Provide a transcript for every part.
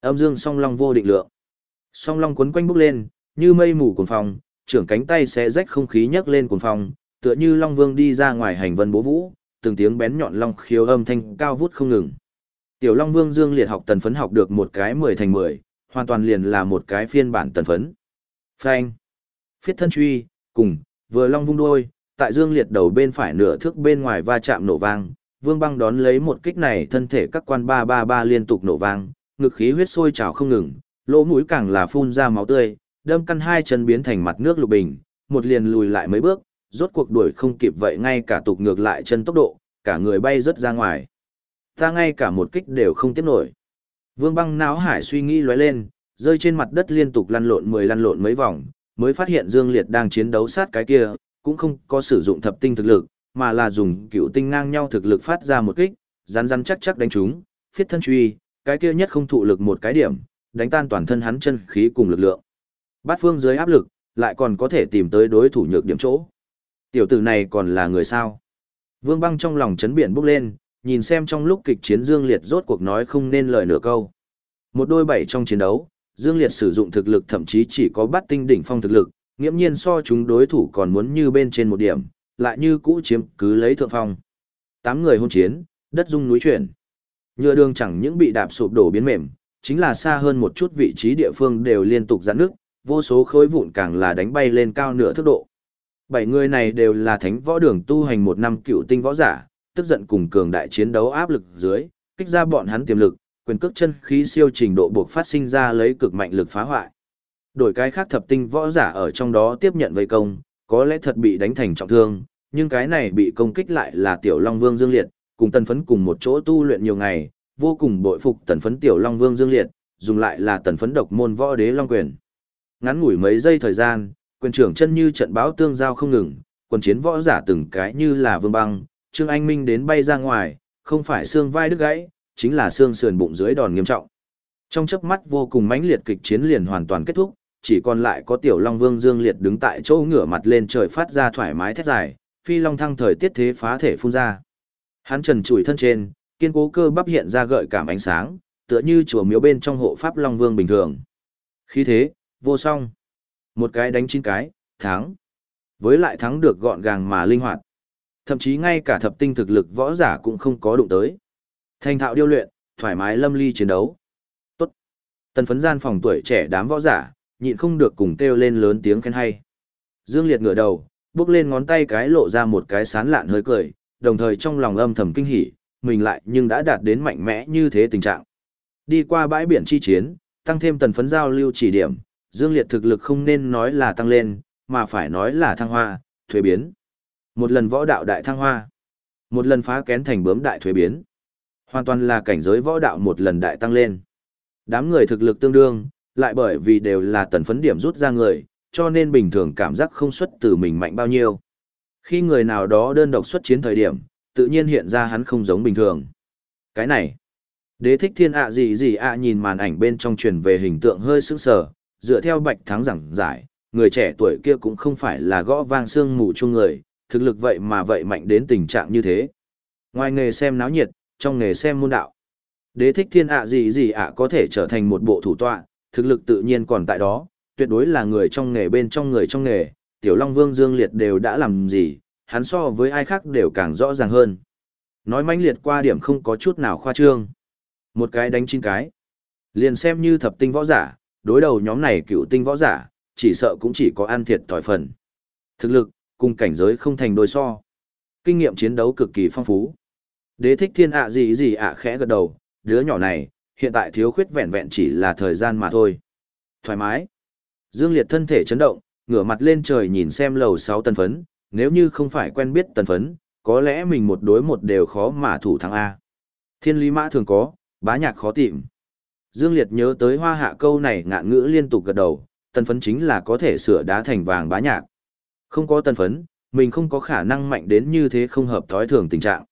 Âm dương song long vô định lượng. Song long quấn quanh bốc lên, như mây mù cuồng phong, trưởng cánh tay sẽ rách không khí nhấc lên cuồng phong, tựa như long vương đi ra ngoài hành vân bố vũ, từng tiếng bén nhọn long khiếu âm thanh cao vút không ngừng. Tiểu Long Vương Dương Liệt học tần phấn học được một cái 10 thành 10, hoàn toàn liền là một cái phiên bản tần phấn. Phanh, phiết thân truy, cùng, vừa long vung đuôi, tại Dương Liệt đầu bên phải nửa thước bên ngoài va chạm nổ vang, Vương Băng đón lấy một kích này thân thể các quan 333 liên tục nổ vang, ngực khí huyết sôi trào không ngừng, lỗ mũi càng là phun ra máu tươi, đâm căn hai chân biến thành mặt nước lục bình, một liền lùi lại mấy bước, rốt cuộc đuổi không kịp vậy ngay cả tục ngược lại chân tốc độ, cả người bay rất ra ngoài. Ta ngay cả một kích đều không tiếp nổi. Vương băng não hải suy nghĩ lóe lên, rơi trên mặt đất liên tục lăn lộn 10 lăn lộn mấy vòng, mới phát hiện Dương Liệt đang chiến đấu sát cái kia, cũng không có sử dụng thập tinh thực lực, mà là dùng cựu tinh ngang nhau thực lực phát ra một kích, rắn rắn chắc chắc đánh trúng, phiết thân truy, cái kia nhất không thụ lực một cái điểm, đánh tan toàn thân hắn chân khí cùng lực lượng. Bát phương dưới áp lực, lại còn có thể tìm tới đối thủ nhược điểm chỗ. Tiểu tử này còn là người sao? Vương băng trong lòng chấn biển bốc lên, nhìn xem trong lúc kịch chiến Dương Liệt rốt cuộc nói không nên lời nửa câu. Một đôi bảy trong chiến đấu, Dương Liệt sử dụng thực lực thậm chí chỉ có bắt tinh đỉnh phong thực lực, nghiễm nhiên so chúng đối thủ còn muốn như bên trên một điểm, lại như cũ chiếm cứ lấy thượng phong. Tám người hôn chiến, đất dung núi chuyển. Nhựa đường chẳng những bị đạp sụp đổ biến mềm, chính là xa hơn một chút vị trí địa phương đều liên tục giãn nước, vô số khối vụn càng là đánh bay lên cao nửa thước độ. Bảy người này đều là thánh võ đường tu hành một năm cựu tinh võ giả, tức giận cùng cường đại chiến đấu áp lực dưới, kích ra bọn hắn tiềm lực, quyền cước chân khí siêu trình độ buộc phát sinh ra lấy cực mạnh lực phá hoại. Đổi cái khác thập tinh võ giả ở trong đó tiếp nhận vây công, có lẽ thật bị đánh thành trọng thương, nhưng cái này bị công kích lại là Tiểu Long Vương Dương Liệt, cùng tần phấn cùng một chỗ tu luyện nhiều ngày, vô cùng bội phục tần phấn Tiểu Long Vương Dương Liệt, dùng lại là tần phấn độc môn võ đế Long Quyền. Ngắn ngủi mấy giây thời gian, quyền trưởng chân như trận báo tương giao không ngừng, quần chiến võ giả từng cái như là vương băng, Trương Anh Minh đến bay ra ngoài, không phải xương vai đứt gãy, chính là xương sườn bụng dưới đòn nghiêm trọng. Trong chớp mắt vô cùng mãnh liệt kịch chiến liền hoàn toàn kết thúc, chỉ còn lại có Tiểu Long Vương Dương Liệt đứng tại chỗ ngửa mặt lên trời phát ra thoải mái thét dài, phi long thăng thời tiết thế phá thể phun ra. Hắn trần trụi thân trên, kiên cố cơ bắp hiện ra gợi cảm ánh sáng, tựa như chùa miếu bên trong hộ pháp Long Vương bình thường. Khí thế, vô song. Một cái đánh chín cái, thắng. Với lại thắng được gọn gàng mà linh hoạt. Thậm chí ngay cả thập tinh thực lực võ giả cũng không có đụng tới. Thành thạo điêu luyện, thoải mái lâm ly chiến đấu. Tốt. Tần phấn gian phòng tuổi trẻ đám võ giả, nhịn không được cùng kêu lên lớn tiếng khen hay. Dương Liệt ngửa đầu, bước lên ngón tay cái lộ ra một cái sán lạn hơi cười, đồng thời trong lòng âm thầm kinh hỉ, mình lại nhưng đã đạt đến mạnh mẽ như thế tình trạng. Đi qua bãi biển chi chiến, tăng thêm tần phấn giao lưu chỉ điểm, Dương Liệt thực lực không nên nói là tăng lên, mà phải nói là thăng hoa, thuế biến. Một lần võ đạo đại thăng hoa, một lần phá kén thành bướm đại thuế biến. Hoàn toàn là cảnh giới võ đạo một lần đại tăng lên. Đám người thực lực tương đương, lại bởi vì đều là tần phấn điểm rút ra người, cho nên bình thường cảm giác không xuất từ mình mạnh bao nhiêu. Khi người nào đó đơn độc xuất chiến thời điểm, tự nhiên hiện ra hắn không giống bình thường. Cái này, đế thích thiên ạ gì gì ạ nhìn màn ảnh bên trong truyền về hình tượng hơi sững sờ, dựa theo bạch thắng giảng giải, người trẻ tuổi kia cũng không phải là gõ vang xương mù chung người, thực lực vậy mà vậy mạnh đến tình trạng như thế. Ngoài nghề xem náo nhiệt, trong nghề xem môn đạo. Đế thích thiên ạ gì gì ạ có thể trở thành một bộ thủ tọa, thực lực tự nhiên còn tại đó, tuyệt đối là người trong nghề bên trong người trong nghề, Tiểu Long Vương Dương Liệt đều đã làm gì, hắn so với ai khác đều càng rõ ràng hơn. Nói mãnh liệt qua điểm không có chút nào khoa trương. Một cái đánh chín cái. Liền xem như thập tinh võ giả, đối đầu nhóm này cựu tinh võ giả, chỉ sợ cũng chỉ có ăn thiệt thòi phần. Thực lực, cùng cảnh giới không thành đôi so. Kinh nghiệm chiến đấu cực kỳ phong phú. Đế thích thiên ạ gì gì ạ khẽ gật đầu, đứa nhỏ này, hiện tại thiếu khuyết vẹn vẹn chỉ là thời gian mà thôi. Thoải mái. Dương Liệt thân thể chấn động, ngửa mặt lên trời nhìn xem lầu 6 tần phấn, nếu như không phải quen biết tần phấn, có lẽ mình một đối một đều khó mà thủ thắng A. Thiên lý mã thường có, bá nhạc khó tìm. Dương Liệt nhớ tới hoa hạ câu này ngạn ngữ liên tục gật đầu, tần phấn chính là có thể sửa đá thành vàng bá nhạc. Không có tần phấn, mình không có khả năng mạnh đến như thế không hợp thói thường tình trạng.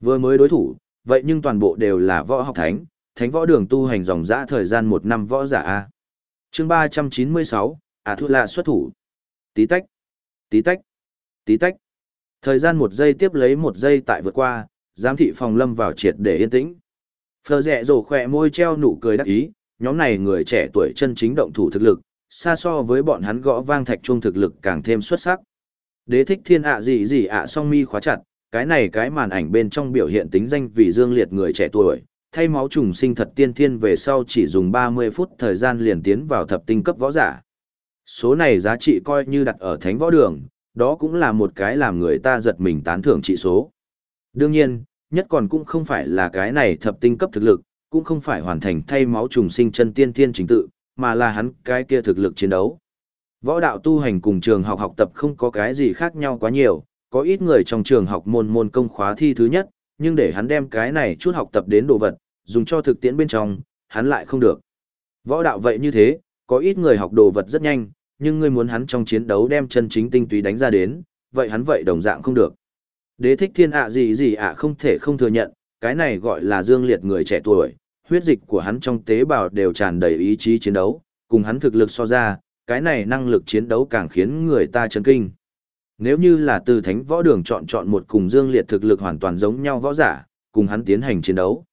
Vừa mới đối thủ, vậy nhưng toàn bộ đều là võ học thánh, thánh võ đường tu hành dòng dã thời gian một năm võ giả A. chương 396, à thu lạ xuất thủ. Tí tách, tí tách, tí tách. Thời gian một giây tiếp lấy một giây tại vượt qua, giám thị phòng lâm vào triệt để yên tĩnh. Phờ rẹ rổ khỏe môi treo nụ cười đắc ý, nhóm này người trẻ tuổi chân chính động thủ thực lực, xa so với bọn hắn gõ vang thạch trung thực lực càng thêm xuất sắc. Đế thích thiên ạ gì gì ạ song mi khóa chặt, cái này cái màn ảnh bên trong biểu hiện tính danh vì dương liệt người trẻ tuổi, thay máu trùng sinh thật tiên thiên về sau chỉ dùng 30 phút thời gian liền tiến vào thập tinh cấp võ giả. Số này giá trị coi như đặt ở thánh võ đường, đó cũng là một cái làm người ta giật mình tán thưởng trị số. Đương nhiên, nhất còn cũng không phải là cái này thập tinh cấp thực lực, cũng không phải hoàn thành thay máu trùng sinh chân tiên thiên chính tự, mà là hắn cái kia thực lực chiến đấu. Võ đạo tu hành cùng trường học học tập không có cái gì khác nhau quá nhiều, có ít người trong trường học môn môn công khóa thi thứ nhất, nhưng để hắn đem cái này chút học tập đến đồ vật, dùng cho thực tiễn bên trong, hắn lại không được. Võ đạo vậy như thế, có ít người học đồ vật rất nhanh, nhưng ngươi muốn hắn trong chiến đấu đem chân chính tinh túy đánh ra đến, vậy hắn vậy đồng dạng không được. Đế thích thiên ạ à gì gì ạ à không thể không thừa nhận, cái này gọi là dương liệt người trẻ tuổi, huyết dịch của hắn trong tế bào đều tràn đầy ý chí chiến đấu, cùng hắn thực lực so ra, cái này năng lực chiến đấu càng khiến người ta chấn kinh. Nếu như là từ thánh võ đường chọn chọn một cùng dương liệt thực lực hoàn toàn giống nhau võ giả, cùng hắn tiến hành chiến đấu.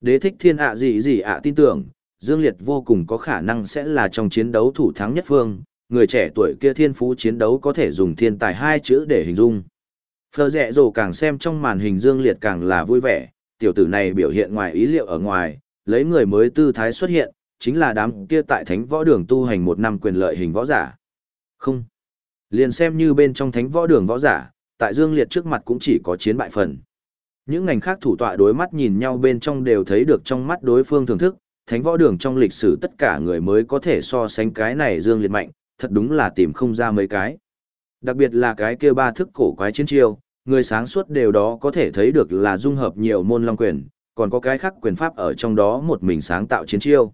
Đế thích thiên ạ à gì gì ạ tin tưởng, dương liệt vô cùng có khả năng sẽ là trong chiến đấu thủ thắng nhất phương, người trẻ tuổi kia thiên phú chiến đấu có thể dùng thiên tài hai chữ để hình dung. Phờ rẹ rồ càng xem trong màn hình dương liệt càng là vui vẻ, tiểu tử này biểu hiện ngoài ý liệu ở ngoài, lấy người mới tư thái xuất hiện, chính là đám kia tại thánh võ đường tu hành một năm quyền lợi hình võ giả. Không. Liền xem như bên trong thánh võ đường võ giả, tại Dương Liệt trước mặt cũng chỉ có chiến bại phần. Những ngành khác thủ tọa đối mắt nhìn nhau bên trong đều thấy được trong mắt đối phương thưởng thức, thánh võ đường trong lịch sử tất cả người mới có thể so sánh cái này Dương Liệt mạnh, thật đúng là tìm không ra mấy cái. Đặc biệt là cái kia ba thức cổ quái chiến chiêu, người sáng suốt đều đó có thể thấy được là dung hợp nhiều môn long quyền, còn có cái khác quyền pháp ở trong đó một mình sáng tạo chiến chiêu.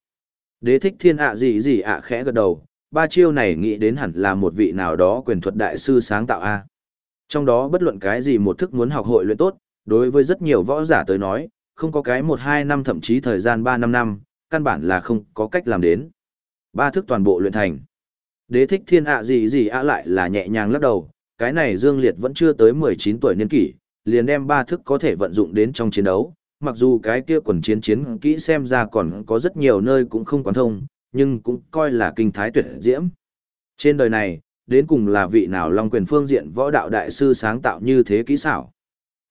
Đế thích thiên ạ gì gì ạ khẽ gật đầu, ba chiêu này nghĩ đến hẳn là một vị nào đó quyền thuật đại sư sáng tạo a. Trong đó bất luận cái gì một thức muốn học hội luyện tốt, đối với rất nhiều võ giả tới nói, không có cái một hai năm thậm chí thời gian ba năm năm, căn bản là không có cách làm đến. Ba thức toàn bộ luyện thành. Đế thích thiên ạ gì gì ạ lại là nhẹ nhàng lắc đầu, cái này Dương Liệt vẫn chưa tới 19 tuổi niên kỷ, liền đem ba thức có thể vận dụng đến trong chiến đấu, mặc dù cái kia quần chiến chiến kỹ xem ra còn có rất nhiều nơi cũng không quán thông, nhưng cũng coi là kinh thái tuyệt diễm. Trên đời này, đến cùng là vị nào long quyền phương diện võ đạo đại sư sáng tạo như thế kỹ xảo.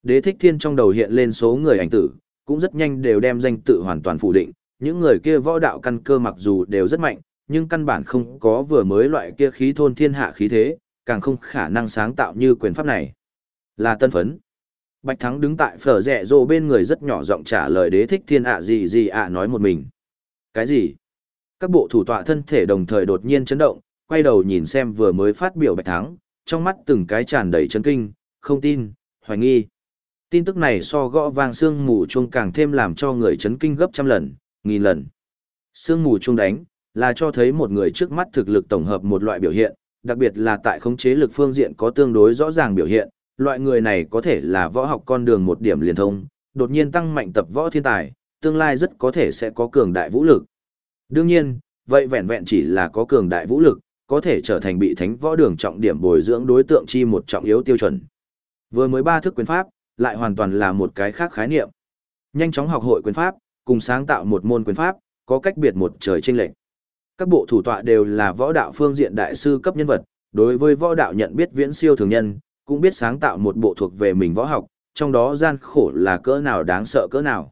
Đế thích thiên trong đầu hiện lên số người ảnh tử, cũng rất nhanh đều đem danh tự hoàn toàn phủ định, những người kia võ đạo căn cơ mặc dù đều rất mạnh, nhưng căn bản không có vừa mới loại kia khí thôn thiên hạ khí thế, càng không khả năng sáng tạo như quyền pháp này. Là tân phấn. Bạch Thắng đứng tại phở rẻ rồ bên người rất nhỏ giọng trả lời đế thích thiên ạ gì gì ạ nói một mình. Cái gì? Các bộ thủ tọa thân thể đồng thời đột nhiên chấn động, quay đầu nhìn xem vừa mới phát biểu Bạch Thắng, trong mắt từng cái tràn đầy chấn kinh, không tin, hoài nghi. Tin tức này so gõ vang xương mù chuông càng thêm làm cho người chấn kinh gấp trăm lần, nghìn lần. Sương mù trung đánh, là cho thấy một người trước mắt thực lực tổng hợp một loại biểu hiện, đặc biệt là tại khống chế lực phương diện có tương đối rõ ràng biểu hiện, loại người này có thể là võ học con đường một điểm liền thông, đột nhiên tăng mạnh tập võ thiên tài, tương lai rất có thể sẽ có cường đại vũ lực. Đương nhiên, vậy vẹn vẹn chỉ là có cường đại vũ lực, có thể trở thành bị thánh võ đường trọng điểm bồi dưỡng đối tượng chi một trọng yếu tiêu chuẩn. Vừa mới ba thức quyền pháp, lại hoàn toàn là một cái khác khái niệm. Nhanh chóng học hội quyền pháp, cùng sáng tạo một môn quyền pháp, có cách biệt một trời chênh lệch. Các bộ thủ tọa đều là võ đạo phương diện đại sư cấp nhân vật, đối với võ đạo nhận biết viễn siêu thường nhân, cũng biết sáng tạo một bộ thuộc về mình võ học, trong đó gian khổ là cỡ nào đáng sợ cỡ nào.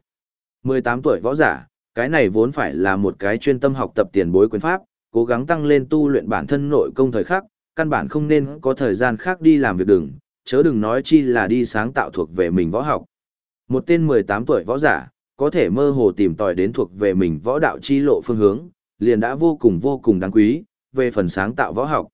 18 tuổi võ giả, cái này vốn phải là một cái chuyên tâm học tập tiền bối quyền pháp, cố gắng tăng lên tu luyện bản thân nội công thời khắc, căn bản không nên có thời gian khác đi làm việc đừng, chớ đừng nói chi là đi sáng tạo thuộc về mình võ học. Một tên 18 tuổi võ giả, có thể mơ hồ tìm tòi đến thuộc về mình võ đạo chi lộ phương hướng, liền đã vô cùng vô cùng đáng quý, về phần sáng tạo võ học.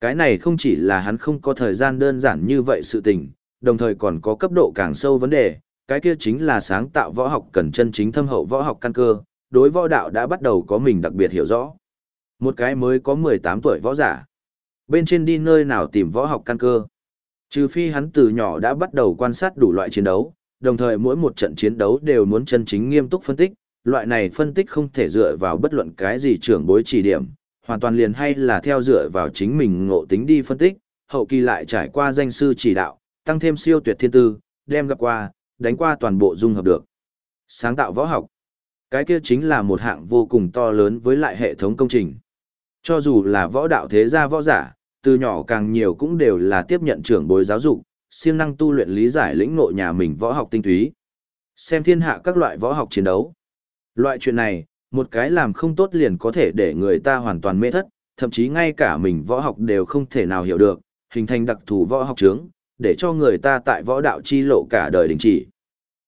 Cái này không chỉ là hắn không có thời gian đơn giản như vậy sự tình, đồng thời còn có cấp độ càng sâu vấn đề, cái kia chính là sáng tạo võ học cần chân chính thâm hậu võ học căn cơ, đối võ đạo đã bắt đầu có mình đặc biệt hiểu rõ. Một cái mới có 18 tuổi võ giả. Bên trên đi nơi nào tìm võ học căn cơ. Trừ phi hắn từ nhỏ đã bắt đầu quan sát đủ loại chiến đấu, đồng thời mỗi một trận chiến đấu đều muốn chân chính nghiêm túc phân tích, loại này phân tích không thể dựa vào bất luận cái gì trưởng bối chỉ điểm, hoàn toàn liền hay là theo dựa vào chính mình ngộ tính đi phân tích, hậu kỳ lại trải qua danh sư chỉ đạo, tăng thêm siêu tuyệt thiên tư, đem gặp qua, đánh qua toàn bộ dung hợp được. Sáng tạo võ học. Cái kia chính là một hạng vô cùng to lớn với lại hệ thống công trình. Cho dù là võ đạo thế gia võ giả, từ nhỏ càng nhiều cũng đều là tiếp nhận trưởng bối giáo dục, siêng năng tu luyện lý giải lĩnh ngộ nhà mình võ học tinh túy. Xem thiên hạ các loại võ học chiến đấu. Loại chuyện này, một cái làm không tốt liền có thể để người ta hoàn toàn mê thất, thậm chí ngay cả mình võ học đều không thể nào hiểu được, hình thành đặc thù võ học trướng, để cho người ta tại võ đạo chi lộ cả đời đình chỉ.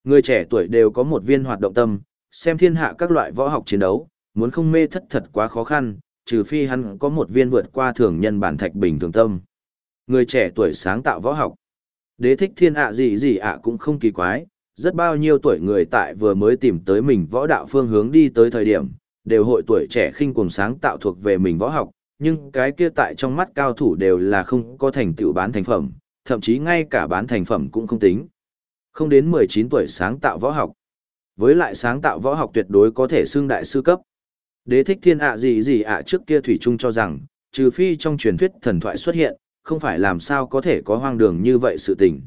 Người trẻ tuổi đều có một viên hoạt động tâm, xem thiên hạ các loại võ học chiến đấu, muốn không mê thất thật quá khó khăn, trừ phi hắn có một viên vượt qua thường nhân bản thạch bình thường tâm. Người trẻ tuổi sáng tạo võ học. Đế thích thiên ạ gì gì ạ cũng không kỳ quái, rất bao nhiêu tuổi người tại vừa mới tìm tới mình võ đạo phương hướng đi tới thời điểm, đều hội tuổi trẻ khinh cuồng sáng tạo thuộc về mình võ học, nhưng cái kia tại trong mắt cao thủ đều là không có thành tựu bán thành phẩm, thậm chí ngay cả bán thành phẩm cũng không tính. Không đến 19 tuổi sáng tạo võ học. Với lại sáng tạo võ học tuyệt đối có thể xưng đại sư cấp. Đế thích thiên ạ gì gì ạ trước kia Thủy Trung cho rằng, trừ phi trong truyền thuyết thần thoại xuất hiện, không phải làm sao có thể có hoang đường như vậy sự tình.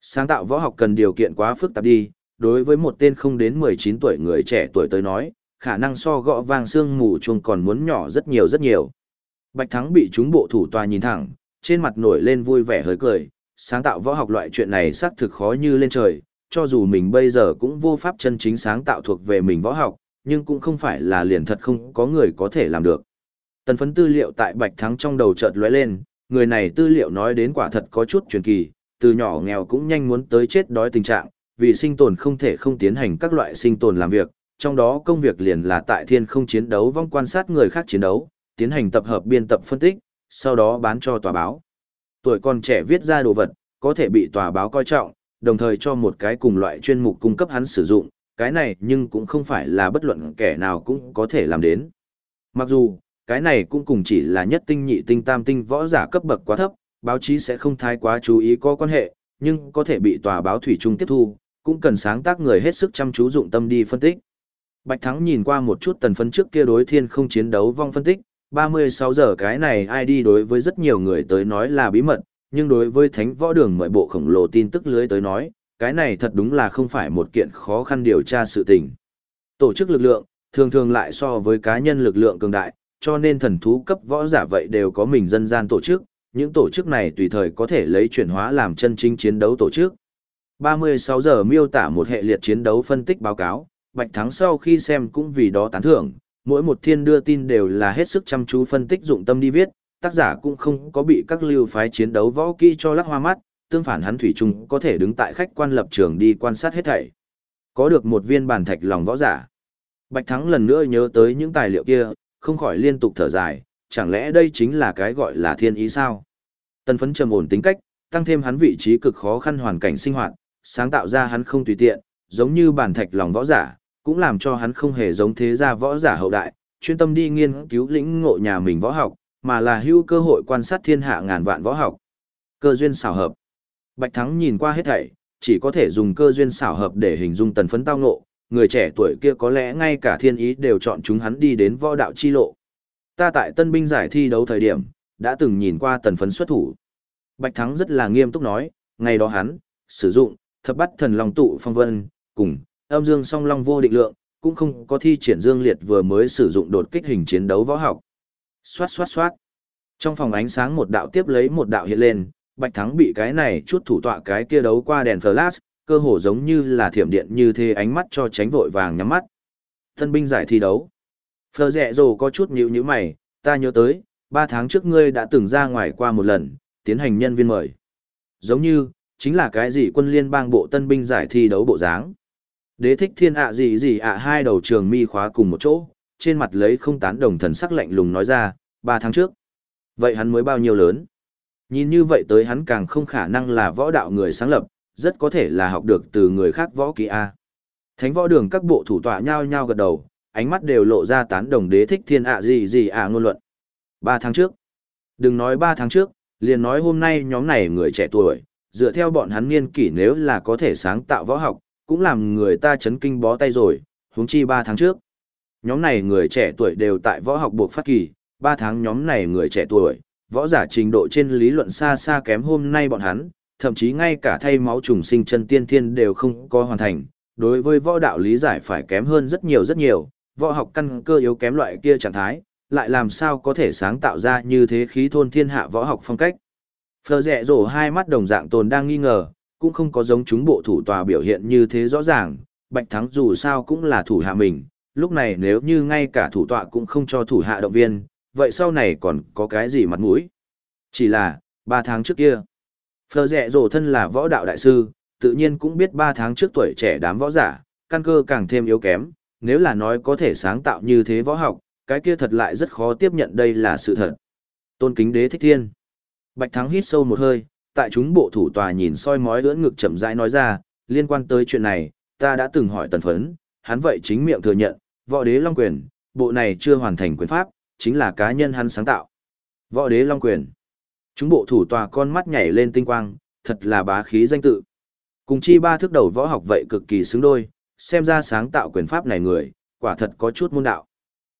Sáng tạo võ học cần điều kiện quá phức tạp đi, đối với một tên không đến 19 tuổi người trẻ tuổi tới nói, khả năng so gõ vang xương mù chuông còn muốn nhỏ rất nhiều rất nhiều. Bạch Thắng bị chúng bộ thủ tòa nhìn thẳng, trên mặt nổi lên vui vẻ hơi cười, sáng tạo võ học loại chuyện này xác thực khó như lên trời, cho dù mình bây giờ cũng vô pháp chân chính sáng tạo thuộc về mình võ học, nhưng cũng không phải là liền thật không có người có thể làm được. Tần phấn tư liệu tại Bạch Thắng trong đầu chợt lóe lên, người này tư liệu nói đến quả thật có chút truyền kỳ, từ nhỏ nghèo cũng nhanh muốn tới chết đói tình trạng, vì sinh tồn không thể không tiến hành các loại sinh tồn làm việc, trong đó công việc liền là tại thiên không chiến đấu vong quan sát người khác chiến đấu, tiến hành tập hợp biên tập phân tích, sau đó bán cho tòa báo. Tuổi còn trẻ viết ra đồ vật, có thể bị tòa báo coi trọng, đồng thời cho một cái cùng loại chuyên mục cung cấp hắn sử dụng, cái này nhưng cũng không phải là bất luận kẻ nào cũng có thể làm đến. Mặc dù, cái này cũng cùng chỉ là nhất tinh nhị tinh tam tinh võ giả cấp bậc quá thấp, báo chí sẽ không thái quá chú ý có quan hệ, nhưng có thể bị tòa báo thủy trung tiếp thu, cũng cần sáng tác người hết sức chăm chú dụng tâm đi phân tích. Bạch Thắng nhìn qua một chút tần phấn trước kia đối thiên không chiến đấu vong phân tích, 36 giờ cái này ai đi đối với rất nhiều người tới nói là bí mật, nhưng đối với thánh võ đường mọi bộ khổng lồ tin tức lưới tới nói, cái này thật đúng là không phải một kiện khó khăn điều tra sự tình. Tổ chức lực lượng, thường thường lại so với cá nhân lực lượng cường đại, cho nên thần thú cấp võ giả vậy đều có mình dân gian tổ chức, những tổ chức này tùy thời có thể lấy chuyển hóa làm chân chính chiến đấu tổ chức. 36 giờ miêu tả một hệ liệt chiến đấu phân tích báo cáo, Bạch Thắng sau khi xem cũng vì đó tán thưởng, mỗi một thiên đưa tin đều là hết sức chăm chú phân tích dụng tâm đi viết, tác giả cũng không có bị các lưu phái chiến đấu võ kỹ cho lắc hoa mắt, tương phản hắn thủy chung có thể đứng tại khách quan lập trường đi quan sát hết thảy. Có được một viên bàn thạch lòng võ giả. Bạch Thắng lần nữa nhớ tới những tài liệu kia, không khỏi liên tục thở dài, chẳng lẽ đây chính là cái gọi là thiên ý sao? Tân phấn trầm ổn tính cách, tăng thêm hắn vị trí cực khó khăn hoàn cảnh sinh hoạt, sáng tạo ra hắn không tùy tiện, giống như bản thạch lòng võ giả, cũng làm cho hắn không hề giống thế gia võ giả hậu đại, chuyên tâm đi nghiên cứu lĩnh ngộ nhà mình võ học, mà là hưu cơ hội quan sát thiên hạ ngàn vạn võ học. Cơ duyên xảo hợp. Bạch Thắng nhìn qua hết thảy, chỉ có thể dùng cơ duyên xảo hợp để hình dung tần phấn tao ngộ, người trẻ tuổi kia có lẽ ngay cả thiên ý đều chọn chúng hắn đi đến võ đạo chi lộ. Ta tại tân binh giải thi đấu thời điểm, đã từng nhìn qua tần phấn xuất thủ. Bạch Thắng rất là nghiêm túc nói, ngày đó hắn, sử dụng, thập bắt thần long tụ phong vân, cùng, âm dương song long vô định lượng, cũng không có thi triển dương liệt vừa mới sử dụng đột kích hình chiến đấu võ học. Xoát xoát xoát. Trong phòng ánh sáng một đạo tiếp lấy một đạo hiện lên, Bạch Thắng bị cái này chút thủ tọa cái kia đấu qua đèn flash, cơ hồ giống như là thiểm điện như thế ánh mắt cho tránh vội vàng nhắm mắt. Tân binh giải thi đấu. Phờ rẹ rồ có chút nhíu nhíu mày, ta nhớ tới, ba tháng trước ngươi đã từng ra ngoài qua một lần, tiến hành nhân viên mời. Giống như, chính là cái gì quân liên bang bộ tân binh giải thi đấu bộ dáng. Đế thích thiên ạ gì gì ạ hai đầu trường mi khóa cùng một chỗ, trên mặt lấy không tán đồng thần sắc lạnh lùng nói ra, ba tháng trước. Vậy hắn mới bao nhiêu lớn? Nhìn như vậy tới hắn càng không khả năng là võ đạo người sáng lập, rất có thể là học được từ người khác võ kỹ A. Thánh võ đường các bộ thủ tọa nhao nhao gật đầu, ánh mắt đều lộ ra tán đồng đế thích thiên ạ gì gì ạ ngôn luận. Ba tháng trước. Đừng nói ba tháng trước, liền nói hôm nay nhóm này người trẻ tuổi, dựa theo bọn hắn niên kỷ nếu là có thể sáng tạo võ học, cũng làm người ta chấn kinh bó tay rồi, huống chi ba tháng trước. Nhóm này người trẻ tuổi đều tại võ học buộc phát kỳ, ba tháng nhóm này người trẻ tuổi, võ giả trình độ trên lý luận xa xa kém hôm nay bọn hắn, thậm chí ngay cả thay máu trùng sinh chân tiên thiên đều không có hoàn thành, đối với võ đạo lý giải phải kém hơn rất nhiều rất nhiều, võ học căn cơ yếu kém loại kia trạng thái, lại làm sao có thể sáng tạo ra như thế khí thôn thiên hạ võ học phong cách. Phờ rẻ rổ hai mắt đồng dạng tồn đang nghi ngờ, cũng không có giống chúng bộ thủ tòa biểu hiện như thế rõ ràng, Bạch Thắng dù sao cũng là thủ hạ mình, lúc này nếu như ngay cả thủ tọa cũng không cho thủ hạ động viên, vậy sau này còn có cái gì mặt mũi? Chỉ là, ba tháng trước kia, Phờ rẻ rổ thân là võ đạo đại sư, tự nhiên cũng biết ba tháng trước tuổi trẻ đám võ giả, căn cơ càng thêm yếu kém, nếu là nói có thể sáng tạo như thế võ học, cái kia thật lại rất khó tiếp nhận đây là sự thật. Tôn kính đế thích thiên. Bạch Thắng hít sâu một hơi, tại chúng bộ thủ tòa nhìn soi mói lưỡn ngực chậm rãi nói ra, liên quan tới chuyện này, ta đã từng hỏi tần phấn, hắn vậy chính miệng thừa nhận, võ đế long quyền, bộ này chưa hoàn thành quyền pháp, chính là cá nhân hắn sáng tạo. Võ đế long quyền. Chúng bộ thủ tòa con mắt nhảy lên tinh quang, thật là bá khí danh tự. Cùng chi ba thước đầu võ học vậy cực kỳ xứng đôi, xem ra sáng tạo quyền pháp này người, quả thật có chút môn đạo.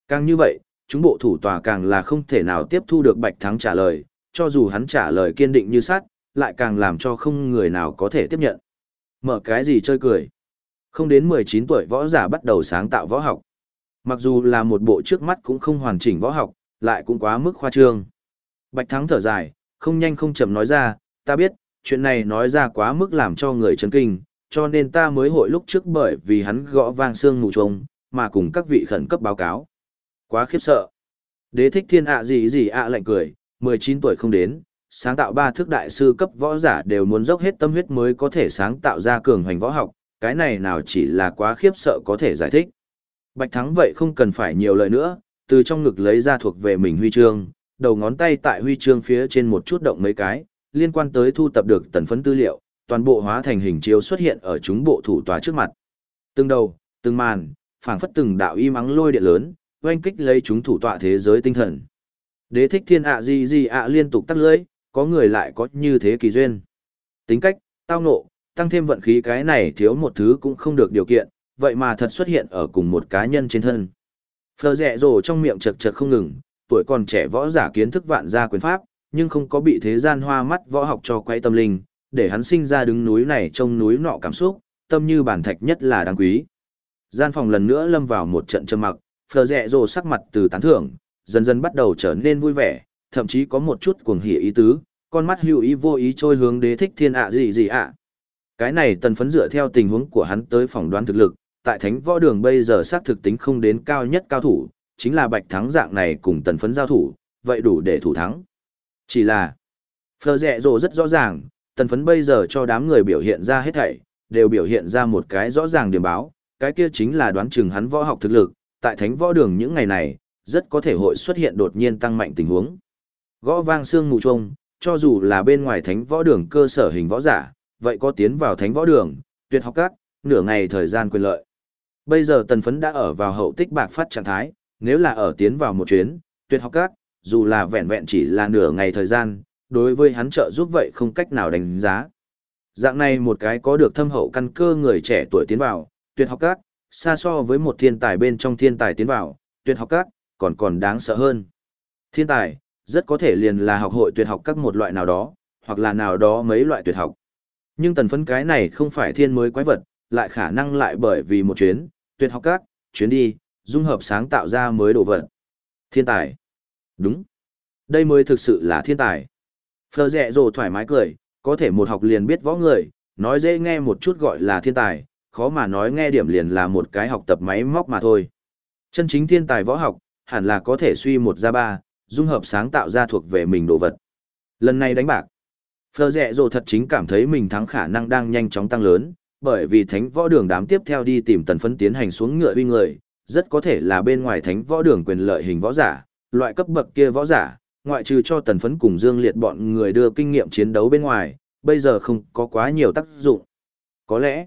Càng như vậy, chúng bộ thủ tòa càng là không thể nào tiếp thu được Bạch Thắng trả lời, cho dù hắn trả lời kiên định như sát, lại càng làm cho không người nào có thể tiếp nhận. Mở cái gì chơi cười. Không đến 19 tuổi võ giả bắt đầu sáng tạo võ học. Mặc dù là một bộ trước mắt cũng không hoàn chỉnh võ học, lại cũng quá mức khoa trương. Bạch Thắng thở dài, không nhanh không chậm nói ra, ta biết, chuyện này nói ra quá mức làm cho người chấn kinh, cho nên ta mới hội lúc trước bởi vì hắn gõ vang xương mù trông, mà cùng các vị khẩn cấp báo cáo. Quá khiếp sợ. Đế thích thiên ạ gì gì ạ lạnh cười, 19 tuổi không đến, sáng tạo ba thước đại sư cấp võ giả đều muốn dốc hết tâm huyết mới có thể sáng tạo ra cường hoành võ học, cái này nào chỉ là quá khiếp sợ có thể giải thích. Bạch Thắng vậy không cần phải nhiều lời nữa, từ trong ngực lấy ra thuộc về mình huy chương, đầu ngón tay tại huy chương phía trên một chút động mấy cái, liên quan tới thu tập được tần phấn tư liệu, toàn bộ hóa thành hình chiếu xuất hiện ở chúng bộ thủ tòa trước mặt. Từng đầu, từng màn, phảng phất từng đạo im ắng lôi điện lớn, oanh kích lấy chúng thủ tọa thế giới tinh thần. Đế thích thiên ạ gì gì ạ liên tục tắt lưỡi, có người lại có như thế kỳ duyên. Tính cách, tao nộ, tăng thêm vận khí cái này thiếu một thứ cũng không được điều kiện, vậy mà thật xuất hiện ở cùng một cá nhân trên thân. Phờ rẹ rồ trong miệng chật chật không ngừng, tuổi còn trẻ võ giả kiến thức vạn gia quyền pháp, nhưng không có bị thế gian hoa mắt võ học cho quay tâm linh, để hắn sinh ra đứng núi này trông núi nọ cảm xúc, tâm như bản thạch nhất là đáng quý. Gian phòng lần nữa lâm vào một trận trầm mặc, phờ rẹ rồ sắc mặt từ tán thưởng, dần dần bắt đầu trở nên vui vẻ, thậm chí có một chút cuồng hỉ ý tứ, con mắt hữu ý vô ý trôi hướng đế thích thiên ạ gì gì ạ. Cái này tần phấn dựa theo tình huống của hắn tới phỏng đoán thực lực, tại thánh võ đường bây giờ xác thực tính không đến cao nhất cao thủ, chính là bạch thắng dạng này cùng tần phấn giao thủ, vậy đủ để thủ thắng. Chỉ là, phờ rẹ rồ rất rõ ràng, tần phấn bây giờ cho đám người biểu hiện ra hết thảy, đều biểu hiện ra một cái rõ ràng điểm báo, cái kia chính là đoán chừng hắn võ học thực lực, tại thánh võ đường những ngày này, rất có thể hội xuất hiện đột nhiên tăng mạnh tình huống. Gõ vang xương mù trông, cho dù là bên ngoài thánh võ đường cơ sở hình võ giả, vậy có tiến vào thánh võ đường, tuyệt học các, nửa ngày thời gian quyền lợi. Bây giờ tần phấn đã ở vào hậu tích bạc phát trạng thái, nếu là ở tiến vào một chuyến, tuyệt học các, dù là vẹn vẹn chỉ là nửa ngày thời gian, đối với hắn trợ giúp vậy không cách nào đánh giá. Dạng này một cái có được thâm hậu căn cơ người trẻ tuổi tiến vào, tuyệt học các, xa so với một thiên tài bên trong thiên tài tiến vào, tuyệt học các, còn còn đáng sợ hơn. Thiên tài, rất có thể liền là học hội tuyệt học các một loại nào đó, hoặc là nào đó mấy loại tuyệt học. Nhưng tần phấn cái này không phải thiên mới quái vật, lại khả năng lại bởi vì một chuyến, tuyệt học các, chuyến đi, dung hợp sáng tạo ra mới đồ vật. Thiên tài. Đúng. Đây mới thực sự là thiên tài. Phờ rẹ rồ thoải mái cười, có thể một học liền biết võ người, nói dễ nghe một chút gọi là thiên tài, khó mà nói nghe điểm liền là một cái học tập máy móc mà thôi. Chân chính thiên tài võ học, hẳn là có thể suy một ra ba, dung hợp sáng tạo ra thuộc về mình đồ vật. Lần này đánh bạc, Phờ rẹ rồ thật chính cảm thấy mình thắng khả năng đang nhanh chóng tăng lớn, bởi vì thánh võ đường đám tiếp theo đi tìm tần phấn tiến hành xuống ngựa uy người, rất có thể là bên ngoài thánh võ đường quyền lợi hình võ giả, loại cấp bậc kia võ giả, ngoại trừ cho tần phấn cùng dương liệt bọn người đưa kinh nghiệm chiến đấu bên ngoài, bây giờ không có quá nhiều tác dụng. Có lẽ,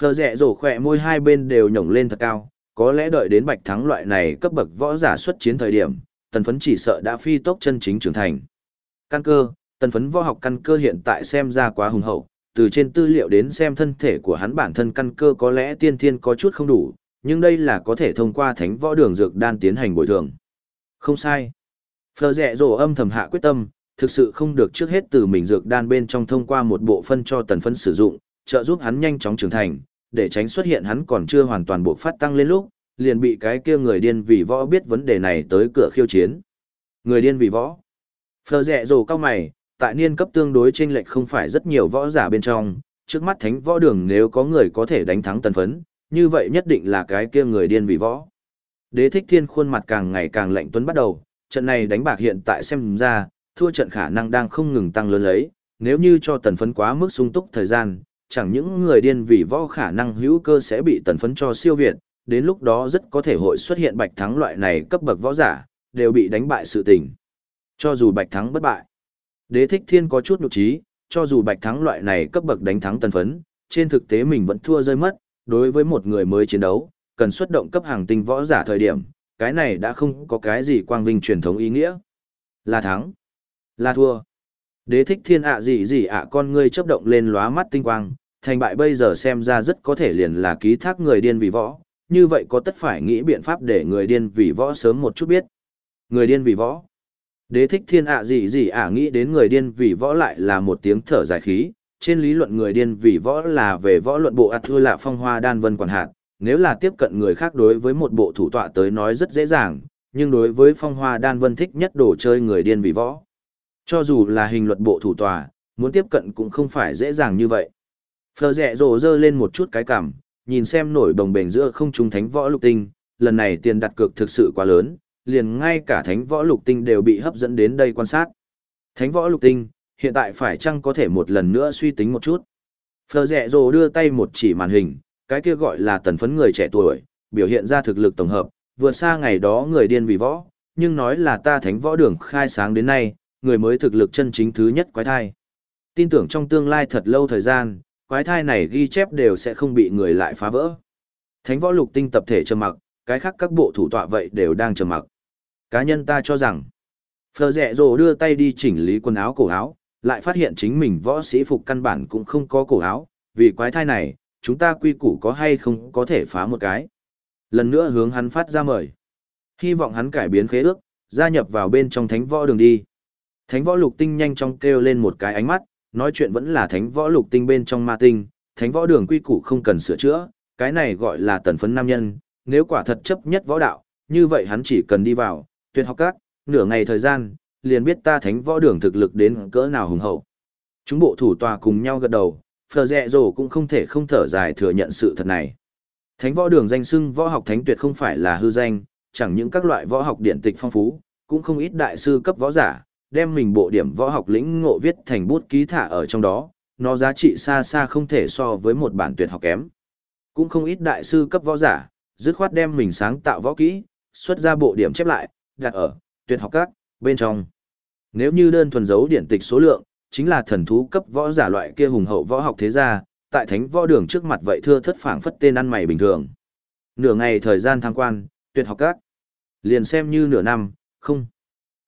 phờ rẻ rổ khỏe môi hai bên đều nhổng lên thật cao, có lẽ đợi đến bạch thắng loại này cấp bậc võ giả xuất chiến thời điểm, tần phấn chỉ sợ đã phi tốc chân chính trưởng thành. Căn cơ, tần phấn võ học căn cơ hiện tại xem ra quá hùng hậu, từ trên tư liệu đến xem thân thể của hắn bản thân căn cơ có lẽ tiên thiên có chút không đủ, nhưng đây là có thể thông qua thánh võ đường dược đan tiến hành bồi thường. Không sai. Phờ rẹ rổ âm thầm hạ quyết tâm, thực sự không được trước hết từ mình dược đan bên trong thông qua một bộ phân cho tần Phân sử dụng, trợ giúp hắn nhanh chóng trưởng thành, để tránh xuất hiện hắn còn chưa hoàn toàn buộc phát tăng lên lúc, liền bị cái kia người điên vì võ biết vấn đề này tới cửa khiêu chiến. Người điên vì võ. Phờ rẹ rổ cao mày, tại niên cấp tương đối chênh lệch không phải rất nhiều võ giả bên trong, trước mắt thánh võ đường nếu có người có thể đánh thắng tần phấn, như vậy nhất định là cái kia người điên vì võ. Đế thích thiên khuôn mặt càng ngày càng lạnh tuấn bắt đầu, trận này đánh bạc hiện tại xem ra, thua trận khả năng đang không ngừng tăng lớn lấy, nếu như cho tần phấn quá mức sung túc thời gian, chẳng những người điên vì võ khả năng hữu cơ sẽ bị tần phấn cho siêu việt, đến lúc đó rất có thể hội xuất hiện bạch thắng loại này cấp bậc võ giả, đều bị đánh bại sự tình. Cho dù bạch thắng bất bại, đế thích thiên có chút nụ trí, cho dù bạch thắng loại này cấp bậc đánh thắng tần phấn, trên thực tế mình vẫn thua rơi mất, đối với một người mới chiến đấu, cần xuất động cấp hàng tinh võ giả thời điểm, cái này đã không có cái gì quang vinh truyền thống ý nghĩa. Là thắng, là thua. Đế thích thiên ạ gì gì ạ con ngươi chấp động lên lóa mắt tinh quang, thành bại bây giờ xem ra rất có thể liền là ký thác người điên vì võ, như vậy có tất phải nghĩ biện pháp để người điên vì võ sớm một chút biết. Người điên vì võ. Đế thích thiên ạ gì gì ạ nghĩ đến người điên vì võ lại là một tiếng thở dài khí, trên lý luận người điên vì võ là về võ luận bộ ạt thua lạ phong hoa đan vân quản hạt, nếu là tiếp cận người khác đối với một bộ thủ tọa tới nói rất dễ dàng, nhưng đối với phong hoa đan vân thích nhất đồ chơi người điên vì võ. Cho dù là hình luật bộ thủ tòa, muốn tiếp cận cũng không phải dễ dàng như vậy. Phờ rẽ rồ dơ lên một chút cái cảm, nhìn xem nổi đồng bền giữa không trung thánh võ lục tinh, lần này tiền đặt cược thực sự quá lớn, liền ngay cả thánh võ lục tinh đều bị hấp dẫn đến đây quan sát. Thánh võ lục tinh, hiện tại phải chăng có thể một lần nữa suy tính một chút. Phờ rẹ rồ đưa tay một chỉ màn hình, cái kia gọi là tần phấn người trẻ tuổi, biểu hiện ra thực lực tổng hợp, vượt xa ngày đó người điên vì võ, nhưng nói là ta thánh võ đường khai sáng đến nay, người mới thực lực chân chính thứ nhất quái thai. Tin tưởng trong tương lai thật lâu thời gian, quái thai này ghi chép đều sẽ không bị người lại phá vỡ. Thánh võ lục tinh tập thể trầm mặc, cái khác các bộ thủ tọa vậy đều đang trầm mặc. Cá nhân ta cho rằng, Phờ rẹ rồ đưa tay đi chỉnh lý quần áo cổ áo, lại phát hiện chính mình võ sĩ phục căn bản cũng không có cổ áo, vì quái thai này, chúng ta quy củ có hay không có thể phá một cái. Lần nữa hướng hắn phát ra mời. Hy vọng hắn cải biến khế ước, gia nhập vào bên trong thánh võ đường đi. Thánh võ lục tinh nhanh chóng kêu lên một cái ánh mắt, nói chuyện vẫn là thánh võ lục tinh bên trong ma tinh, thánh võ đường quy củ không cần sửa chữa, cái này gọi là tần phấn nam nhân, nếu quả thật chấp nhất võ đạo, như vậy hắn chỉ cần đi vào, tuyệt học các, nửa ngày thời gian, liền biết ta thánh võ đường thực lực đến cỡ nào hùng hậu. Chúng bộ thủ tòa cùng nhau gật đầu, phờ rẹ rồ cũng không thể không thở dài thừa nhận sự thật này. Thánh võ đường danh xưng võ học thánh tuyệt không phải là hư danh, chẳng những các loại võ học điện tịch phong phú, cũng không ít đại sư cấp võ giả, đem mình bộ điểm võ học lĩnh ngộ viết thành bút ký thả ở trong đó, nó giá trị xa xa không thể so với một bản tuyệt học kém. Cũng không ít đại sư cấp võ giả, dứt khoát đem mình sáng tạo võ kỹ, xuất ra bộ điểm chép lại, đặt ở tuyệt học các bên trong. Nếu như đơn thuần dấu điển tịch số lượng, chính là thần thú cấp võ giả loại kia hùng hậu võ học thế gia, tại thánh võ đường trước mặt vậy thưa thất phảng phất tên ăn mày bình thường. Nửa ngày thời gian tham quan, tuyệt học các, liền xem như nửa năm, không.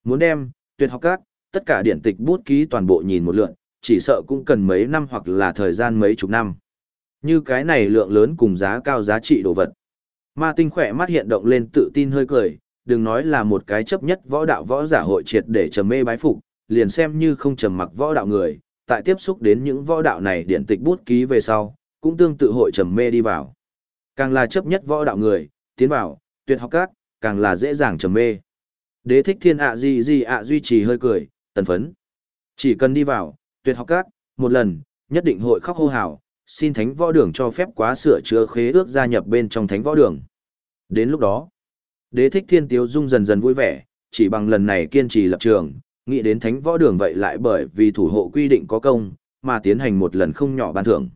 Muốn đem, tuyệt học các, tất cả điện tịch bút ký toàn bộ nhìn một lượt, chỉ sợ cũng cần mấy năm hoặc là thời gian mấy chục năm. Như cái này lượng lớn cùng giá cao giá trị đồ vật. Ma tinh khỏe mắt hiện động lên tự tin hơi cười, đừng nói là một cái chấp nhất võ đạo võ giả hội triệt để trầm mê bái phục, liền xem như không trầm mặc võ đạo người, tại tiếp xúc đến những võ đạo này điện tịch bút ký về sau, cũng tương tự hội trầm mê đi vào. Càng là chấp nhất võ đạo người, tiến vào, tuyệt học các, càng là dễ dàng trầm mê. Đế thích thiên ạ gì gì ạ duy trì hơi cười, tần phấn. Chỉ cần đi vào, tuyệt học các, một lần, nhất định hội khóc hô hào, xin thánh võ đường cho phép quá sửa chữa khế ước gia nhập bên trong thánh võ đường. Đến lúc đó, đế thích thiên tiếu dung dần dần vui vẻ, chỉ bằng lần này kiên trì lập trường, nghĩ đến thánh võ đường vậy lại bởi vì thủ hộ quy định có công, mà tiến hành một lần không nhỏ ban thưởng.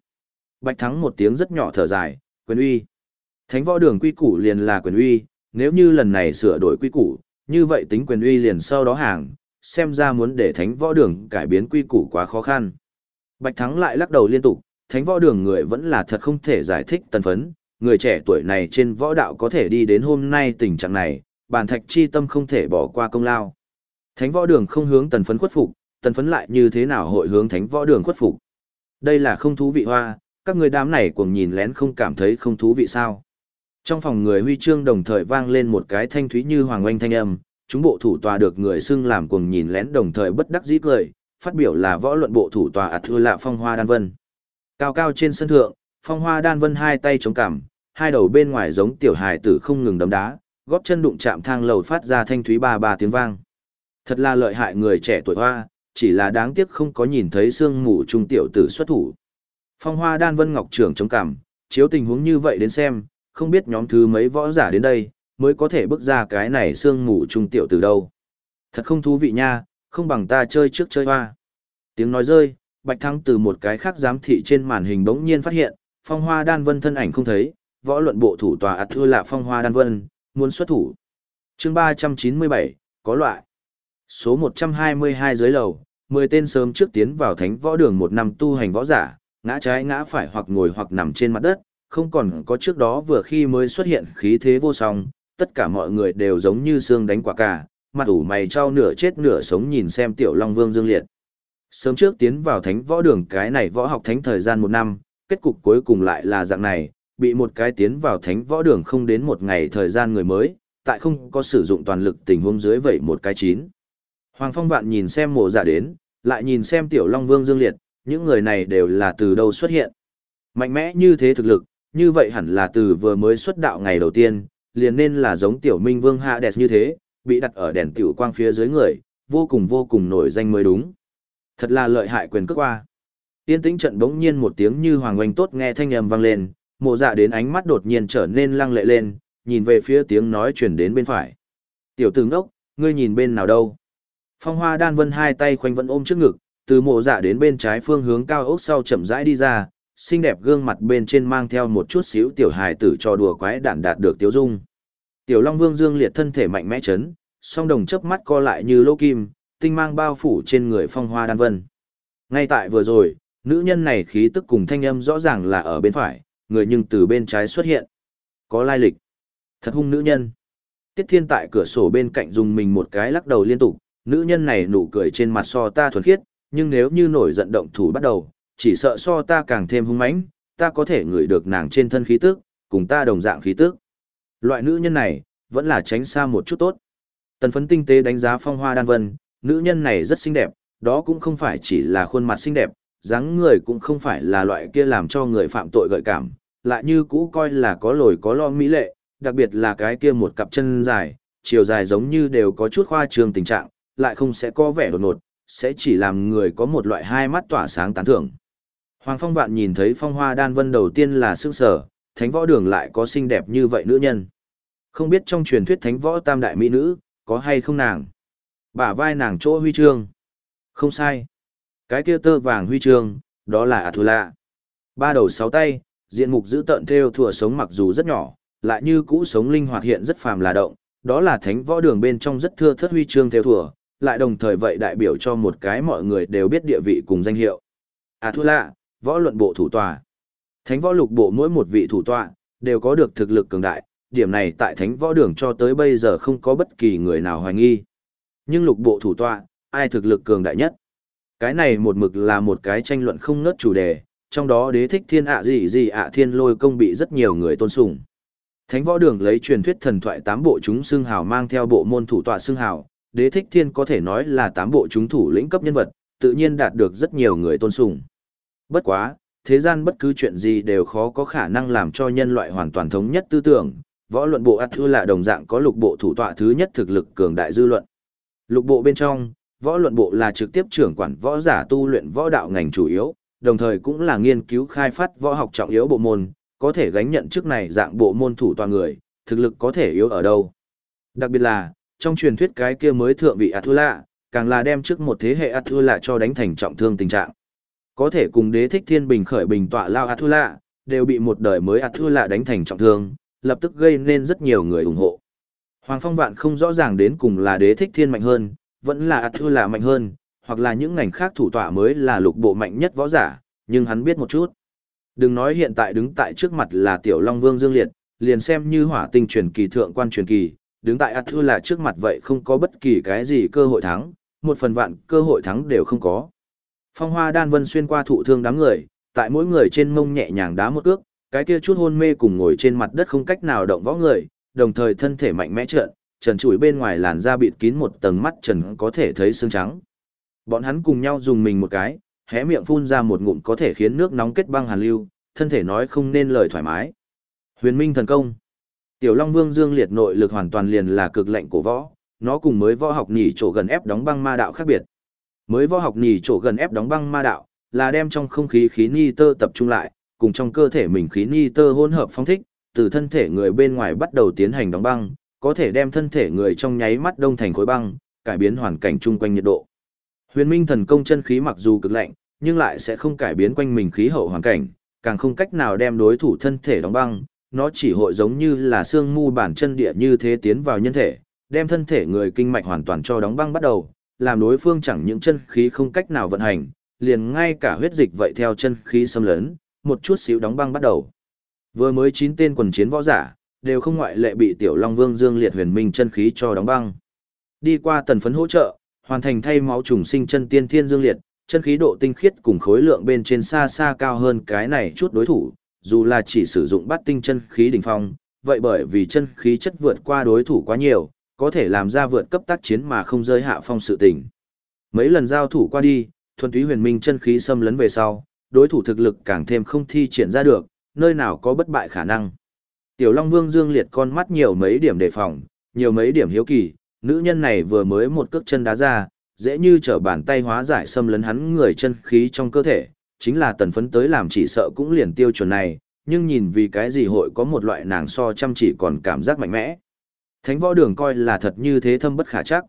Bạch thắng một tiếng rất nhỏ thở dài, quyền uy. Thánh võ đường quy củ liền là quyền uy, nếu như lần này sửa đổi quy củ, như vậy tính quyền uy liền sau đó hàng, xem ra muốn để thánh võ đường cải biến quy củ quá khó khăn. Bạch Thắng lại lắc đầu liên tục, thánh võ đường người vẫn là thật không thể giải thích tần phấn, người trẻ tuổi này trên võ đạo có thể đi đến hôm nay tình trạng này, bản thạch chi tâm không thể bỏ qua công lao. Thánh võ đường không hướng tần phấn khuất phục, tần phấn lại như thế nào hội hướng thánh võ đường khuất phục. Đây là không thú vị hoa, các người đám này cuồng nhìn lén không cảm thấy không thú vị sao. Trong phòng người huy chương đồng thời vang lên một cái thanh thúy như hoàng oanh thanh âm, chúng bộ thủ tòa được người xưng làm cuồng nhìn lén đồng thời bất đắc dĩ cười, phát biểu là võ luận bộ thủ tòa ạt thưa lạ phong hoa đan vân. Cao cao trên sân thượng, phong hoa đan vân hai tay chống cằm, hai đầu bên ngoài giống tiểu hài tử không ngừng đấm đá, góp chân đụng chạm thang lầu phát ra thanh thúy ba ba tiếng vang. Thật là lợi hại người trẻ tuổi hoa, chỉ là đáng tiếc không có nhìn thấy xương mù trung tiểu tử xuất thủ. Phong hoa đan vân ngọc trưởng chống cằm, chiếu tình huống như vậy đến xem, không biết nhóm thứ mấy võ giả đến đây, mới có thể bước ra cái này xương mù trung tiểu từ đâu. Thật không thú vị nha, không bằng ta chơi trước chơi hoa. Tiếng nói rơi, Bạch Thăng từ một cái khác giám thị trên màn hình bỗng nhiên phát hiện, phong hoa đan vân thân ảnh không thấy, võ luận bộ thủ tòa ạt thua là phong hoa đan vân, muốn xuất thủ. chương 397, có loại. Số 122 dưới lầu, 10 tên sớm trước tiến vào thánh võ đường một năm tu hành võ giả, ngã trái ngã phải hoặc ngồi hoặc nằm trên mặt đất, không còn có trước đó vừa khi mới xuất hiện khí thế vô song, tất cả mọi người đều giống như xương đánh quả cả mặt ủ mày trao nửa chết nửa sống nhìn xem tiểu long vương dương liệt. Sớm trước tiến vào thánh võ đường cái này võ học thánh thời gian một năm, kết cục cuối cùng lại là dạng này, bị một cái tiến vào thánh võ đường không đến một ngày thời gian người mới, tại không có sử dụng toàn lực tình huống dưới vậy một cái chín. Hoàng Phong Vạn nhìn xem mộ giả đến, lại nhìn xem tiểu long vương dương liệt, những người này đều là từ đâu xuất hiện. Mạnh mẽ như thế thực lực, như vậy hẳn là từ vừa mới xuất đạo ngày đầu tiên, liền nên là giống tiểu minh vương hạ đẹp như thế, bị đặt ở đèn tiểu quang phía dưới người, vô cùng vô cùng nổi danh mới đúng. Thật là lợi hại quyền cước qua. Yên tĩnh trận bỗng nhiên một tiếng như hoàng oanh tốt nghe thanh âm vang lên, mộ dạ đến ánh mắt đột nhiên trở nên lăng lệ lên, nhìn về phía tiếng nói chuyển đến bên phải. Tiểu tử ngốc, ngươi nhìn bên nào đâu? Phong hoa đan vân hai tay khoanh vẫn ôm trước ngực, từ mộ dạ đến bên trái phương hướng cao ốc sau chậm rãi đi ra, xinh đẹp gương mặt bên trên mang theo một chút xíu tiểu hài tử cho đùa quái đản đạt được tiêu dung. Tiểu Long Vương Dương liệt thân thể mạnh mẽ chấn, song đồng chớp mắt co lại như lỗ kim, tinh mang bao phủ trên người phong hoa đan vân. Ngay tại vừa rồi, nữ nhân này khí tức cùng thanh âm rõ ràng là ở bên phải, người nhưng từ bên trái xuất hiện. Có lai lịch. Thật hung nữ nhân. Tiết Thiên tại cửa sổ bên cạnh dùng mình một cái lắc đầu liên tục, nữ nhân này nụ cười trên mặt so ta thuần khiết, nhưng nếu như nổi giận động thủ bắt đầu, chỉ sợ so ta càng thêm hung mãnh, ta có thể ngửi được nàng trên thân khí tức, cùng ta đồng dạng khí tức. Loại nữ nhân này, vẫn là tránh xa một chút tốt. Tần phấn tinh tế đánh giá phong hoa đan vân, nữ nhân này rất xinh đẹp, đó cũng không phải chỉ là khuôn mặt xinh đẹp, dáng người cũng không phải là loại kia làm cho người phạm tội gợi cảm, lại như cũ coi là có lồi có lo mỹ lệ, đặc biệt là cái kia một cặp chân dài, chiều dài giống như đều có chút khoa trương tình trạng, lại không sẽ có vẻ đột ngột, sẽ chỉ làm người có một loại hai mắt tỏa sáng tán thưởng. Hoàng Phong Vạn nhìn thấy phong hoa đan vân đầu tiên là sức sở, thánh võ đường lại có xinh đẹp như vậy nữ nhân. Không biết trong truyền thuyết thánh võ tam đại mỹ nữ, có hay không nàng? Bả vai nàng chỗ huy chương. Không sai. Cái kia tơ vàng huy chương, đó là Atula. Ba đầu sáu tay, diện mục giữ tợn theo thừa sống mặc dù rất nhỏ, lại như cũ sống linh hoạt hiện rất phàm là động, đó là thánh võ đường bên trong rất thưa thất huy chương theo thừa, lại đồng thời vậy đại biểu cho một cái mọi người đều biết địa vị cùng danh hiệu. Atula, võ luận bộ thủ tòa. Thánh võ lục bộ mỗi một vị thủ tọa, đều có được thực lực cường đại, điểm này tại thánh võ đường cho tới bây giờ không có bất kỳ người nào hoài nghi. Nhưng lục bộ thủ tọa, ai thực lực cường đại nhất? Cái này một mực là một cái tranh luận không ngớt chủ đề, trong đó đế thích thiên ạ gì gì ạ thiên lôi công bị rất nhiều người tôn sùng. Thánh võ đường lấy truyền thuyết thần thoại tám bộ chúng xương hào mang theo bộ môn thủ tọa xương hào, đế thích thiên có thể nói là tám bộ chúng thủ lĩnh cấp nhân vật, tự nhiên đạt được rất nhiều người tôn sùng. Bất quá, thế gian bất cứ chuyện gì đều khó có khả năng làm cho nhân loại hoàn toàn thống nhất tư tưởng, võ luận bộ ắt thư là đồng dạng có lục bộ thủ tọa thứ nhất thực lực cường đại dư luận. Lục bộ bên trong, võ luận bộ là trực tiếp trưởng quản võ giả tu luyện võ đạo ngành chủ yếu, đồng thời cũng là nghiên cứu khai phát võ học trọng yếu bộ môn, có thể gánh nhận chức này dạng bộ môn thủ toàn người, thực lực có thể yếu ở đâu. Đặc biệt là, trong truyền thuyết cái kia mới thượng vị Atula, càng là đem trước một thế hệ Atula cho đánh thành trọng thương tình trạng. Có thể cùng đế thích thiên bình khởi bình tọa lao Atula, đều bị một đời mới Atula đánh thành trọng thương, lập tức gây nên rất nhiều người ủng hộ. Hoàng Phong Vạn không rõ ràng đến cùng là đế thích thiên mạnh hơn, vẫn là Atula mạnh hơn, hoặc là những ngành khác thủ tọa mới là lục bộ mạnh nhất võ giả, nhưng hắn biết một chút. Đừng nói hiện tại đứng tại trước mặt là Tiểu Long Vương Dương Liệt, liền xem như hỏa tinh truyền kỳ thượng quan truyền kỳ, đứng tại Atula trước mặt vậy không có bất kỳ cái gì cơ hội thắng, một phần vạn cơ hội thắng đều không có. Phong hoa đan vân xuyên qua thụ thương đám người, tại mỗi người trên mông nhẹ nhàng đá một cước, cái kia chút hôn mê cùng ngồi trên mặt đất không cách nào động võ người, đồng thời thân thể mạnh mẽ trợn, trần trụi bên ngoài làn da bịt kín một tầng mắt trần có thể thấy xương trắng. Bọn hắn cùng nhau dùng mình một cái, hé miệng phun ra một ngụm có thể khiến nước nóng kết băng hàn lưu, thân thể nói không nên lời thoải mái. Huyền Minh thần công. Tiểu Long Vương Dương Liệt nội lực hoàn toàn liền là cực lệnh cổ võ, nó cùng mới võ học nhỉ chỗ gần ép đóng băng ma đạo khác biệt. Mới võ học nhỉ chỗ gần ép đóng băng ma đạo, là đem trong không khí khí ni tơ tập trung lại, cùng trong cơ thể mình khí ni tơ hỗn hợp phong thích, từ thân thể người bên ngoài bắt đầu tiến hành đóng băng, có thể đem thân thể người trong nháy mắt đông thành khối băng, cải biến hoàn cảnh chung quanh nhiệt độ. Huyền Minh thần công chân khí mặc dù cực lạnh, nhưng lại sẽ không cải biến quanh mình khí hậu hoàn cảnh, càng không cách nào đem đối thủ thân thể đóng băng, nó chỉ hội giống như là xương mu bản chân địa như thế tiến vào nhân thể, đem thân thể người kinh mạch hoàn toàn cho đóng băng bắt đầu, làm đối phương chẳng những chân khí không cách nào vận hành, liền ngay cả huyết dịch vậy theo chân khí xâm lấn, một chút xíu đóng băng bắt đầu. Vừa mới chín tên quần chiến võ giả, đều không ngoại lệ bị Tiểu Long Vương Dương Liệt Huyền Minh chân khí cho đóng băng. Đi qua tần phấn hỗ trợ, hoàn thành thay máu trùng sinh chân tiên thiên dương liệt, chân khí độ tinh khiết cùng khối lượng bên trên xa xa cao hơn cái này chút đối thủ, dù là chỉ sử dụng bát tinh chân khí đỉnh phong, vậy bởi vì chân khí chất vượt qua đối thủ quá nhiều, có thể làm ra vượt cấp tác chiến mà không rơi hạ phong sự tình. Mấy lần giao thủ qua đi, thuần túy huyền minh chân khí xâm lấn về sau, đối thủ thực lực càng thêm không thi triển ra được, nơi nào có bất bại khả năng. Tiểu Long Vương Dương liệt con mắt nhiều mấy điểm đề phòng, nhiều mấy điểm hiếu kỳ, nữ nhân này vừa mới một cước chân đá ra, dễ như trở bàn tay hóa giải xâm lấn hắn người chân khí trong cơ thể, chính là tần phấn tới làm chỉ sợ cũng liền tiêu chuẩn này, nhưng nhìn vì cái gì hội có một loại nàng so chăm chỉ còn cảm giác mạnh mẽ. Thánh võ đường coi là thật như thế thâm bất khả chắc.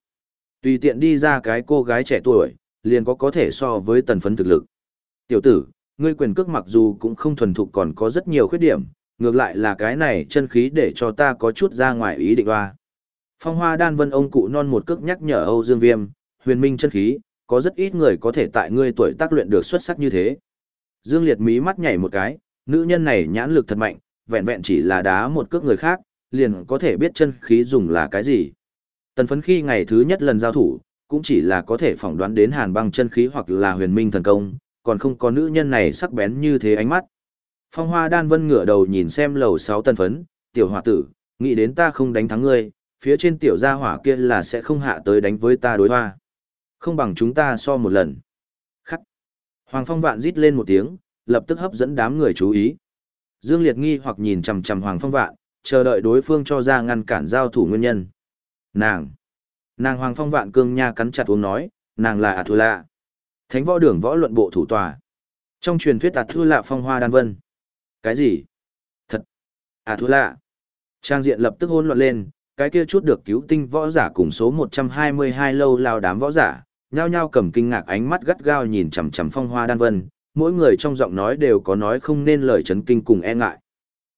Tùy tiện đi ra cái cô gái trẻ tuổi, liền có có thể so với tần phấn thực lực. Tiểu tử, ngươi quyền cước mặc dù cũng không thuần thục còn có rất nhiều khuyết điểm, ngược lại là cái này chân khí để cho ta có chút ra ngoài ý định hoa. Phong hoa đan vân ông cụ non một cước nhắc nhở Âu Dương Viêm, huyền minh chân khí, có rất ít người có thể tại ngươi tuổi tác luyện được xuất sắc như thế. Dương Liệt mí mắt nhảy một cái, nữ nhân này nhãn lực thật mạnh, vẹn vẹn chỉ là đá một cước người khác, liền có thể biết chân khí dùng là cái gì. Tần phấn khi ngày thứ nhất lần giao thủ, cũng chỉ là có thể phỏng đoán đến hàn băng chân khí hoặc là huyền minh thần công, còn không có nữ nhân này sắc bén như thế ánh mắt. Phong hoa đan vân ngửa đầu nhìn xem lầu 6 tân phấn, tiểu hỏa tử, nghĩ đến ta không đánh thắng ngươi, phía trên tiểu gia hỏa kia là sẽ không hạ tới đánh với ta đối hoa. Không bằng chúng ta so một lần. Khắc. Hoàng Phong Vạn rít lên một tiếng, lập tức hấp dẫn đám người chú ý. Dương Liệt nghi hoặc nhìn chằm chằm Hoàng Phong Vạn, chờ đợi đối phương cho ra ngăn cản giao thủ nguyên nhân. Nàng. Nàng Hoàng Phong Vạn cương nha cắn chặt uống nói, nàng là Atula. Thánh võ đường võ luận bộ thủ tòa. Trong truyền thuyết Atula phong hoa đan vân. Cái gì? Thật. À thua Lạ. Trang diện lập tức hỗn loạn lên, cái kia chút được cứu tinh võ giả cùng số 122 lâu lao đám võ giả, nhao nhao cầm kinh ngạc ánh mắt gắt gao nhìn chằm chằm phong hoa đan vân, mỗi người trong giọng nói đều có nói không nên lời chấn kinh cùng e ngại.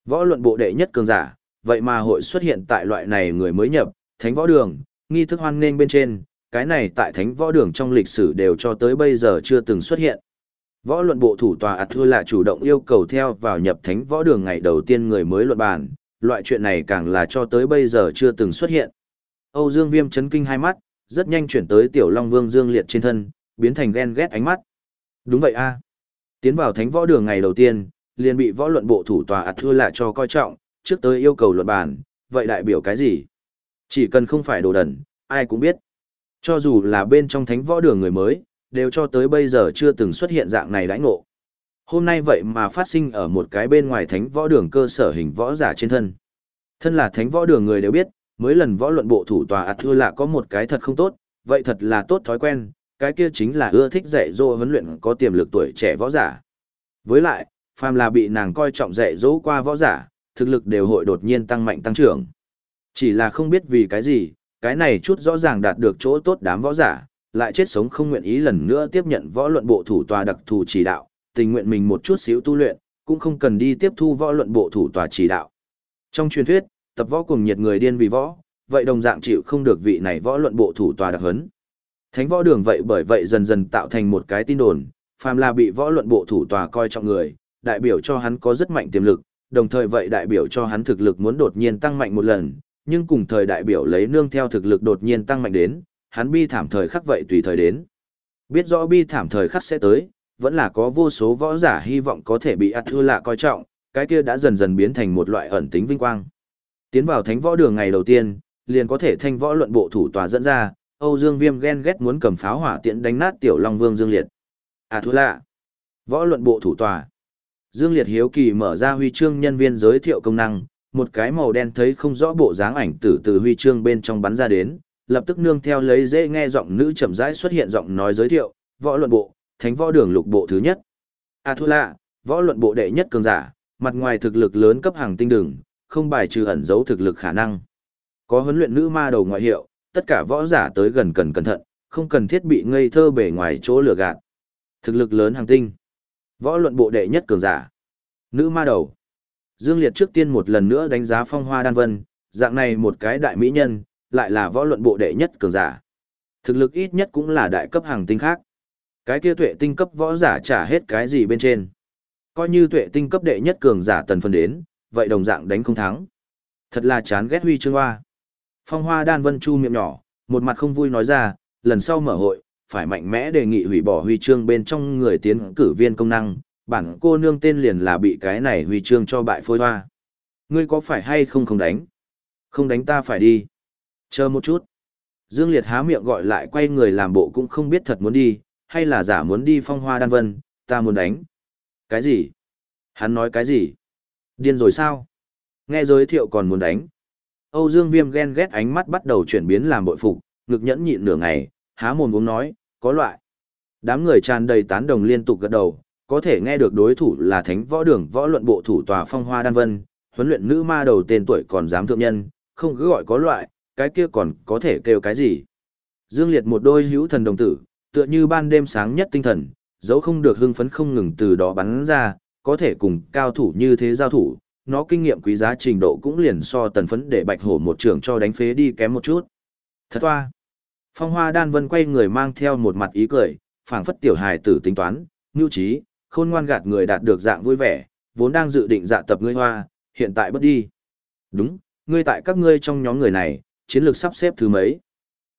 Võ luận bộ đệ nhất cường giả, vậy mà hội xuất hiện tại loại này người mới nhập, thánh võ đường, nghi thức hoan nghênh bên trên, cái này tại thánh võ đường trong lịch sử đều cho tới bây giờ chưa từng xuất hiện. Võ luận bộ thủ tòa ạt thưa là chủ động yêu cầu theo vào nhập thánh võ đường ngày đầu tiên người mới luận bàn, loại chuyện này càng là cho tới bây giờ chưa từng xuất hiện. Âu Dương Viêm chấn kinh hai mắt, rất nhanh chuyển tới Tiểu Long Vương Dương Liệt trên thân, biến thành ghen ghét ánh mắt. Đúng vậy a. Tiến vào thánh võ đường ngày đầu tiên, liền bị võ luận bộ thủ tòa ạt thưa là cho coi trọng, trước tới yêu cầu luận bàn, vậy đại biểu cái gì? Chỉ cần không phải đồ đần, ai cũng biết. Cho dù là bên trong thánh võ đường người mới, đều cho tới bây giờ chưa từng xuất hiện dạng này đãi ngộ. Hôm nay vậy mà phát sinh ở một cái bên ngoài thánh võ đường cơ sở hình võ giả trên thân. Thân là thánh võ đường người đều biết, mới lần võ luận bộ thủ tòa ạt thưa là có một cái thật không tốt, vậy thật là tốt thói quen, cái kia chính là ưa thích dạy dỗ huấn luyện có tiềm lực tuổi trẻ võ giả. Với lại, phàm là bị nàng coi trọng dạy dỗ qua võ giả, thực lực đều hội đột nhiên tăng mạnh tăng trưởng. Chỉ là không biết vì cái gì, cái này chút rõ ràng đạt được chỗ tốt đám võ giả, lại chết sống không nguyện ý lần nữa tiếp nhận võ luận bộ thủ tòa đặc thù chỉ đạo, tình nguyện mình một chút xíu tu luyện, cũng không cần đi tiếp thu võ luận bộ thủ tòa chỉ đạo. Trong truyền thuyết, tập võ cùng nhiệt người điên vì võ, vậy đồng dạng chịu không được vị này võ luận bộ thủ tòa đặc hấn. Thánh võ đường vậy bởi vậy dần dần tạo thành một cái tin đồn, phàm là bị võ luận bộ thủ tòa coi trọng người, đại biểu cho hắn có rất mạnh tiềm lực, đồng thời vậy đại biểu cho hắn thực lực muốn đột nhiên tăng mạnh một lần, nhưng cùng thời đại biểu lấy nương theo thực lực đột nhiên tăng mạnh đến, hắn bi thảm thời khắc vậy tùy thời đến. Biết rõ bi thảm thời khắc sẽ tới, vẫn là có vô số võ giả hy vọng có thể bị ạt thua lạ coi trọng, cái kia đã dần dần biến thành một loại ẩn tính vinh quang. Tiến vào thánh võ đường ngày đầu tiên, liền có thể thanh võ luận bộ thủ tòa dẫn ra, Âu Dương Viêm ghen ghét muốn cầm pháo hỏa tiện đánh nát tiểu Long Vương Dương Liệt. À thua lạ. Võ luận bộ thủ tòa. Dương Liệt hiếu kỳ mở ra huy chương nhân viên giới thiệu công năng, một cái màu đen thấy không rõ bộ dáng ảnh tử từ huy chương bên trong bắn ra đến, lập tức nương theo lấy dễ nghe giọng nữ chậm rãi xuất hiện giọng nói giới thiệu, võ luận bộ, thánh võ đường lục bộ thứ nhất. A Thu Lạ, võ luận bộ đệ nhất cường giả, mặt ngoài thực lực lớn cấp hàng tinh đường, không bài trừ ẩn giấu thực lực khả năng. Có huấn luyện nữ ma đầu ngoại hiệu, tất cả võ giả tới gần cần cẩn thận, không cần thiết bị ngây thơ bề ngoài chỗ lừa gạt. Thực lực lớn hàng tinh. Võ luận bộ đệ nhất cường giả. Nữ ma đầu. Dương Liệt trước tiên một lần nữa đánh giá phong hoa đan vân, dạng này một cái đại mỹ nhân, lại là võ luận bộ đệ nhất cường giả. Thực lực ít nhất cũng là đại cấp hàng tinh khác. Cái kia tuệ tinh cấp võ giả trả hết cái gì bên trên. Coi như tuệ tinh cấp đệ nhất cường giả tần phân đến, vậy đồng dạng đánh không thắng. Thật là chán ghét huy chương hoa. Phong hoa đan vân chu miệng nhỏ, một mặt không vui nói ra, lần sau mở hội, phải mạnh mẽ đề nghị hủy bỏ huy chương bên trong người tiến cử viên công năng, bản cô nương tên liền là bị cái này huy chương cho bại phôi hoa. Ngươi có phải hay không không đánh? Không đánh ta phải đi. Chờ một chút. Dương Liệt há miệng gọi lại quay người làm bộ cũng không biết thật muốn đi, hay là giả muốn đi phong hoa đan vân, ta muốn đánh. Cái gì? Hắn nói cái gì? Điên rồi sao? Nghe giới thiệu còn muốn đánh. Âu Dương Viêm ghen ghét ánh mắt bắt đầu chuyển biến làm bội phục, ngực nhẫn nhịn nửa ngày, há mồm uống nói, có loại. Đám người tràn đầy tán đồng liên tục gật đầu, có thể nghe được đối thủ là thánh võ đường võ luận bộ thủ tòa phong hoa đan vân, huấn luyện nữ ma đầu tên tuổi còn dám thượng nhân, không cứ gọi có loại, cái kia còn có thể kêu cái gì. Dương Liệt một đôi hữu thần đồng tử, tựa như ban đêm sáng nhất tinh thần, dấu không được hưng phấn không ngừng từ đó bắn ra, có thể cùng cao thủ như thế giao thủ, nó kinh nghiệm quý giá trình độ cũng liền so tần phấn để bạch hổ một trường cho đánh phế đi kém một chút. Thật hoa! Phong hoa đan vân quay người mang theo một mặt ý cười, phảng phất tiểu hài tử tính toán, nhu trí, khôn ngoan gạt người đạt được dạng vui vẻ, vốn đang dự định dạ tập ngươi hoa, hiện tại bất đi. Đúng, ngươi tại các ngươi trong nhóm người này, chiến lược sắp xếp thứ mấy.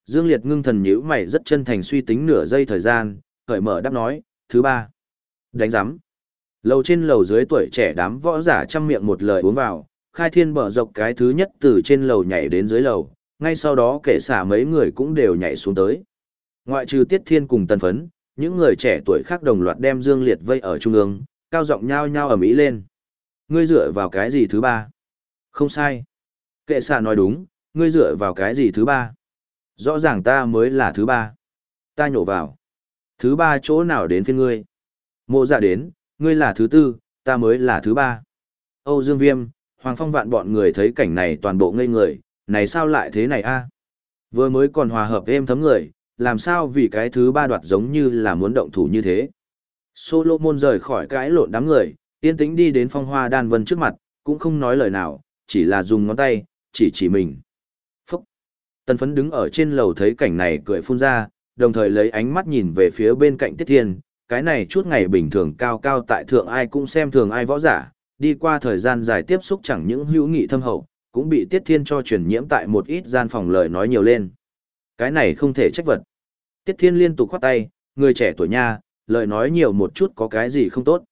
Dương Liệt ngưng thần nhíu mày rất chân thành suy tính nửa giây thời gian, cởi mở đáp nói, thứ ba. Đánh giám. Lầu trên lầu dưới tuổi trẻ đám võ giả chăm miệng một lời uống vào, khai thiên bờ dọc cái thứ nhất từ trên lầu nhảy đến dưới lầu, ngay sau đó kể xả mấy người cũng đều nhảy xuống tới. Ngoại trừ Tiết Thiên cùng Tân Phấn, những người trẻ tuổi khác đồng loạt đem Dương Liệt vây ở trung ương, cao giọng nhao nhao ở Mỹ lên. Ngươi dựa vào cái gì thứ ba? Không sai. Kệ xả nói đúng, ngươi dựa vào cái gì thứ ba? Rõ ràng ta mới là thứ ba. Ta nhổ vào. Thứ ba chỗ nào đến phiên ngươi? Mộ dạ đến, ngươi là thứ tư, ta mới là thứ ba. Âu Dương Viêm, Hoàng Phong vạn bọn người thấy cảnh này toàn bộ ngây người, này sao lại thế này a? Vừa mới còn hòa hợp êm thấm người, làm sao vì cái thứ ba đoạt giống như là muốn động thủ như thế. Solomon rời khỏi cái lộn đám người, yên tĩnh đi đến phong hoa đan vân trước mặt, cũng không nói lời nào, chỉ là dùng ngón tay, chỉ chỉ mình. Tần phấn đứng ở trên lầu thấy cảnh này cười phun ra, đồng thời lấy ánh mắt nhìn về phía bên cạnh Tiết Thiên, cái này chút ngày bình thường cao cao tại thượng ai cũng xem thường ai võ giả, đi qua thời gian dài tiếp xúc chẳng những hữu nghị thâm hậu, cũng bị Tiết Thiên cho truyền nhiễm tại một ít gian phòng lời nói nhiều lên. Cái này không thể trách vật. Tiết Thiên liên tục khoát tay, người trẻ tuổi nha, lời nói nhiều một chút có cái gì không tốt.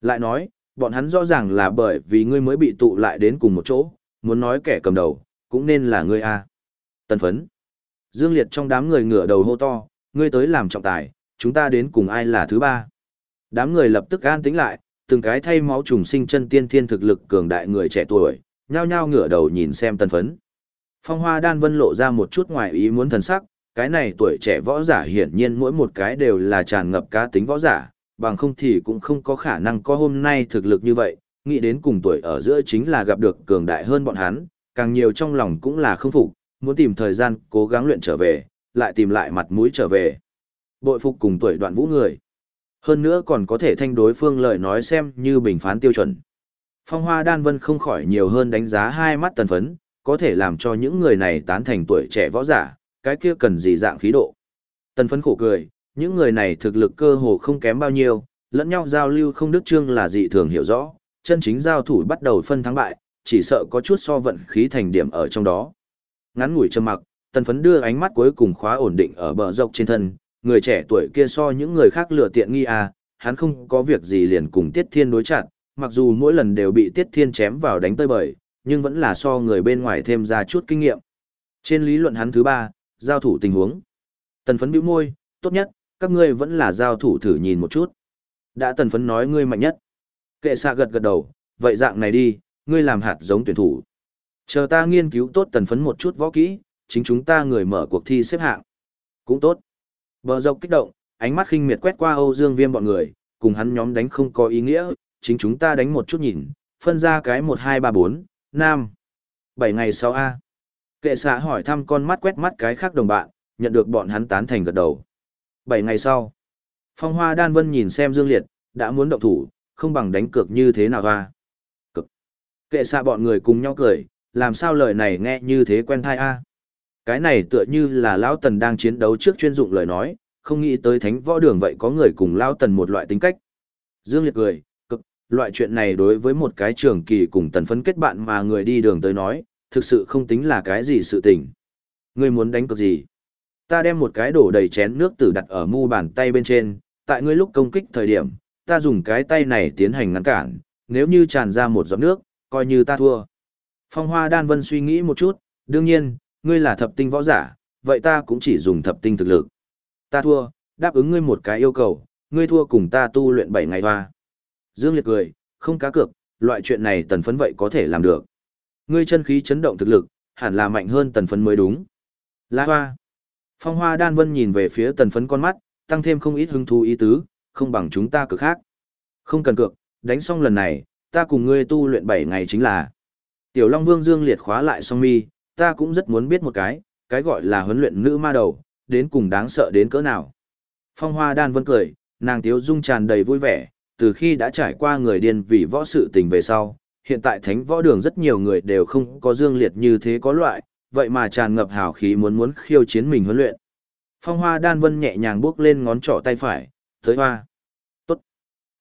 Lại nói, bọn hắn rõ ràng là bởi vì ngươi mới bị tụ lại đến cùng một chỗ, muốn nói kẻ cầm đầu, cũng nên là ngươi a. Tần phấn. Dương Liệt trong đám người ngửa đầu hô to, ngươi tới làm trọng tài, chúng ta đến cùng ai là thứ ba. Đám người lập tức an tĩnh lại, từng cái thay máu trùng sinh chân tiên thiên thực lực cường đại người trẻ tuổi, nhao nhao ngửa đầu nhìn xem tần phấn. Phong hoa đan vân lộ ra một chút ngoài ý muốn thần sắc, cái này tuổi trẻ võ giả hiển nhiên mỗi một cái đều là tràn ngập cá tính võ giả, bằng không thì cũng không có khả năng có hôm nay thực lực như vậy, nghĩ đến cùng tuổi ở giữa chính là gặp được cường đại hơn bọn hắn, càng nhiều trong lòng cũng là không phục, muốn tìm thời gian cố gắng luyện trở về, lại tìm lại mặt mũi trở về. Bội phục cùng tuổi đoạn vũ người. Hơn nữa còn có thể thanh đối phương lời nói xem như bình phán tiêu chuẩn. Phong Hoa Đan Vân không khỏi nhiều hơn đánh giá hai mắt tần phấn, có thể làm cho những người này tán thành tuổi trẻ võ giả, cái kia cần gì dạng khí độ. Tần phấn khổ cười, những người này thực lực cơ hồ không kém bao nhiêu, lẫn nhau giao lưu không đức trương là dị thường hiểu rõ, chân chính giao thủ bắt đầu phân thắng bại, chỉ sợ có chút so vận khí thành điểm ở trong đó. Ngắn ngủi trầm mặc, tần phấn đưa ánh mắt cuối cùng khóa ổn định ở bờ dọc trên thân, người trẻ tuổi kia so những người khác lựa tiện nghi à, hắn không có việc gì liền cùng Tiết Thiên đối chặt, mặc dù mỗi lần đều bị Tiết Thiên chém vào đánh tơi bời, nhưng vẫn là so người bên ngoài thêm ra chút kinh nghiệm. Trên lý luận hắn thứ ba, giao thủ tình huống. Tần phấn bĩu môi, tốt nhất, các ngươi vẫn là giao thủ thử nhìn một chút. Đã tần phấn nói ngươi mạnh nhất. Kệ xạ gật gật đầu, vậy dạng này đi, ngươi làm hạt giống tuyển thủ. Chờ ta nghiên cứu tốt tần phấn một chút võ kỹ, chính chúng ta người mở cuộc thi xếp hạng. Cũng tốt. Bờ dọc kích động, ánh mắt khinh miệt quét qua Âu Dương Viêm bọn người, cùng hắn nhóm đánh không có ý nghĩa, chính chúng ta đánh một chút nhìn, phân ra cái 1 2 3 4, năm 7 ngày sau a. Kệ xạ hỏi thăm con mắt quét mắt cái khác đồng bạn, nhận được bọn hắn tán thành gật đầu. 7 ngày sau, Phong Hoa Đan Vân nhìn xem Dương Liệt, đã muốn động thủ, không bằng đánh cược như thế nào hoa. Cực. Kệ xạ bọn người cùng nhau cười, làm sao lời này nghe như thế quen thai a? Cái này tựa như là Lão Tần đang chiến đấu trước chuyên dụng lời nói, không nghĩ tới thánh võ đường vậy có người cùng Lão Tần một loại tính cách. Dương Liệt cười, cực, loại chuyện này đối với một cái trường kỳ cùng tần phấn kết bạn mà người đi đường tới nói, thực sự không tính là cái gì sự tình. Ngươi muốn đánh cược gì? Ta đem một cái đổ đầy chén nước tử đặt ở mu bàn tay bên trên, tại ngươi lúc công kích thời điểm, ta dùng cái tay này tiến hành ngăn cản, nếu như tràn ra một giọt nước, coi như ta thua. Phong Hoa Đan Vân suy nghĩ một chút, đương nhiên, ngươi là thập tinh võ giả, vậy ta cũng chỉ dùng thập tinh thực lực. Ta thua, đáp ứng ngươi một cái yêu cầu, ngươi thua cùng ta tu luyện 7 ngày hoa. Dương Liệt cười, không cá cược, loại chuyện này tần phấn vậy có thể làm được. Ngươi chân khí chấn động thực lực, hẳn là mạnh hơn tần phấn mới đúng. La hoa. Phong Hoa Đan Vân nhìn về phía tần phấn con mắt, tăng thêm không ít hứng thú ý tứ, không bằng chúng ta cực khác. Không cần cược, đánh xong lần này, ta cùng ngươi tu luyện 7 ngày chính là. Tiểu Long Vương Dương liệt khóa lại song mi, ta cũng rất muốn biết một cái, cái gọi là huấn luyện nữ ma đầu, đến cùng đáng sợ đến cỡ nào. Phong Hoa Đan Vân cười, nàng tiếu dung tràn đầy vui vẻ, từ khi đã trải qua người điên vì võ sự tình về sau, hiện tại thánh võ đường rất nhiều người đều không có dương liệt như thế có loại, vậy mà tràn ngập hào khí muốn muốn khiêu chiến mình huấn luyện. Phong Hoa Đan Vân nhẹ nhàng bước lên ngón trỏ tay phải, tới hoa. Tốt.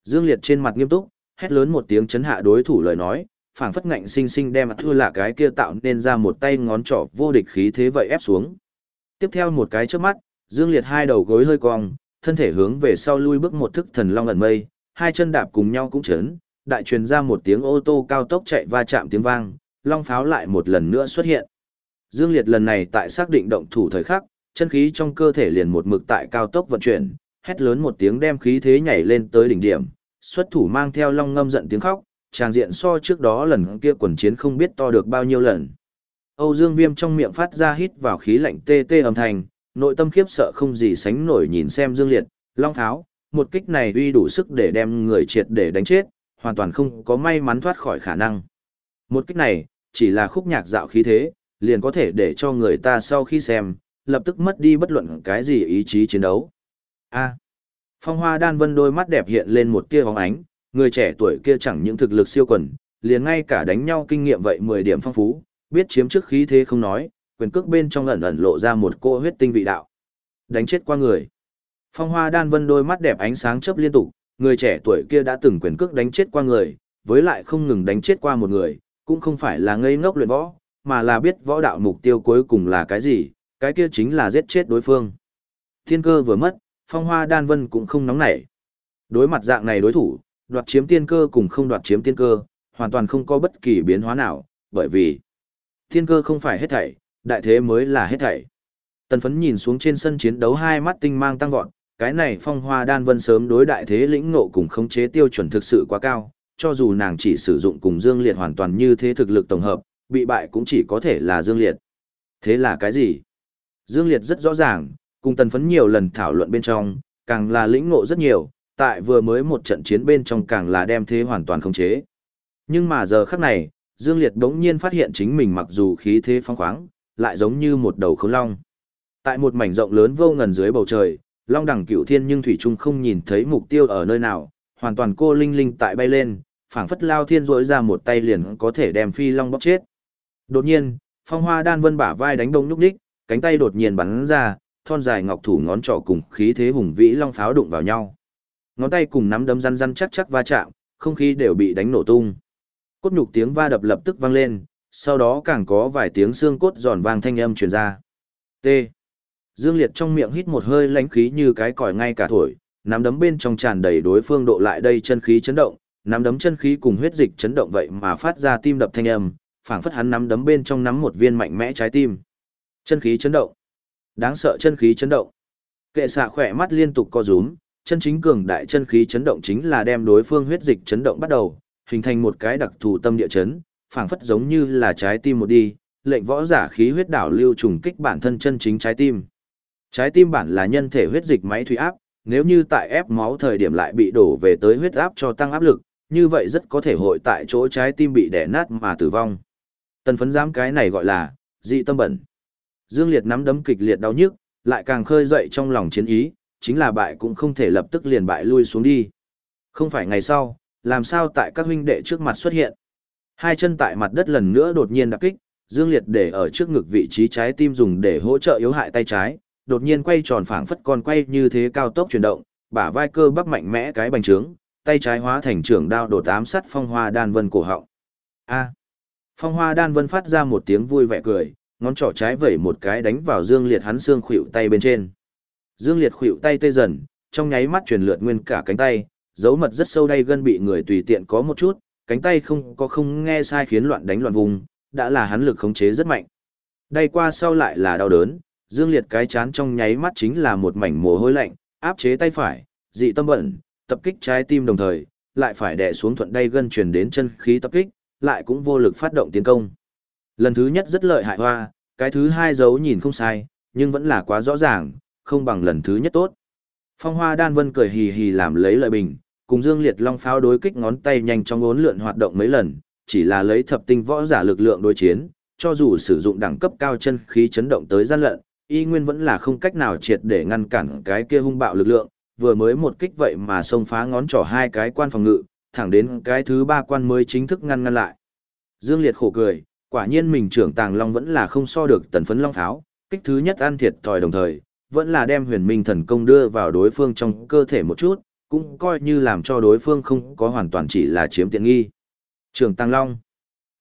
Dương Liệt trên mặt nghiêm túc, hét lớn một tiếng chấn hạ đối thủ lời nói, phảng phất ngạnh sinh sinh đem thua là cái kia tạo nên ra một tay ngón trỏ vô địch khí thế vậy ép xuống. Tiếp theo một cái trước mắt, Dương Liệt hai đầu gối hơi cong, thân thể hướng về sau lui bước một thức thần long ẩn mây, hai chân đạp cùng nhau cũng chấn, đại truyền ra một tiếng ô tô cao tốc chạy va chạm tiếng vang, long pháo lại một lần nữa xuất hiện. Dương Liệt lần này tại xác định động thủ thời khắc, chân khí trong cơ thể liền một mực tại cao tốc vận chuyển, hét lớn một tiếng đem khí thế nhảy lên tới đỉnh điểm, xuất thủ mang theo long ngâm giận tiếng khóc, tràng diện so trước đó lần kia quần chiến không biết to được bao nhiêu lần. Âu Dương Viêm trong miệng phát ra hít vào khí lạnh tê tê âm thanh, nội tâm khiếp sợ không gì sánh nổi nhìn xem Dương Liệt, long tháo, một kích này uy đủ sức để đem người triệt để đánh chết, hoàn toàn không có may mắn thoát khỏi khả năng. Một kích này, chỉ là khúc nhạc dạo khí thế, liền có thể để cho người ta sau khi xem, lập tức mất đi bất luận cái gì ý chí chiến đấu. A. Phong Hoa Đan Vân đôi mắt đẹp hiện lên một tia bóng ánh, người trẻ tuổi kia chẳng những thực lực siêu quần, liền ngay cả đánh nhau kinh nghiệm vậy 10 điểm phong phú, biết chiếm trước khí thế không nói, quyền cước bên trong ẩn ẩn lộ ra một cô huyết tinh vị đạo. Đánh chết qua người. Phong Hoa Đan Vân đôi mắt đẹp ánh sáng chớp liên tục, người trẻ tuổi kia đã từng quyền cước đánh chết qua người, với lại không ngừng đánh chết qua một người, cũng không phải là ngây ngốc luyện võ, mà là biết võ đạo mục tiêu cuối cùng là cái gì, cái kia chính là giết chết đối phương. Thiên cơ vừa mất, Phong Hoa Đan Vân cũng không nóng nảy. Đối mặt dạng này đối thủ, đoạt chiếm tiên cơ cùng không đoạt chiếm tiên cơ, hoàn toàn không có bất kỳ biến hóa nào, bởi vì tiên cơ không phải hết thảy, đại thế mới là hết thảy. Tần phấn nhìn xuống trên sân chiến đấu hai mắt tinh mang tăng vọt, cái này phong hoa đan vân sớm đối đại thế lĩnh ngộ cùng khống chế tiêu chuẩn thực sự quá cao, cho dù nàng chỉ sử dụng cùng Dương Liệt hoàn toàn như thế thực lực tổng hợp, bị bại cũng chỉ có thể là Dương Liệt. Thế là cái gì? Dương Liệt rất rõ ràng, cùng tần phấn nhiều lần thảo luận bên trong, càng là lĩnh ngộ rất nhiều, tại vừa mới một trận chiến bên trong càng là đem thế hoàn toàn khống chế. Nhưng mà giờ khắc này, Dương Liệt đống nhiên phát hiện chính mình mặc dù khí thế phong khoáng, lại giống như một đầu khấu long. Tại một mảnh rộng lớn vô ngần dưới bầu trời, long đẳng cửu thiên nhưng thủy trung không nhìn thấy mục tiêu ở nơi nào, hoàn toàn cô linh linh tại bay lên, phảng phất lao thiên rỗi ra một tay liền có thể đem phi long bóc chết. Đột nhiên, phong hoa đan vân bả vai đánh đông nhúc đích, cánh tay đột nhiên bắn ra, thon dài ngọc thủ ngón trỏ cùng khí thế hùng vĩ long pháo đụng vào nhau. Ngón tay cùng nắm đấm răn răn chắc chắc va chạm, không khí đều bị đánh nổ tung. Cốt nhục tiếng va đập lập tức vang lên, sau đó càng có vài tiếng xương cốt giòn vang thanh âm truyền ra. T. Dương Liệt trong miệng hít một hơi lãnh khí như cái còi ngay cả thổi, nắm đấm bên trong tràn đầy đối phương độ lại đây chân khí chấn động, nắm đấm chân khí cùng huyết dịch chấn động vậy mà phát ra tim đập thanh âm, phảng phất hắn nắm đấm bên trong nắm một viên mạnh mẽ trái tim. Chân khí chấn động. Đáng sợ chân khí chấn động. Kệ xạ khỏe mắt liên tục co rúm, chân chính cường đại chân khí chấn động chính là đem đối phương huyết dịch chấn động bắt đầu, hình thành một cái đặc thù tâm địa chấn, phảng phất giống như là trái tim một đi, lệnh võ giả khí huyết đảo lưu trùng kích bản thân chân chính trái tim. Trái tim bản là nhân thể huyết dịch máy thủy áp, nếu như tại ép máu thời điểm lại bị đổ về tới huyết áp cho tăng áp lực, như vậy rất có thể hội tại chỗ trái tim bị đẻ nát mà tử vong. Tần phấn giám cái này gọi là dị tâm bẩn. Dương Liệt nắm đấm kịch liệt đau nhức, lại càng khơi dậy trong lòng chiến ý, chính là bại cũng không thể lập tức liền bại lui xuống đi. Không phải ngày sau, làm sao tại các huynh đệ trước mặt xuất hiện. Hai chân tại mặt đất lần nữa đột nhiên đạp kích, Dương Liệt để ở trước ngực vị trí trái tim dùng để hỗ trợ yếu hại tay trái, đột nhiên quay tròn phảng phất con quay như thế cao tốc chuyển động, bả vai cơ bắp mạnh mẽ cái bành trướng, tay trái hóa thành trưởng đao đột ám sát phong hoa đan vân cổ họng. A. Phong hoa đan vân phát ra một tiếng vui vẻ cười, ngón trỏ trái vẩy một cái đánh vào Dương Liệt hắn xương khuỷu tay bên trên. Dương Liệt khuỵu tay tê dần, trong nháy mắt truyền lượt nguyên cả cánh tay, dấu mật rất sâu đây gân bị người tùy tiện có một chút, cánh tay không có không nghe sai khiến loạn đánh loạn vùng, đã là hắn lực khống chế rất mạnh. Đây qua sau lại là đau đớn, Dương Liệt cái chán trong nháy mắt chính là một mảnh mồ hôi lạnh, áp chế tay phải, dị tâm bận, tập kích trái tim đồng thời, lại phải đè xuống thuận đây gân truyền đến chân khí tập kích, lại cũng vô lực phát động tiến công. Lần thứ nhất rất lợi hại hoa, cái thứ hai dấu nhìn không sai, nhưng vẫn là quá rõ ràng, không bằng lần thứ nhất tốt. Phong Hoa Đan Vân cười hì hì làm lấy lợi bình, cùng Dương Liệt Long pháo đối kích ngón tay nhanh trong ngốn lượn hoạt động mấy lần, chỉ là lấy thập tinh võ giả lực lượng đối chiến, cho dù sử dụng đẳng cấp cao chân khí chấn động tới gian lận, y nguyên vẫn là không cách nào triệt để ngăn cản cái kia hung bạo lực lượng, vừa mới một kích vậy mà xông phá ngón trỏ hai cái quan phòng ngự, thẳng đến cái thứ ba quan mới chính thức ngăn ngăn lại. Dương Liệt khổ cười, quả nhiên mình trưởng tàng long vẫn là không so được tần phấn long pháo, kích thứ nhất ăn thiệt thòi đồng thời, vẫn là đem huyền minh thần công đưa vào đối phương trong cơ thể một chút, cũng coi như làm cho đối phương không có hoàn toàn chỉ là chiếm tiện nghi. trường tăng long.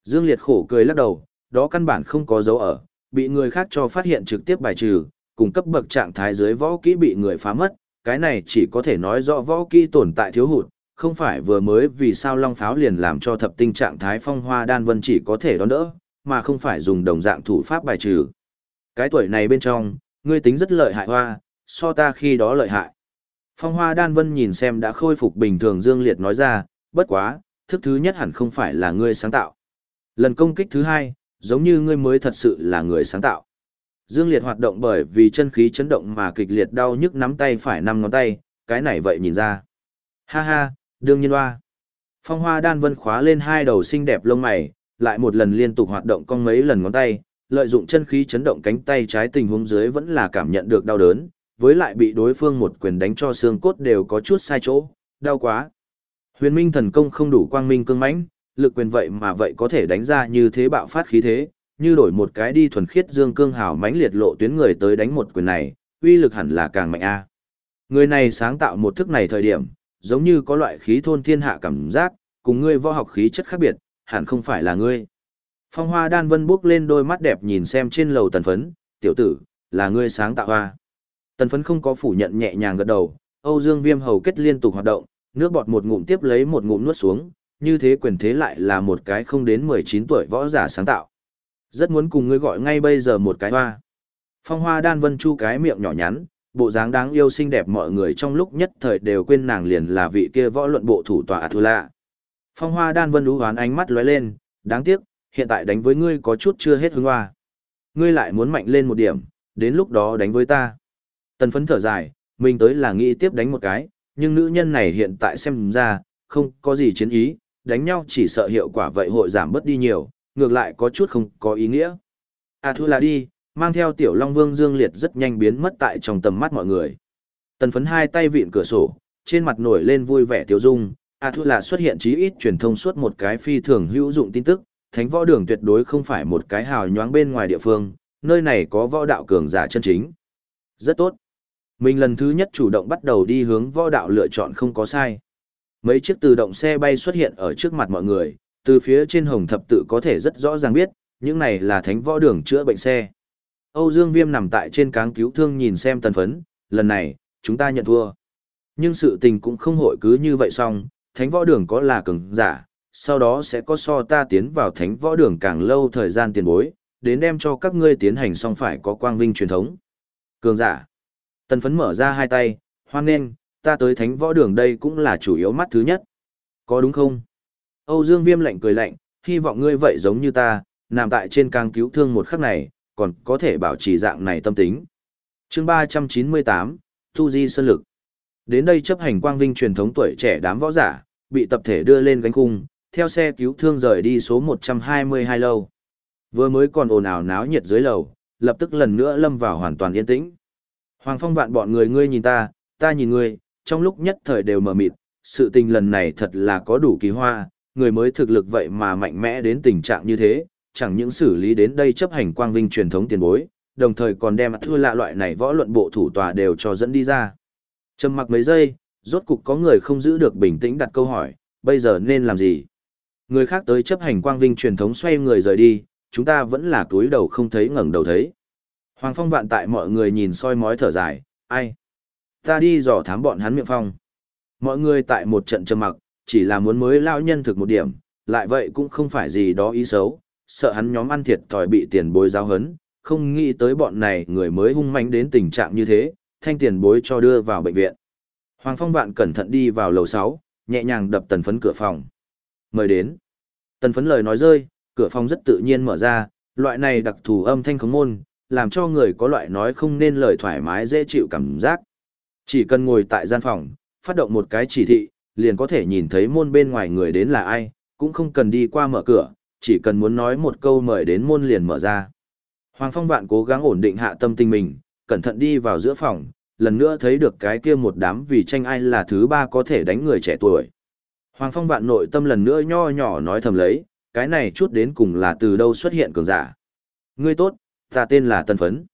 Dương Liệt khổ cười lắc đầu, đó căn bản không có dấu ở, bị người khác cho phát hiện trực tiếp bài trừ, cùng cấp bậc trạng thái dưới võ kỹ bị người phá mất, cái này chỉ có thể nói rõ võ kỹ tồn tại thiếu hụt, không phải vừa mới vì sao long pháo liền làm cho thập tinh trạng thái phong hoa đan vân chỉ có thể đón đỡ, mà không phải dùng đồng dạng thủ pháp bài trừ. Cái tuổi này bên trong, ngươi tính rất lợi hại hoa, so ta khi đó lợi hại. Phong hoa đan vân nhìn xem đã khôi phục bình thường Dương Liệt nói ra, bất quá, thức thứ nhất hẳn không phải là ngươi sáng tạo. Lần công kích thứ hai, giống như ngươi mới thật sự là người sáng tạo. Dương Liệt hoạt động bởi vì chân khí chấn động mà kịch liệt đau nhức nắm tay phải năm ngón tay, cái này vậy nhìn ra. Ha ha, đương nhiên hoa. Phong hoa đan vân khóa lên hai đầu xinh đẹp lông mày, lại một lần liên tục hoạt động con mấy lần ngón tay, lợi dụng chân khí chấn động cánh tay trái tình huống dưới vẫn là cảm nhận được đau đớn, với lại bị đối phương một quyền đánh cho xương cốt đều có chút sai chỗ, đau quá. Huyền Minh thần công không đủ quang minh cương mãnh, lực quyền vậy mà vậy có thể đánh ra như thế bạo phát khí thế, như đổi một cái đi thuần khiết dương cương hào mãnh liệt lộ tuyến người tới đánh một quyền này, uy lực hẳn là càng mạnh a. Người này sáng tạo một thức này thời điểm, giống như có loại khí thôn thiên hạ cảm giác, cùng ngươi võ học khí chất khác biệt, hẳn không phải là ngươi. Phong hoa đan vân bước lên đôi mắt đẹp nhìn xem trên lầu tần phấn, tiểu tử, là ngươi sáng tạo hoa. Tần phấn không có phủ nhận nhẹ nhàng gật đầu, Âu Dương viêm hầu kết liên tục hoạt động, nước bọt một ngụm tiếp lấy một ngụm nuốt xuống, như thế quyền thế lại là một cái không đến 19 tuổi võ giả sáng tạo. Rất muốn cùng ngươi gọi ngay bây giờ một cái hoa. Phong hoa đan vân chu cái miệng nhỏ nhắn, bộ dáng đáng yêu xinh đẹp mọi người trong lúc nhất thời đều quên nàng liền là vị kia võ luận bộ thủ tòa lạ Phong hoa đan vân đú hoán ánh mắt lóe lên, đáng tiếc, hiện tại đánh với ngươi có chút chưa hết hứng hoa. Ngươi lại muốn mạnh lên một điểm, đến lúc đó đánh với ta. Tần phấn thở dài, mình tới là nghĩ tiếp đánh một cái, nhưng nữ nhân này hiện tại xem ra, không có gì chiến ý, đánh nhau chỉ sợ hiệu quả vậy hội giảm bớt đi nhiều, ngược lại có chút không có ý nghĩa. À thu là đi, mang theo tiểu long vương dương liệt rất nhanh biến mất tại trong tầm mắt mọi người. Tần phấn hai tay vịn cửa sổ, trên mặt nổi lên vui vẻ tiêu dung, à thu là xuất hiện chí ít truyền thông suốt một cái phi thường hữu dụng tin tức, thánh võ đường tuyệt đối không phải một cái hào nhoáng bên ngoài địa phương, nơi này có võ đạo cường giả chân chính. Rất tốt. Mình lần thứ nhất chủ động bắt đầu đi hướng võ đạo lựa chọn không có sai. Mấy chiếc tự động xe bay xuất hiện ở trước mặt mọi người, từ phía trên hồng thập tự có thể rất rõ ràng biết, những này là thánh võ đường chữa bệnh xe. Âu Dương Viêm nằm tại trên cáng cứu thương nhìn xem tần phấn, lần này, chúng ta nhận thua. Nhưng sự tình cũng không hội cứ như vậy xong, thánh võ đường có là cường giả, sau đó sẽ có so ta tiến vào thánh võ đường càng lâu thời gian tiền bối, đến đem cho các ngươi tiến hành xong phải có quang vinh truyền thống. Cường giả. Tần phấn mở ra hai tay, hoan nghênh, ta tới thánh võ đường đây cũng là chủ yếu mắt thứ nhất. Có đúng không? Âu Dương Viêm lạnh cười lạnh, hy vọng ngươi vậy giống như ta, nằm tại trên càng cứu thương một khắc này, còn có thể bảo trì dạng này tâm tính. chương 398, thu Di Sơn Lực. Đến đây chấp hành quang vinh truyền thống tuổi trẻ đám võ giả, bị tập thể đưa lên gánh khung, theo xe cứu thương rời đi số 122 lâu. Vừa mới còn ồn ào náo nhiệt dưới lầu, lập tức lần nữa lâm vào hoàn toàn yên tĩnh. Hoàng Phong vạn bọn người ngươi nhìn ta, ta nhìn ngươi, trong lúc nhất thời đều mờ mịt, sự tình lần này thật là có đủ kỳ hoa, người mới thực lực vậy mà mạnh mẽ đến tình trạng như thế, chẳng những xử lý đến đây chấp hành quang vinh truyền thống tiền bối, đồng thời còn đem thua lạ loại này võ luận bộ thủ tòa đều cho dẫn đi ra. Trầm mặc mấy giây, rốt cục có người không giữ được bình tĩnh đặt câu hỏi, bây giờ nên làm gì? Người khác tới chấp hành quang vinh truyền thống xoay người rời đi, chúng ta vẫn là túi đầu không thấy ngẩng đầu thấy. Hoàng Phong vạn tại mọi người nhìn soi mói thở dài, ai? Ta đi dò thám bọn hắn miệng phong. Mọi người tại một trận trầm mặc, chỉ là muốn mới lao nhân thực một điểm, lại vậy cũng không phải gì đó ý xấu, sợ hắn nhóm ăn thiệt thòi bị tiền bối giao hấn, không nghĩ tới bọn này người mới hung manh đến tình trạng như thế, thanh tiền bối cho đưa vào bệnh viện. Hoàng Phong Vạn cẩn thận đi vào lầu 6, nhẹ nhàng đập tần phấn cửa phòng. Mời đến. Tần phấn lời nói rơi, cửa phòng rất tự nhiên mở ra, loại này đặc thù âm thanh khống môn, làm cho người có loại nói không nên lời thoải mái dễ chịu cảm giác. Chỉ cần ngồi tại gian phòng, phát động một cái chỉ thị, liền có thể nhìn thấy môn bên ngoài người đến là ai, cũng không cần đi qua mở cửa, chỉ cần muốn nói một câu mời đến môn liền mở ra. Hoàng Phong Vạn cố gắng ổn định hạ tâm tình mình, cẩn thận đi vào giữa phòng, lần nữa thấy được cái kia một đám vì tranh ai là thứ ba có thể đánh người trẻ tuổi. Hoàng Phong Vạn nội tâm lần nữa nho nhỏ nói thầm lấy, cái này chút đến cùng là từ đâu xuất hiện cường giả. Ngươi tốt, ta tên là Tần Phấn.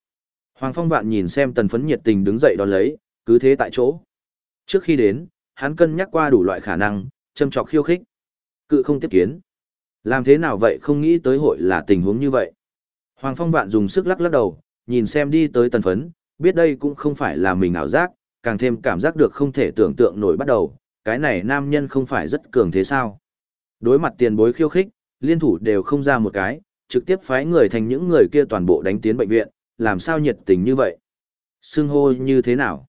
Hoàng Phong Vạn nhìn xem Tần Phấn nhiệt tình đứng dậy đón lấy, cứ thế tại chỗ. Trước khi đến, hắn cân nhắc qua đủ loại khả năng, châm trọc khiêu khích. Cự không tiếp kiến. Làm thế nào vậy không nghĩ tới hội là tình huống như vậy. Hoàng Phong Vạn dùng sức lắc lắc đầu, nhìn xem đi tới tần phấn, biết đây cũng không phải là mình ảo giác, càng thêm cảm giác được không thể tưởng tượng nổi bắt đầu, cái này nam nhân không phải rất cường thế sao. Đối mặt tiền bối khiêu khích, liên thủ đều không ra một cái, trực tiếp phái người thành những người kia toàn bộ đánh tiến bệnh viện, làm sao nhiệt tình như vậy. Xưng hô như thế nào?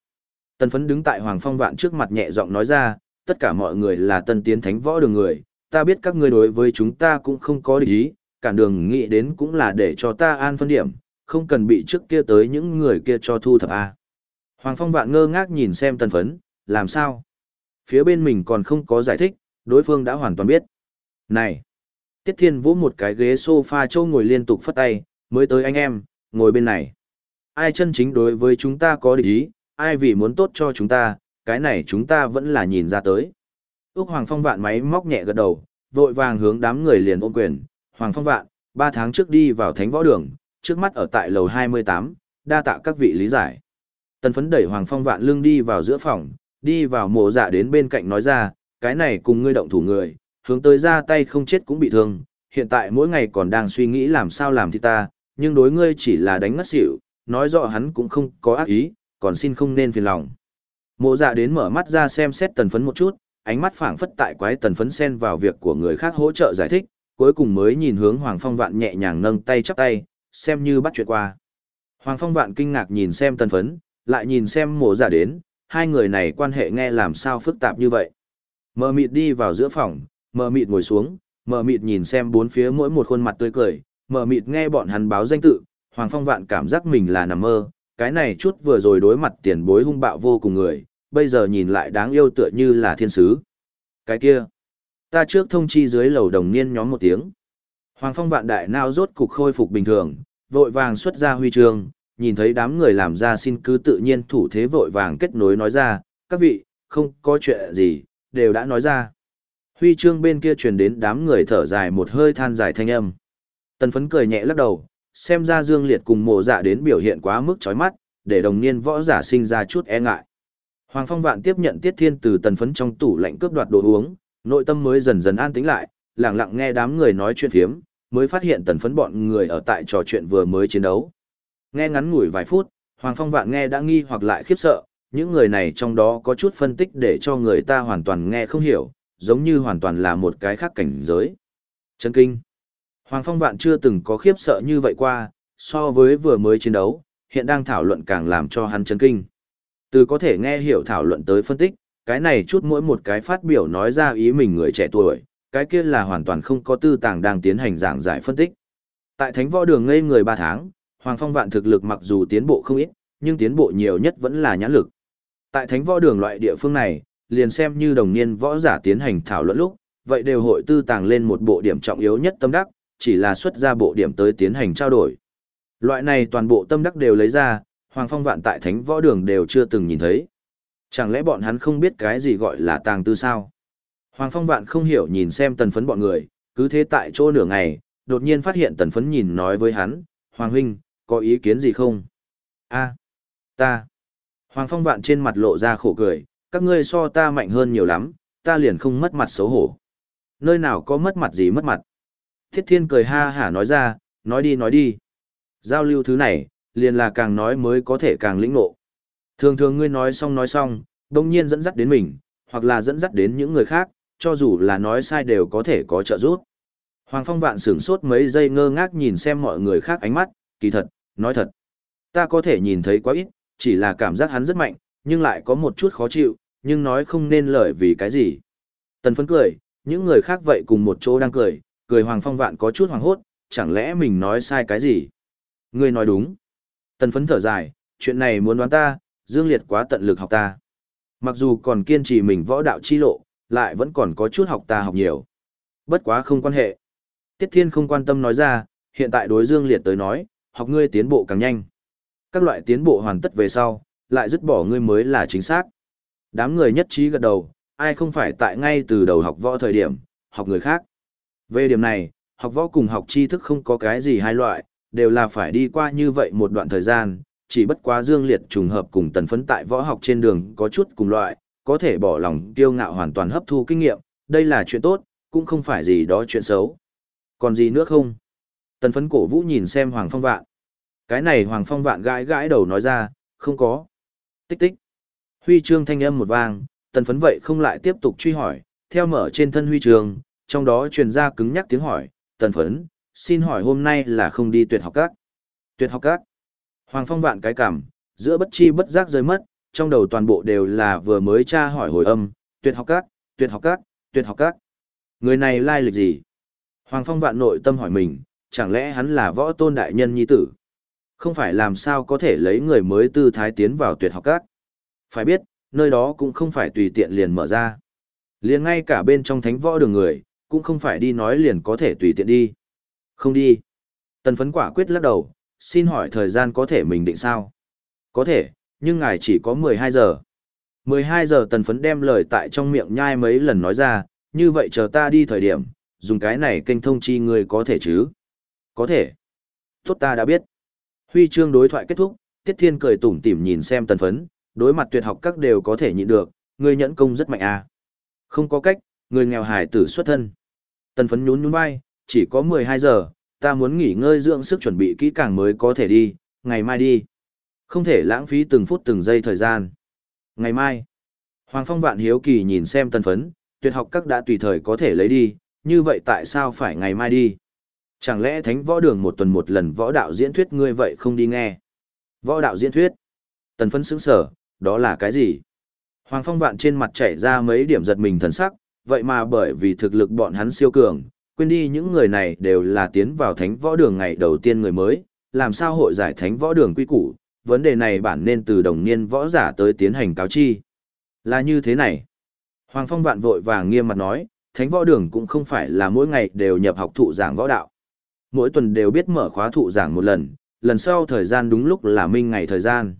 tân phấn đứng tại Hoàng Phong Vạn trước mặt nhẹ giọng nói ra, tất cả mọi người là tân tiến thánh võ đường người, ta biết các ngươi đối với chúng ta cũng không có địch ý, cản đường nghĩ đến cũng là để cho ta an phân điểm, không cần bị trước kia tới những người kia cho thu thập a. Hoàng Phong Vạn ngơ ngác nhìn xem tân phấn, làm sao? Phía bên mình còn không có giải thích, đối phương đã hoàn toàn biết. Này! Tiết Thiên vỗ một cái ghế sofa châu ngồi liên tục phất tay, mới tới anh em, ngồi bên này. Ai chân chính đối với chúng ta có địch ý, ai vì muốn tốt cho chúng ta, cái này chúng ta vẫn là nhìn ra tới. Úc Hoàng Phong vạn máy móc nhẹ gật đầu, vội vàng hướng đám người liền ôm quyền. Hoàng Phong vạn, ba tháng trước đi vào thánh võ đường, trước mắt ở tại lầu 28, đa tạ các vị lý giải. Tần phấn đẩy Hoàng Phong vạn lưng đi vào giữa phòng, đi vào mộ dạ đến bên cạnh nói ra, cái này cùng ngươi động thủ người, hướng tới ra tay không chết cũng bị thương, hiện tại mỗi ngày còn đang suy nghĩ làm sao làm thì ta, nhưng đối ngươi chỉ là đánh ngất xỉu, nói rõ hắn cũng không có ác ý, còn xin không nên phiền lòng. Mộ dạ đến mở mắt ra xem xét tần phấn một chút, ánh mắt phảng phất tại quái tần phấn xen vào việc của người khác hỗ trợ giải thích, cuối cùng mới nhìn hướng Hoàng Phong Vạn nhẹ nhàng nâng tay chắp tay, xem như bắt chuyện qua. Hoàng Phong Vạn kinh ngạc nhìn xem tần phấn, lại nhìn xem mộ dạ đến, hai người này quan hệ nghe làm sao phức tạp như vậy. Mờ mịt đi vào giữa phòng, mờ mịt ngồi xuống, mờ mịt nhìn xem bốn phía mỗi một khuôn mặt tươi cười, mờ mịt nghe bọn hắn báo danh tự, Hoàng Phong Vạn cảm giác mình là nằm mơ, cái này chút vừa rồi đối mặt tiền bối hung bạo vô cùng người, bây giờ nhìn lại đáng yêu tựa như là thiên sứ. Cái kia, ta trước thông chi dưới lầu đồng niên nhóm một tiếng. Hoàng phong vạn đại nao rốt cục khôi phục bình thường, vội vàng xuất ra huy chương, nhìn thấy đám người làm ra xin cứ tự nhiên thủ thế vội vàng kết nối nói ra, các vị, không có chuyện gì, đều đã nói ra. Huy chương bên kia truyền đến đám người thở dài một hơi than dài thanh âm. Tần phấn cười nhẹ lắc đầu, xem ra Dương Liệt cùng mộ dạ đến biểu hiện quá mức chói mắt, để đồng niên võ giả sinh ra chút e ngại. Hoàng Phong Vạn tiếp nhận Tiết Thiên từ tần phấn trong tủ lạnh cướp đoạt đồ uống, nội tâm mới dần dần an tĩnh lại, lặng lặng nghe đám người nói chuyện phiếm, mới phát hiện tần phấn bọn người ở tại trò chuyện vừa mới chiến đấu. Nghe ngắn ngủi vài phút, Hoàng Phong Vạn nghe đã nghi hoặc lại khiếp sợ, những người này trong đó có chút phân tích để cho người ta hoàn toàn nghe không hiểu, giống như hoàn toàn là một cái khác cảnh giới. Chân kinh. Hoàng Phong Vạn chưa từng có khiếp sợ như vậy qua, so với vừa mới chiến đấu, hiện đang thảo luận càng làm cho hắn chấn kinh. Từ có thể nghe hiểu thảo luận tới phân tích, cái này chút mỗi một cái phát biểu nói ra ý mình người trẻ tuổi, cái kia là hoàn toàn không có tư tàng đang tiến hành giảng giải phân tích. Tại thánh võ đường ngây người 3 tháng, Hoàng Phong Vạn thực lực mặc dù tiến bộ không ít, nhưng tiến bộ nhiều nhất vẫn là nhãn lực. Tại thánh võ đường loại địa phương này, liền xem như đồng niên võ giả tiến hành thảo luận lúc, vậy đều hội tư tàng lên một bộ điểm trọng yếu nhất tâm đắc, chỉ là xuất ra bộ điểm tới tiến hành trao đổi. Loại này toàn bộ tâm đắc đều lấy ra, Hoàng Phong Vạn tại thánh võ đường đều chưa từng nhìn thấy. Chẳng lẽ bọn hắn không biết cái gì gọi là tàng tư sao? Hoàng Phong Vạn không hiểu nhìn xem tần phấn bọn người, cứ thế tại chỗ nửa ngày, đột nhiên phát hiện tần phấn nhìn nói với hắn, Hoàng Huynh, có ý kiến gì không? a ta. Hoàng Phong Vạn trên mặt lộ ra khổ cười, các ngươi so ta mạnh hơn nhiều lắm, ta liền không mất mặt xấu hổ. Nơi nào có mất mặt gì mất mặt. Thiết Thiên cười ha hả nói ra, nói đi nói đi. Giao lưu thứ này, liền là càng nói mới có thể càng lĩnh ngộ. Thường thường ngươi nói xong nói xong, đồng nhiên dẫn dắt đến mình, hoặc là dẫn dắt đến những người khác, cho dù là nói sai đều có thể có trợ giúp. Hoàng Phong vạn sửng sốt mấy giây ngơ ngác nhìn xem mọi người khác ánh mắt, kỳ thật, nói thật. Ta có thể nhìn thấy quá ít, chỉ là cảm giác hắn rất mạnh, nhưng lại có một chút khó chịu, nhưng nói không nên lời vì cái gì. Tần phấn cười, những người khác vậy cùng một chỗ đang cười, cười Hoàng Phong vạn có chút hoàng hốt, chẳng lẽ mình nói sai cái gì? Ngươi nói đúng. Tần phấn thở dài, chuyện này muốn đoán ta, Dương Liệt quá tận lực học ta. Mặc dù còn kiên trì mình võ đạo chi lộ, lại vẫn còn có chút học ta học nhiều. Bất quá không quan hệ. Tiết Thiên không quan tâm nói ra, hiện tại đối Dương Liệt tới nói, học ngươi tiến bộ càng nhanh. Các loại tiến bộ hoàn tất về sau, lại dứt bỏ ngươi mới là chính xác. Đám người nhất trí gật đầu, ai không phải tại ngay từ đầu học võ thời điểm, học người khác. Về điểm này, học võ cùng học tri thức không có cái gì hai loại, đều là phải đi qua như vậy một đoạn thời gian, chỉ bất quá dương liệt trùng hợp cùng tần phấn tại võ học trên đường có chút cùng loại, có thể bỏ lòng kiêu ngạo hoàn toàn hấp thu kinh nghiệm, đây là chuyện tốt, cũng không phải gì đó chuyện xấu. Còn gì nữa không? Tần phấn cổ vũ nhìn xem Hoàng Phong Vạn. Cái này Hoàng Phong Vạn gãi gãi đầu nói ra, không có. Tích tích. Huy chương thanh âm một vang, tần phấn vậy không lại tiếp tục truy hỏi, theo mở trên thân huy chương, trong đó truyền ra cứng nhắc tiếng hỏi, tần phấn, xin hỏi hôm nay là không đi tuyệt học các. Tuyệt học các. Hoàng Phong vạn cái cảm, giữa bất chi bất giác rơi mất, trong đầu toàn bộ đều là vừa mới tra hỏi hồi âm, tuyệt học các, tuyệt học các, tuyệt học các. Người này lai lịch gì? Hoàng Phong vạn nội tâm hỏi mình, chẳng lẽ hắn là võ tôn đại nhân nhi tử? Không phải làm sao có thể lấy người mới tư thái tiến vào tuyệt học các. Phải biết, nơi đó cũng không phải tùy tiện liền mở ra. Liền ngay cả bên trong thánh võ đường người, cũng không phải đi nói liền có thể tùy tiện đi. Không đi. Tần phấn quả quyết lắc đầu, xin hỏi thời gian có thể mình định sao? Có thể, nhưng ngài chỉ có 12 giờ. 12 giờ tần phấn đem lời tại trong miệng nhai mấy lần nói ra, như vậy chờ ta đi thời điểm, dùng cái này kênh thông chi người có thể chứ? Có thể. Tốt ta đã biết. Huy chương đối thoại kết thúc, Tiết Thiên cười tủm tỉm nhìn xem tần phấn, đối mặt tuyệt học các đều có thể nhịn được, người nhẫn công rất mạnh à. Không có cách, người nghèo hải tử xuất thân. Tần phấn nhún nhún vai, chỉ có 12 giờ, ta muốn nghỉ ngơi dưỡng sức chuẩn bị kỹ càng mới có thể đi, ngày mai đi. Không thể lãng phí từng phút từng giây thời gian. Ngày mai, Hoàng Phong Vạn Hiếu Kỳ nhìn xem tần phấn, tuyệt học các đã tùy thời có thể lấy đi, như vậy tại sao phải ngày mai đi? Chẳng lẽ thánh võ đường một tuần một lần võ đạo diễn thuyết ngươi vậy không đi nghe? Võ đạo diễn thuyết? Tần phấn sững sở, đó là cái gì? Hoàng Phong Vạn trên mặt chảy ra mấy điểm giật mình thần sắc, vậy mà bởi vì thực lực bọn hắn siêu cường, quên đi những người này đều là tiến vào thánh võ đường ngày đầu tiên người mới, làm sao hội giải thánh võ đường quy củ, vấn đề này bản nên từ đồng niên võ giả tới tiến hành cáo chi. Là như thế này. Hoàng Phong vạn vội vàng nghiêm mặt nói, thánh võ đường cũng không phải là mỗi ngày đều nhập học thụ giảng võ đạo. Mỗi tuần đều biết mở khóa thụ giảng một lần, lần sau thời gian đúng lúc là minh ngày thời gian.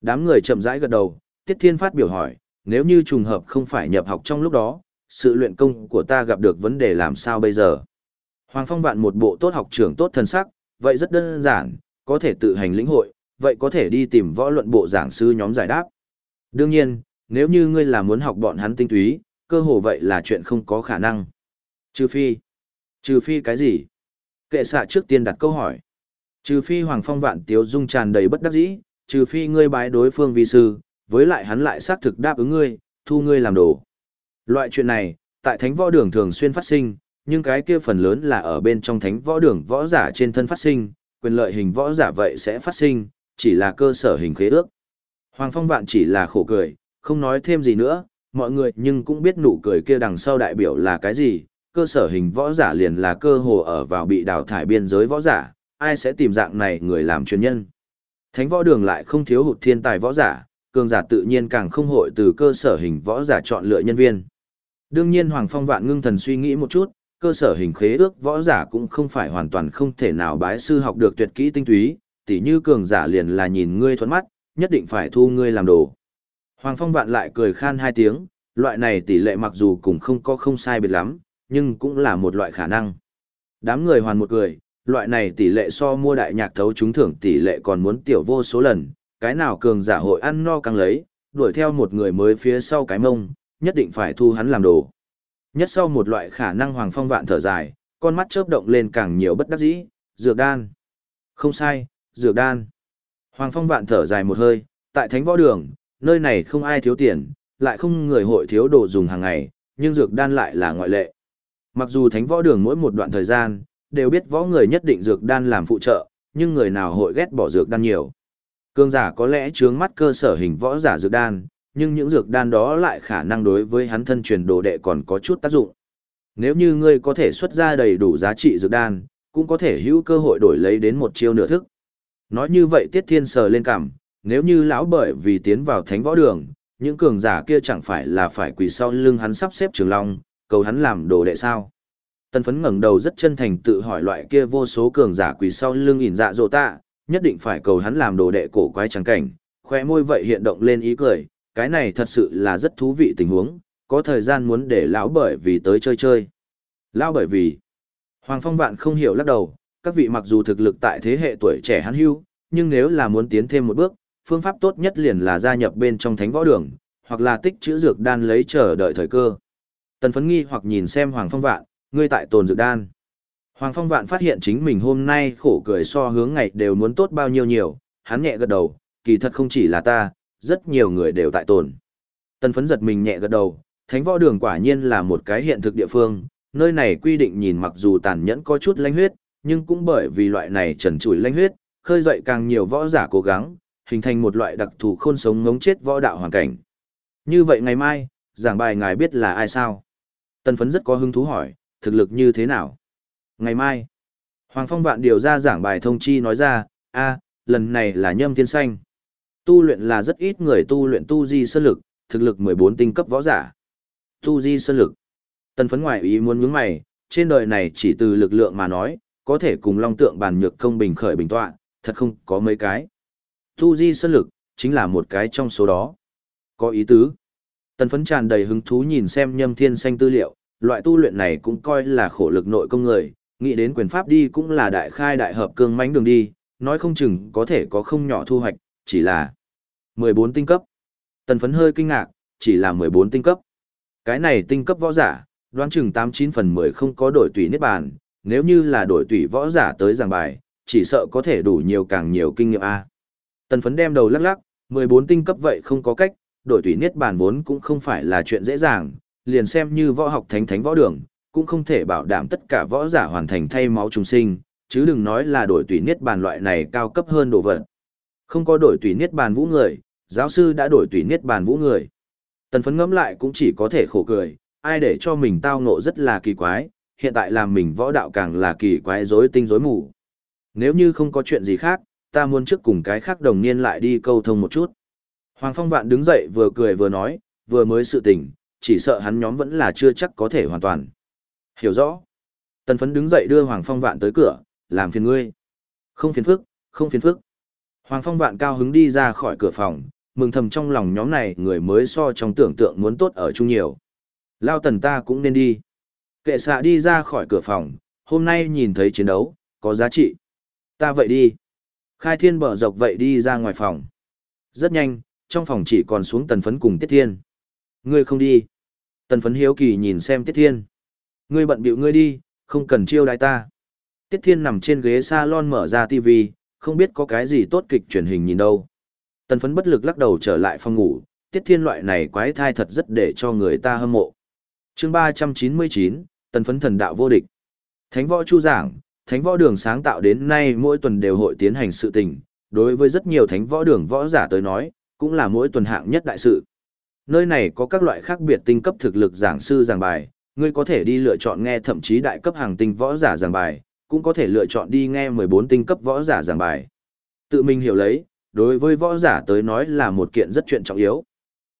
Đám người chậm rãi gật đầu, Tiết Thiên phát biểu hỏi, nếu như trùng hợp không phải nhập học trong lúc đó, sự luyện công của ta gặp được vấn đề làm sao bây giờ. Hoàng Phong vạn một bộ tốt học trưởng tốt thân sắc, vậy rất đơn giản, có thể tự hành lĩnh hội, vậy có thể đi tìm võ luận bộ giảng sư nhóm giải đáp. Đương nhiên, nếu như ngươi là muốn học bọn hắn tinh túy, cơ hồ vậy là chuyện không có khả năng. Trừ phi. Trừ phi cái gì? Kệ xạ trước tiên đặt câu hỏi. Trừ phi Hoàng Phong vạn tiếu dung tràn đầy bất đắc dĩ, trừ phi ngươi bái đối phương vi sư, với lại hắn lại xác thực đáp ứng ngươi, thu ngươi làm đồ. Loại chuyện này, tại thánh võ đường thường xuyên phát sinh, nhưng cái kia phần lớn là ở bên trong thánh võ đường võ giả trên thân phát sinh, quyền lợi hình võ giả vậy sẽ phát sinh, chỉ là cơ sở hình khế ước. Hoàng Phong Vạn chỉ là khổ cười, không nói thêm gì nữa, mọi người nhưng cũng biết nụ cười kia đằng sau đại biểu là cái gì, cơ sở hình võ giả liền là cơ hồ ở vào bị đào thải biên giới võ giả, ai sẽ tìm dạng này người làm chuyên nhân. Thánh võ đường lại không thiếu hụt thiên tài võ giả, cường giả tự nhiên càng không hội từ cơ sở hình võ giả chọn lựa nhân viên. Đương nhiên Hoàng Phong Vạn ngưng thần suy nghĩ một chút, cơ sở hình khế ước võ giả cũng không phải hoàn toàn không thể nào bái sư học được tuyệt kỹ tinh túy, tỉ như cường giả liền là nhìn ngươi thuẫn mắt, nhất định phải thu ngươi làm đồ. Hoàng Phong Vạn lại cười khan hai tiếng, loại này tỷ lệ mặc dù cũng không có không sai biệt lắm, nhưng cũng là một loại khả năng. Đám người hoàn một cười, loại này tỷ lệ so mua đại nhạc thấu trúng thưởng tỷ lệ còn muốn tiểu vô số lần, cái nào cường giả hội ăn no càng lấy, đuổi theo một người mới phía sau cái mông, nhất định phải thu hắn làm đồ. Nhất sau một loại khả năng Hoàng Phong Vạn thở dài, con mắt chớp động lên càng nhiều bất đắc dĩ, dược đan. Không sai, dược đan. Hoàng Phong Vạn thở dài một hơi, tại Thánh Võ Đường, nơi này không ai thiếu tiền, lại không người hội thiếu đồ dùng hàng ngày, nhưng dược đan lại là ngoại lệ. Mặc dù Thánh Võ Đường mỗi một đoạn thời gian, đều biết võ người nhất định dược đan làm phụ trợ, nhưng người nào hội ghét bỏ dược đan nhiều. Cương giả có lẽ trướng mắt cơ sở hình võ giả dược đan, nhưng những dược đan đó lại khả năng đối với hắn thân truyền đồ đệ còn có chút tác dụng. Nếu như ngươi có thể xuất ra đầy đủ giá trị dược đan, cũng có thể hữu cơ hội đổi lấy đến một chiêu nửa thức. Nói như vậy Tiết Thiên sờ lên cằm, nếu như lão bởi vì tiến vào thánh võ đường, những cường giả kia chẳng phải là phải quỳ sau lưng hắn sắp xếp trường long, cầu hắn làm đồ đệ sao. Tân phấn ngẩng đầu rất chân thành tự hỏi loại kia vô số cường giả quỳ sau lưng ỉn dạ dỗ tạ, nhất định phải cầu hắn làm đồ đệ cổ quái trắng cảnh, khoe môi vậy hiện động lên ý cười, cái này thật sự là rất thú vị tình huống, có thời gian muốn để lão bởi vì tới chơi chơi. Lão bởi vì, Hoàng Phong Vạn không hiểu lắc đầu, các vị mặc dù thực lực tại thế hệ tuổi trẻ hắn hưu, nhưng nếu là muốn tiến thêm một bước, phương pháp tốt nhất liền là gia nhập bên trong thánh võ đường, hoặc là tích chữ dược đan lấy chờ đợi thời cơ. Tần phấn nghi hoặc nhìn xem Hoàng Phong Vạn, ngươi tại tồn dược đan. Hoàng Phong Vạn phát hiện chính mình hôm nay khổ cười so hướng ngày đều muốn tốt bao nhiêu nhiều, hắn nhẹ gật đầu, kỳ thật không chỉ là ta, rất nhiều người đều tại tồn. Tần phấn giật mình nhẹ gật đầu, thánh võ đường quả nhiên là một cái hiện thực địa phương, nơi này quy định nhìn mặc dù tàn nhẫn có chút lanh huyết, nhưng cũng bởi vì loại này trần trụi lanh huyết, khơi dậy càng nhiều võ giả cố gắng, hình thành một loại đặc thù khôn sống ngống chết võ đạo hoàn cảnh. Như vậy ngày mai, giảng bài ngài biết là ai sao? Tần phấn rất có hứng thú hỏi, thực lực như thế nào? Ngày mai, Hoàng Phong Vạn điều ra giảng bài thông chi nói ra, a lần này là nhâm thiên xanh. Tu luyện là rất ít người tu luyện tu di sơn lực, thực lực 14 tinh cấp võ giả. Tu di sơn lực. Tần phấn ngoại ý muốn nhướng mày, trên đời này chỉ từ lực lượng mà nói, có thể cùng long tượng bàn nhược công bình khởi bình tọa, thật không có mấy cái. Tu di sơn lực, chính là một cái trong số đó. Có ý tứ. Tần phấn tràn đầy hứng thú nhìn xem nhâm thiên xanh tư liệu, loại tu luyện này cũng coi là khổ lực nội công người, nghĩ đến quyền pháp đi cũng là đại khai đại hợp cương mãnh đường đi, nói không chừng có thể có không nhỏ thu hoạch, chỉ là 14 tinh cấp. Tần phấn hơi kinh ngạc, chỉ là 14 tinh cấp. Cái này tinh cấp võ giả, đoán chừng 89 phần 10 không có đổi tùy niết bàn, nếu như là đổi tùy võ giả tới giảng bài, chỉ sợ có thể đủ nhiều càng nhiều kinh nghiệm A. Tần phấn đem đầu lắc lắc, 14 tinh cấp vậy không có cách, đổi tùy niết bàn vốn cũng không phải là chuyện dễ dàng, liền xem như võ học thánh thánh võ đường, cũng không thể bảo đảm tất cả võ giả hoàn thành thay máu trùng sinh, chứ đừng nói là đổi tùy niết bàn loại này cao cấp hơn đồ vật. Không có đổi tùy niết bàn vũ người, giáo sư đã đổi tùy niết bàn vũ người. Tần phấn ngẫm lại cũng chỉ có thể khổ cười, ai để cho mình tao ngộ rất là kỳ quái, hiện tại làm mình võ đạo càng là kỳ quái rối tinh rối mù. Nếu như không có chuyện gì khác, ta muốn trước cùng cái khác đồng niên lại đi câu thông một chút. Hoàng Phong Vạn đứng dậy vừa cười vừa nói, vừa mới sự tình, chỉ sợ hắn nhóm vẫn là chưa chắc có thể hoàn toàn. Hiểu rõ. Tần phấn đứng dậy đưa Hoàng Phong Vạn tới cửa, làm phiền ngươi. Không phiền phức, không phiền phức. Hoàng Phong Vạn cao hứng đi ra khỏi cửa phòng, mừng thầm trong lòng nhóm này người mới so trong tưởng tượng muốn tốt ở chung nhiều. Lao tần ta cũng nên đi. Kệ xạ đi ra khỏi cửa phòng, hôm nay nhìn thấy chiến đấu, có giá trị. Ta vậy đi. Khai thiên bở dọc vậy đi ra ngoài phòng. Rất nhanh, trong phòng chỉ còn xuống tần phấn cùng Tiết Thiên. Ngươi không đi. Tần phấn hiếu kỳ nhìn xem Tiết Thiên. Ngươi bận bịu ngươi đi, không cần chiêu đái ta. Tiết Thiên nằm trên ghế salon mở ra TV, không biết có cái gì tốt kịch truyền hình nhìn đâu. Tần phấn bất lực lắc đầu trở lại phòng ngủ, Tiết Thiên loại này quái thai thật rất để cho người ta hâm mộ. chương 399, Tần phấn thần đạo vô địch. Thánh võ chu giảng, thánh võ đường sáng tạo đến nay mỗi tuần đều hội tiến hành sự tình. Đối với rất nhiều thánh võ đường võ giả tới nói, cũng là mỗi tuần hạng nhất đại sự. Nơi này có các loại khác biệt tinh cấp thực lực giảng sư giảng bài, ngươi có thể đi lựa chọn nghe thậm chí đại cấp hàng tinh võ giả giảng bài, cũng có thể lựa chọn đi nghe 14 tinh cấp võ giả giảng bài. Tự mình hiểu lấy, đối với võ giả tới nói là một kiện rất chuyện trọng yếu.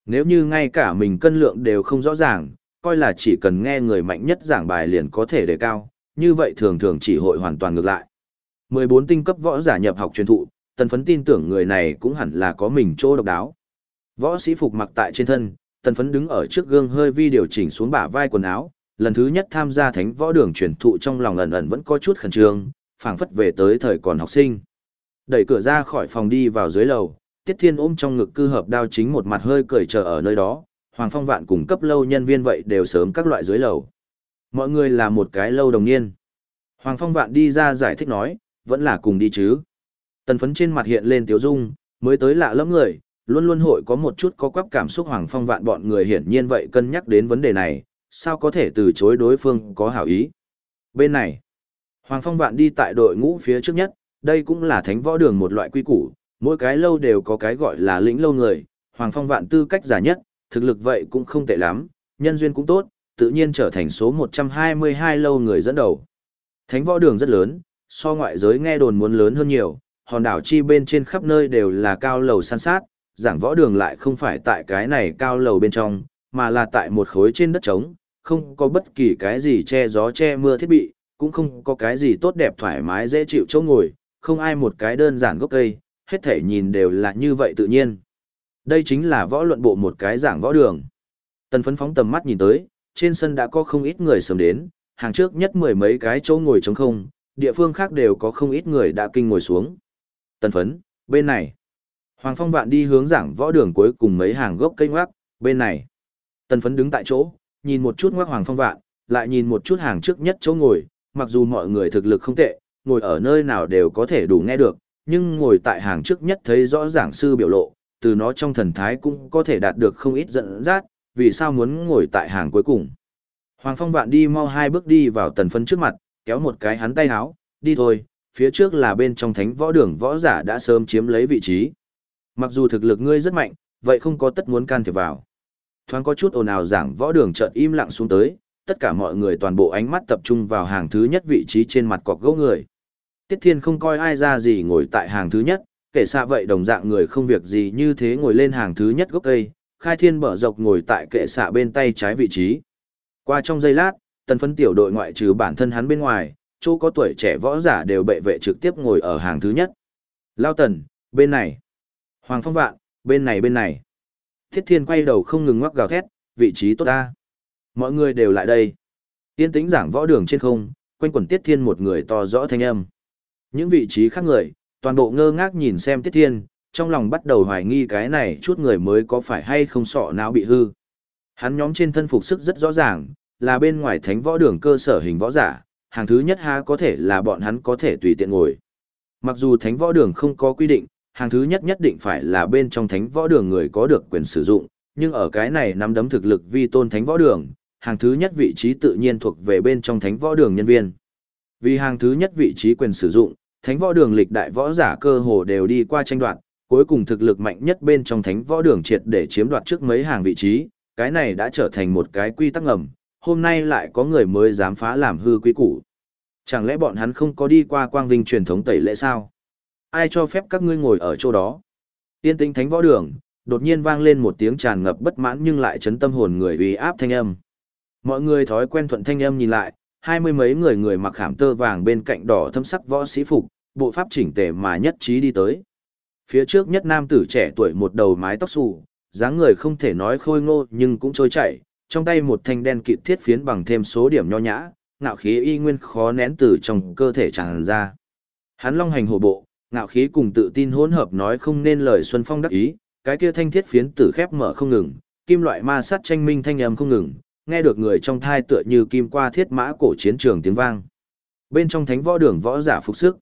Nếu như ngay cả mình cân lượng đều không rõ ràng, coi là chỉ cần nghe người mạnh nhất giảng bài liền có thể đề cao, như vậy thường thường chỉ hội hoàn toàn ngược lại. 14 tinh cấp võ giả nhập học truyền thụ, tần phấn tin tưởng người này cũng hẳn là có mình chỗ độc đáo. Võ sĩ phục mặc tại trên thân, tần phấn đứng ở trước gương hơi vi điều chỉnh xuống bả vai quần áo, lần thứ nhất tham gia thánh võ đường truyền thụ trong lòng ẩn ẩn vẫn có chút khẩn trương, phảng phất về tới thời còn học sinh. Đẩy cửa ra khỏi phòng đi vào dưới lầu, Tiết Thiên ôm trong ngực cư hợp đao chính một mặt hơi cười chờ ở nơi đó, Hoàng Phong Vạn cùng cấp lâu nhân viên vậy đều sớm các loại dưới lầu. Mọi người là một cái lâu đồng niên. Hoàng Phong Vạn đi ra giải thích nói, vẫn là cùng đi chứ. Tần phấn trên mặt hiện lên tiếu dung, mới tới lạ lắm người, luôn luôn hội có một chút có quắp cảm xúc Hoàng Phong Vạn bọn người hiển nhiên vậy cân nhắc đến vấn đề này, sao có thể từ chối đối phương có hảo ý. Bên này, Hoàng Phong Vạn đi tại đội ngũ phía trước nhất, đây cũng là thánh võ đường một loại quy củ, mỗi cái lâu đều có cái gọi là lĩnh lâu người, Hoàng Phong Vạn tư cách giả nhất, thực lực vậy cũng không tệ lắm, nhân duyên cũng tốt, tự nhiên trở thành số 122 lâu người dẫn đầu. Thánh võ đường rất lớn, so ngoại giới nghe đồn muốn lớn hơn nhiều, hòn đảo chi bên trên khắp nơi đều là cao lầu san sát, giảng võ đường lại không phải tại cái này cao lầu bên trong, mà là tại một khối trên đất trống, không có bất kỳ cái gì che gió che mưa thiết bị, cũng không có cái gì tốt đẹp thoải mái dễ chịu chỗ ngồi, không ai một cái đơn giản gốc cây, hết thể nhìn đều là như vậy tự nhiên. Đây chính là võ luận bộ một cái giảng võ đường. Tần phấn phóng tầm mắt nhìn tới, trên sân đã có không ít người sớm đến, hàng trước nhất mười mấy cái chỗ ngồi trống không, địa phương khác đều có không ít người đã kinh ngồi xuống. Tần phấn, bên này. Hoàng Phong Vạn đi hướng giảng võ đường cuối cùng mấy hàng gốc cây ngoác, bên này. Tần phấn đứng tại chỗ, nhìn một chút ngoác Hoàng Phong Vạn, lại nhìn một chút hàng trước nhất chỗ ngồi, mặc dù mọi người thực lực không tệ, ngồi ở nơi nào đều có thể đủ nghe được, nhưng ngồi tại hàng trước nhất thấy rõ giảng sư biểu lộ, từ nó trong thần thái cũng có thể đạt được không ít dẫn dắt, vì sao muốn ngồi tại hàng cuối cùng. Hoàng Phong Vạn đi mau hai bước đi vào tần phấn trước mặt, kéo một cái hắn tay háo, đi thôi, phía trước là bên trong thánh võ đường võ giả đã sớm chiếm lấy vị trí. Mặc dù thực lực ngươi rất mạnh, vậy không có tất muốn can thiệp vào. Thoáng có chút ồn ào giảng võ đường chợt im lặng xuống tới, tất cả mọi người toàn bộ ánh mắt tập trung vào hàng thứ nhất vị trí trên mặt cọc gỗ người. Tiết Thiên không coi ai ra gì ngồi tại hàng thứ nhất, kể xa vậy đồng dạng người không việc gì như thế ngồi lên hàng thứ nhất gốc cây, khai thiên bở dọc ngồi tại kệ xạ bên tay trái vị trí. Qua trong giây lát, tần phấn tiểu đội ngoại trừ bản thân hắn bên ngoài, chỗ có tuổi trẻ võ giả đều bệ vệ trực tiếp ngồi ở hàng thứ nhất. Lao tần, bên này. Hoàng phong vạn, bên này bên này. Thiết thiên quay đầu không ngừng ngoắc gào thét, vị trí tốt ta. Mọi người đều lại đây. Tiên tĩnh giảng võ đường trên không, quanh quẩn tiết thiên một người to rõ thanh âm. Những vị trí khác người, toàn bộ ngơ ngác nhìn xem tiết thiên, trong lòng bắt đầu hoài nghi cái này chút người mới có phải hay không sọ não bị hư. Hắn nhóm trên thân phục sức rất rõ ràng, là bên ngoài thánh võ đường cơ sở hình võ giả, hàng thứ nhất ha có thể là bọn hắn có thể tùy tiện ngồi. Mặc dù thánh võ đường không có quy định, hàng thứ nhất nhất định phải là bên trong thánh võ đường người có được quyền sử dụng, nhưng ở cái này nắm đấm thực lực vi tôn thánh võ đường, hàng thứ nhất vị trí tự nhiên thuộc về bên trong thánh võ đường nhân viên. Vì hàng thứ nhất vị trí quyền sử dụng, thánh võ đường lịch đại võ giả cơ hồ đều đi qua tranh đoạt, cuối cùng thực lực mạnh nhất bên trong thánh võ đường triệt để chiếm đoạt trước mấy hàng vị trí, cái này đã trở thành một cái quy tắc ngầm, hôm nay lại có người mới dám phá làm hư quý củ. Chẳng lẽ bọn hắn không có đi qua quang vinh truyền thống tẩy lễ sao? Ai cho phép các ngươi ngồi ở chỗ đó? Tiên tinh thánh võ đường, đột nhiên vang lên một tiếng tràn ngập bất mãn nhưng lại chấn tâm hồn người uy áp thanh âm. Mọi người thói quen thuận thanh âm nhìn lại, hai mươi mấy người người mặc khảm tơ vàng bên cạnh đỏ thâm sắc võ sĩ phục, bộ pháp chỉnh tề mà nhất trí đi tới. Phía trước nhất nam tử trẻ tuổi một đầu mái tóc xù, dáng người không thể nói khôi ngô nhưng cũng trôi chảy, trong tay một thanh đen kịt thiết phiến bằng thêm số điểm nho nhã, ngạo khí y nguyên khó nén từ trong cơ thể tràn ra. Hắn long hành hổ bộ, ngạo khí cùng tự tin hỗn hợp nói không nên lời xuân phong đắc ý, cái kia thanh thiết phiến tử khép mở không ngừng, kim loại ma sát tranh minh thanh âm không ngừng, nghe được người trong thai tựa như kim qua thiết mã cổ chiến trường tiếng vang. Bên trong thánh võ đường võ giả phục sức,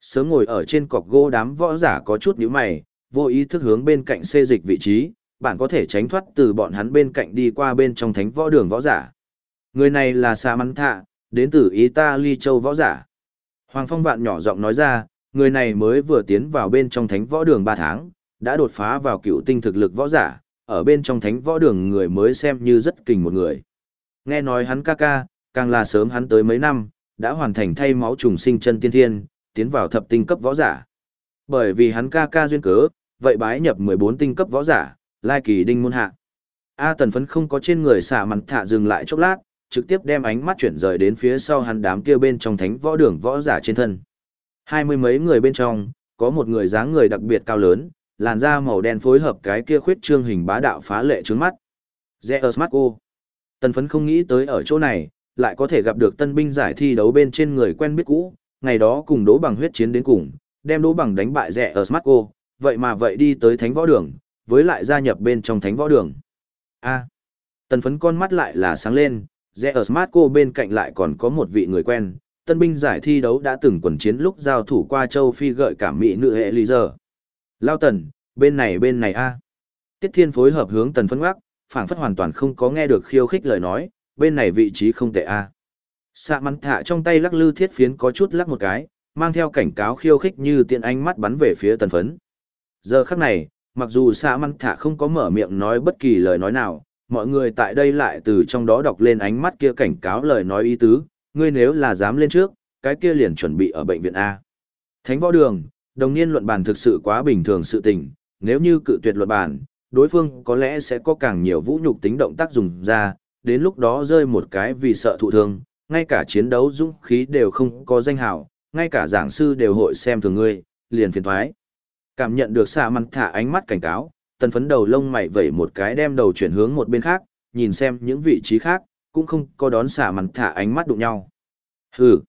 sớm ngồi ở trên cọc gỗ đám võ giả có chút nhíu mày, vô ý thức hướng bên cạnh xê dịch vị trí, bạn có thể tránh thoát từ bọn hắn bên cạnh đi qua bên trong thánh võ đường võ giả. Người này là Sa Mắn Thạ, đến từ Italy châu võ giả. Hoàng Phong Vạn nhỏ giọng nói ra, người này mới vừa tiến vào bên trong thánh võ đường 3 tháng, đã đột phá vào cựu tinh thực lực võ giả, ở bên trong thánh võ đường người mới xem như rất kình một người. Nghe nói hắn ca ca, càng là sớm hắn tới mấy năm, đã hoàn thành thay máu trùng sinh chân tiên thiên, tiến vào thập tinh cấp võ giả. Bởi vì hắn ca ca duyên cớ, vậy bái nhập 14 tinh cấp võ giả, lai kỳ đinh môn hạ. A tần phấn không có trên người xả mặt thả dừng lại chốc lát, trực tiếp đem ánh mắt chuyển rời đến phía sau hắn đám kia bên trong thánh võ đường võ giả trên thân. Hai mươi mấy người bên trong, có một người dáng người đặc biệt cao lớn, làn da màu đen phối hợp cái kia khuyết trương hình bá đạo phá lệ trướng mắt. Zeus Marco. Tần phấn không nghĩ tới ở chỗ này, lại có thể gặp được tân binh giải thi đấu bên trên người quen biết cũ, ngày đó cùng đố bằng huyết chiến đến cùng, đem đố bằng đánh bại rẻ ở vậy mà vậy đi tới thánh võ đường, với lại gia nhập bên trong thánh võ đường. A. tần phấn con mắt lại là sáng lên, rẻ ở Smartco bên cạnh lại còn có một vị người quen, tân binh giải thi đấu đã từng quần chiến lúc giao thủ qua châu Phi gợi cảm mỹ nữ hệ lý giờ. Lao tần, bên này bên này a. Tiết Thiên phối hợp hướng tần phấn ngoắc, phảng phất hoàn toàn không có nghe được khiêu khích lời nói, bên này vị trí không tệ a. À. Sạ mắn thạ trong tay lắc lư thiết phiến có chút lắc một cái, mang theo cảnh cáo khiêu khích như tiện ánh mắt bắn về phía tần phấn. Giờ khắc này, mặc dù xạ măng thả không có mở miệng nói bất kỳ lời nói nào, mọi người tại đây lại từ trong đó đọc lên ánh mắt kia cảnh cáo lời nói ý tứ, ngươi nếu là dám lên trước, cái kia liền chuẩn bị ở bệnh viện A. Thánh võ đường, đồng niên luận bàn thực sự quá bình thường sự tình, nếu như cự tuyệt luận bàn, đối phương có lẽ sẽ có càng nhiều vũ nhục tính động tác dùng ra, đến lúc đó rơi một cái vì sợ thụ thương, ngay cả chiến đấu dũng khí đều không có danh hào, ngay cả giảng sư đều hội xem thường ngươi, liền phiền thoái. Cảm nhận được xạ mặt thả ánh mắt cảnh cáo, tần phấn đầu lông mày vẩy một cái đem đầu chuyển hướng một bên khác, nhìn xem những vị trí khác, cũng không có đón xạ mặt thả ánh mắt đụng nhau. Hừ.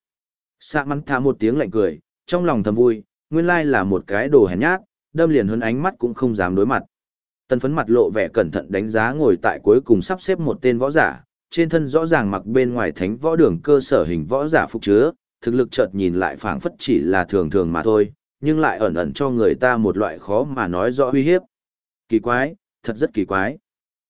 Xạ mặt thả một tiếng lạnh cười, trong lòng thầm vui, nguyên lai là một cái đồ hèn nhát, đâm liền hơn ánh mắt cũng không dám đối mặt. Tần phấn mặt lộ vẻ cẩn thận đánh giá ngồi tại cuối cùng sắp xếp một tên võ giả, trên thân rõ ràng mặc bên ngoài thánh võ đường cơ sở hình võ giả phục chứa, thực lực chợt nhìn lại phảng phất chỉ là thường thường mà thôi, nhưng lại ẩn ẩn cho người ta một loại khó mà nói rõ uy hiếp. Kỳ quái, thật rất kỳ quái.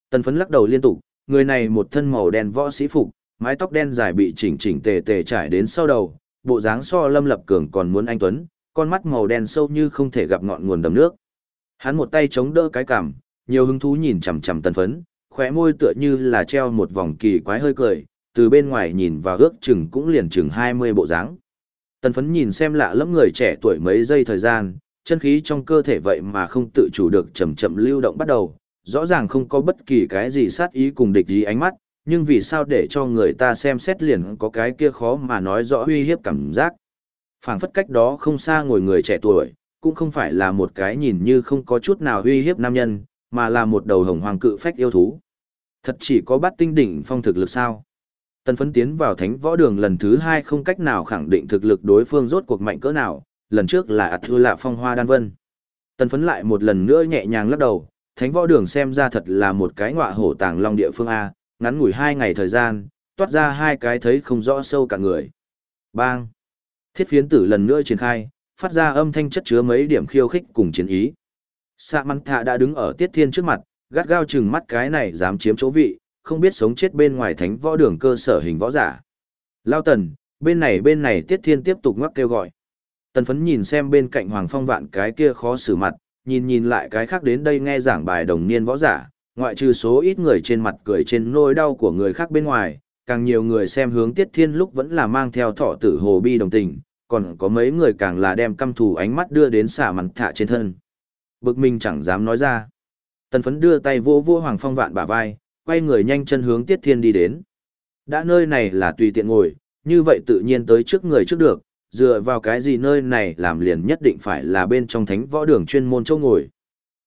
Tần phấn lắc đầu liên tục, người này một thân màu đen võ sĩ phục, mái tóc đen dài bị chỉnh chỉnh tề tề trải đến sau đầu, bộ dáng so lâm lập cường còn muốn anh tuấn, con mắt màu đen sâu như không thể gặp ngọn nguồn đầm nước. Hắn một tay chống đỡ cái cằm, nhiều hứng thú nhìn chằm chằm tần phấn, khóe môi tựa như là treo một vòng kỳ quái hơi cười, từ bên ngoài nhìn vào ước chừng cũng liền chừng 20 bộ dáng. Tần phấn nhìn xem lạ lẫm người trẻ tuổi mấy giây thời gian, chân khí trong cơ thể vậy mà không tự chủ được chậm chậm lưu động bắt đầu, rõ ràng không có bất kỳ cái gì sát ý cùng địch gì ánh mắt, nhưng vì sao để cho người ta xem xét liền có cái kia khó mà nói rõ uy hiếp cảm giác. phảng phất cách đó không xa ngồi người trẻ tuổi, cũng không phải là một cái nhìn như không có chút nào uy hiếp nam nhân, mà là một đầu hồng hoàng cự phách yêu thú. Thật chỉ có bắt tinh đỉnh phong thực lực sao? Tần phấn tiến vào thánh võ đường lần thứ hai không cách nào khẳng định thực lực đối phương rốt cuộc mạnh cỡ nào, lần trước là ạt thưa lạ phong hoa đan vân. Tần phấn lại một lần nữa nhẹ nhàng lắc đầu, thánh võ đường xem ra thật là một cái ngọa hổ tàng long địa phương A, ngắn ngủi hai ngày thời gian, toát ra hai cái thấy không rõ sâu cả người. Bang! Thiết phiến tử lần nữa triển khai, phát ra âm thanh chất chứa mấy điểm khiêu khích cùng chiến ý. Sạ măng thạ đã đứng ở tiết thiên trước mặt, gắt gao chừng mắt cái này dám chiếm chỗ vị, không biết sống chết bên ngoài thánh võ đường cơ sở hình võ giả. Lao tần, bên này bên này tiết thiên tiếp tục ngoắc kêu gọi. Tần phấn nhìn xem bên cạnh hoàng phong vạn cái kia khó xử mặt, nhìn nhìn lại cái khác đến đây nghe giảng bài đồng niên võ giả, ngoại trừ số ít người trên mặt cười trên nỗi đau của người khác bên ngoài, càng nhiều người xem hướng tiết thiên lúc vẫn là mang theo thọ tử hồ bi đồng tình, còn có mấy người càng là đem căm thù ánh mắt đưa đến xả mặt thạ trên thân. Bực mình chẳng dám nói ra. Tần phấn đưa tay vô vô Hoàng Phong vạn bả vai, quay người nhanh chân hướng Tiết Thiên đi đến. Đã nơi này là tùy tiện ngồi, như vậy tự nhiên tới trước người trước được, dựa vào cái gì nơi này làm liền nhất định phải là bên trong thánh võ đường chuyên môn châu ngồi.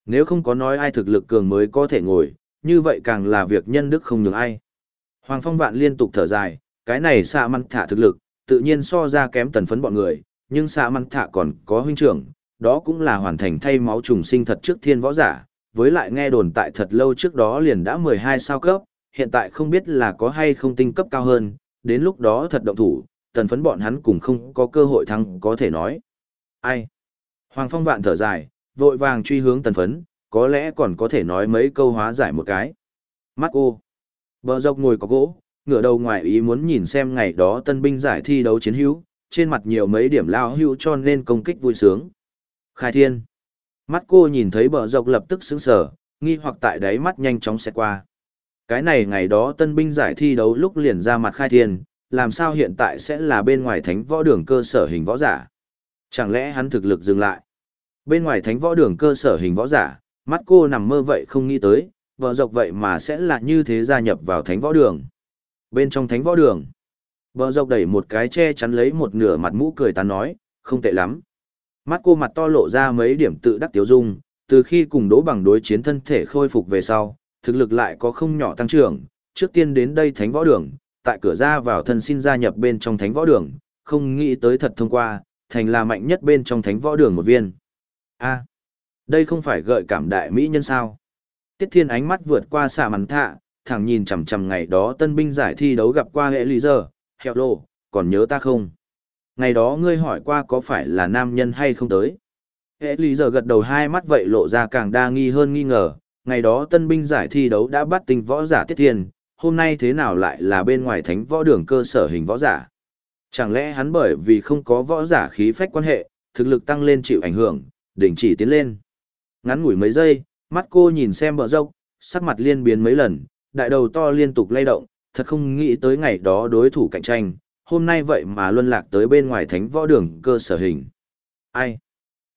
Nếu không có nói ai thực lực cường mới có thể ngồi, như vậy càng là việc nhân đức không nhường ai. Hoàng Phong vạn liên tục thở dài, cái này xạ măn thả thực lực, tự nhiên so ra kém tần phấn bọn người, nhưng xạ măn thả còn có huynh trưởng, đó cũng là hoàn thành thay máu trùng sinh thật trước thiên võ giả, với lại nghe đồn tại thật lâu trước đó liền đã 12 sao cấp, hiện tại không biết là có hay không tinh cấp cao hơn, đến lúc đó thật động thủ, tần phấn bọn hắn cũng không có cơ hội thắng có thể nói. Ai? Hoàng Phong vạn thở dài, vội vàng truy hướng tần phấn, có lẽ còn có thể nói mấy câu hóa giải một cái. Mắt cô. Bờ dọc ngồi có gỗ, ngửa đầu ngoài ý muốn nhìn xem ngày đó tân binh giải thi đấu chiến hữu, trên mặt nhiều mấy điểm lao hữu cho nên công kích vui sướng. Khai thiên. Mắt cô nhìn thấy bờ dọc lập tức sững sờ, nghi hoặc tại đáy mắt nhanh chóng xét qua. Cái này ngày đó tân binh giải thi đấu lúc liền ra mặt khai thiên, làm sao hiện tại sẽ là bên ngoài thánh võ đường cơ sở hình võ giả? Chẳng lẽ hắn thực lực dừng lại? Bên ngoài thánh võ đường cơ sở hình võ giả, mắt cô nằm mơ vậy không nghĩ tới, vợ dọc vậy mà sẽ là như thế gia nhập vào thánh võ đường. Bên trong thánh võ đường, vợ dọc đẩy một cái che chắn lấy một nửa mặt mũ cười ta nói, không tệ lắm. Mắt cô mặt to lộ ra mấy điểm tự đắc tiếu dung, từ khi cùng đỗ bằng đối chiến thân thể khôi phục về sau, thực lực lại có không nhỏ tăng trưởng, trước tiên đến đây thánh võ đường, tại cửa ra vào thân xin gia nhập bên trong thánh võ đường, không nghĩ tới thật thông qua, thành là mạnh nhất bên trong thánh võ đường một viên. a đây không phải gợi cảm đại mỹ nhân sao? Tiết Thiên ánh mắt vượt qua xạ mắn thạ, thẳng nhìn chằm chằm ngày đó tân binh giải thi đấu gặp qua hệ lý giờ, hẹo lộ, còn nhớ ta không? Ngày đó ngươi hỏi qua có phải là nam nhân hay không tới? Hệ lý giờ gật đầu hai mắt vậy lộ ra càng đa nghi hơn nghi ngờ, ngày đó tân binh giải thi đấu đã bắt tinh võ giả Tiết Thiên, hôm nay thế nào lại là bên ngoài thánh võ đường cơ sở hình võ giả? Chẳng lẽ hắn bởi vì không có võ giả khí phách quan hệ, thực lực tăng lên chịu ảnh hưởng, đỉnh chỉ tiến lên. Ngắn ngủi mấy giây, mắt cô nhìn xem bờ dốc, sắc mặt liên biến mấy lần, đại đầu to liên tục lay động, thật không nghĩ tới ngày đó đối thủ cạnh tranh, hôm nay vậy mà luân lạc tới bên ngoài thánh võ đường cơ sở hình. Ai?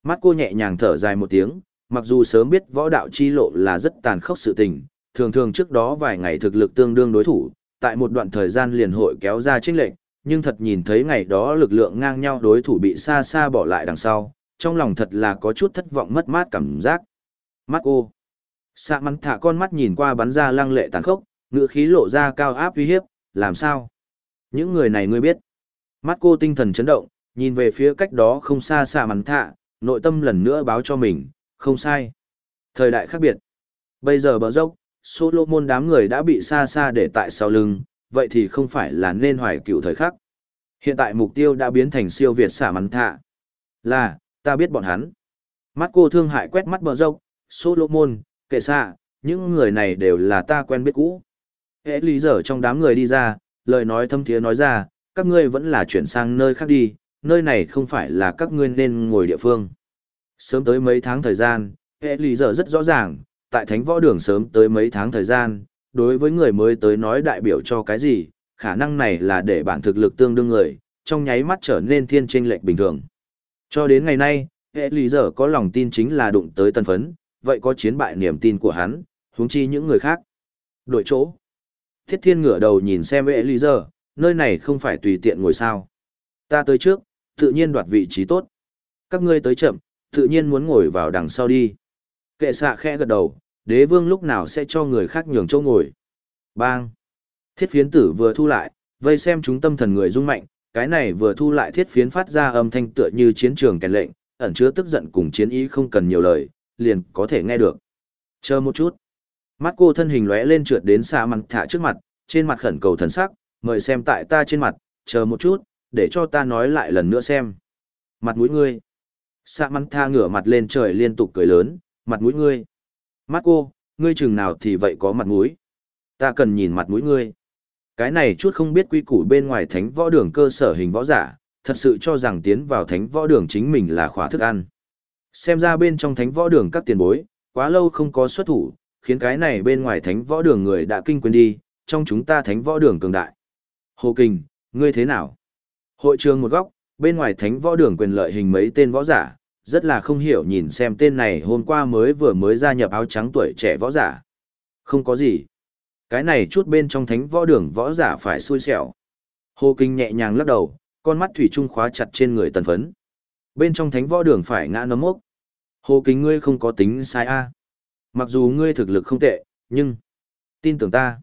Mắt cô nhẹ nhàng thở dài một tiếng, mặc dù sớm biết võ đạo chi lộ là rất tàn khốc sự tình, thường thường trước đó vài ngày thực lực tương đương đối thủ, tại một đoạn thời gian liền hội kéo ra chênh lệnh, nhưng thật nhìn thấy ngày đó lực lượng ngang nhau đối thủ bị xa xa bỏ lại đằng sau, trong lòng thật là có chút thất vọng mất mát cảm giác. Mắt cô. Sạ mắn thả con mắt nhìn qua bắn ra lăng lệ tàn khốc, ngữ khí lộ ra cao áp uy hiếp, làm sao? Những người này ngươi biết. Mắt cô tinh thần chấn động, nhìn về phía cách đó không xa xa mắn thạ, nội tâm lần nữa báo cho mình, không sai. Thời đại khác biệt. Bây giờ bờ dốc, Solomon đám người đã bị xa xa để tại sau lưng, vậy thì không phải là nên hoài cựu thời khắc. Hiện tại mục tiêu đã biến thành siêu việt xả mắn thạ. Là, ta biết bọn hắn. Mắt cô thương hại quét mắt bờ dốc, Solomon, kệ xạ, những người này đều là ta quen biết cũ. Hệ lý giờ trong đám người đi ra, lời nói thâm thiế nói ra, các ngươi vẫn là chuyển sang nơi khác đi, nơi này không phải là các ngươi nên ngồi địa phương. Sớm tới mấy tháng thời gian, hệ lý giờ rất rõ ràng, tại thánh võ đường sớm tới mấy tháng thời gian, đối với người mới tới nói đại biểu cho cái gì, khả năng này là để bản thực lực tương đương người, trong nháy mắt trở nên thiên tranh lệch bình thường. Cho đến ngày nay, hệ lý giờ có lòng tin chính là đụng tới tân phấn, vậy có chiến bại niềm tin của hắn, huống chi những người khác. Đổi chỗ. Thiết thiên ngửa đầu nhìn xem ế lý giờ, nơi này không phải tùy tiện ngồi sao. Ta tới trước, tự nhiên đoạt vị trí tốt. Các ngươi tới chậm, tự nhiên muốn ngồi vào đằng sau đi. Kệ xạ khẽ gật đầu, đế vương lúc nào sẽ cho người khác nhường chỗ ngồi. Bang! Thiết phiến tử vừa thu lại, vây xem chúng tâm thần người rung mạnh, cái này vừa thu lại thiết phiến phát ra âm thanh tựa như chiến trường kèn lệnh, ẩn chứa tức giận cùng chiến ý không cần nhiều lời, liền có thể nghe được. Chờ một chút. Mắt cô thân hình lóe lên trượt đến xa mặt thả trước mặt, trên mặt khẩn cầu thần sắc, mời xem tại ta trên mặt, chờ một chút, để cho ta nói lại lần nữa xem. Mặt mũi ngươi. Xa mặt tha ngửa mặt lên trời liên tục cười lớn, mặt mũi ngươi. Mắt cô, ngươi chừng nào thì vậy có mặt mũi. Ta cần nhìn mặt mũi ngươi. Cái này chút không biết quy củ bên ngoài thánh võ đường cơ sở hình võ giả, thật sự cho rằng tiến vào thánh võ đường chính mình là khóa thức ăn. Xem ra bên trong thánh võ đường các tiền bối, quá lâu không có xuất thủ, khiến cái này bên ngoài thánh võ đường người đã kinh quên đi, trong chúng ta thánh võ đường cường đại. Hồ Kình, ngươi thế nào? Hội trường một góc, bên ngoài thánh võ đường quyền lợi hình mấy tên võ giả, rất là không hiểu nhìn xem tên này hôm qua mới vừa mới gia nhập áo trắng tuổi trẻ võ giả. Không có gì. Cái này chút bên trong thánh võ đường võ giả phải xui xẻo. Hồ Kinh nhẹ nhàng lắc đầu, con mắt thủy trung khóa chặt trên người tần phấn. Bên trong thánh võ đường phải ngã nấm mốc. Hồ Kinh ngươi không có tính sai a Mặc dù ngươi thực lực không tệ, nhưng... Tin tưởng ta.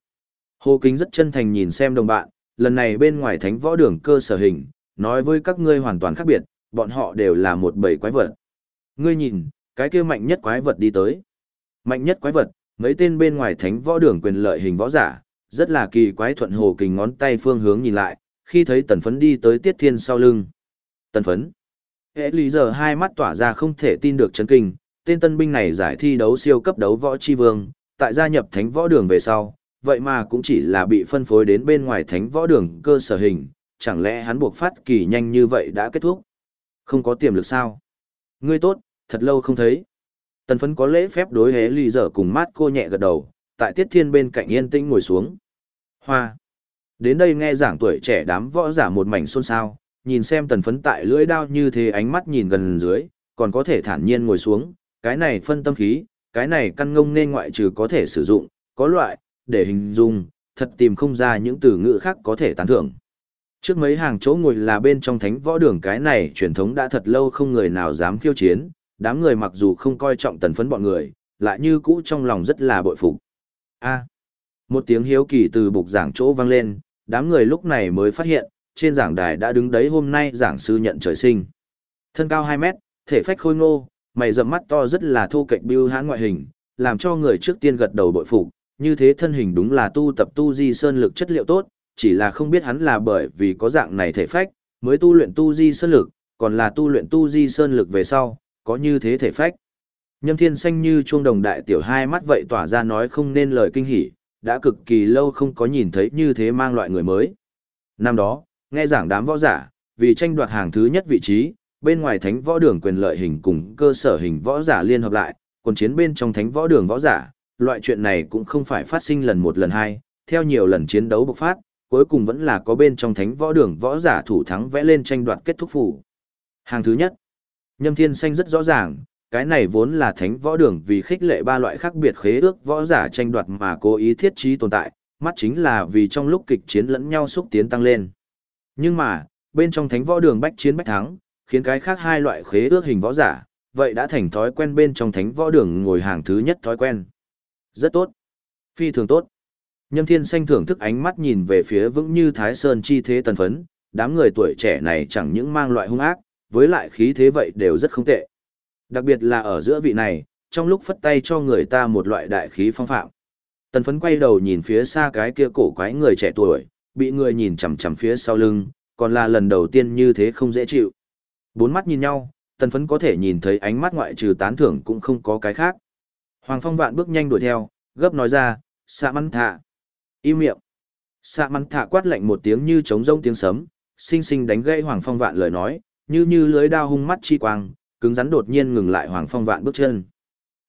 Hồ Kính rất chân thành nhìn xem đồng bạn, lần này bên ngoài thánh võ đường cơ sở hình, nói với các ngươi hoàn toàn khác biệt, bọn họ đều là một bầy quái vật. Ngươi nhìn, cái kia mạnh nhất quái vật đi tới. Mạnh nhất quái vật, mấy tên bên ngoài thánh võ đường quyền lợi hình võ giả, rất là kỳ quái thuận hồ kình ngón tay phương hướng nhìn lại, khi thấy tần phấn đi tới tiết thiên sau lưng. Tần phấn. Hệ lý giờ hai mắt tỏa ra không thể tin được chấn kinh, tên tân binh này giải thi đấu siêu cấp đấu võ chi vương, tại gia nhập thánh võ đường về sau, vậy mà cũng chỉ là bị phân phối đến bên ngoài thánh võ đường cơ sở hình, chẳng lẽ hắn buộc phát kỳ nhanh như vậy đã kết thúc? Không có tiềm lực sao? Ngươi tốt, thật lâu không thấy. Tần phấn có lễ phép đối hế lì dở cùng mát cô nhẹ gật đầu, tại tiết thiên bên cạnh yên tĩnh ngồi xuống. Hoa. Đến đây nghe giảng tuổi trẻ đám võ giả một mảnh xôn xao, nhìn xem tần phấn tại lưỡi đao như thế ánh mắt nhìn gần dưới, còn có thể thản nhiên ngồi xuống, cái này phân tâm khí, cái này căn ngông nên ngoại trừ có thể sử dụng, có loại, để hình dung, thật tìm không ra những từ ngữ khác có thể tán thưởng. Trước mấy hàng chỗ ngồi là bên trong thánh võ đường cái này truyền thống đã thật lâu không người nào dám khiêu chiến, đám người mặc dù không coi trọng tần phấn bọn người, lại như cũ trong lòng rất là bội phục. A. một tiếng hiếu kỳ từ bục giảng chỗ vang lên, đám người lúc này mới phát hiện, trên giảng đài đã đứng đấy hôm nay giảng sư nhận trời sinh. Thân cao 2 mét, thể phách khôi ngô, mày rậm mắt to rất là thô cạnh bưu hãn ngoại hình, làm cho người trước tiên gật đầu bội phục, như thế thân hình đúng là tu tập tu di sơn lực chất liệu tốt, chỉ là không biết hắn là bởi vì có dạng này thể phách, mới tu luyện tu di sơn lực, còn là tu luyện tu di sơn lực về sau, có như thế thể phách. Nhâm thiên xanh như chuông đồng đại tiểu hai mắt vậy tỏa ra nói không nên lời kinh hỉ, đã cực kỳ lâu không có nhìn thấy như thế mang loại người mới. Năm đó, nghe giảng đám võ giả, vì tranh đoạt hàng thứ nhất vị trí, bên ngoài thánh võ đường quyền lợi hình cùng cơ sở hình võ giả liên hợp lại, còn chiến bên trong thánh võ đường võ giả, loại chuyện này cũng không phải phát sinh lần một lần hai, theo nhiều lần chiến đấu bộc phát, cuối cùng vẫn là có bên trong thánh võ đường võ giả thủ thắng vẽ lên tranh đoạt kết thúc phủ. Hàng thứ nhất, Nhâm Thiên Xanh rất rõ ràng, cái này vốn là thánh võ đường vì khích lệ ba loại khác biệt khế ước võ giả tranh đoạt mà cố ý thiết trí tồn tại, mắt chính là vì trong lúc kịch chiến lẫn nhau xúc tiến tăng lên. Nhưng mà, bên trong thánh võ đường bách chiến bách thắng, khiến cái khác hai loại khế ước hình võ giả, vậy đã thành thói quen bên trong thánh võ đường ngồi hàng thứ nhất thói quen. Rất tốt. Phi thường tốt. Nhâm Thiên Xanh thưởng thức ánh mắt nhìn về phía vững như Thái Sơn chi thế tần phấn, đám người tuổi trẻ này chẳng những mang loại hung ác, với lại khí thế vậy đều rất không tệ. Đặc biệt là ở giữa vị này, trong lúc phất tay cho người ta một loại đại khí phong phạm. Tần phấn quay đầu nhìn phía xa cái kia cổ quái người trẻ tuổi, bị người nhìn chằm chằm phía sau lưng, còn là lần đầu tiên như thế không dễ chịu. Bốn mắt nhìn nhau, tần phấn có thể nhìn thấy ánh mắt ngoại trừ tán thưởng cũng không có cái khác. Hoàng phong vạn bước nhanh đuổi theo, gấp nói ra, xạ mắn thạ. Im miệng. Xạ mắn thạ quát lạnh một tiếng như trống rông tiếng sấm, xinh xinh đánh gãy Hoàng phong vạn lời nói, như như lưới đao hung mắt chi quang, cứng rắn đột nhiên ngừng lại Hoàng phong vạn bước chân.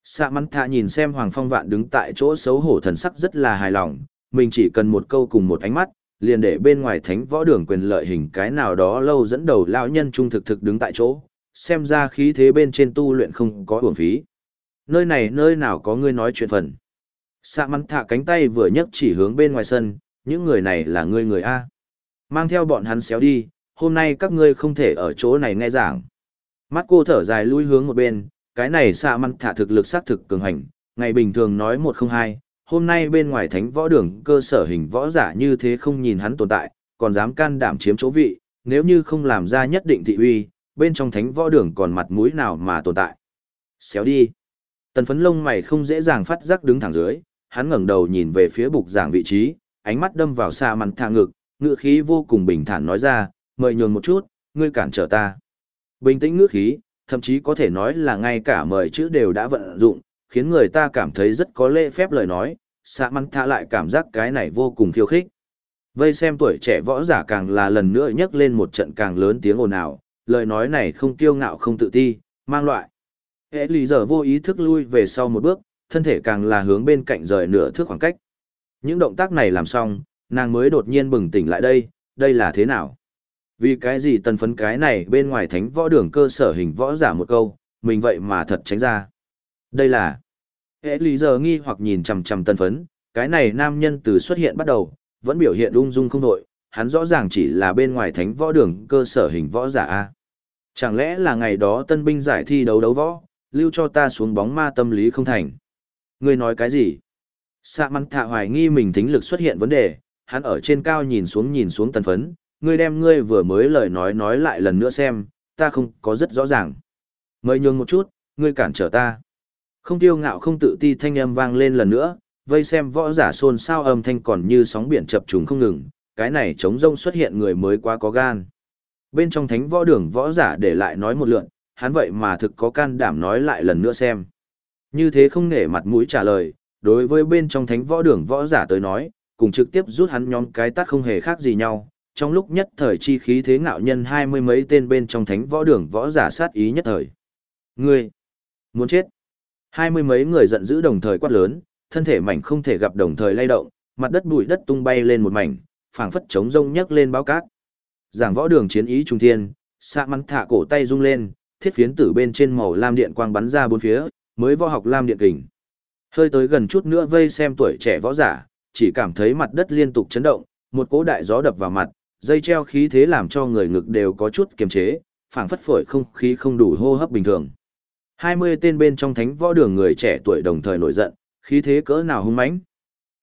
Xạ mắn thạ nhìn xem Hoàng phong vạn đứng tại chỗ xấu hổ thần sắc rất là hài lòng, mình chỉ cần một câu cùng một ánh mắt, liền để bên ngoài thánh võ đường quyền lợi hình cái nào đó lâu dẫn đầu lão nhân trung thực thực đứng tại chỗ, xem ra khí thế bên trên tu luyện không có uổng phí. Nơi này nơi nào có ngươi nói chuyện phần. Sạ mắn thả cánh tay vừa nhấc chỉ hướng bên ngoài sân, những người này là ngươi người A. Mang theo bọn hắn xéo đi, hôm nay các ngươi không thể ở chỗ này nghe giảng. Mắt cô thở dài lui hướng một bên, cái này xạ mắn thả thực lực xác thực cường hành, ngày bình thường nói một không hai, hôm nay bên ngoài thánh võ đường cơ sở hình võ giả như thế không nhìn hắn tồn tại, còn dám can đảm chiếm chỗ vị, nếu như không làm ra nhất định thị uy, bên trong thánh võ đường còn mặt mũi nào mà tồn tại. Xéo đi. Tần phấn lông mày không dễ dàng phát giác đứng thẳng dưới, hắn ngẩng đầu nhìn về phía bục giảng vị trí, ánh mắt đâm vào xa mặt thả ngực, ngựa khí vô cùng bình thản nói ra, mời nhường một chút, ngươi cản trở ta. Bình tĩnh ngữ khí, thậm chí có thể nói là ngay cả mời chữ đều đã vận dụng, khiến người ta cảm thấy rất có lễ phép lời nói, xạ mắn thả lại cảm giác cái này vô cùng khiêu khích. Vây xem tuổi trẻ võ giả càng là lần nữa nhấc lên một trận càng lớn tiếng ồn ào, lời nói này không kiêu ngạo không tự ti, mang loại. Hệ lý giờ vô ý thức lui về sau một bước, thân thể càng là hướng bên cạnh rời nửa thước khoảng cách. Những động tác này làm xong, nàng mới đột nhiên bừng tỉnh lại đây, đây là thế nào? Vì cái gì tần phấn cái này bên ngoài thánh võ đường cơ sở hình võ giả một câu, mình vậy mà thật tránh ra. Đây là... Hệ lý giờ nghi hoặc nhìn chằm chằm tân phấn, cái này nam nhân từ xuất hiện bắt đầu, vẫn biểu hiện ung dung không đội, hắn rõ ràng chỉ là bên ngoài thánh võ đường cơ sở hình võ giả A. Chẳng lẽ là ngày đó tân binh giải thi đấu đấu võ, lưu cho ta xuống bóng ma tâm lý không thành. Ngươi nói cái gì? Sạ mắn thạ hoài nghi mình thính lực xuất hiện vấn đề, hắn ở trên cao nhìn xuống nhìn xuống tân phấn, ngươi đem ngươi vừa mới lời nói nói lại lần nữa xem, ta không có rất rõ ràng. Mời nhường một chút, ngươi cản trở ta. Không tiêu ngạo không tự ti thanh âm vang lên lần nữa, vây xem võ giả xôn xao âm thanh còn như sóng biển chập trùng không ngừng, cái này chống rông xuất hiện người mới quá có gan. Bên trong thánh võ đường võ giả để lại nói một lượn, hắn vậy mà thực có can đảm nói lại lần nữa xem. Như thế không nể mặt mũi trả lời, đối với bên trong thánh võ đường võ giả tới nói, cùng trực tiếp rút hắn nhóm cái tát không hề khác gì nhau. Trong lúc nhất thời chi khí thế ngạo nhân hai mươi mấy tên bên trong thánh võ đường võ giả sát ý nhất thời. Ngươi! Muốn chết! Hai mươi mấy người giận dữ đồng thời quát lớn, thân thể mảnh không thể gặp đồng thời lay động, mặt đất bụi đất tung bay lên một mảnh, phảng phất trống rông nhấc lên báo cát. Giảng võ đường chiến ý trung thiên, xạ mắn thả cổ tay rung lên, thiết phiến tử bên trên màu lam điện quang bắn ra bốn phía, mới võ học lam điện kình. Hơi tới gần chút nữa vây xem tuổi trẻ võ giả, chỉ cảm thấy mặt đất liên tục chấn động, một cỗ đại gió đập vào mặt, dây treo khí thế làm cho người ngực đều có chút kiềm chế, phảng phất phổi không khí không đủ hô hấp bình thường. 20 tên bên trong thánh võ đường người trẻ tuổi đồng thời nổi giận, khí thế cỡ nào hung mãnh.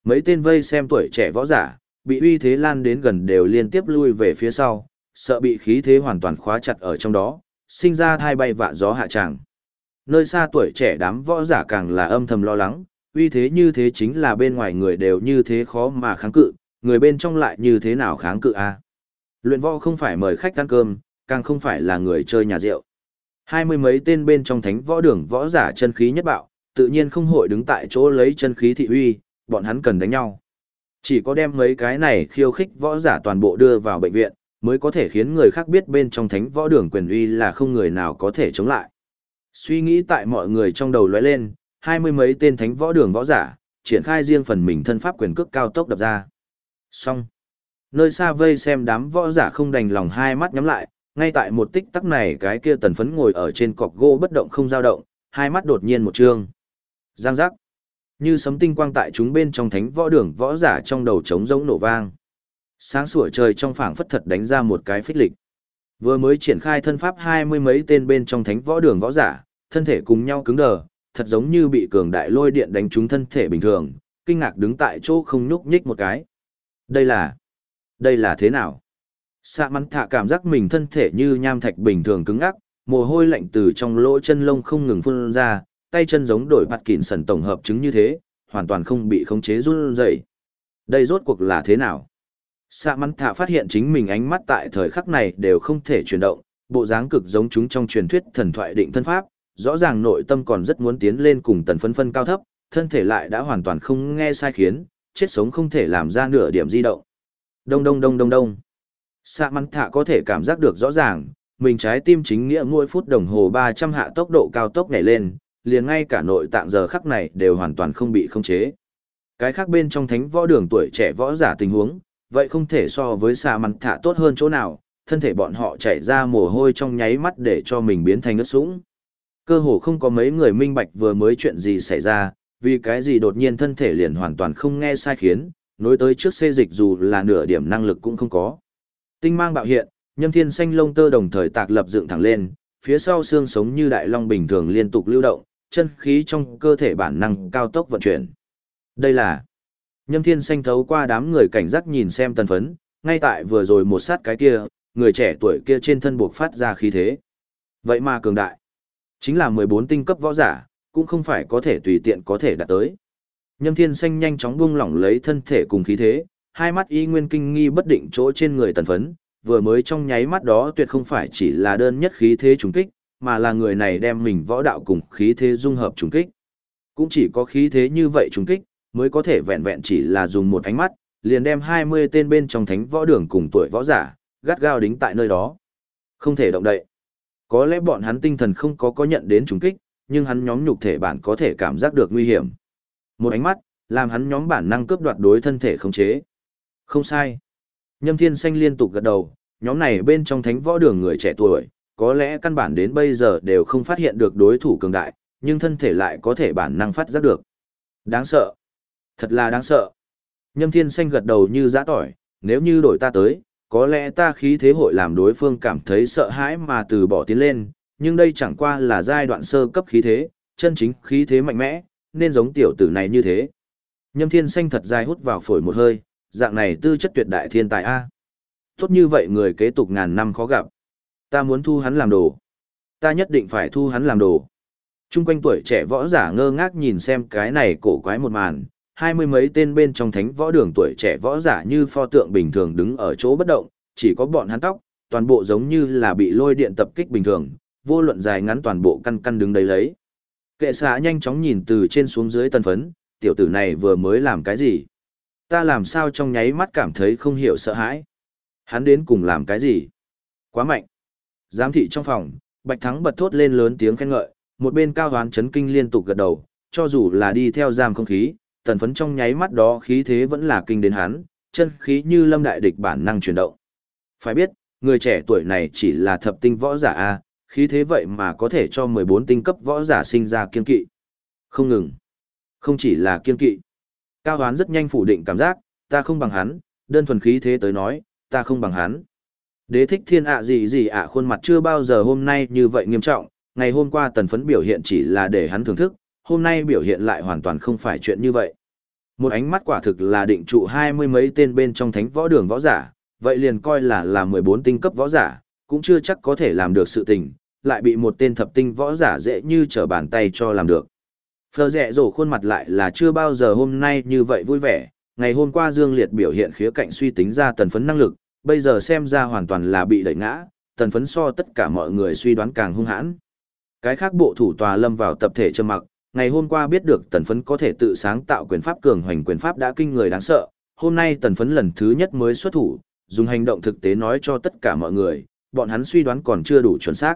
Mấy tên vây xem tuổi trẻ võ giả, bị uy thế lan đến gần đều liên tiếp lui về phía sau, sợ bị khí thế hoàn toàn khóa chặt ở trong đó, sinh ra thai bay vạ gió hạ tràng. Nơi xa tuổi trẻ đám võ giả càng là âm thầm lo lắng, uy thế như thế chính là bên ngoài người đều như thế khó mà kháng cự, người bên trong lại như thế nào kháng cự a? Luyện võ không phải mời khách ăn cơm, càng không phải là người chơi nhà rượu. Hai mươi mấy tên bên trong thánh võ đường võ giả chân khí nhất bạo, tự nhiên không hội đứng tại chỗ lấy chân khí thị uy, bọn hắn cần đánh nhau. Chỉ có đem mấy cái này khiêu khích võ giả toàn bộ đưa vào bệnh viện, mới có thể khiến người khác biết bên trong thánh võ đường quyền uy là không người nào có thể chống lại. Suy nghĩ tại mọi người trong đầu lóe lên, hai mươi mấy tên thánh võ đường võ giả, triển khai riêng phần mình thân pháp quyền cước cao tốc đập ra. Xong. Nơi xa vây xem đám võ giả không đành lòng hai mắt nhắm lại, ngay tại một tích tắc này cái kia tần phấn ngồi ở trên cọc gỗ bất động không dao động, hai mắt đột nhiên một trương. Giang giác. Như sấm tinh quang tại chúng bên trong thánh võ đường võ giả trong đầu trống rỗng nổ vang. Sáng sủa trời trong phảng phất thật đánh ra một cái phích lịch. Vừa mới triển khai thân pháp hai mươi mấy tên bên trong thánh võ đường võ giả, thân thể cùng nhau cứng đờ, thật giống như bị cường đại lôi điện đánh trúng thân thể bình thường, kinh ngạc đứng tại chỗ không nhúc nhích một cái. Đây là... Đây là thế nào? Sạ mắn thạ cảm giác mình thân thể như nham thạch bình thường cứng ngắc, mồ hôi lạnh từ trong lỗ chân lông không ngừng phun ra, tay chân giống đổi bạt kỉn sần tổng hợp chứng như thế, hoàn toàn không bị khống chế run rẩy. Đây rốt cuộc là thế nào? Sạ mắn thạ phát hiện chính mình ánh mắt tại thời khắc này đều không thể chuyển động, bộ dáng cực giống chúng trong truyền thuyết thần thoại định thân pháp, rõ ràng nội tâm còn rất muốn tiến lên cùng tần phân phân cao thấp, thân thể lại đã hoàn toàn không nghe sai khiến, chết sống không thể làm ra nửa điểm di động. Đông đông đông đông đông. Sạ mắn thạ có thể cảm giác được rõ ràng, mình trái tim chính nghĩa mỗi phút đồng hồ 300 hạ tốc độ cao tốc nhảy lên, liền ngay cả nội tạng giờ khắc này đều hoàn toàn không bị khống chế. Cái khác bên trong thánh võ đường tuổi trẻ võ giả tình huống, vậy không thể so với xà mắn thả tốt hơn chỗ nào, thân thể bọn họ chảy ra mồ hôi trong nháy mắt để cho mình biến thành ướt sũng. Cơ hồ không có mấy người minh bạch vừa mới chuyện gì xảy ra, vì cái gì đột nhiên thân thể liền hoàn toàn không nghe sai khiến, nối tới trước xê dịch dù là nửa điểm năng lực cũng không có. Tinh mang bạo hiện, nhâm thiên xanh lông tơ đồng thời tạc lập dựng thẳng lên, phía sau xương sống như đại long bình thường liên tục lưu động, chân khí trong cơ thể bản năng cao tốc vận chuyển. Đây là Nhâm Thiên Xanh thấu qua đám người cảnh giác nhìn xem tần phấn, ngay tại vừa rồi một sát cái kia, người trẻ tuổi kia trên thân buộc phát ra khí thế. Vậy mà cường đại, chính là 14 tinh cấp võ giả, cũng không phải có thể tùy tiện có thể đạt tới. Nhâm Thiên Xanh nhanh chóng buông lỏng lấy thân thể cùng khí thế, hai mắt y nguyên kinh nghi bất định chỗ trên người tần phấn, vừa mới trong nháy mắt đó tuyệt không phải chỉ là đơn nhất khí thế trùng kích, mà là người này đem mình võ đạo cùng khí thế dung hợp trùng kích. Cũng chỉ có khí thế như vậy trùng kích, mới có thể vẹn vẹn chỉ là dùng một ánh mắt, liền đem 20 tên bên trong thánh võ đường cùng tuổi võ giả, gắt gao đính tại nơi đó. Không thể động đậy. Có lẽ bọn hắn tinh thần không có có nhận đến trùng kích, nhưng hắn nhóm nhục thể bản có thể cảm giác được nguy hiểm. Một ánh mắt, làm hắn nhóm bản năng cướp đoạt đối thân thể khống chế. Không sai. Nhâm Thiên Xanh liên tục gật đầu, nhóm này bên trong thánh võ đường người trẻ tuổi, có lẽ căn bản đến bây giờ đều không phát hiện được đối thủ cường đại, nhưng thân thể lại có thể bản năng phát giác được. Đáng sợ. Thật là đáng sợ. Nhâm Thiên Xanh gật đầu như giã tỏi, nếu như đổi ta tới, có lẽ ta khí thế hội làm đối phương cảm thấy sợ hãi mà từ bỏ tiến lên, nhưng đây chẳng qua là giai đoạn sơ cấp khí thế, chân chính khí thế mạnh mẽ, nên giống tiểu tử này như thế. Nhâm Thiên Xanh thật dài hút vào phổi một hơi, dạng này tư chất tuyệt đại thiên tài A. Tốt như vậy người kế tục ngàn năm khó gặp. Ta muốn thu hắn làm đồ. Ta nhất định phải thu hắn làm đồ. Trung quanh tuổi trẻ võ giả ngơ ngác nhìn xem cái này cổ quái một màn, hai mươi mấy tên bên trong thánh võ đường tuổi trẻ võ giả như pho tượng bình thường đứng ở chỗ bất động, chỉ có bọn hắn tóc, toàn bộ giống như là bị lôi điện tập kích bình thường, vô luận dài ngắn toàn bộ căn căn đứng đấy lấy. Kệ xạ nhanh chóng nhìn từ trên xuống dưới tân phấn, tiểu tử này vừa mới làm cái gì? Ta làm sao trong nháy mắt cảm thấy không hiểu sợ hãi? Hắn đến cùng làm cái gì? Quá mạnh! Giám thị trong phòng, Bạch Thắng bật thốt lên lớn tiếng khen ngợi, một bên cao hoán chấn kinh liên tục gật đầu, cho dù là đi theo giam không khí, tần phấn trong nháy mắt đó khí thế vẫn là kinh đến hắn, chân khí như lâm đại địch bản năng chuyển động. Phải biết, người trẻ tuổi này chỉ là thập tinh võ giả A, khí thế vậy mà có thể cho 14 tinh cấp võ giả sinh ra kiên kỵ. Không ngừng. Không chỉ là kiên kỵ. Cao hoán rất nhanh phủ định cảm giác, ta không bằng hắn, đơn thuần khí thế tới nói, ta không bằng hắn. Đế thích thiên ạ gì gì ạ khuôn mặt chưa bao giờ hôm nay như vậy nghiêm trọng, ngày hôm qua tần phấn biểu hiện chỉ là để hắn thưởng thức, hôm nay biểu hiện lại hoàn toàn không phải chuyện như vậy. Một ánh mắt quả thực là định trụ hai mươi mấy tên bên trong thánh võ đường võ giả, vậy liền coi là là 14 tinh cấp võ giả, cũng chưa chắc có thể làm được sự tình, lại bị một tên thập tinh võ giả dễ như trở bàn tay cho làm được. Phờ rẻ rổ khuôn mặt lại là chưa bao giờ hôm nay như vậy vui vẻ, ngày hôm qua Dương Liệt biểu hiện khía cạnh suy tính ra tần phấn năng lực, bây giờ xem ra hoàn toàn là bị đẩy ngã, tần phấn so tất cả mọi người suy đoán càng hung hãn. Cái khác bộ thủ tòa lâm vào tập thể trầm mặc, ngày hôm qua biết được tần phấn có thể tự sáng tạo quyền pháp cường hoành quyền pháp đã kinh người đáng sợ, hôm nay tần phấn lần thứ nhất mới xuất thủ, dùng hành động thực tế nói cho tất cả mọi người, bọn hắn suy đoán còn chưa đủ chuẩn xác.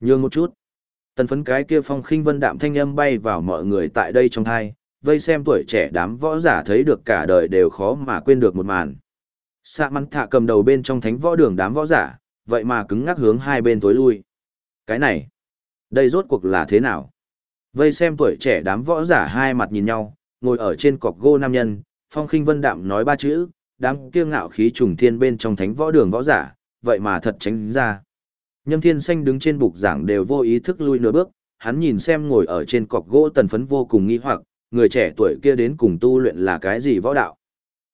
Nhường một chút. Tần phấn cái kia phong khinh vân đạm thanh âm bay vào mọi người tại đây trong thai, vây xem tuổi trẻ đám võ giả thấy được cả đời đều khó mà quên được một màn. Sạ mắn thạ cầm đầu bên trong thánh võ đường đám võ giả, vậy mà cứng ngắc hướng hai bên tối lui. Cái này, đây rốt cuộc là thế nào? Vây xem tuổi trẻ đám võ giả hai mặt nhìn nhau, ngồi ở trên cọc gô nam nhân, phong khinh vân đạm nói ba chữ, đám kiêu ngạo khí trùng thiên bên trong thánh võ đường võ giả, vậy mà thật tránh ra. Nhâm thiên xanh đứng trên bục giảng đều vô ý thức lui nửa bước, hắn nhìn xem ngồi ở trên cọc gỗ tần phấn vô cùng nghi hoặc, người trẻ tuổi kia đến cùng tu luyện là cái gì võ đạo.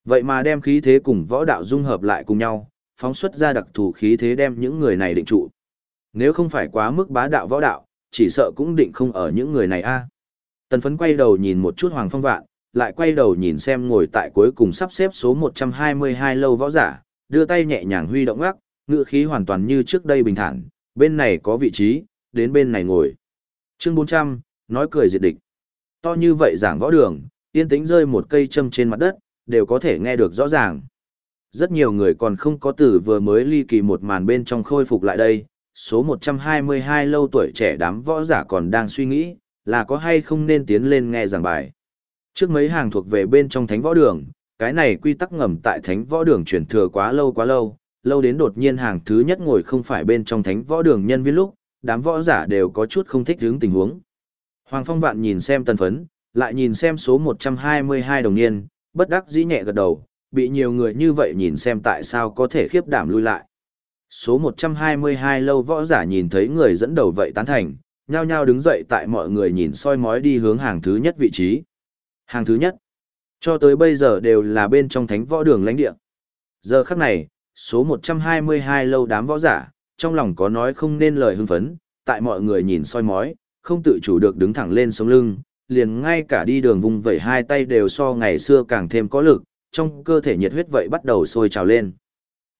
Vậy mà đem khí thế cùng võ đạo dung hợp lại cùng nhau, phóng xuất ra đặc thù khí thế đem những người này định trụ. Nếu không phải quá mức bá đạo võ đạo, chỉ sợ cũng định không ở những người này a. Tần phấn quay đầu nhìn một chút Hoàng Phong Vạn, lại quay đầu nhìn xem ngồi tại cuối cùng sắp xếp số 122 lâu võ giả, đưa tay nhẹ nhàng huy động ngắc, ngựa khí hoàn toàn như trước đây bình thản, bên này có vị trí, đến bên này ngồi. Chương 400, nói cười diệt địch. To như vậy giảng võ đường, yên tĩnh rơi một cây châm trên mặt đất, đều có thể nghe được rõ ràng. Rất nhiều người còn không có tử vừa mới ly kỳ một màn bên trong khôi phục lại đây, số 122 lâu tuổi trẻ đám võ giả còn đang suy nghĩ, là có hay không nên tiến lên nghe giảng bài. Trước mấy hàng thuộc về bên trong thánh võ đường, cái này quy tắc ngầm tại thánh võ đường truyền thừa quá lâu quá lâu, lâu đến đột nhiên hàng thứ nhất ngồi không phải bên trong thánh võ đường nhân viên lúc, đám võ giả đều có chút không thích hướng tình huống. Hoàng Phong Vạn nhìn xem tần phấn, lại nhìn xem số 122 đồng niên, bất đắc dĩ nhẹ gật đầu, bị nhiều người như vậy nhìn xem tại sao có thể khiếp đảm lui lại. Số 122 lâu võ giả nhìn thấy người dẫn đầu vậy tán thành, nhao nhao đứng dậy tại mọi người nhìn soi mói đi hướng hàng thứ nhất vị trí. Hàng thứ nhất, cho tới bây giờ đều là bên trong thánh võ đường lãnh địa. Giờ khắc này, số 122 lâu đám võ giả, trong lòng có nói không nên lời hưng phấn, tại mọi người nhìn soi mói, không tự chủ được đứng thẳng lên sống lưng, liền ngay cả đi đường vùng vẩy hai tay đều so ngày xưa càng thêm có lực, trong cơ thể nhiệt huyết vậy bắt đầu sôi trào lên.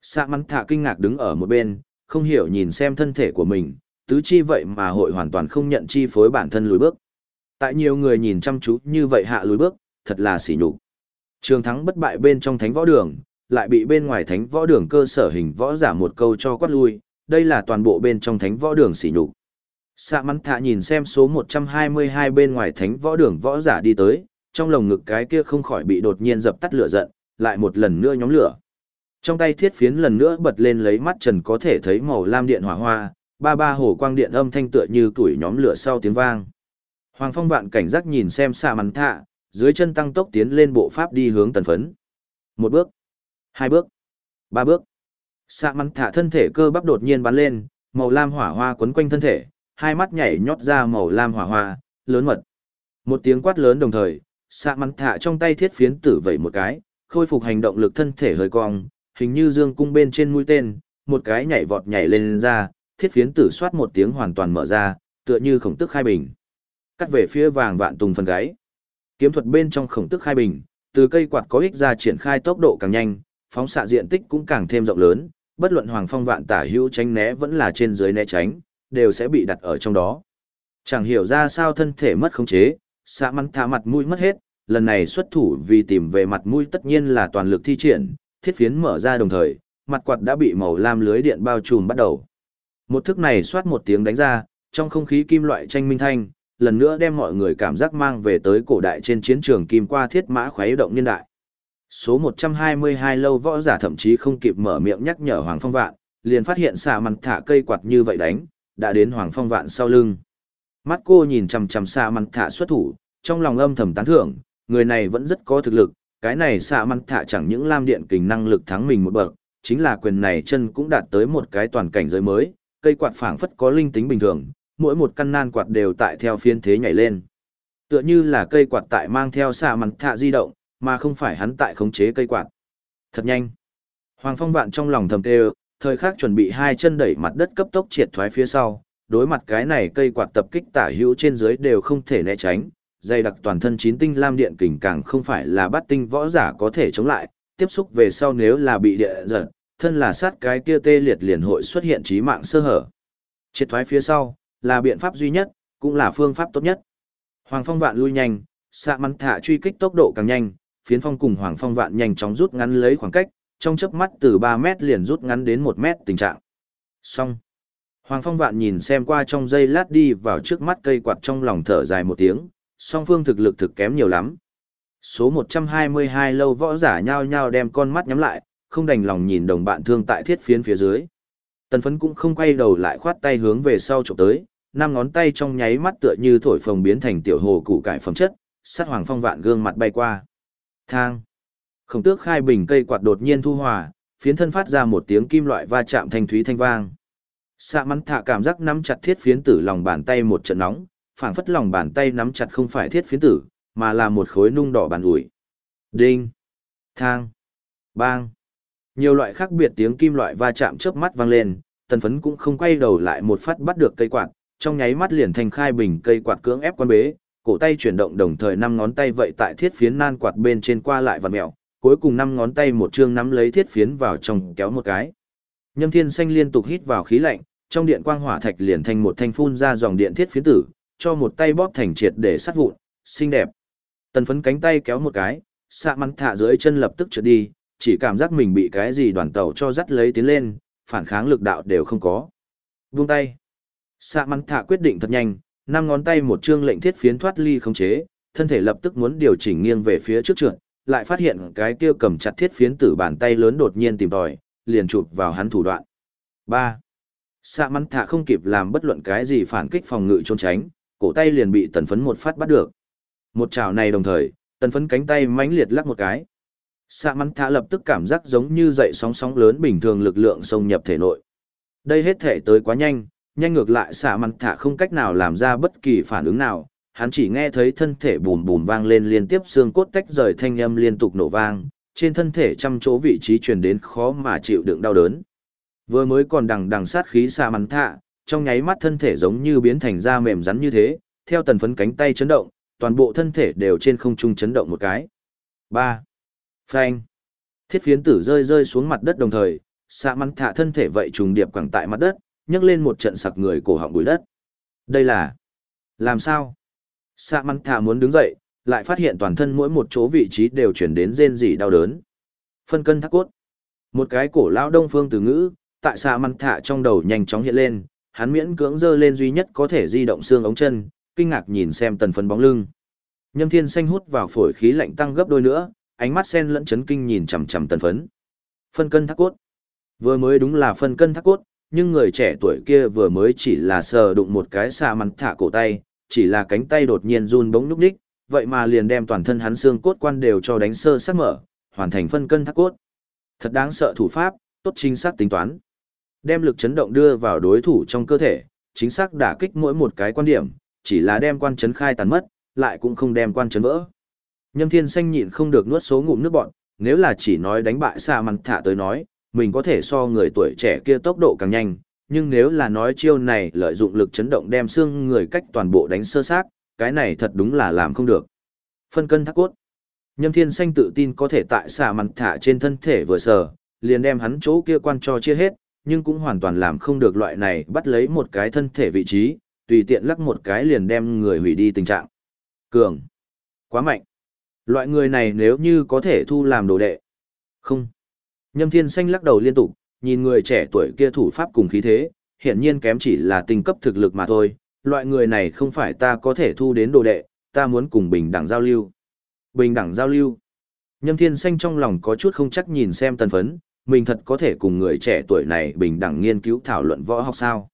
Sạ mắn thạ kinh ngạc đứng ở một bên, không hiểu nhìn xem thân thể của mình, tứ chi vậy mà hội hoàn toàn không nhận chi phối bản thân lùi bước. Tại nhiều người nhìn chăm chú như vậy hạ lùi bước, thật là xỉ nhục. Trường thắng bất bại bên trong thánh võ đường, lại bị bên ngoài thánh võ đường cơ sở hình võ giả một câu cho quát lui, đây là toàn bộ bên trong thánh võ đường xỉ nhục. Sạ mắn thạ nhìn xem số 122 bên ngoài thánh võ đường võ giả đi tới, trong lồng ngực cái kia không khỏi bị đột nhiên dập tắt lửa giận, lại một lần nữa nhóm lửa. Trong tay thiết phiến lần nữa bật lên lấy mắt trần có thể thấy màu lam điện hỏa hoa, ba ba hồ quang điện âm thanh tựa như tuổi nhóm lửa sau tiếng vang. Hoàng phong vạn cảnh giác nhìn xem xạ mắn thạ, dưới chân tăng tốc tiến lên bộ pháp đi hướng tần phấn. Một bước, hai bước, ba bước. Xạ mắn thả thân thể cơ bắp đột nhiên bắn lên, màu lam hỏa hoa quấn quanh thân thể, hai mắt nhảy nhót ra màu lam hỏa hoa, lớn mật. Một tiếng quát lớn đồng thời, xạ mắn thả trong tay thiết phiến tử vẩy một cái, khôi phục hành động lực thân thể hơi cong, hình như dương cung bên trên mũi tên, một cái nhảy vọt nhảy lên ra, thiết phiến tử soát một tiếng hoàn toàn mở ra, tựa như khổng tức khai bình. Cắt về phía vàng vạn tùng phần gáy. Kiếm thuật bên trong khổng tức khai bình, từ cây quạt có ích ra triển khai tốc độ càng nhanh, phóng xạ diện tích cũng càng thêm rộng lớn, bất luận hoàng phong vạn tả hữu tránh né vẫn là trên dưới né tránh, đều sẽ bị đặt ở trong đó. Chẳng hiểu ra sao thân thể mất khống chế, xạ mắn thả mặt mũi mất hết, lần này xuất thủ vì tìm về mặt mũi tất nhiên là toàn lực thi triển, thiết phiến mở ra đồng thời, mặt quạt đã bị màu lam lưới điện bao trùm bắt đầu. Một thức này xoát một tiếng đánh ra, trong không khí kim loại tranh minh thanh, lần nữa đem mọi người cảm giác mang về tới cổ đại trên chiến trường kim qua thiết mã khuấy động niên đại. Số 122 lâu võ giả thậm chí không kịp mở miệng nhắc nhở Hoàng Phong Vạn, liền phát hiện xạ mặn thả cây quạt như vậy đánh, đã đến Hoàng Phong Vạn sau lưng. Mắt cô nhìn chằm chằm xạ mặn thả xuất thủ, trong lòng âm thầm tán thưởng, người này vẫn rất có thực lực, cái này xạ mặn thả chẳng những lam điện kình năng lực thắng mình một bậc, chính là quyền này chân cũng đạt tới một cái toàn cảnh giới mới, cây quạt phảng phất có linh tính bình thường, mỗi một căn nan quạt đều tại theo phiên thế nhảy lên. Tựa như là cây quạt tại mang theo xạ mặn thả di động, mà không phải hắn tại khống chế cây quạt. Thật nhanh. Hoàng Phong Vạn trong lòng thầm tê, thời khắc chuẩn bị hai chân đẩy mặt đất cấp tốc triệt thoái phía sau, đối mặt cái này cây quạt tập kích tả hữu trên dưới đều không thể né tránh, dây đặc toàn thân chín tinh lam điện kình càng không phải là bắt tinh võ giả có thể chống lại, tiếp xúc về sau nếu là bị địa giật, thân là sát cái kia tê liệt liền hội xuất hiện trí mạng sơ hở. Triệt thoái phía sau, là biện pháp duy nhất, cũng là phương pháp tốt nhất. Hoàng Phong Vạn lui nhanh, xạ mắn thả truy kích tốc độ càng nhanh, phiến phong cùng Hoàng Phong Vạn nhanh chóng rút ngắn lấy khoảng cách, trong chớp mắt từ 3 mét liền rút ngắn đến 1 mét tình trạng. Xong. Hoàng Phong Vạn nhìn xem qua trong giây lát đi vào trước mắt cây quạt trong lòng thở dài một tiếng, song phương thực lực thực kém nhiều lắm. Số 122 lâu võ giả nhao nhao đem con mắt nhắm lại, không đành lòng nhìn đồng bạn thương tại thiết phiến phía dưới. Tần phấn cũng không quay đầu lại khoát tay hướng về sau chụp tới, năm ngón tay trong nháy mắt tựa như thổi phồng biến thành tiểu hồ củ cải phẩm chất, sát hoàng phong vạn gương mặt bay qua. Thang. Khổng tước khai bình cây quạt đột nhiên thu hòa, phiến thân phát ra một tiếng kim loại va chạm thanh thúy thanh vang. Sạ mắn thạ cảm giác nắm chặt thiết phiến tử lòng bàn tay một trận nóng, phảng phất lòng bàn tay nắm chặt không phải thiết phiến tử, mà là một khối nung đỏ bàn ủi. Đinh. Thang. Bang. Nhiều loại khác biệt tiếng kim loại va chạm chớp mắt vang lên, tần phấn cũng không quay đầu lại một phát bắt được cây quạt, trong nháy mắt liền thành khai bình cây quạt cưỡng ép quan bế, cổ tay chuyển động đồng thời năm ngón tay vậy tại thiết phiến nan quạt bên trên qua lại vặn mèo, cuối cùng năm ngón tay một chương nắm lấy thiết phiến vào trong kéo một cái. Nhâm Thiên Xanh liên tục hít vào khí lạnh, trong điện quang hỏa thạch liền thành một thanh phun ra dòng điện thiết phiến tử, cho một tay bóp thành triệt để sát vụn, xinh đẹp. Tần phấn cánh tay kéo một cái, xạ mắn thả dưới chân lập tức trượt đi, chỉ cảm giác mình bị cái gì đoàn tàu cho dắt lấy tiến lên, phản kháng lực đạo đều không có. Buông tay. Xạ mắn thả quyết định thật nhanh, năm ngón tay một chương lệnh thiết phiến thoát ly khống chế, thân thể lập tức muốn điều chỉnh nghiêng về phía trước trượt, lại phát hiện cái kia cầm chặt thiết phiến tử bàn tay lớn đột nhiên tìm tòi, liền chụp vào hắn thủ đoạn. 3. Sạ mắn thả không kịp làm bất luận cái gì phản kích phòng ngự trốn tránh, cổ tay liền bị tần phấn một phát bắt được. Một chảo này đồng thời, tần phấn cánh tay mãnh liệt lắc một cái. Sạ mắn thả lập tức cảm giác giống như dậy sóng sóng lớn bình thường lực lượng xông nhập thể nội. Đây hết thể tới quá nhanh, nhanh ngược lại xạ mắn thả không cách nào làm ra bất kỳ phản ứng nào, hắn chỉ nghe thấy thân thể bùm bùm vang lên liên tiếp xương cốt tách rời thanh âm liên tục nổ vang, trên thân thể trăm chỗ vị trí truyền đến khó mà chịu đựng đau đớn. Vừa mới còn đằng đằng sát khí xạ mắn thả, trong nháy mắt thân thể giống như biến thành da mềm rắn như thế, theo tần phấn cánh tay chấn động, toàn bộ thân thể đều trên không trung chấn động một cái. 3. Phanh. Thiết phiến tử rơi rơi xuống mặt đất đồng thời, xạ mắn thả thân thể vậy trùng điệp quẳng tại mặt đất, nhấc lên một trận sặc người cổ họng bụi đất. Đây là... Làm sao? Sạ mắn thả muốn đứng dậy, lại phát hiện toàn thân mỗi một chỗ vị trí đều chuyển đến rên rỉ đau đớn. Phân cân thác cốt. Một cái cổ lão đông phương từ ngữ, tại Sạ mắn thả trong đầu nhanh chóng hiện lên, hắn miễn cưỡng dơ lên duy nhất có thể di động xương ống chân, kinh ngạc nhìn xem tần phân bóng lưng. Nhâm thiên xanh hút vào phổi khí lạnh tăng gấp đôi nữa, ánh mắt sen lẫn chấn kinh nhìn chằm chằm tần phấn. Phân cân thác cốt. Vừa mới đúng là phân cân thác cốt, nhưng người trẻ tuổi kia vừa mới chỉ là sờ đụng một cái xa mắn thả cổ tay, chỉ là cánh tay đột nhiên run bỗng núp đích, vậy mà liền đem toàn thân hắn xương cốt quan đều cho đánh sơ sắc mở, hoàn thành phân cân thác cốt. Thật đáng sợ thủ pháp, tốt chính xác tính toán. Đem lực chấn động đưa vào đối thủ trong cơ thể, chính xác đả kích mỗi một cái quan điểm, chỉ là đem quan chấn khai tàn mất, lại cũng không đem quan chấn vỡ. Nhâm Thiên Xanh nhịn không được nuốt số ngụm nước bọn, nếu là chỉ nói đánh bại xa mặn thả tới nói, mình có thể so người tuổi trẻ kia tốc độ càng nhanh, nhưng nếu là nói chiêu này lợi dụng lực chấn động đem xương người cách toàn bộ đánh sơ xác, cái này thật đúng là làm không được. Phân cân thác cốt. Nhâm Thiên Xanh tự tin có thể tại xả mặt thả trên thân thể vừa sờ, liền đem hắn chỗ kia quan cho chia hết, nhưng cũng hoàn toàn làm không được loại này bắt lấy một cái thân thể vị trí, tùy tiện lắc một cái liền đem người hủy đi tình trạng. Cường. Quá mạnh. Loại người này nếu như có thể thu làm đồ đệ. Không. Nhâm Thiên Xanh lắc đầu liên tục, nhìn người trẻ tuổi kia thủ pháp cùng khí thế, hiển nhiên kém chỉ là tinh cấp thực lực mà thôi, loại người này không phải ta có thể thu đến đồ đệ, ta muốn cùng bình đẳng giao lưu. Bình đẳng giao lưu. Nhâm Thiên Xanh trong lòng có chút không chắc nhìn xem tần phấn, mình thật có thể cùng người trẻ tuổi này bình đẳng nghiên cứu thảo luận võ học sao.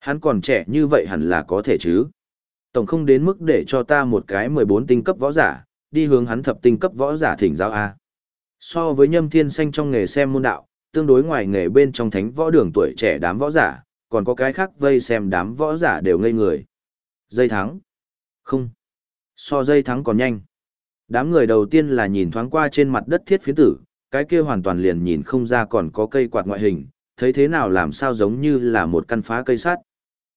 Hắn còn trẻ như vậy hẳn là có thể chứ. Tổng không đến mức để cho ta một cái 14 tinh cấp võ giả, đi hướng hắn thập tinh cấp võ giả thỉnh giáo A. So với nhâm thiên xanh trong nghề xem môn đạo, tương đối ngoài nghề bên trong thánh võ đường tuổi trẻ đám võ giả, còn có cái khác vây xem đám võ giả đều ngây người. Dây thắng. Không. So dây thắng còn nhanh. Đám người đầu tiên là nhìn thoáng qua trên mặt đất thiết phiến tử, cái kia hoàn toàn liền nhìn không ra còn có cây quạt ngoại hình, thấy thế nào làm sao giống như là một căn phá cây sắt.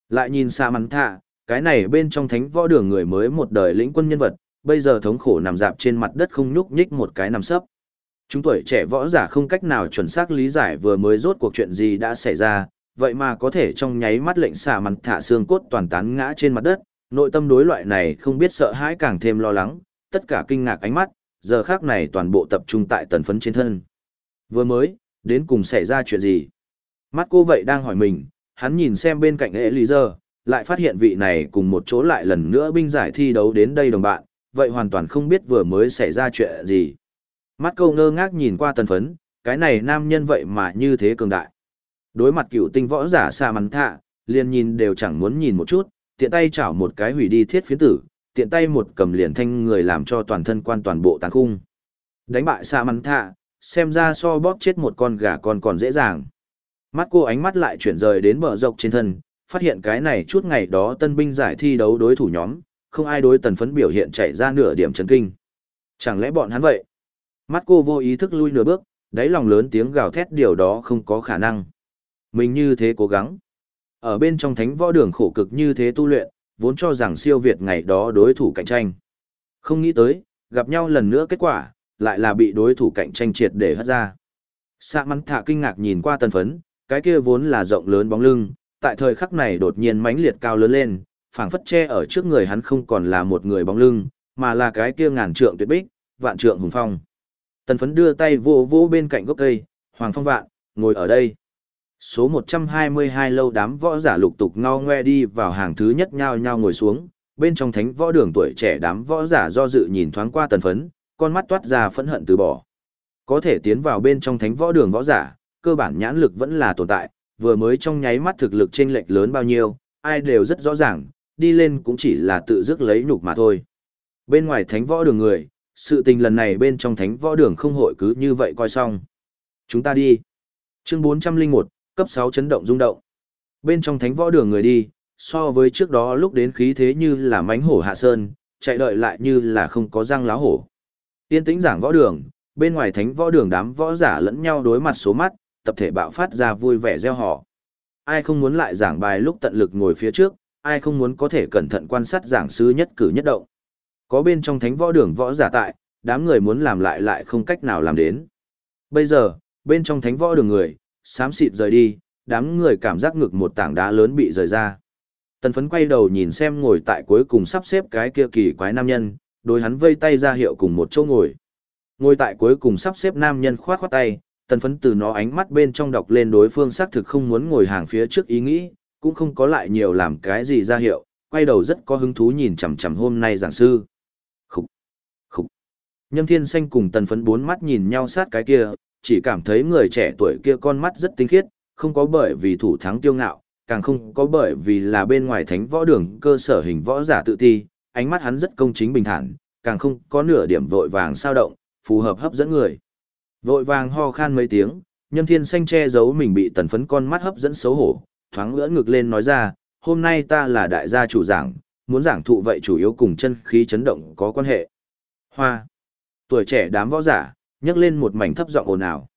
Lại nhìn xa mắn thạ, cái này bên trong thánh võ đường người mới một đời lĩnh quân nhân vật, bây giờ thống khổ nằm dạp trên mặt đất không nhúc nhích một cái nằm sấp. Chúng tuổi trẻ võ giả không cách nào chuẩn xác lý giải vừa mới rốt cuộc chuyện gì đã xảy ra, vậy mà có thể trong nháy mắt lệnh xả mặt thả xương cốt toàn tán ngã trên mặt đất, nội tâm đối loại này không biết sợ hãi càng thêm lo lắng, tất cả kinh ngạc ánh mắt, giờ khác này toàn bộ tập trung tại tần phấn trên thân. Vừa mới, đến cùng xảy ra chuyện gì? Mắt cô vậy đang hỏi mình, hắn nhìn xem bên cạnh Eliezer, lại phát hiện vị này cùng một chỗ lại lần nữa binh giải thi đấu đến đây đồng bạn, vậy hoàn toàn không biết vừa mới xảy ra chuyện gì. Mắt câu ngơ ngác nhìn qua tần phấn, cái này nam nhân vậy mà như thế cường đại. Đối mặt cựu tinh võ giả xa mắn thạ, liền nhìn đều chẳng muốn nhìn một chút, tiện tay chảo một cái hủy đi thiết phiến tử, tiện tay một cầm liền thanh người làm cho toàn thân quan toàn bộ tàn khung. Đánh bại xa mắn thạ, xem ra so bóp chết một con gà còn còn dễ dàng. Mắt cô ánh mắt lại chuyển rời đến bờ dọc trên thân, phát hiện cái này chút ngày đó tân binh giải thi đấu đối thủ nhóm, không ai đối tần phấn biểu hiện chạy ra nửa điểm chấn kinh. Chẳng lẽ bọn hắn vậy? Mắt cô vô ý thức lui nửa bước, đáy lòng lớn tiếng gào thét điều đó không có khả năng. Mình như thế cố gắng. Ở bên trong thánh võ đường khổ cực như thế tu luyện, vốn cho rằng siêu việt ngày đó đối thủ cạnh tranh. Không nghĩ tới, gặp nhau lần nữa kết quả, lại là bị đối thủ cạnh tranh triệt để hất ra. Sạ mắn thạ kinh ngạc nhìn qua tần phấn, cái kia vốn là rộng lớn bóng lưng, tại thời khắc này đột nhiên mãnh liệt cao lớn lên, phảng phất che ở trước người hắn không còn là một người bóng lưng, mà là cái kia ngàn trượng tuyệt bích, vạn trượng hùng phong. Tần phấn đưa tay vô vô bên cạnh gốc cây, Hoàng Phong Vạn, ngồi ở đây. Số 122 lâu đám võ giả lục tục ngao ngoe đi vào hàng thứ nhất nhao nhao ngồi xuống, bên trong thánh võ đường tuổi trẻ đám võ giả do dự nhìn thoáng qua tần phấn, con mắt toát ra phẫn hận từ bỏ. Có thể tiến vào bên trong thánh võ đường võ giả, cơ bản nhãn lực vẫn là tồn tại, vừa mới trong nháy mắt thực lực chênh lệch lớn bao nhiêu, ai đều rất rõ ràng, đi lên cũng chỉ là tự dứt lấy nhục mà thôi. Bên ngoài thánh võ đường người, sự tình lần này bên trong thánh võ đường không hội cứ như vậy coi xong. Chúng ta đi. Chương 401, cấp 6 chấn động rung động. Bên trong thánh võ đường người đi, so với trước đó lúc đến khí thế như là mánh hổ hạ sơn, chạy đợi lại như là không có răng lá hổ. Tiên tĩnh giảng võ đường, bên ngoài thánh võ đường đám võ giả lẫn nhau đối mặt số mắt, tập thể bạo phát ra vui vẻ gieo họ. Ai không muốn lại giảng bài lúc tận lực ngồi phía trước, ai không muốn có thể cẩn thận quan sát giảng sư nhất cử nhất động. Có bên trong thánh võ đường võ giả tại, đám người muốn làm lại lại không cách nào làm đến. Bây giờ, bên trong thánh võ đường người, xám xịt rời đi, đám người cảm giác ngực một tảng đá lớn bị rời ra. Tần phấn quay đầu nhìn xem ngồi tại cuối cùng sắp xếp cái kia kỳ quái nam nhân, đối hắn vây tay ra hiệu cùng một chỗ ngồi. Ngồi tại cuối cùng sắp xếp nam nhân khoát khoát tay, tần phấn từ nó ánh mắt bên trong đọc lên đối phương xác thực không muốn ngồi hàng phía trước ý nghĩ, cũng không có lại nhiều làm cái gì ra hiệu, quay đầu rất có hứng thú nhìn chằm chằm hôm nay giảng sư. Nhâm thiên xanh cùng tần phấn bốn mắt nhìn nhau sát cái kia, chỉ cảm thấy người trẻ tuổi kia con mắt rất tinh khiết, không có bởi vì thủ thắng tiêu ngạo, càng không có bởi vì là bên ngoài thánh võ đường cơ sở hình võ giả tự ti, ánh mắt hắn rất công chính bình thản, càng không có nửa điểm vội vàng sao động, phù hợp hấp dẫn người. Vội vàng ho khan mấy tiếng, nhâm thiên xanh che giấu mình bị tần phấn con mắt hấp dẫn xấu hổ, thoáng ngỡ ngực lên nói ra, hôm nay ta là đại gia chủ giảng, muốn giảng thụ vậy chủ yếu cùng chân khí chấn động có quan hệ. Hoa. Tuổi trẻ đám võ giả, nhấc lên một mảnh thấp giọng ồn ào.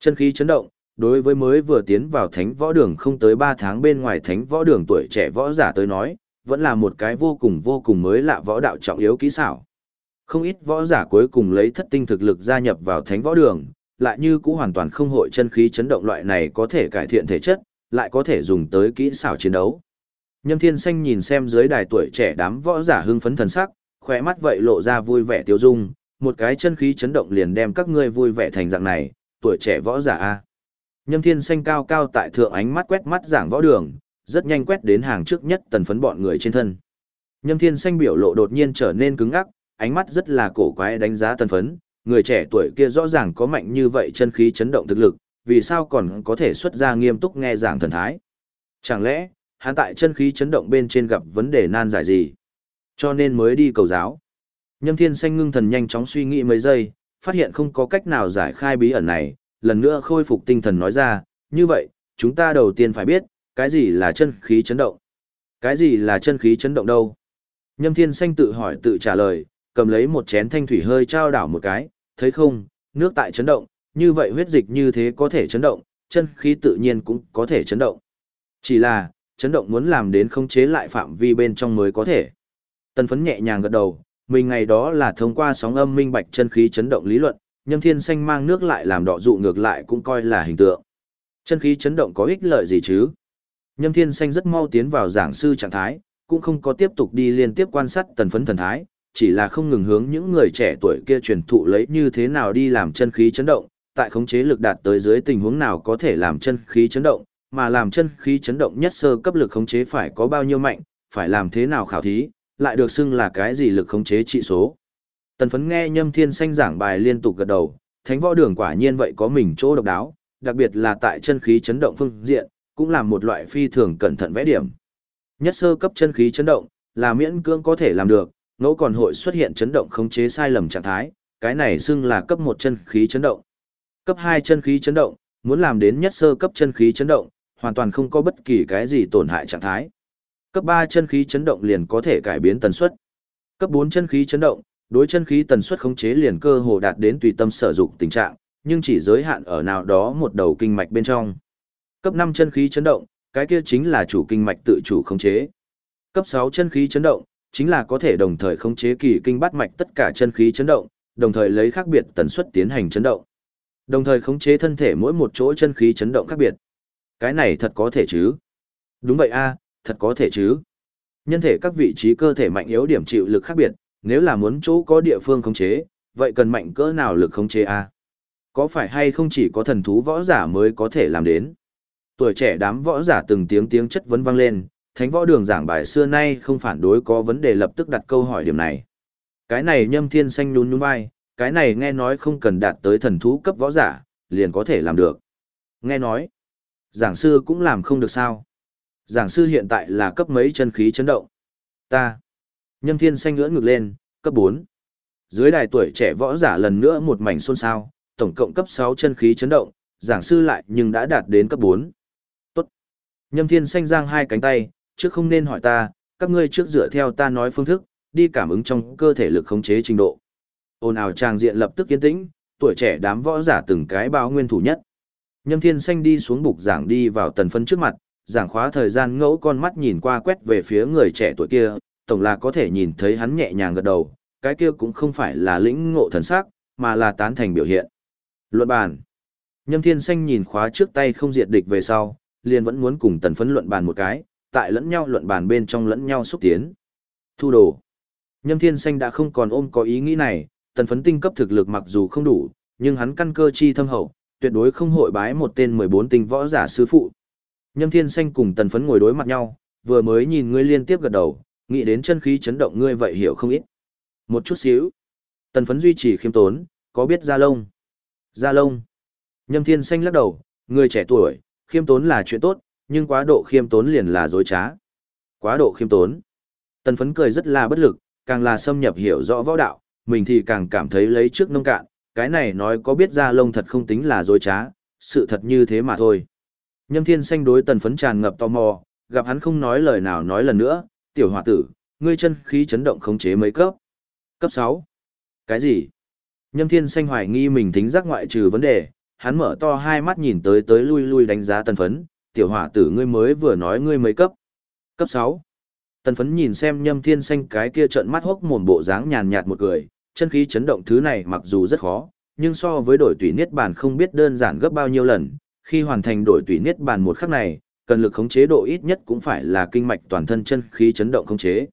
Chân khí chấn động, đối với mới vừa tiến vào thánh võ đường không tới 3 tháng bên ngoài thánh võ đường tuổi trẻ võ giả tới nói, vẫn là một cái vô cùng vô cùng mới lạ võ đạo trọng yếu kỹ xảo. Không ít võ giả cuối cùng lấy thất tinh thực lực gia nhập vào thánh võ đường, lại như cũng hoàn toàn không hội chân khí chấn động loại này có thể cải thiện thể chất, lại có thể dùng tới kỹ xảo chiến đấu. Nhâm Thiên Xanh nhìn xem dưới đài tuổi trẻ đám võ giả hưng phấn thần sắc, khỏe mắt vậy lộ ra vui vẻ tiêu dung, một cái chân khí chấn động liền đem các ngươi vui vẻ thành dạng này, tuổi trẻ võ giả a. Nhâm Thiên Xanh cao cao tại thượng ánh mắt quét mắt giảng võ đường, rất nhanh quét đến hàng trước nhất tần phấn bọn người trên thân. Nhâm Thiên Xanh biểu lộ đột nhiên trở nên cứng ngắc, ánh mắt rất là cổ quái đánh giá tần phấn, người trẻ tuổi kia rõ ràng có mạnh như vậy chân khí chấn động thực lực, vì sao còn có thể xuất ra nghiêm túc nghe giảng thần thái. Chẳng lẽ, hắn tại chân khí chấn động bên trên gặp vấn đề nan giải gì? Cho nên mới đi cầu giáo. Nhâm Thiên Xanh ngưng thần nhanh chóng suy nghĩ mấy giây, phát hiện không có cách nào giải khai bí ẩn này, lần nữa khôi phục tinh thần nói ra, như vậy, chúng ta đầu tiên phải biết, cái gì là chân khí chấn động? Cái gì là chân khí chấn động đâu? Nhâm Thiên Xanh tự hỏi tự trả lời, cầm lấy một chén thanh thủy hơi trao đảo một cái, thấy không, nước tại chấn động, như vậy huyết dịch như thế có thể chấn động, chân khí tự nhiên cũng có thể chấn động. Chỉ là, chấn động muốn làm đến không chế lại phạm vi bên trong mới có thể. Tần phấn nhẹ nhàng gật đầu, mình ngày đó là thông qua sóng âm minh bạch chân khí chấn động lý luận, nhâm thiên xanh mang nước lại làm đọ dụ ngược lại cũng coi là hình tượng. Chân khí chấn động có ích lợi gì chứ? Nhâm thiên xanh rất mau tiến vào giảng sư trạng thái, cũng không có tiếp tục đi liên tiếp quan sát tần phấn thần thái, chỉ là không ngừng hướng những người trẻ tuổi kia truyền thụ lấy như thế nào đi làm chân khí chấn động, tại khống chế lực đạt tới dưới tình huống nào có thể làm chân khí chấn động, mà làm chân khí chấn động nhất sơ cấp lực khống chế phải có bao nhiêu mạnh, phải làm thế nào khảo thí, lại được xưng là cái gì lực khống chế trị số. Tần phấn nghe nhâm thiên xanh giảng bài liên tục gật đầu, thánh võ đường quả nhiên vậy có mình chỗ độc đáo, đặc biệt là tại chân khí chấn động phương diện, cũng là một loại phi thường cẩn thận vẽ điểm. Nhất sơ cấp chân khí chấn động, là miễn cưỡng có thể làm được, ngẫu còn hội xuất hiện chấn động khống chế sai lầm trạng thái, cái này xưng là cấp 1 chân khí chấn động. Cấp 2 chân khí chấn động, muốn làm đến nhất sơ cấp chân khí chấn động, hoàn toàn không có bất kỳ cái gì tổn hại trạng thái. Cấp 3 chân khí chấn động liền có thể cải biến tần suất. Cấp 4 chân khí chấn động, đối chân khí tần suất khống chế liền cơ hồ đạt đến tùy tâm sở dụng tình trạng, nhưng chỉ giới hạn ở nào đó một đầu kinh mạch bên trong. Cấp 5 chân khí chấn động, cái kia chính là chủ kinh mạch tự chủ khống chế. Cấp 6 chân khí chấn động, chính là có thể đồng thời khống chế kỳ kinh bát mạch tất cả chân khí chấn động, đồng thời lấy khác biệt tần suất tiến hành chấn động. Đồng thời khống chế thân thể mỗi một chỗ chân khí chấn động khác biệt. Cái này thật có thể chứ? Đúng vậy a, thật có thể chứ? Nhân thể các vị trí cơ thể mạnh yếu điểm chịu lực khác biệt, nếu là muốn chỗ có địa phương khống chế, vậy cần mạnh cỡ nào lực khống chế a? Có phải hay không chỉ có thần thú võ giả mới có thể làm đến? Tuổi trẻ đám võ giả từng tiếng tiếng chất vấn vang lên, thánh võ đường giảng bài xưa nay không phản đối có vấn đề lập tức đặt câu hỏi điểm này. Cái này nhâm thiên xanh nhún nhún vai, cái này nghe nói không cần đạt tới thần thú cấp võ giả, liền có thể làm được. Nghe nói, giảng sư cũng làm không được sao. Giảng sư hiện tại là cấp mấy chân khí chấn động. Ta, nhâm thiên xanh ngưỡng ngược lên, cấp 4. Dưới đài tuổi trẻ võ giả lần nữa một mảnh xôn xao, tổng cộng cấp 6 chân khí chấn động, giảng sư lại nhưng đã đạt đến cấp 4. Tốt. Nhâm thiên xanh giang hai cánh tay, trước không nên hỏi ta, các ngươi trước dựa theo ta nói phương thức, đi cảm ứng trong cơ thể lực khống chế trình độ. Ôn ào tràng diện lập tức yên tĩnh, tuổi trẻ đám võ giả từng cái báo nguyên thủ nhất. Nhâm Thiên Xanh đi xuống bục giảng đi vào tần phân trước mặt, giảng khóa thời gian ngẫu con mắt nhìn qua quét về phía người trẻ tuổi kia, tổng là có thể nhìn thấy hắn nhẹ nhàng gật đầu, cái kia cũng không phải là lĩnh ngộ thần sắc, mà là tán thành biểu hiện. Luận bàn. Nhâm Thiên Xanh nhìn khóa trước tay không diệt địch về sau, liền vẫn muốn cùng tần phấn luận bàn một cái, tại lẫn nhau luận bàn bên trong lẫn nhau xúc tiến. Thu đồ. Nhâm Thiên Xanh đã không còn ôm có ý nghĩ này, tần phấn tinh cấp thực lực mặc dù không đủ, nhưng hắn căn cơ chi thâm hậu, tuyệt đối không hội bái một tên 14 tinh võ giả sư phụ. Nhâm Thiên Xanh cùng tần phấn ngồi đối mặt nhau, vừa mới nhìn ngươi liên tiếp gật đầu, nghĩ đến chân khí chấn động ngươi vậy hiểu không ít. Một chút xíu. Tần phấn duy trì khiêm tốn, có biết Gia Lông? Gia Lông. Nhâm Thiên Xanh lắc đầu, người trẻ tuổi, khiêm tốn là chuyện tốt, nhưng quá độ khiêm tốn liền là dối trá. Quá độ khiêm tốn. Tần phấn cười rất là bất lực, càng là xâm nhập hiểu rõ võ đạo, mình thì càng cảm thấy lấy trước nông cạn, cái này nói có biết ra lông thật không tính là dối trá, sự thật như thế mà thôi. Nhâm thiên xanh đối tần phấn tràn ngập tò mò, gặp hắn không nói lời nào nói lần nữa, tiểu hòa tử, ngươi chân khí chấn động khống chế mấy cấp. Cấp 6. Cái gì? Nhâm thiên xanh hoài nghi mình thính giác ngoại trừ vấn đề, hắn mở to hai mắt nhìn tới tới lui lui đánh giá tần phấn, tiểu hỏa tử ngươi mới vừa nói ngươi mấy cấp. Cấp 6. Tần phấn nhìn xem nhâm thiên xanh cái kia trợn mắt hốc mồm bộ dáng nhàn nhạt một cười, chân khí chấn động thứ này mặc dù rất khó, nhưng so với đổi tùy niết bàn không biết đơn giản gấp bao nhiêu lần, khi hoàn thành đổi tùy niết bàn một khắc này, cần lực khống chế độ ít nhất cũng phải là kinh mạch toàn thân chân khí chấn động khống chế.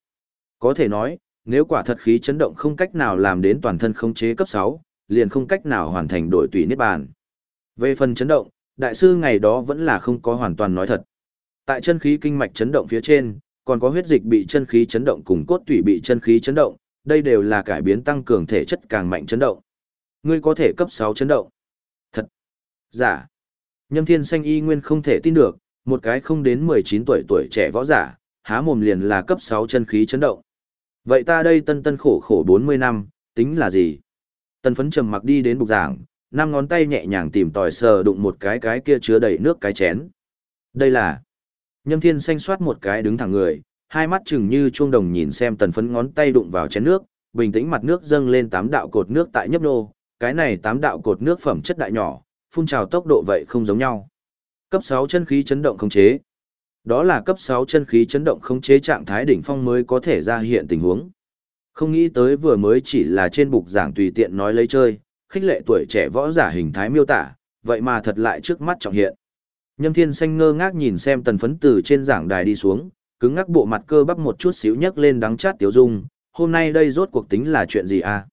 Có thể nói, nếu quả thật khí chấn động không cách nào làm đến toàn thân khống chế cấp 6, liền không cách nào hoàn thành đổi tùy niết bàn. Về phần chấn động, đại sư ngày đó vẫn là không có hoàn toàn nói thật. Tại chân khí kinh mạch chấn động phía trên, còn có huyết dịch bị chân khí chấn động cùng cốt tủy bị chân khí chấn động, đây đều là cải biến tăng cường thể chất càng mạnh chấn động. Ngươi có thể cấp 6 chấn động. Thật. Giả. Nhâm Thiên Xanh y nguyên không thể tin được, một cái không đến 19 tuổi tuổi trẻ võ giả, há mồm liền là cấp 6 chân khí chấn động. Vậy ta đây tân tân khổ khổ 40 năm, tính là gì? Tân phấn trầm mặc đi đến bục giảng, năm ngón tay nhẹ nhàng tìm tòi sờ đụng một cái cái kia chứa đầy nước cái chén. Đây là Nhâm Thiên xanh soát một cái đứng thẳng người, hai mắt chừng như chuông đồng nhìn xem tần phấn ngón tay đụng vào chén nước, bình tĩnh mặt nước dâng lên tám đạo cột nước tại nhấp nô, cái này tám đạo cột nước phẩm chất đại nhỏ, phun trào tốc độ vậy không giống nhau. Cấp 6 chân khí chấn động khống chế. Đó là cấp 6 chân khí chấn động khống chế trạng thái đỉnh phong mới có thể ra hiện tình huống. Không nghĩ tới vừa mới chỉ là trên bục giảng tùy tiện nói lấy chơi, khích lệ tuổi trẻ võ giả hình thái miêu tả, vậy mà thật lại trước mắt trọng hiện. Nhâm Thiên Xanh ngơ ngác nhìn xem tần phấn từ trên giảng đài đi xuống, cứng ngắc bộ mặt cơ bắp một chút xíu nhấc lên đắng chát tiểu dung, hôm nay đây rốt cuộc tính là chuyện gì à?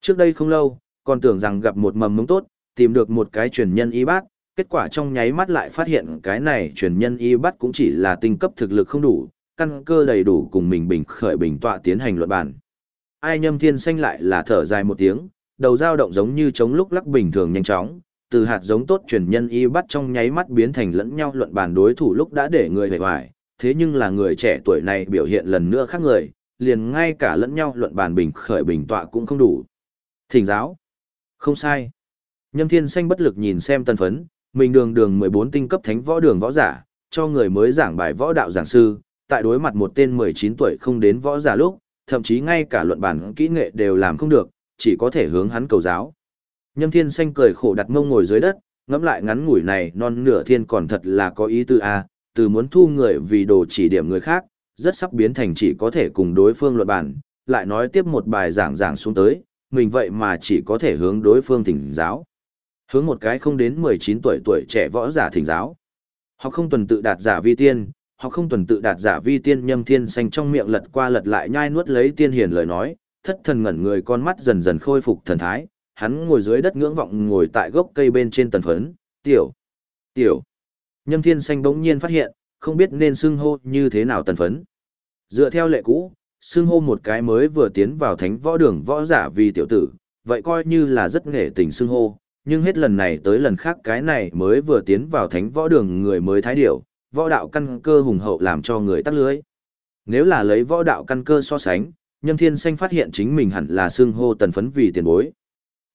Trước đây không lâu, còn tưởng rằng gặp một mầm mống tốt, tìm được một cái truyền nhân y bát, kết quả trong nháy mắt lại phát hiện cái này truyền nhân y bát cũng chỉ là tinh cấp thực lực không đủ, căn cơ đầy đủ cùng mình bình khởi bình tọa tiến hành luận bản. Ai nhâm thiên xanh lại là thở dài một tiếng, đầu dao động giống như chống lúc lắc bình thường nhanh chóng, từ hạt giống tốt truyền nhân y bắt trong nháy mắt biến thành lẫn nhau luận bàn đối thủ lúc đã để người hề hoài, thế nhưng là người trẻ tuổi này biểu hiện lần nữa khác người, liền ngay cả lẫn nhau luận bàn bình khởi bình tọa cũng không đủ. Thỉnh giáo. Không sai. Nhâm thiên xanh bất lực nhìn xem tân phấn, mình đường đường 14 tinh cấp thánh võ đường võ giả, cho người mới giảng bài võ đạo giảng sư, tại đối mặt một tên 19 tuổi không đến võ giả lúc, thậm chí ngay cả luận bản kỹ nghệ đều làm không được, chỉ có thể hướng hắn cầu giáo. Nhâm thiên xanh cười khổ đặt mông ngồi dưới đất, ngẫm lại ngắn ngủi này non nửa thiên còn thật là có ý tư a từ muốn thu người vì đồ chỉ điểm người khác, rất sắp biến thành chỉ có thể cùng đối phương luận bản, lại nói tiếp một bài giảng giảng xuống tới, mình vậy mà chỉ có thể hướng đối phương thỉnh giáo. Hướng một cái không đến 19 tuổi tuổi trẻ võ giả thỉnh giáo. Họ không tuần tự đạt giả vi tiên, họ không tuần tự đạt giả vi tiên nhâm thiên xanh trong miệng lật qua lật lại nhai nuốt lấy tiên hiền lời nói, thất thần ngẩn người con mắt dần dần khôi phục thần thái, hắn ngồi dưới đất ngưỡng vọng ngồi tại gốc cây bên trên tần phấn, tiểu, tiểu. Nhâm thiên xanh bỗng nhiên phát hiện, không biết nên xưng hô như thế nào tần phấn. Dựa theo lệ cũ, xưng hô một cái mới vừa tiến vào thánh võ đường võ giả vì tiểu tử, vậy coi như là rất nghệ tình xưng hô, nhưng hết lần này tới lần khác cái này mới vừa tiến vào thánh võ đường người mới thái điểu, võ đạo căn cơ hùng hậu làm cho người tắt lưới. Nếu là lấy võ đạo căn cơ so sánh, Nhâm Thiên Xanh phát hiện chính mình hẳn là xưng hô tần phấn vì tiền bối.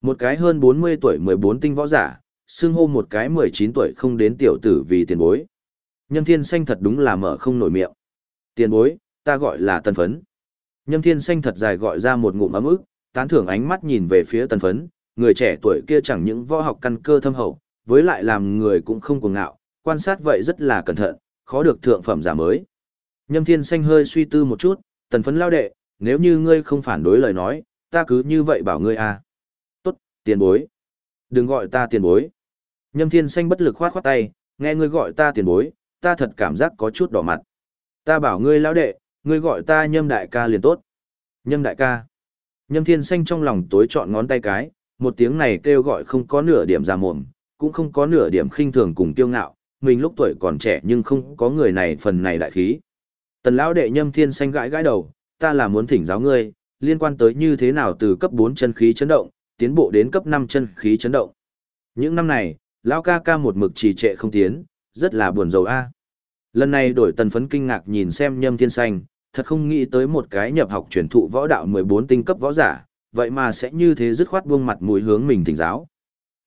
Một cái hơn 40 tuổi 14 tinh võ giả, xưng hô một cái 19 tuổi không đến tiểu tử vì tiền bối. Nhâm Thiên Xanh thật đúng là mở không nổi miệng. Tiền bối, ta gọi là tần phấn. Nhâm Thiên Xanh thật dài gọi ra một ngụm ấm ức, tán thưởng ánh mắt nhìn về phía tần phấn, người trẻ tuổi kia chẳng những võ học căn cơ thâm hậu, với lại làm người cũng không cuồng ngạo, quan sát vậy rất là cẩn thận, khó được thượng phẩm giả mới. Nhâm Thiên Xanh hơi suy tư một chút, tần phấn lao đệ, nếu như ngươi không phản đối lời nói, ta cứ như vậy bảo ngươi à. Tốt, tiền bối. Đừng gọi ta tiền bối. Nhâm Thiên Xanh bất lực khoát khoát tay, nghe ngươi gọi ta tiền bối, ta thật cảm giác có chút đỏ mặt. Ta bảo ngươi lao đệ, ngươi gọi ta nhâm đại ca liền tốt. Nhâm đại ca. Nhâm Thiên Xanh trong lòng tối chọn ngón tay cái, một tiếng này kêu gọi không có nửa điểm ra mồm, cũng không có nửa điểm khinh thường cùng tiêu ngạo, mình lúc tuổi còn trẻ nhưng không có người này phần này đại khí. Tần lão đệ nhâm thiên xanh gãi gãi đầu, ta là muốn thỉnh giáo ngươi, liên quan tới như thế nào từ cấp 4 chân khí chấn động, tiến bộ đến cấp 5 chân khí chấn động. Những năm này, lão ca ca một mực trì trệ không tiến, rất là buồn rầu a. Lần này đổi tần phấn kinh ngạc nhìn xem nhâm thiên xanh, thật không nghĩ tới một cái nhập học truyền thụ võ đạo 14 tinh cấp võ giả, vậy mà sẽ như thế dứt khoát buông mặt mũi hướng mình thỉnh giáo.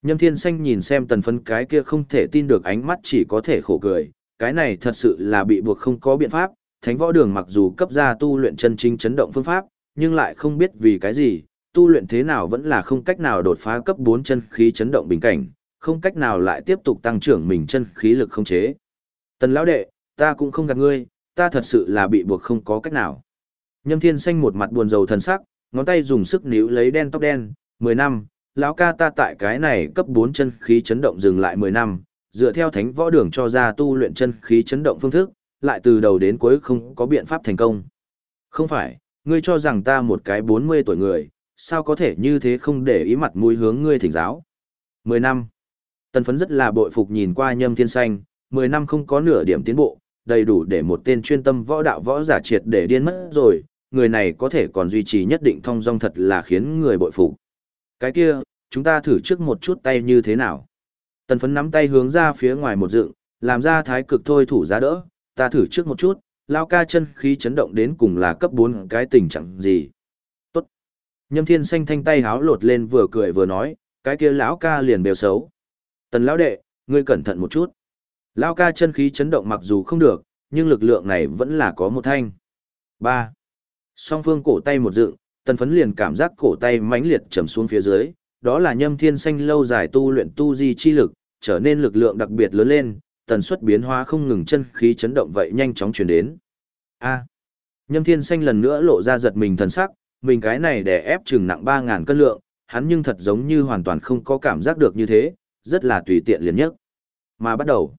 Nhâm Thiên Xanh nhìn xem tần phấn cái kia không thể tin được ánh mắt chỉ có thể khổ cười, cái này thật sự là bị buộc không có biện pháp, thánh võ đường mặc dù cấp ra tu luyện chân chính chấn động phương pháp, nhưng lại không biết vì cái gì, tu luyện thế nào vẫn là không cách nào đột phá cấp 4 chân khí chấn động bình cảnh, không cách nào lại tiếp tục tăng trưởng mình chân khí lực không chế. Tần lão đệ, ta cũng không gạt ngươi, ta thật sự là bị buộc không có cách nào. Nhâm Thiên Xanh một mặt buồn rầu thần sắc, ngón tay dùng sức níu lấy đen tóc đen, 10 năm, lão ca ta tại cái này cấp 4 chân khí chấn động dừng lại 10 năm, dựa theo thánh võ đường cho ra tu luyện chân khí chấn động phương thức, lại từ đầu đến cuối không có biện pháp thành công. Không phải, ngươi cho rằng ta một cái 40 tuổi người, sao có thể như thế không để ý mặt mũi hướng ngươi thỉnh giáo. 10 năm. Tần phấn rất là bội phục nhìn qua nhâm thiên xanh, 10 năm không có nửa điểm tiến bộ, đầy đủ để một tên chuyên tâm võ đạo võ giả triệt để điên mất rồi, người này có thể còn duy trì nhất định thông dong thật là khiến người bội phục. Cái kia, chúng ta thử trước một chút tay như thế nào. Tần phấn nắm tay hướng ra phía ngoài một dựng, làm ra thái cực thôi thủ giá đỡ, ta thử trước một chút, lao ca chân khí chấn động đến cùng là cấp 4 cái tình trạng gì. Tốt. Nhâm thiên xanh thanh tay háo lột lên vừa cười vừa nói, cái kia lão ca liền bèo xấu. Tần lão đệ, ngươi cẩn thận một chút. Lao ca chân khí chấn động mặc dù không được, nhưng lực lượng này vẫn là có một thanh. 3. Song phương cổ tay một dựng, tần phấn liền cảm giác cổ tay mãnh liệt trầm xuống phía dưới, đó là nhâm thiên xanh lâu dài tu luyện tu di chi lực, trở nên lực lượng đặc biệt lớn lên, tần suất biến hóa không ngừng chân khí chấn động vậy nhanh chóng chuyển đến. A. Nhâm thiên xanh lần nữa lộ ra giật mình thần sắc, mình cái này để ép chừng nặng 3.000 cân lượng, hắn nhưng thật giống như hoàn toàn không có cảm giác được như thế, rất là tùy tiện liền nhất. Mà bắt đầu,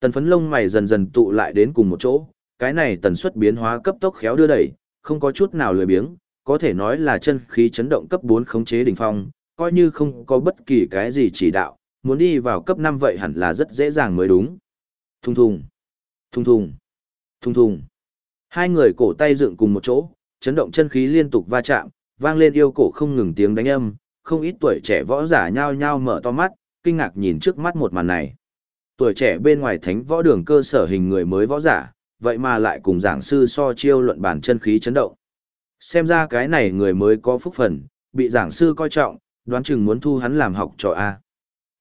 tần phấn lông mày dần dần tụ lại đến cùng một chỗ, cái này tần suất biến hóa cấp tốc khéo đưa đẩy, không có chút nào lười biếng, có thể nói là chân khí chấn động cấp 4 khống chế đỉnh phong, coi như không có bất kỳ cái gì chỉ đạo, muốn đi vào cấp 5 vậy hẳn là rất dễ dàng mới đúng. Thùng thùng, thùng thùng, thùng thùng. Hai người cổ tay dựng cùng một chỗ, chấn động chân khí liên tục va chạm, vang lên yêu cổ không ngừng tiếng đánh âm, không ít tuổi trẻ võ giả nhao nhao mở to mắt, kinh ngạc nhìn trước mắt một màn này. Tuổi trẻ bên ngoài thánh võ đường cơ sở hình người mới võ giả, vậy mà lại cùng giảng sư so chiêu luận bản chân khí chấn động. Xem ra cái này người mới có phúc phần, bị giảng sư coi trọng, đoán chừng muốn thu hắn làm học trò A.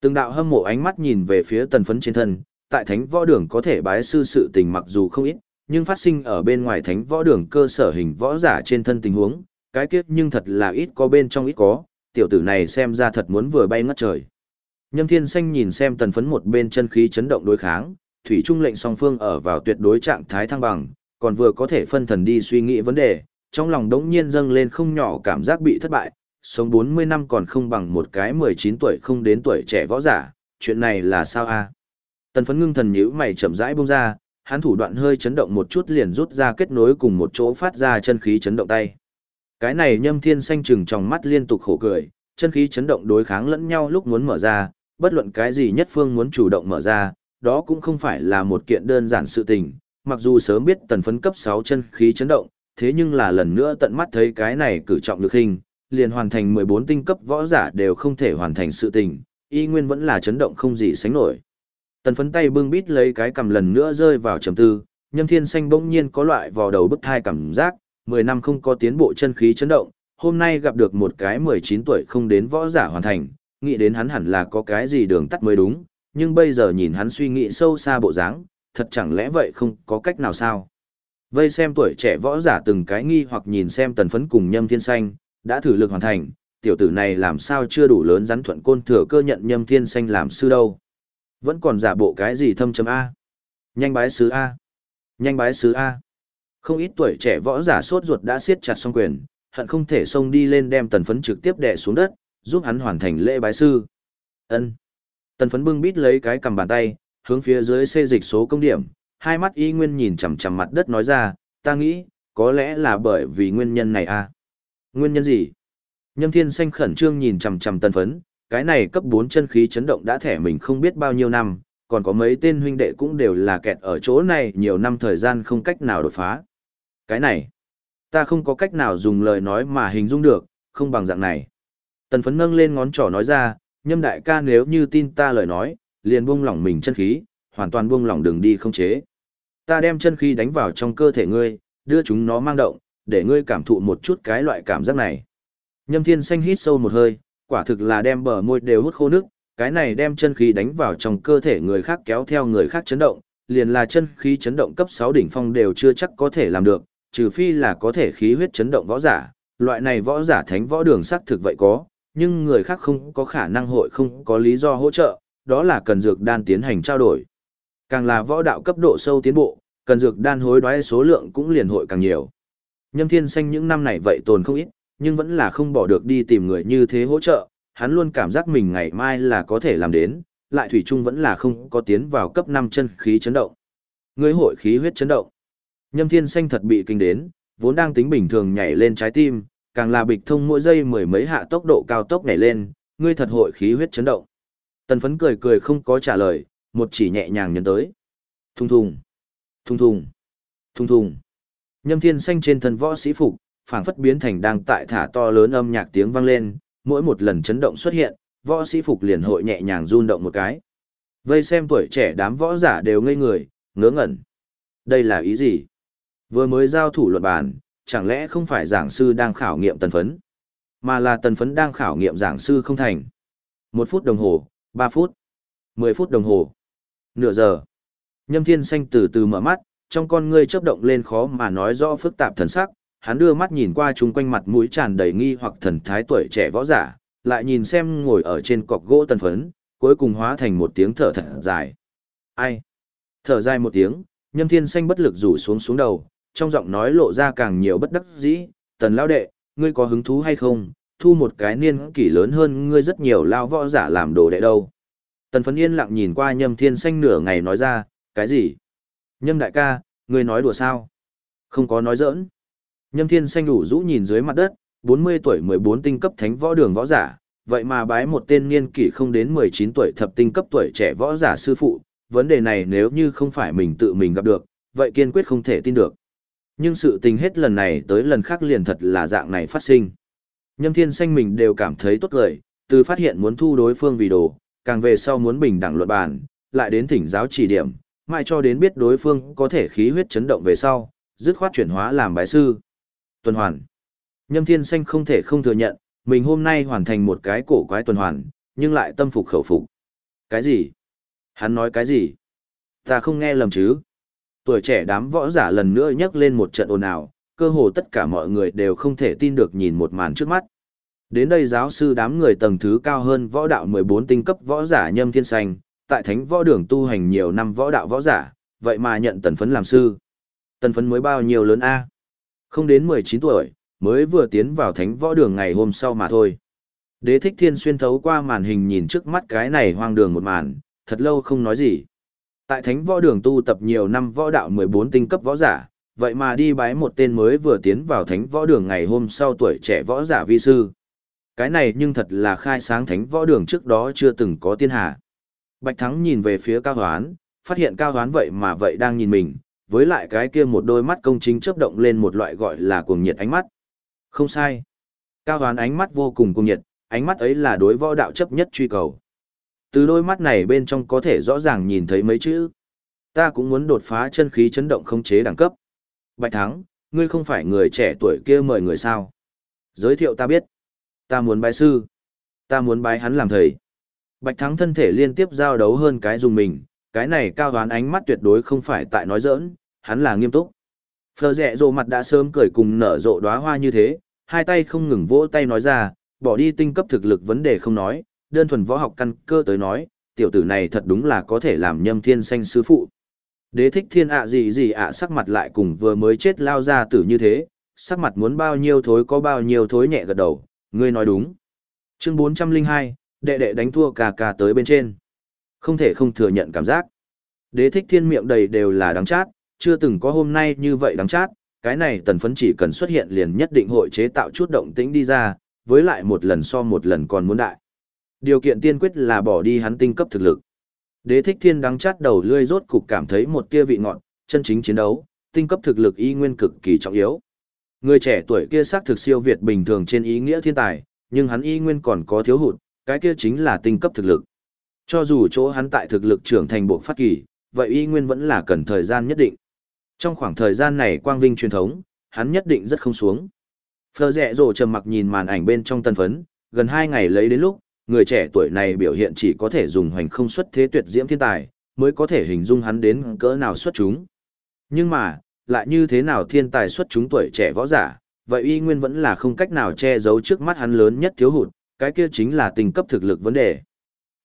Từng đạo hâm mộ ánh mắt nhìn về phía tần phấn trên thân, tại thánh võ đường có thể bái sư sự tình mặc dù không ít, nhưng phát sinh ở bên ngoài thánh võ đường cơ sở hình võ giả trên thân tình huống, cái kiếp nhưng thật là ít có bên trong ít có, tiểu tử này xem ra thật muốn vừa bay ngất trời. Nhâm Thiên Xanh nhìn xem tần phấn một bên chân khí chấn động đối kháng, thủy trung lệnh song phương ở vào tuyệt đối trạng thái thăng bằng, còn vừa có thể phân thần đi suy nghĩ vấn đề, trong lòng đống nhiên dâng lên không nhỏ cảm giác bị thất bại, sống 40 năm còn không bằng một cái 19 tuổi không đến tuổi trẻ võ giả, chuyện này là sao a? Tần phấn ngưng thần nhíu mày chậm rãi buông ra, hắn thủ đoạn hơi chấn động một chút liền rút ra kết nối cùng một chỗ phát ra chân khí chấn động tay. Cái này nhâm thiên xanh trừng trong mắt liên tục khổ cười, chân khí chấn động đối kháng lẫn nhau lúc muốn mở ra, bất luận cái gì nhất phương muốn chủ động mở ra, đó cũng không phải là một kiện đơn giản sự tình, mặc dù sớm biết tần phấn cấp 6 chân khí chấn động, thế nhưng là lần nữa tận mắt thấy cái này cử trọng lực hình, liền hoàn thành 14 tinh cấp võ giả đều không thể hoàn thành sự tình, y nguyên vẫn là chấn động không gì sánh nổi. Tần phấn tay bưng bít lấy cái cầm lần nữa rơi vào trầm tư, nhâm thiên xanh bỗng nhiên có loại vào đầu bức thai cảm giác, 10 năm không có tiến bộ chân khí chấn động, hôm nay gặp được một cái 19 tuổi không đến võ giả hoàn thành, nghĩ đến hắn hẳn là có cái gì đường tắt mới đúng, nhưng bây giờ nhìn hắn suy nghĩ sâu xa bộ dáng, thật chẳng lẽ vậy không có cách nào sao? Vây xem tuổi trẻ võ giả từng cái nghi hoặc nhìn xem tần phấn cùng nhâm thiên xanh, đã thử lực hoàn thành, tiểu tử này làm sao chưa đủ lớn rắn thuận côn thừa cơ nhận nhâm thiên xanh làm sư đâu. Vẫn còn giả bộ cái gì thâm chấm A. Nhanh bái sứ A. Nhanh bái sứ A. Không ít tuổi trẻ võ giả sốt ruột đã siết chặt song quyền, hận không thể xông đi lên đem tần phấn trực tiếp đè xuống đất, giúp hắn hoàn thành lễ bái sư. Ân. Tần phấn bưng bít lấy cái cầm bàn tay, hướng phía dưới xê dịch số công điểm, hai mắt y nguyên nhìn chằm chằm mặt đất nói ra, ta nghĩ, có lẽ là bởi vì nguyên nhân này a. Nguyên nhân gì? Nhâm Thiên Xanh khẩn trương nhìn chằm chằm Tần phấn, cái này cấp 4 chân khí chấn động đã thẻ mình không biết bao nhiêu năm, còn có mấy tên huynh đệ cũng đều là kẹt ở chỗ này nhiều năm thời gian không cách nào đột phá. Cái này, ta không có cách nào dùng lời nói mà hình dung được, không bằng dạng này. Tần phấn nâng lên ngón trỏ nói ra, nhâm đại ca nếu như tin ta lời nói, liền buông lỏng mình chân khí, hoàn toàn buông lỏng đường đi không chế. Ta đem chân khí đánh vào trong cơ thể ngươi, đưa chúng nó mang động, để ngươi cảm thụ một chút cái loại cảm giác này. Nhâm thiên xanh hít sâu một hơi, quả thực là đem bờ môi đều hút khô nước, cái này đem chân khí đánh vào trong cơ thể người khác kéo theo người khác chấn động, liền là chân khí chấn động cấp 6 đỉnh phong đều chưa chắc có thể làm được, trừ phi là có thể khí huyết chấn động võ giả, loại này võ giả thánh võ đường sắc thực vậy có, nhưng người khác không có khả năng hội không có lý do hỗ trợ, đó là cần dược đan tiến hành trao đổi. Càng là võ đạo cấp độ sâu tiến bộ, cần dược đan hối đoái số lượng cũng liền hội càng nhiều. Nhâm Thiên Xanh những năm này vậy tồn không ít, nhưng vẫn là không bỏ được đi tìm người như thế hỗ trợ, hắn luôn cảm giác mình ngày mai là có thể làm đến, lại thủy chung vẫn là không có tiến vào cấp 5 chân khí chấn động. Người hội khí huyết chấn động. Nhâm Thiên Xanh thật bị kinh đến, vốn đang tính bình thường nhảy lên trái tim, càng là bịch thông mỗi giây mười mấy hạ tốc độ cao tốc nhảy lên, ngươi thật hội khí huyết chấn động. Tần phấn cười cười không có trả lời, một chỉ nhẹ nhàng nhấn tới. Thùng thùng. Thùng thùng, thùng thùng. Nhâm thiên xanh trên thân võ sĩ phục, phảng phất biến thành đang tại thả to lớn âm nhạc tiếng vang lên, mỗi một lần chấn động xuất hiện, võ sĩ phục liền hội nhẹ nhàng run động một cái. Vây xem tuổi trẻ đám võ giả đều ngây người, ngớ ngẩn. Đây là ý gì? Vừa mới giao thủ luận bàn, chẳng lẽ không phải giảng sư đang khảo nghiệm tần phấn, mà là tần phấn đang khảo nghiệm giảng sư không thành. Một phút đồng hồ, ba phút, mười phút đồng hồ, nửa giờ. Nhâm thiên xanh từ từ mở mắt, trong con ngươi chớp động lên khó mà nói rõ phức tạp thần sắc, hắn đưa mắt nhìn qua chung quanh mặt mũi tràn đầy nghi hoặc thần thái tuổi trẻ võ giả, lại nhìn xem ngồi ở trên cọc gỗ tần phấn, cuối cùng hóa thành một tiếng thở thật dài. Ai? Thở dài một tiếng, nhâm thiên xanh bất lực rủ xuống xuống đầu, trong giọng nói lộ ra càng nhiều bất đắc dĩ, tần lao đệ, ngươi có hứng thú hay không, thu một cái niên kỷ lớn hơn ngươi rất nhiều lao võ giả làm đồ đệ đâu. Tần phấn yên lặng nhìn qua nhâm thiên xanh nửa ngày nói ra, cái gì? Nhâm đại ca, ngươi nói đùa sao? Không có nói giỡn. Nhâm thiên xanh đủ rũ nhìn dưới mặt đất, 40 tuổi 14 tinh cấp thánh võ đường võ giả, vậy mà bái một tên niên kỷ không đến 19 tuổi thập tinh cấp tuổi trẻ võ giả sư phụ, vấn đề này nếu như không phải mình tự mình gặp được, vậy kiên quyết không thể tin được. Nhưng sự tình hết lần này tới lần khác liền thật là dạng này phát sinh. Nhâm thiên xanh mình đều cảm thấy tốt lời, từ phát hiện muốn thu đối phương vì đồ, càng về sau muốn bình đẳng luận bàn, lại đến thỉnh giáo chỉ điểm, mai cho đến biết đối phương có thể khí huyết chấn động về sau, dứt khoát chuyển hóa làm bái sư. Tuần hoàn. Nhâm thiên xanh không thể không thừa nhận, mình hôm nay hoàn thành một cái cổ quái tuần hoàn, nhưng lại tâm phục khẩu phục. Cái gì? Hắn nói cái gì? Ta không nghe lầm chứ? Tuổi trẻ đám võ giả lần nữa nhấc lên một trận ồn ào, cơ hồ tất cả mọi người đều không thể tin được nhìn một màn trước mắt. Đến đây giáo sư đám người tầng thứ cao hơn võ đạo 14 tinh cấp võ giả nhâm thiên xanh, tại thánh võ đường tu hành nhiều năm võ đạo võ giả, vậy mà nhận tần phấn làm sư. Tần phấn mới bao nhiêu lớn A? Không đến 19 tuổi, mới vừa tiến vào thánh võ đường ngày hôm sau mà thôi. Đế thích thiên xuyên thấu qua màn hình nhìn trước mắt cái này hoang đường một màn, thật lâu không nói gì. Tại thánh võ đường tu tập nhiều năm võ đạo 14 tinh cấp võ giả, vậy mà đi bái một tên mới vừa tiến vào thánh võ đường ngày hôm sau tuổi trẻ võ giả vi sư. Cái này nhưng thật là khai sáng thánh võ đường trước đó chưa từng có tiên hạ. Bạch Thắng nhìn về phía Cao Hoán, phát hiện Cao Hoán vậy mà vậy đang nhìn mình, với lại cái kia một đôi mắt công chính chớp động lên một loại gọi là cuồng nhiệt ánh mắt. Không sai. Cao Hoán ánh mắt vô cùng cuồng nhiệt, ánh mắt ấy là đối võ đạo chấp nhất truy cầu. Từ đôi mắt này bên trong có thể rõ ràng nhìn thấy mấy chữ. Ta cũng muốn đột phá chân khí chấn động không chế đẳng cấp. Bạch Thắng, ngươi không phải người trẻ tuổi kia mời người sao? Giới thiệu ta biết. Ta muốn bái sư. Ta muốn bái hắn làm thầy. Bạch Thắng thân thể liên tiếp giao đấu hơn cái dùng mình, cái này cao đoán ánh mắt tuyệt đối không phải tại nói giỡn, hắn là nghiêm túc. Phờ rẹ rộ mặt đã sớm cười cùng nở rộ đóa hoa như thế, hai tay không ngừng vỗ tay nói ra, bỏ đi tinh cấp thực lực vấn đề không nói, đơn thuần võ học căn cơ tới nói, tiểu tử này thật đúng là có thể làm nhâm thiên xanh sư phụ. Đế thích thiên ạ gì gì ạ sắc mặt lại cùng vừa mới chết lao ra tử như thế, sắc mặt muốn bao nhiêu thối có bao nhiêu thối nhẹ gật đầu, ngươi nói đúng. Chương 402, đệ đệ đánh thua cà cà tới bên trên. Không thể không thừa nhận cảm giác. Đế thích thiên miệng đầy đều là đắng chát, chưa từng có hôm nay như vậy đắng chát, cái này tần phấn chỉ cần xuất hiện liền nhất định hội chế tạo chút động tĩnh đi ra, với lại một lần so một lần còn muốn đại. Điều kiện tiên quyết là bỏ đi hắn tinh cấp thực lực. Đế thích thiên đắng chát đầu lươi rốt cục cảm thấy một tia vị ngọt, chân chính chiến đấu, tinh cấp thực lực y nguyên cực kỳ trọng yếu. Người trẻ tuổi kia xác thực siêu việt bình thường trên ý nghĩa thiên tài, nhưng hắn y nguyên còn có thiếu hụt, cái kia chính là tinh cấp thực lực. Cho dù chỗ hắn tại thực lực trưởng thành bộ phát kỳ, vậy y nguyên vẫn là cần thời gian nhất định. Trong khoảng thời gian này quang vinh truyền thống, hắn nhất định rất không xuống. Phờ rẹ rồ trầm mặc nhìn màn ảnh bên trong tân phấn, gần hai ngày lấy đến lúc, người trẻ tuổi này biểu hiện chỉ có thể dùng hoành không xuất thế tuyệt diễm thiên tài, mới có thể hình dung hắn đến cỡ nào xuất chúng. Nhưng mà, lại như thế nào thiên tài xuất chúng tuổi trẻ võ giả, vậy y nguyên vẫn là không cách nào che giấu trước mắt hắn lớn nhất thiếu hụt, cái kia chính là tình cấp thực lực vấn đề.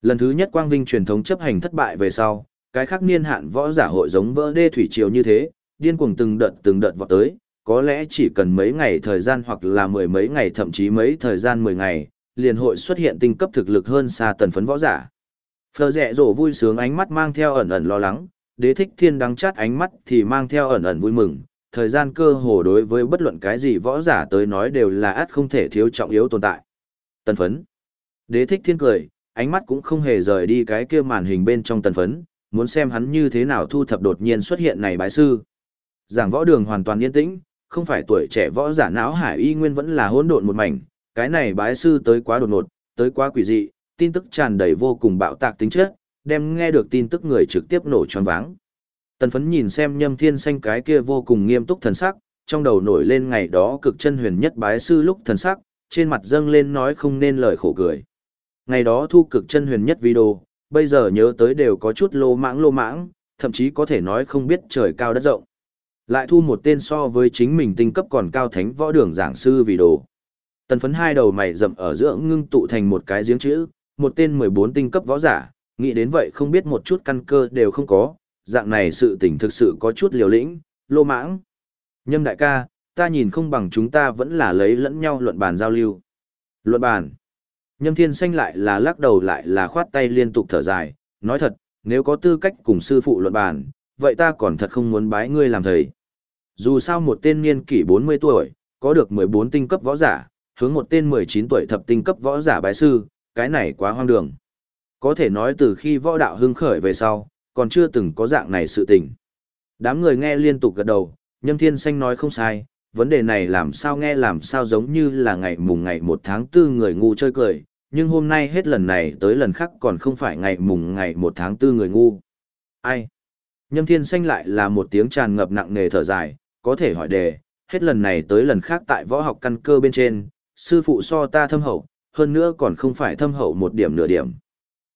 Lần thứ nhất quang vinh truyền thống chấp hành thất bại về sau, cái khác niên hạn võ giả hội giống vỡ đê thủy triều như thế, điên cuồng từng đợt từng đợt vọt tới, có lẽ chỉ cần mấy ngày thời gian hoặc là mười mấy ngày thậm chí mấy thời gian mười ngày, liền hội xuất hiện tinh cấp thực lực hơn xa tần phấn võ giả. Phờ rẻ rổ vui sướng ánh mắt mang theo ẩn ẩn lo lắng, đế thích thiên đắng chát ánh mắt thì mang theo ẩn ẩn vui mừng, thời gian cơ hồ đối với bất luận cái gì võ giả tới nói đều là át không thể thiếu trọng yếu tồn tại. Tần phấn. Đế thích thiên cười, ánh mắt cũng không hề rời đi cái kia màn hình bên trong tần phấn, muốn xem hắn như thế nào thu thập đột nhiên xuất hiện này bái sư. Giảng võ đường hoàn toàn yên tĩnh, không phải tuổi trẻ võ giả não hải y nguyên vẫn là hỗn độn một mảnh, cái này bái sư tới quá đột ngột, tới quá quỷ dị, tin tức tràn đầy vô cùng bạo tạc tính chất, đem nghe được tin tức người trực tiếp nổ choáng váng. Tần phấn nhìn xem nhâm thiên xanh cái kia vô cùng nghiêm túc thần sắc, trong đầu nổi lên ngày đó cực chân huyền nhất bái sư lúc thần sắc, trên mặt dâng lên nói không nên lời khổ cười. Ngày đó thu cực chân huyền nhất video, bây giờ nhớ tới đều có chút lô mãng lô mãng, thậm chí có thể nói không biết trời cao đất rộng. Lại thu một tên so với chính mình tinh cấp còn cao thánh võ đường giảng sư vì đồ. Tần phấn hai đầu mày rậm ở giữa ngưng tụ thành một cái giếng chữ, một tên 14 tinh cấp võ giả, nghĩ đến vậy không biết một chút căn cơ đều không có, dạng này sự tình thực sự có chút liều lĩnh, lô mãng. Nhâm đại ca, ta nhìn không bằng chúng ta vẫn là lấy lẫn nhau luận bàn giao lưu. Luận bàn. Nhâm thiên xanh lại là lắc đầu lại là khoát tay liên tục thở dài, nói thật, nếu có tư cách cùng sư phụ luận bàn, vậy ta còn thật không muốn bái ngươi làm thầy. Dù sao một tên niên kỷ 40 tuổi, có được 14 tinh cấp võ giả, hướng một tên 19 tuổi thập tinh cấp võ giả bái sư, cái này quá hoang đường. Có thể nói từ khi võ đạo hưng khởi về sau, còn chưa từng có dạng này sự tình. Đám người nghe liên tục gật đầu, Nhâm Thiên Xanh nói không sai, vấn đề này làm sao nghe làm sao giống như là ngày mùng ngày 1 tháng 4 người ngu chơi cười, nhưng hôm nay hết lần này tới lần khác còn không phải ngày mùng ngày 1 tháng 4 người ngu. Ai? Nhâm Thiên Xanh lại là một tiếng tràn ngập nặng nề thở dài, có thể hỏi đề, hết lần này tới lần khác tại võ học căn cơ bên trên, sư phụ so ta thâm hậu, hơn nữa còn không phải thâm hậu một điểm nửa điểm.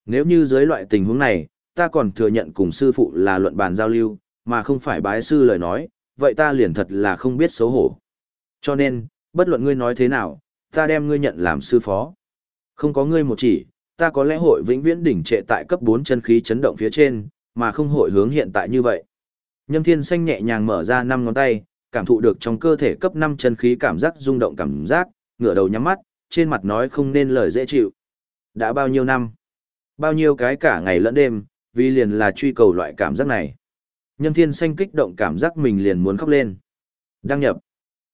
Nếu như dưới loại tình huống này, ta còn thừa nhận cùng sư phụ là luận bàn giao lưu, mà không phải bái sư lời nói, vậy ta liền thật là không biết xấu hổ. Cho nên, bất luận ngươi nói thế nào, ta đem ngươi nhận làm sư phó. Không có ngươi một chỉ, ta có lẽ hội vĩnh viễn đỉnh trệ tại cấp 4 chân khí chấn động phía trên, mà không hội hướng hiện tại như vậy. Nhâm Thiên Xanh nhẹ nhàng mở ra năm ngón tay, cảm thụ được trong cơ thể cấp 5 chân khí cảm giác rung động cảm giác, ngửa đầu nhắm mắt, trên mặt nói không nên lời dễ chịu. Đã bao nhiêu năm? Bao nhiêu cái cả ngày lẫn đêm, vì liền là truy cầu loại cảm giác này. Nhâm Thiên Xanh kích động cảm giác mình liền muốn khóc lên. Đăng nhập.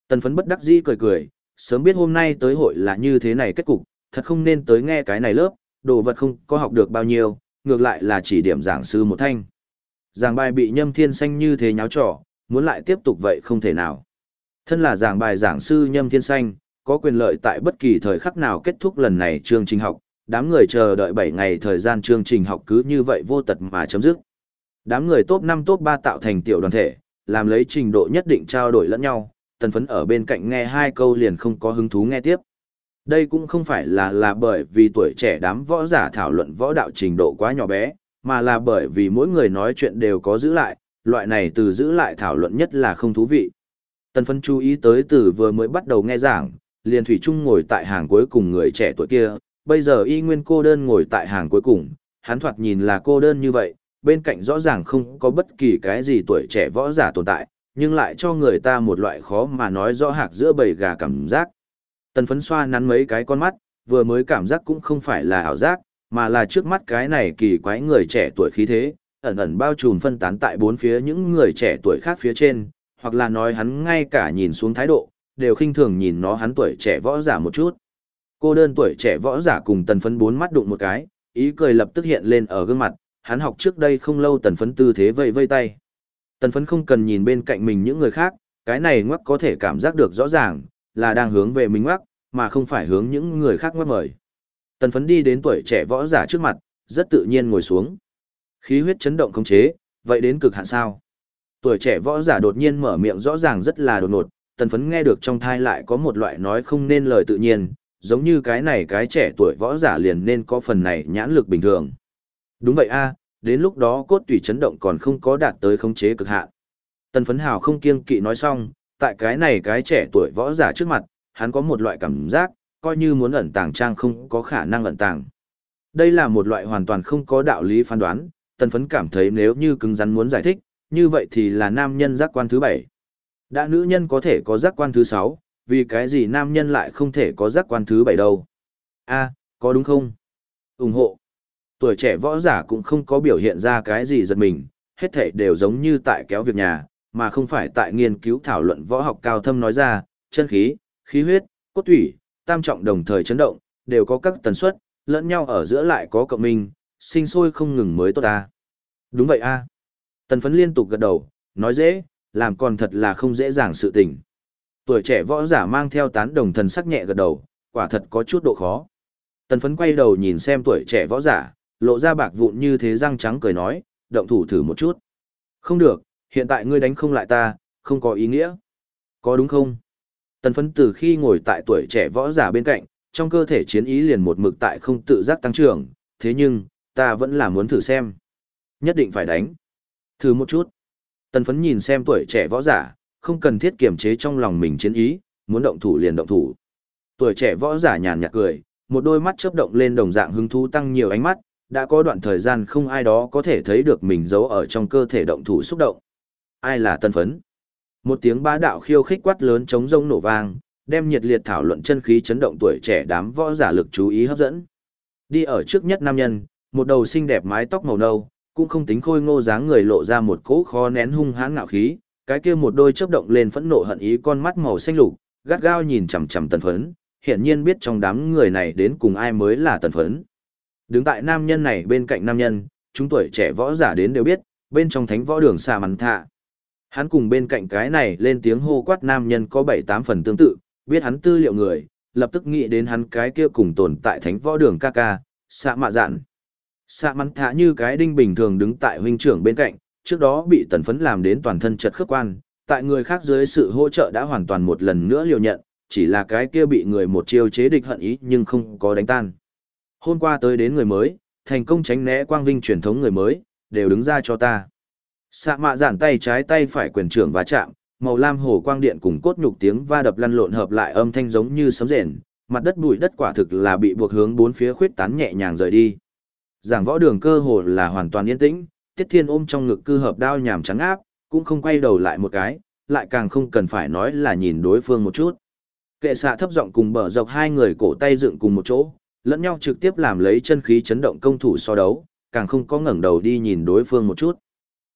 Tần phấn bất đắc dĩ cười cười, sớm biết hôm nay tới hội là như thế này kết cục, thật không nên tới nghe cái này lớp, đồ vật không có học được bao nhiêu, ngược lại là chỉ điểm giảng sư một thanh. Giảng bài bị Nhâm Thiên Xanh như thế nháo trò, muốn lại tiếp tục vậy không thể nào. Thân là giảng bài giảng sư Nhâm Thiên Xanh, có quyền lợi tại bất kỳ thời khắc nào kết thúc lần này chương trình học, đám người chờ đợi 7 ngày thời gian chương trình học cứ như vậy vô tật mà chấm dứt. Đám người top 5 top 3 tạo thành tiểu đoàn thể, làm lấy trình độ nhất định trao đổi lẫn nhau, tần phấn ở bên cạnh nghe hai câu liền không có hứng thú nghe tiếp. Đây cũng không phải là là bởi vì tuổi trẻ đám võ giả thảo luận võ đạo trình độ quá nhỏ bé, mà là bởi vì mỗi người nói chuyện đều có giữ lại, loại này từ giữ lại thảo luận nhất là không thú vị. Tần phấn chú ý tới từ vừa mới bắt đầu nghe giảng, liền thủy chung ngồi tại hàng cuối cùng người trẻ tuổi kia, bây giờ y nguyên cô đơn ngồi tại hàng cuối cùng, hắn thoạt nhìn là cô đơn như vậy, bên cạnh rõ ràng không có bất kỳ cái gì tuổi trẻ võ giả tồn tại, nhưng lại cho người ta một loại khó mà nói rõ hạc giữa bầy gà cảm giác. Tần phấn xoa nắn mấy cái con mắt, vừa mới cảm giác cũng không phải là ảo giác, mà là trước mắt cái này kỳ quái người trẻ tuổi khí thế, ẩn ẩn bao trùm phân tán tại bốn phía những người trẻ tuổi khác phía trên, hoặc là nói hắn ngay cả nhìn xuống thái độ, đều khinh thường nhìn nó hắn tuổi trẻ võ giả một chút. Cô đơn tuổi trẻ võ giả cùng tần phấn bốn mắt đụng một cái, ý cười lập tức hiện lên ở gương mặt, hắn học trước đây không lâu tần phấn tư thế vây vây tay. Tần phấn không cần nhìn bên cạnh mình những người khác, cái này ngoắc có thể cảm giác được rõ ràng, là đang hướng về mình ngoắc, mà không phải hướng những người khác ngoắc mời. Tần phấn đi đến tuổi trẻ võ giả trước mặt, rất tự nhiên ngồi xuống. Khí huyết chấn động không chế, vậy đến cực hạn sao? Tuổi trẻ võ giả đột nhiên mở miệng rõ ràng rất là đột ngột, tần phấn nghe được trong thai lại có một loại nói không nên lời tự nhiên, giống như cái này cái trẻ tuổi võ giả liền nên có phần này nhãn lực bình thường. Đúng vậy a, đến lúc đó cốt tủy chấn động còn không có đạt tới khống chế cực hạn. Tần phấn hào không kiêng kỵ nói xong, tại cái này cái trẻ tuổi võ giả trước mặt, hắn có một loại cảm giác, coi như muốn ẩn tàng trang không có khả năng ẩn tàng. Đây là một loại hoàn toàn không có đạo lý phán đoán, tần phấn cảm thấy nếu như cứng rắn muốn giải thích, như vậy thì là nam nhân giác quan thứ bảy. Đã nữ nhân có thể có giác quan thứ sáu, vì cái gì nam nhân lại không thể có giác quan thứ bảy đâu? a có đúng không? ủng hộ. Tuổi trẻ võ giả cũng không có biểu hiện ra cái gì giật mình, hết thảy đều giống như tại kéo việc nhà, mà không phải tại nghiên cứu thảo luận võ học cao thâm nói ra, chân khí, khí huyết, cốt thủy, tam trọng đồng thời chấn động, đều có các tần suất, lẫn nhau ở giữa lại có cộng minh, sinh sôi không ngừng mới tốt ta. Đúng vậy a. Tần phấn liên tục gật đầu, nói dễ, làm còn thật là không dễ dàng sự tình. Tuổi trẻ võ giả mang theo tán đồng thần sắc nhẹ gật đầu, quả thật có chút độ khó. Tần phấn quay đầu nhìn xem tuổi trẻ võ giả, lộ ra bạc vụn như thế răng trắng cười nói, động thủ thử một chút. Không được, hiện tại ngươi đánh không lại ta, không có ý nghĩa. Có đúng không? Tần phấn từ khi ngồi tại tuổi trẻ võ giả bên cạnh, trong cơ thể chiến ý liền một mực tại không tự giác tăng trưởng, thế nhưng, ta vẫn là muốn thử xem. Nhất định phải đánh. Thử một chút. Tần phấn nhìn xem tuổi trẻ võ giả, không cần thiết kiềm chế trong lòng mình chiến ý, muốn động thủ liền động thủ. Tuổi trẻ võ giả nhàn nhạt cười, một đôi mắt chớp động lên đồng dạng hứng thú tăng nhiều ánh mắt, đã có đoạn thời gian không ai đó có thể thấy được mình giấu ở trong cơ thể động thủ xúc động. Ai là tân phấn? Một tiếng bá đạo khiêu khích quát lớn chống rông nổ vang, đem nhiệt liệt thảo luận chân khí chấn động tuổi trẻ đám võ giả lực chú ý hấp dẫn. Đi ở trước nhất nam nhân, một đầu xinh đẹp mái tóc màu nâu, cũng không tính khôi ngô dáng người lộ ra một cỗ khó nén hung hãn ngạo khí, cái kia một đôi chớp động lên phẫn nộ hận ý con mắt màu xanh lục, gắt gao nhìn chằm chằm tần phấn, hiển nhiên biết trong đám người này đến cùng ai mới là tần phấn. Đứng tại nam nhân này bên cạnh nam nhân, chúng tuổi trẻ võ giả đến đều biết, bên trong thánh võ đường xà mắn thạ. Hắn cùng bên cạnh cái này lên tiếng hô quát nam nhân có 7-8 phần tương tự, biết hắn tư liệu người, lập tức nghĩ đến hắn cái kia cùng tồn tại thánh võ đường ca ca, xạ mạ dạn. Sạ mắn thả như cái đinh bình thường đứng tại huynh trưởng bên cạnh, trước đó bị tần phấn làm đến toàn thân chật khớp quan, tại người khác dưới sự hỗ trợ đã hoàn toàn một lần nữa liều nhận, chỉ là cái kia bị người một chiêu chế địch hận ý nhưng không có đánh tan. Hôm qua tới đến người mới, thành công tránh né quang vinh truyền thống người mới, đều đứng ra cho ta. Sạ mạ giản tay trái tay phải quyền trưởng và chạm, màu lam hồ quang điện cùng cốt nhục tiếng va đập lăn lộn hợp lại âm thanh giống như sấm rền, mặt đất bụi đất quả thực là bị buộc hướng bốn phía khuyết tán nhẹ nhàng rời đi. Giảng võ đường cơ hồ là hoàn toàn yên tĩnh, Tiết Thiên ôm trong ngực cư hợp đao nhàm trắng áp, cũng không quay đầu lại một cái, lại càng không cần phải nói là nhìn đối phương một chút. Kệ xạ thấp giọng cùng bờ dọc hai người cổ tay dựng cùng một chỗ, lẫn nhau trực tiếp làm lấy chân khí chấn động công thủ so đấu, càng không có ngẩng đầu đi nhìn đối phương một chút.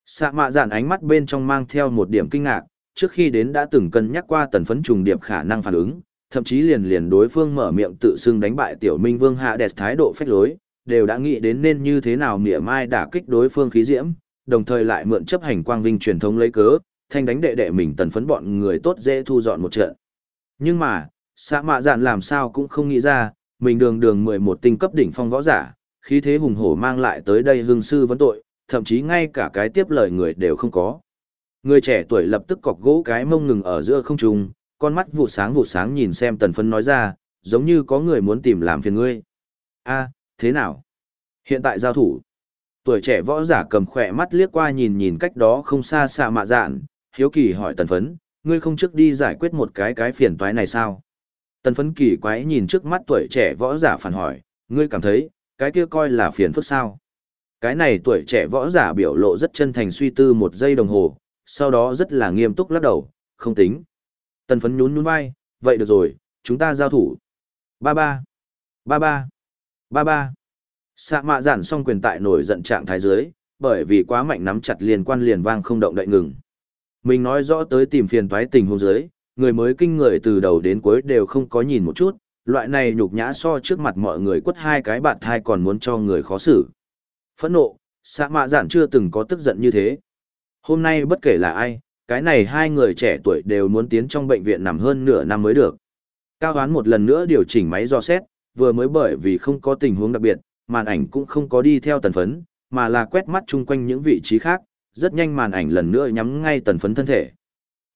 Sạ mạ giản ánh mắt bên trong mang theo một điểm kinh ngạc, trước khi đến đã từng cân nhắc qua tần phấn trùng điệp khả năng phản ứng, thậm chí liền liền đối phương mở miệng tự xưng đánh bại tiểu minh vương hạ đẹp thái độ phách lối, đều đã nghĩ đến nên như thế nào mỉa mai đả kích đối phương khí diễm, đồng thời lại mượn chấp hành quang vinh truyền thống lấy cớ, thanh đánh đệ đệ mình tần phấn bọn người tốt dễ thu dọn một trận. Nhưng mà, xã mạ dạn làm sao cũng không nghĩ ra, mình đường đường 11 tinh cấp đỉnh phong võ giả, khí thế hùng hổ mang lại tới đây hương sư vấn tội, thậm chí ngay cả cái tiếp lời người đều không có. Người trẻ tuổi lập tức cọc gỗ cái mông ngừng ở giữa không trung, con mắt vụ sáng vụ sáng nhìn xem tần phấn nói ra, giống như có người muốn tìm làm phiền ngươi. a thế nào? Hiện tại giao thủ. Tuổi trẻ võ giả cầm khỏe mắt liếc qua nhìn nhìn cách đó không xa xa mạ dạn, hiếu kỳ hỏi tần phấn, ngươi không trước đi giải quyết một cái cái phiền toái này sao? Tần phấn kỳ quái nhìn trước mắt tuổi trẻ võ giả phản hỏi, ngươi cảm thấy, cái kia coi là phiền phức sao? Cái này tuổi trẻ võ giả biểu lộ rất chân thành suy tư một giây đồng hồ, sau đó rất là nghiêm túc lắc đầu, không tính. Tần phấn nhún nhún vai, vậy được rồi, chúng ta giao thủ. Ba ba, ba ba, ba ba. Sạ mạ giản xong quyền tại nổi giận trạng thái dưới, bởi vì quá mạnh nắm chặt liên quan liền vang không động đậy ngừng. Mình nói rõ tới tìm phiền toái tình hôn dưới, người mới kinh người từ đầu đến cuối đều không có nhìn một chút, loại này nhục nhã so trước mặt mọi người quất hai cái bạn thai còn muốn cho người khó xử. Phẫn nộ, sạ mạ giản chưa từng có tức giận như thế. Hôm nay bất kể là ai, cái này hai người trẻ tuổi đều muốn tiến trong bệnh viện nằm hơn nửa năm mới được. Cao Hoán một lần nữa điều chỉnh máy do xét, vừa mới bởi vì không có tình huống đặc biệt, màn ảnh cũng không có đi theo tần phấn, mà là quét mắt chung quanh những vị trí khác, rất nhanh màn ảnh lần nữa nhắm ngay tần phấn thân thể.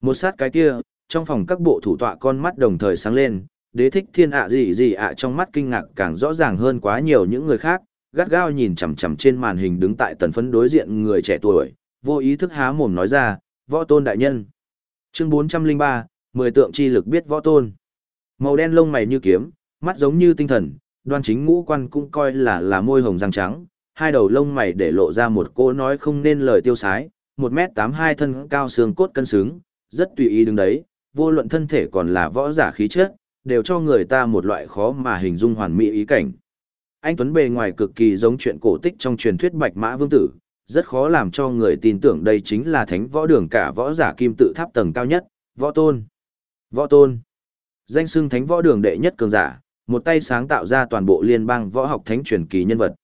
Một sát cái kia, trong phòng các bộ thủ tọa con mắt đồng thời sáng lên, đế thích thiên ạ gì gì ạ trong mắt kinh ngạc càng rõ ràng hơn quá nhiều những người khác, gắt gao nhìn chằm chằm trên màn hình đứng tại tần phấn đối diện người trẻ tuổi, vô ý thức há mồm nói ra, võ tôn đại nhân. Chương 403, mười tượng chi lực biết võ tôn. Màu đen lông mày như kiếm, mắt giống như tinh thần, đoan chính ngũ quan cũng coi là là môi hồng răng trắng, hai đầu lông mày để lộ ra một cô nói không nên lời tiêu sái, một m tám hai thân cao xương cốt cân xứng, rất tùy ý đứng đấy, vô luận thân thể còn là võ giả khí chất, đều cho người ta một loại khó mà hình dung hoàn mỹ ý cảnh. Anh Tuấn bề ngoài cực kỳ giống chuyện cổ tích trong truyền thuyết Bạch Mã Vương Tử, rất khó làm cho người tin tưởng đây chính là thánh võ đường cả võ giả kim tự tháp tầng cao nhất, võ tôn. Võ tôn. Danh xưng thánh võ đường đệ nhất cường giả, một tay sáng tạo ra toàn bộ liên bang võ học thánh truyền kỳ nhân vật.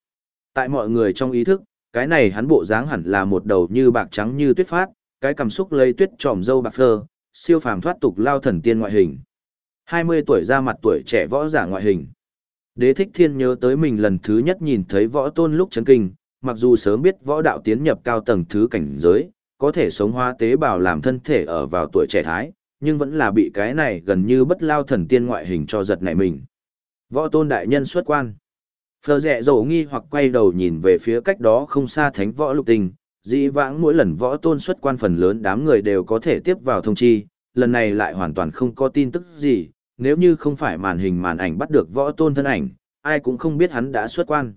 Tại mọi người trong ý thức, Cái này hắn bộ dáng hẳn là một đầu như bạc trắng như tuyết phát, cái cảm xúc lấy tuyết tròm dâu bạc phơ, siêu phàm thoát tục lao thần tiên ngoại hình. 20 tuổi ra mặt tuổi trẻ võ giả ngoại hình. Đế thích thiên nhớ tới mình lần thứ nhất nhìn thấy võ tôn lúc chấn kinh, mặc dù sớm biết võ đạo tiến nhập cao tầng thứ cảnh giới, có thể sống hóa tế bào làm thân thể ở vào tuổi trẻ thái, nhưng vẫn là bị cái này gần như bất lao thần tiên ngoại hình cho giật nảy mình. Võ tôn đại nhân xuất quan. Phờ rẹ dầu nghi hoặc quay đầu nhìn về phía cách đó không xa thánh võ lục tình, dĩ vãng mỗi lần võ tôn xuất quan phần lớn đám người đều có thể tiếp vào thông chi, lần này lại hoàn toàn không có tin tức gì, nếu như không phải màn hình màn ảnh bắt được võ tôn thân ảnh, ai cũng không biết hắn đã xuất quan.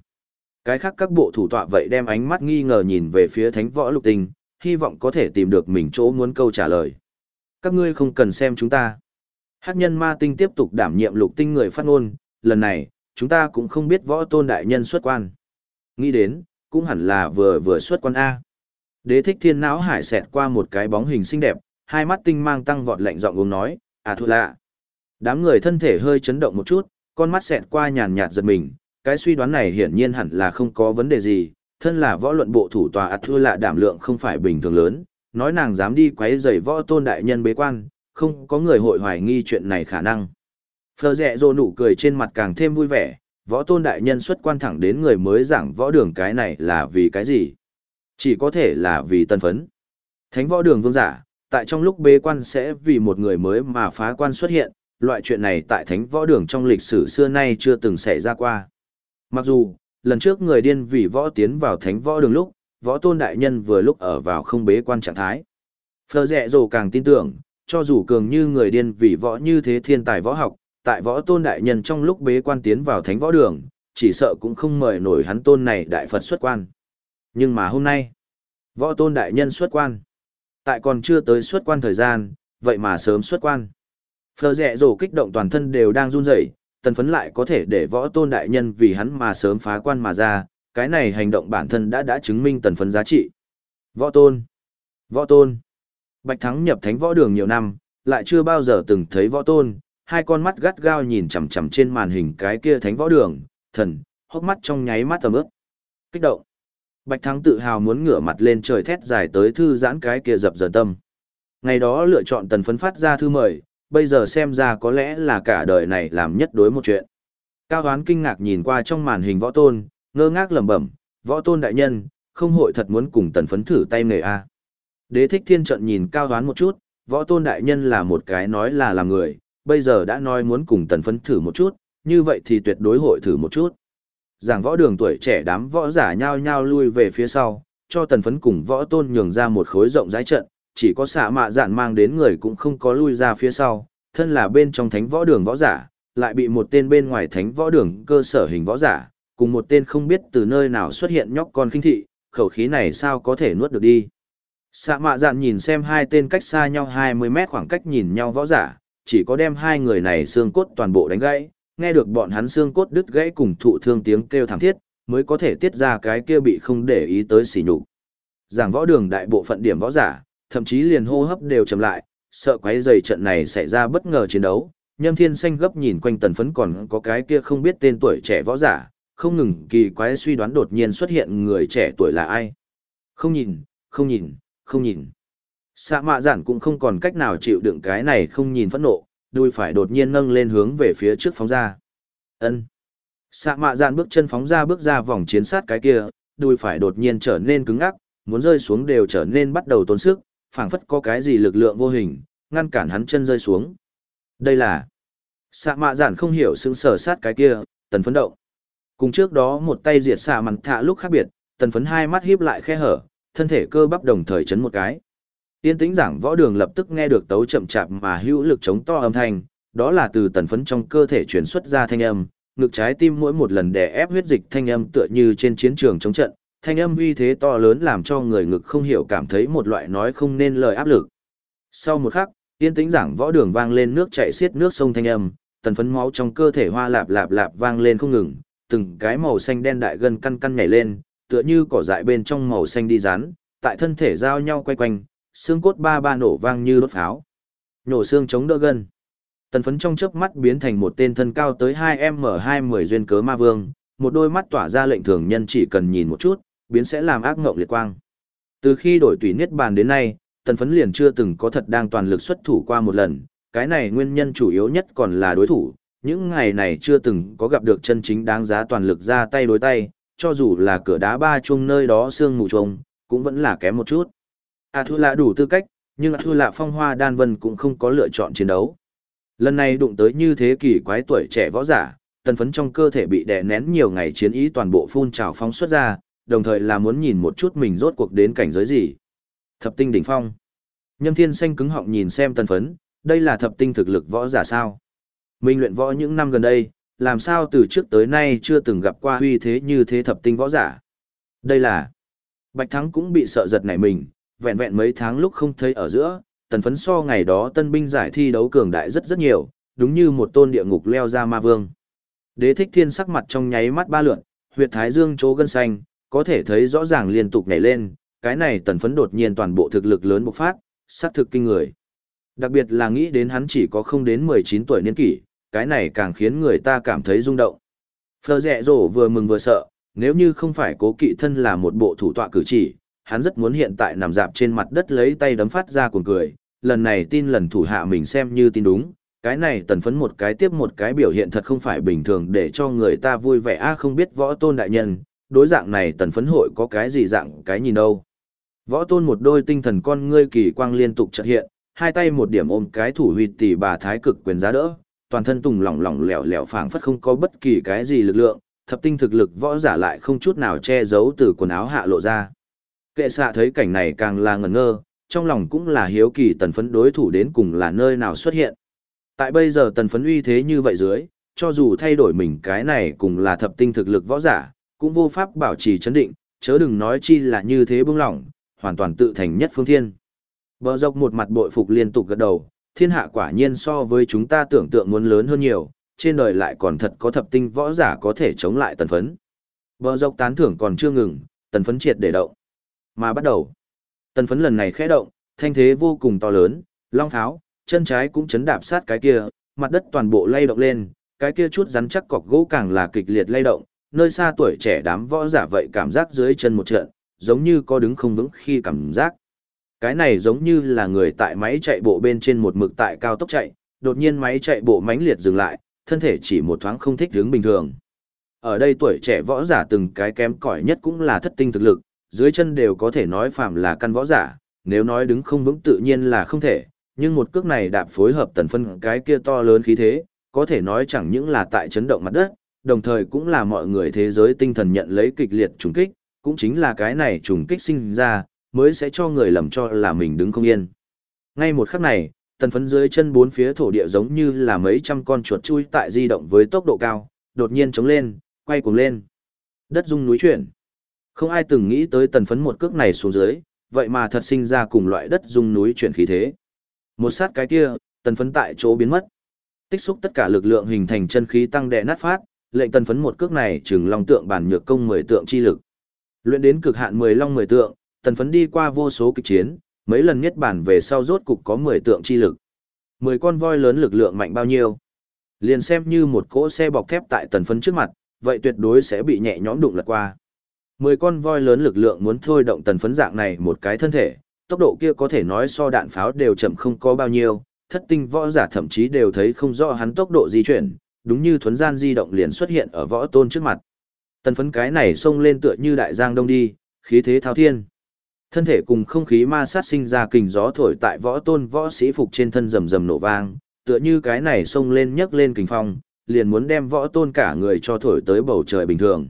Cái khác các bộ thủ tọa vậy đem ánh mắt nghi ngờ nhìn về phía thánh võ lục tình, hy vọng có thể tìm được mình chỗ muốn câu trả lời. Các ngươi không cần xem chúng ta. Hắc nhân ma tinh tiếp tục đảm nhiệm lục tinh người phát ngôn, lần này, chúng ta cũng không biết võ tôn đại nhân xuất quan. Nghĩ đến, cũng hẳn là vừa vừa xuất quan A. Đế thích thiên não hải xẹt qua một cái bóng hình xinh đẹp, hai mắt tinh mang tăng vọt lạnh giọng uống nói, à thua lạ. Đám người thân thể hơi chấn động một chút, con mắt xẹt qua nhàn nhạt giật mình, cái suy đoán này hiển nhiên hẳn là không có vấn đề gì, thân là võ luận bộ thủ tòa ạt thua lạ đảm lượng không phải bình thường lớn, nói nàng dám đi quấy rầy võ tôn đại nhân bế quan, không có người hội hoài nghi chuyện này khả năng. Phờ rẹ rồ nụ cười trên mặt càng thêm vui vẻ, võ tôn đại nhân xuất quan thẳng đến người mới giảng võ đường cái này là vì cái gì? Chỉ có thể là vì tân phấn. Thánh võ đường vương giả, tại trong lúc bế quan sẽ vì một người mới mà phá quan xuất hiện, loại chuyện này tại thánh võ đường trong lịch sử xưa nay chưa từng xảy ra qua. Mặc dù, lần trước người điên vì võ tiến vào thánh võ đường lúc, võ tôn đại nhân vừa lúc ở vào không bế quan trạng thái. Phờ rẹ rồ càng tin tưởng, cho dù cường như người điên vì võ như thế thiên tài võ học, tại võ tôn đại nhân trong lúc bế quan tiến vào thánh võ đường, chỉ sợ cũng không mời nổi hắn tôn này đại Phật xuất quan. Nhưng mà hôm nay, võ tôn đại nhân xuất quan. Tại còn chưa tới xuất quan thời gian, vậy mà sớm xuất quan. Phờ rẹ rổ kích động toàn thân đều đang run rẩy, tần phấn lại có thể để võ tôn đại nhân vì hắn mà sớm phá quan mà ra, cái này hành động bản thân đã đã chứng minh tần phấn giá trị. Võ tôn, võ tôn, bạch thắng nhập thánh võ đường nhiều năm, lại chưa bao giờ từng thấy võ tôn, hai con mắt gắt gao nhìn chằm chằm trên màn hình cái kia thánh võ đường, thần, hốc mắt trong nháy mắt tầm ướp. Kích động. Bạch Thắng tự hào muốn ngửa mặt lên trời thét dài tới thư giãn cái kia dập dờn tâm. Ngày đó lựa chọn tần phấn phát ra thư mời, bây giờ xem ra có lẽ là cả đời này làm nhất đối một chuyện. Cao Hoán kinh ngạc nhìn qua trong màn hình võ tôn, ngơ ngác lẩm bẩm, võ tôn đại nhân, không hội thật muốn cùng tần phấn thử tay nghề a. Đế thích thiên trận nhìn Cao Hoán một chút, võ tôn đại nhân là một cái nói là làm người, bây giờ đã nói muốn cùng tần phấn thử một chút, như vậy thì tuyệt đối hội thử một chút. Giảng võ đường tuổi trẻ đám võ giả nhao nhao lui về phía sau, cho tần phấn cùng võ tôn nhường ra một khối rộng rãi trận, chỉ có xạ mạ dạn mang đến người cũng không có lui ra phía sau, thân là bên trong thánh võ đường võ giả, lại bị một tên bên ngoài thánh võ đường cơ sở hình võ giả, cùng một tên không biết từ nơi nào xuất hiện nhóc con khinh thị, khẩu khí này sao có thể nuốt được đi. Xạ mạ dạn nhìn xem hai tên cách xa nhau 20 mét khoảng cách nhìn nhau võ giả, chỉ có đem hai người này xương cốt toàn bộ đánh gãy, nghe được bọn hắn xương cốt đứt gãy cùng thụ thương tiếng kêu thảm thiết, mới có thể tiết ra cái kia bị không để ý tới xỉ nhục. Giảng võ đường đại bộ phận điểm võ giả, thậm chí liền hô hấp đều chậm lại, sợ quấy rầy trận này xảy ra bất ngờ chiến đấu. Nhâm Thiên Xanh gấp nhìn quanh tần phấn còn có cái kia không biết tên tuổi trẻ võ giả, không ngừng kỳ quái suy đoán đột nhiên xuất hiện người trẻ tuổi là ai. Không nhìn, không nhìn, không nhìn. Sạ mạ giản cũng không còn cách nào chịu đựng cái này không nhìn phẫn nộ, đuôi phải đột nhiên nâng lên hướng về phía trước phóng ra. ân Sạ mạ giản bước chân phóng ra bước ra vòng chiến sát cái kia, đuôi phải đột nhiên trở nên cứng ngắc, muốn rơi xuống đều trở nên bắt đầu tốn sức, phảng phất có cái gì lực lượng vô hình, ngăn cản hắn chân rơi xuống. Đây là... Sạ mạ giản không hiểu sững sờ sát cái kia, tần phấn động. Cùng trước đó một tay diệt xạ mặn thạ lúc khác biệt, tần phấn hai mắt híp lại khe hở, thân thể cơ bắp đồng thời chấn một cái. Tiên tĩnh giảng võ đường lập tức nghe được tấu chậm chạp mà hữu lực chống to âm thanh, đó là từ tần phấn trong cơ thể chuyển xuất ra thanh âm, ngực trái tim mỗi một lần đè ép huyết dịch thanh âm tựa như trên chiến trường chống trận, thanh âm uy thế to lớn làm cho người ngực không hiểu cảm thấy một loại nói không nên lời áp lực. Sau một khắc, tiên tĩnh giảng võ đường vang lên nước chảy xiết nước sông thanh âm, tần phấn máu trong cơ thể hoa lạp lạp lạp vang lên không ngừng, từng cái màu xanh đen đại gần căn căn nhảy lên, tựa như cỏ dại bên trong màu xanh đi rán, tại thân thể giao nhau quay quanh, xương cốt ba ba nổ vang như đốt pháo. Nổ xương chống đỡ gân. Tần phấn trong chớp mắt biến thành một tên thân cao tới 2M210 duyên cớ ma vương, một đôi mắt tỏa ra lệnh thường nhân chỉ cần nhìn một chút, biến sẽ làm ác ngộng liệt quang. Từ khi đổi tùy niết bàn đến nay, tần phấn liền chưa từng có thật đang toàn lực xuất thủ qua một lần, cái này nguyên nhân chủ yếu nhất còn là đối thủ, những ngày này chưa từng có gặp được chân chính đáng giá toàn lực ra tay đối tay, cho dù là cửa đá ba chung nơi đó xương mù trông, cũng vẫn là kém một chút. A Thu Lạ đủ tư cách, nhưng A Thu Lạ phong hoa đan vân cũng không có lựa chọn chiến đấu. Lần này đụng tới như thế kỷ quái tuổi trẻ võ giả, tần phấn trong cơ thể bị đè nén nhiều ngày chiến ý toàn bộ phun trào phóng xuất ra, đồng thời là muốn nhìn một chút mình rốt cuộc đến cảnh giới gì. Thập tinh đỉnh phong. Nhâm Thiên Xanh cứng họng nhìn xem tần phấn, đây là thập tinh thực lực võ giả sao? Mình luyện võ những năm gần đây, làm sao từ trước tới nay chưa từng gặp qua huy thế như thế thập tinh võ giả? Đây là... Bạch Thắng cũng bị sợ giật nảy mình, vẹn vẹn mấy tháng lúc không thấy ở giữa, tần phấn so ngày đó tân binh giải thi đấu cường đại rất rất nhiều, đúng như một tôn địa ngục leo ra ma vương. Đế thích thiên sắc mặt trong nháy mắt ba lượn, huyệt thái dương chỗ gân xanh, có thể thấy rõ ràng liên tục nhảy lên, cái này tần phấn đột nhiên toàn bộ thực lực lớn bộc phát, sát thực kinh người. Đặc biệt là nghĩ đến hắn chỉ có không đến 19 tuổi niên kỷ, cái này càng khiến người ta cảm thấy rung động. Phờ rẹ rổ vừa mừng vừa sợ, nếu như không phải cố kỵ thân là một bộ thủ tọa cử chỉ, hắn rất muốn hiện tại nằm dạp trên mặt đất lấy tay đấm phát ra cuồng cười, lần này tin lần thủ hạ mình xem như tin đúng, cái này tần phấn một cái tiếp một cái biểu hiện thật không phải bình thường để cho người ta vui vẻ a không biết võ tôn đại nhân, đối dạng này tần phấn hội có cái gì dạng cái nhìn đâu. Võ tôn một đôi tinh thần con ngươi kỳ quang liên tục chợt hiện, hai tay một điểm ôm cái thủ huy tỷ bà thái cực quyền giá đỡ, toàn thân tùng lỏng lỏng lẻo lẻo phảng phất không có bất kỳ cái gì lực lượng, thập tinh thực lực võ giả lại không chút nào che giấu từ quần áo hạ lộ ra. Kệ xạ thấy cảnh này càng là ngẩn ngơ, trong lòng cũng là hiếu kỳ tần phấn đối thủ đến cùng là nơi nào xuất hiện. Tại bây giờ tần phấn uy thế như vậy dưới, cho dù thay đổi mình cái này cùng là thập tinh thực lực võ giả, cũng vô pháp bảo trì chấn định, chớ đừng nói chi là như thế bưng lỏng, hoàn toàn tự thành nhất phương thiên. Bờ dọc một mặt bội phục liên tục gật đầu, thiên hạ quả nhiên so với chúng ta tưởng tượng muốn lớn hơn nhiều, trên đời lại còn thật có thập tinh võ giả có thể chống lại tần phấn. Bờ dọc tán thưởng còn chưa ngừng, tần phấn triệt để động. Mà bắt đầu, tần phấn lần này khẽ động, thanh thế vô cùng to lớn, long tháo, chân trái cũng chấn đạp sát cái kia, mặt đất toàn bộ lay động lên, cái kia chút rắn chắc cọc gỗ càng là kịch liệt lay động, nơi xa tuổi trẻ đám võ giả vậy cảm giác dưới chân một trận, giống như có đứng không vững khi cảm giác. Cái này giống như là người tại máy chạy bộ bên trên một mực tại cao tốc chạy, đột nhiên máy chạy bộ mãnh liệt dừng lại, thân thể chỉ một thoáng không thích hướng bình thường. Ở đây tuổi trẻ võ giả từng cái kém cỏi nhất cũng là thất tinh thực lực, dưới chân đều có thể nói phạm là căn võ giả, nếu nói đứng không vững tự nhiên là không thể, nhưng một cước này đạp phối hợp tần phân cái kia to lớn khí thế, có thể nói chẳng những là tại chấn động mặt đất, đồng thời cũng là mọi người thế giới tinh thần nhận lấy kịch liệt trùng kích, cũng chính là cái này trùng kích sinh ra, mới sẽ cho người lầm cho là mình đứng không yên. Ngay một khắc này, tần phấn dưới chân bốn phía thổ địa giống như là mấy trăm con chuột chui tại di động với tốc độ cao, đột nhiên chống lên, quay cuồng lên. Đất rung núi chuyển. Không ai từng nghĩ tới tần phấn một cước này xuống dưới, vậy mà thật sinh ra cùng loại đất dung núi chuyển khí thế. Một sát cái kia, tần phấn tại chỗ biến mất. Tích xúc tất cả lực lượng hình thành chân khí tăng đè nát phát, lệnh tần phấn một cước này trừng long tượng bản nhược công 10 tượng chi lực. Luyện đến cực hạn 10 long 10 tượng, tần phấn đi qua vô số kịch chiến, mấy lần nhất bản về sau rốt cục có 10 tượng chi lực. 10 con voi lớn lực lượng mạnh bao nhiêu? Liền xem như một cỗ xe bọc thép tại tần phấn trước mặt, vậy tuyệt đối sẽ bị nhẹ nhõm đụng lật qua. 10 con voi lớn lực lượng muốn thôi động tần phấn dạng này một cái thân thể, tốc độ kia có thể nói so đạn pháo đều chậm không có bao nhiêu, thất tinh võ giả thậm chí đều thấy không rõ hắn tốc độ di chuyển, đúng như thuấn gian di động liền xuất hiện ở võ tôn trước mặt. Tần phấn cái này xông lên tựa như đại giang đông đi, khí thế thao thiên. Thân thể cùng không khí ma sát sinh ra kình gió thổi tại võ tôn võ sĩ phục trên thân rầm rầm nổ vang, tựa như cái này xông lên nhấc lên kình phong, liền muốn đem võ tôn cả người cho thổi tới bầu trời bình thường.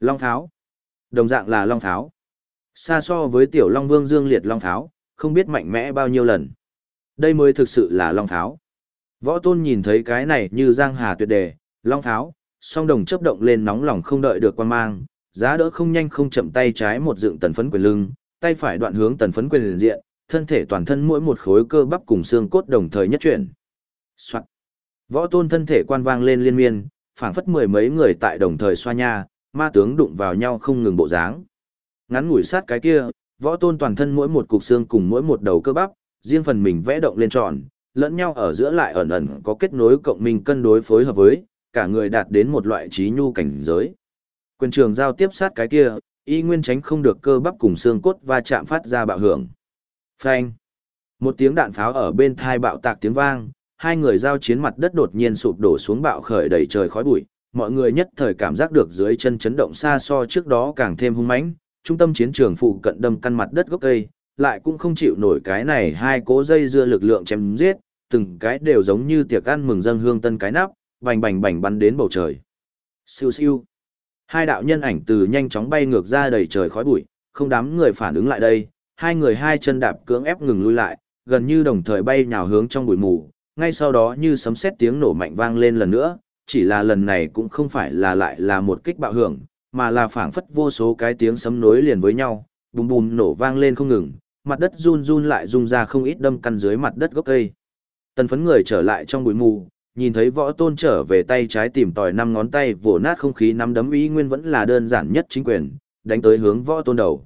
Long tháo. Đồng dạng là long tháo. Xa so với tiểu long vương dương liệt long tháo, không biết mạnh mẽ bao nhiêu lần. Đây mới thực sự là long tháo. Võ tôn nhìn thấy cái này như giang hà tuyệt đề, long tháo, song đồng chấp động lên nóng lòng không đợi được quan mang, giá đỡ không nhanh không chậm tay trái một dựng tần phấn quyền lưng, tay phải đoạn hướng tần phấn quyền diện, thân thể toàn thân mỗi một khối cơ bắp cùng xương cốt đồng thời nhất chuyển. Soạn. Võ tôn thân thể quan vang lên liên miên, phảng phất mười mấy người tại đồng thời xoa nha, ma tướng đụng vào nhau không ngừng bộ dáng. Ngắn ngủi sát cái kia, võ tôn toàn thân mỗi một cục xương cùng mỗi một đầu cơ bắp, riêng phần mình vẽ động lên tròn, lẫn nhau ở giữa lại ẩn ẩn có kết nối cộng minh cân đối phối hợp với, cả người đạt đến một loại trí nhu cảnh giới. Quyền trường giao tiếp sát cái kia, y nguyên tránh không được cơ bắp cùng xương cốt va chạm phát ra bạo hưởng. Phanh! Một tiếng đạn pháo ở bên thai bạo tạc tiếng vang, hai người giao chiến mặt đất đột nhiên sụp đổ xuống bạo khởi đầy trời khói bụi, mọi người nhất thời cảm giác được dưới chân chấn động xa so trước đó càng thêm hung mãnh, trung tâm chiến trường phụ cận đâm căn mặt đất gốc cây, lại cũng không chịu nổi cái này hai cố dây dưa lực lượng chém giết, từng cái đều giống như tiệc ăn mừng dân hương tân cái nắp, bành bành bành bắn đến bầu trời. Siêu siêu. Hai đạo nhân ảnh từ nhanh chóng bay ngược ra đầy trời khói bụi, không đám người phản ứng lại đây, hai người hai chân đạp cưỡng ép ngừng lui lại, gần như đồng thời bay nhào hướng trong bụi mù, ngay sau đó như sấm sét tiếng nổ mạnh vang lên lần nữa, chỉ là lần này cũng không phải là lại là một kích bạo hưởng, mà là phảng phất vô số cái tiếng sấm nối liền với nhau, bùm bùm nổ vang lên không ngừng, mặt đất run run lại rung ra không ít đâm căn dưới mặt đất gốc cây. Tần phấn người trở lại trong bụi mù, nhìn thấy võ tôn trở về tay trái tìm tòi năm ngón tay vỗ nát không khí năm đấm ý nguyên vẫn là đơn giản nhất chính quyền, đánh tới hướng võ tôn đầu.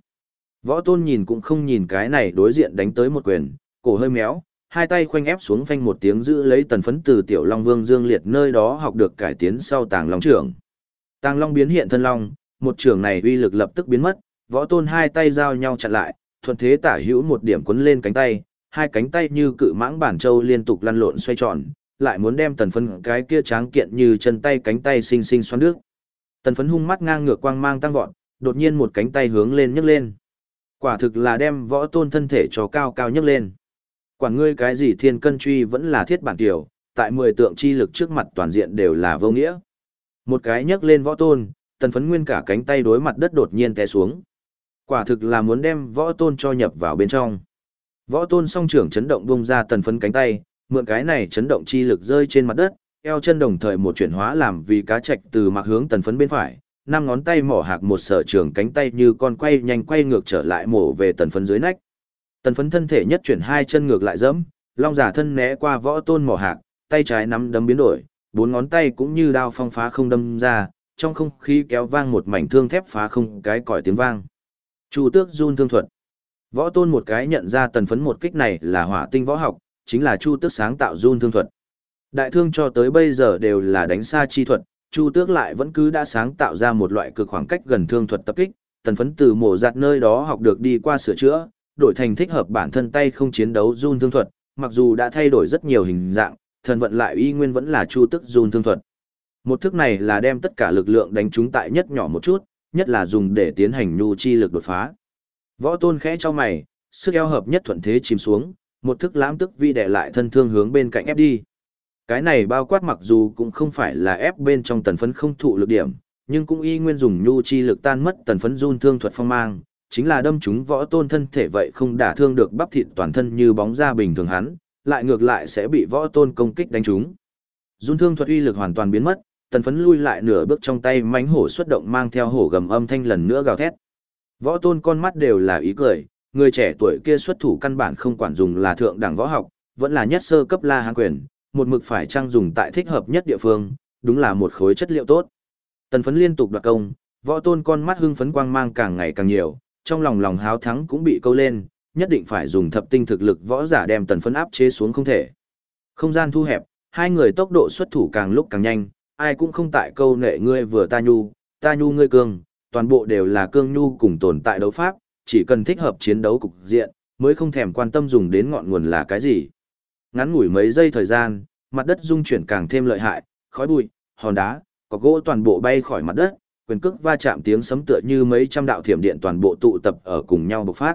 Võ tôn nhìn cũng không nhìn cái này đối diện đánh tới một quyền, cổ hơi méo, hai tay khoanh ép xuống phanh một tiếng giữ lấy tần phấn từ tiểu long vương dương liệt nơi đó học được cải tiến sau tàng long trưởng. Tàng long biến hiện thân long, một trưởng này uy lực lập tức biến mất, võ tôn hai tay giao nhau chặn lại, thuận thế tả hữu một điểm quấn lên cánh tay, hai cánh tay như cự mãng bản châu liên tục lăn lộn xoay tròn, lại muốn đem tần phấn cái kia tráng kiện như chân tay cánh tay xinh xinh xoắn nước. Tần phấn hung mắt ngang ngược quang mang tăng vọt, đột nhiên một cánh tay hướng lên nhấc lên. Quả thực là đem võ tôn thân thể cho cao cao nhấc lên. Quản ngươi cái gì thiên cân truy vẫn là thiết bản tiểu, tại mười tượng chi lực trước mặt toàn diện đều là vô nghĩa. Một cái nhấc lên võ tôn, tần phấn nguyên cả cánh tay đối mặt đất đột nhiên té xuống. Quả thực là muốn đem võ tôn cho nhập vào bên trong. Võ tôn song trưởng chấn động bung ra tần phấn cánh tay, mượn cái này chấn động chi lực rơi trên mặt đất, eo chân đồng thời một chuyển hóa làm vì cá trạch từ mặc hướng tần phấn bên phải, năm ngón tay mỏ hạc một sở trường cánh tay như con quay nhanh quay ngược trở lại mổ về tần phấn dưới nách. Tần phấn thân thể nhất chuyển hai chân ngược lại dẫm, long giả thân né qua võ tôn mỏ hạc, tay trái nắm đấm biến đổi, bốn ngón tay cũng như đao phong phá không đâm ra, trong không khí kéo vang một mảnh thương thép phá không cái còi tiếng vang. Chu tước run thương thuật. Võ tôn một cái nhận ra tần phấn một kích này là hỏa tinh võ học, chính là chu tước sáng tạo run thương thuật. Đại thương cho tới bây giờ đều là đánh xa chi thuật, chu tước lại vẫn cứ đã sáng tạo ra một loại cực khoảng cách gần thương thuật tập kích, tần phấn từ mổ giặt nơi đó học được đi qua sửa chữa, đổi thành thích hợp bản thân tay không chiến đấu run thương thuật, mặc dù đã thay đổi rất nhiều hình dạng, thần vận lại y nguyên vẫn là chu tức run thương thuật. Một thức này là đem tất cả lực lượng đánh trúng tại nhất nhỏ một chút, nhất là dùng để tiến hành nhu chi lực đột phá. Võ tôn khẽ cho mày, sức eo hợp nhất thuận thế chìm xuống, một thức lãm tức vi đè lại thân thương hướng bên cạnh ép đi. Cái này bao quát mặc dù cũng không phải là ép bên trong tần phấn không thụ lực điểm, nhưng cũng y nguyên dùng nhu chi lực tan mất tần phấn run thương thuật phong mang, chính là đâm chúng võ tôn thân thể vậy không đả thương được bắp thịt toàn thân như bóng da bình thường hắn, lại ngược lại sẽ bị võ tôn công kích đánh trúng. Run thương thuật uy lực hoàn toàn biến mất, tần phấn lui lại nửa bước trong tay mánh hổ xuất động mang theo hổ gầm âm thanh lần nữa gào thét. Võ tôn con mắt đều là ý cười, người trẻ tuổi kia xuất thủ căn bản không quản dùng là thượng đẳng võ học, vẫn là nhất sơ cấp la hán quyền, một mực phải trang dùng tại thích hợp nhất địa phương, đúng là một khối chất liệu tốt. Tần phấn liên tục đoạt công, võ tôn con mắt hưng phấn quang mang càng ngày càng nhiều, trong lòng lòng háo thắng cũng bị câu lên, nhất định phải dùng thập tinh thực lực võ giả đem tần phấn áp chế xuống không thể. Không gian thu hẹp, hai người tốc độ xuất thủ càng lúc càng nhanh, ai cũng không tại câu nệ ngươi vừa ta nhu, ta nhu ngươi cương, toàn bộ đều là cương nhu cùng tồn tại đấu pháp, chỉ cần thích hợp chiến đấu cục diện, mới không thèm quan tâm dùng đến ngọn nguồn là cái gì. Ngắn ngủi mấy giây thời gian, mặt đất rung chuyển càng thêm lợi hại, khói bụi, hòn đá, có gỗ toàn bộ bay khỏi mặt đất, quyền cước va chạm tiếng sấm tựa như mấy trăm đạo thiểm điện toàn bộ tụ tập ở cùng nhau bộc phát.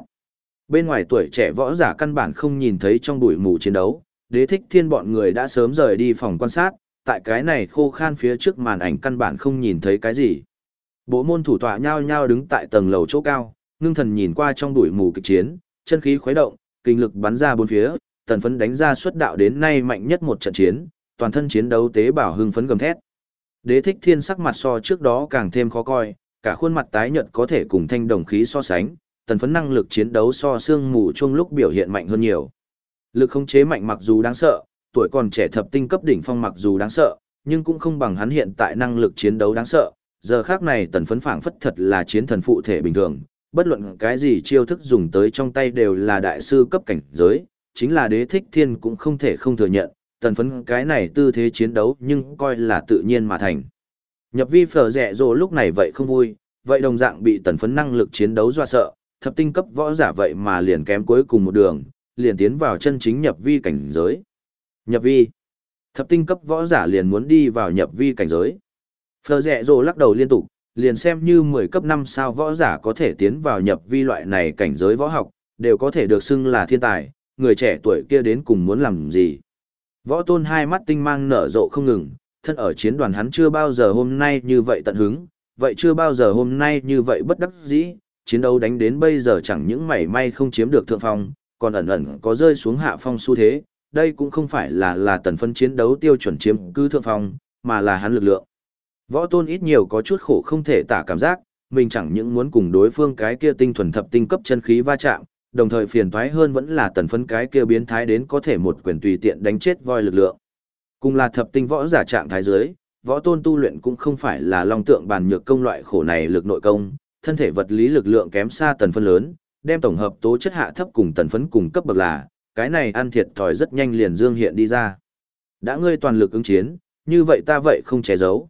Bên ngoài tuổi trẻ võ giả căn bản không nhìn thấy trong bụi mù chiến đấu, đế thích thiên bọn người đã sớm rời đi phòng quan sát, tại cái này khô khan phía trước màn ảnh căn bản không nhìn thấy cái gì. Bộ môn thủ tọa nhao nhao đứng tại tầng lầu chỗ cao, ngưng thần nhìn qua trong bụi mù kịch chiến, chân khí khuấy động, kinh lực bắn ra bốn phía, tần phấn đánh ra xuất đạo đến nay mạnh nhất một trận chiến, toàn thân chiến đấu tế bào hưng phấn gầm thét. Đế thích thiên sắc mặt so trước đó càng thêm khó coi, cả khuôn mặt tái nhợt có thể cùng thanh đồng khí so sánh, tần phấn năng lực chiến đấu so xương mù chung lúc biểu hiện mạnh hơn nhiều. Lực khống chế mạnh mặc dù đáng sợ, tuổi còn trẻ thập tinh cấp đỉnh phong mặc dù đáng sợ, nhưng cũng không bằng hắn hiện tại năng lực chiến đấu đáng sợ. Giờ khác này tần phấn phảng phất thật là chiến thần phụ thể bình thường, bất luận cái gì chiêu thức dùng tới trong tay đều là đại sư cấp cảnh giới, chính là đế thích thiên cũng không thể không thừa nhận, tần phấn cái này tư thế chiến đấu nhưng coi là tự nhiên mà thành. Nhập vi phở rẻ rồ lúc này vậy không vui, vậy đồng dạng bị tần phấn năng lực chiến đấu doa sợ, thập tinh cấp võ giả vậy mà liền kém cuối cùng một đường, liền tiến vào chân chính nhập vi cảnh giới. Nhập vi. Thập tinh cấp võ giả liền muốn đi vào nhập vi cảnh giới. Phở rẻ rồ lắc đầu liên tục, liền xem như 10 cấp 5 sao võ giả có thể tiến vào nhập vi loại này cảnh giới võ học, đều có thể được xưng là thiên tài, người trẻ tuổi kia đến cùng muốn làm gì. Võ tôn hai mắt tinh mang nở rộ không ngừng, thân ở chiến đoàn hắn chưa bao giờ hôm nay như vậy tận hứng, vậy chưa bao giờ hôm nay như vậy bất đắc dĩ, chiến đấu đánh đến bây giờ chẳng những mảy may không chiếm được thượng phong, còn ẩn ẩn có rơi xuống hạ phong xu thế, đây cũng không phải là là tần phân chiến đấu tiêu chuẩn chiếm cứ thượng phong, mà là hắn lực lượng. Võ tôn ít nhiều có chút khổ không thể tả cảm giác, mình chẳng những muốn cùng đối phương cái kia tinh thuần thập tinh cấp chân khí va chạm, đồng thời phiền toái hơn vẫn là tần phân cái kia biến thái đến có thể một quyền tùy tiện đánh chết voi lực lượng. Cùng là thập tinh võ giả trạng thái dưới, võ tôn tu luyện cũng không phải là long tượng bàn nhược công loại khổ này lực nội công, thân thể vật lý lực lượng kém xa tần phân lớn, đem tổng hợp tố chất hạ thấp cùng tần phấn cùng cấp bậc là, cái này ăn thiệt thòi rất nhanh liền dương hiện đi ra. Đã ngươi toàn lực ứng chiến, như vậy ta vậy không che giấu.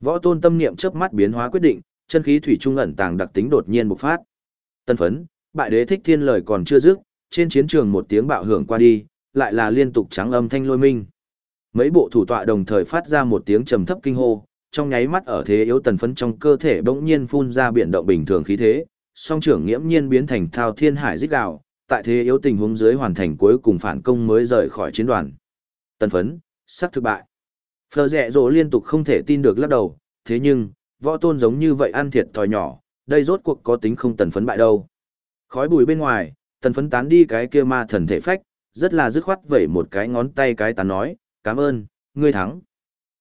Võ tôn tâm niệm chớp mắt biến hóa quyết định, chân khí thủy trung ẩn tàng đặc tính đột nhiên bộc phát. tần phấn, bại đế thích thiên lời còn chưa dứt, trên chiến trường một tiếng bạo hưởng qua đi, lại là liên tục trắng âm thanh lôi minh. Mấy bộ thủ tọa đồng thời phát ra một tiếng trầm thấp kinh hô, trong nháy mắt ở thế yếu tần phấn trong cơ thể bỗng nhiên phun ra biển động bình thường khí thế, song trưởng nghiễm nhiên biến thành thao thiên hải dích đạo, tại thế yếu tình huống dưới hoàn thành cuối cùng phản công mới rời khỏi chiến đoàn. Tần phấn, sắp thực bại. Phờ rẹ rỗ liên tục không thể tin được lắc đầu, thế nhưng, võ tôn giống như vậy ăn thiệt thòi nhỏ, đây rốt cuộc có tính không tần phấn bại đâu. Khói bùi bên ngoài, tần phấn tán đi cái kia ma thần thể phách, rất là dứt khoát vẩy một cái ngón tay cái tán nói, cảm ơn, ngươi thắng.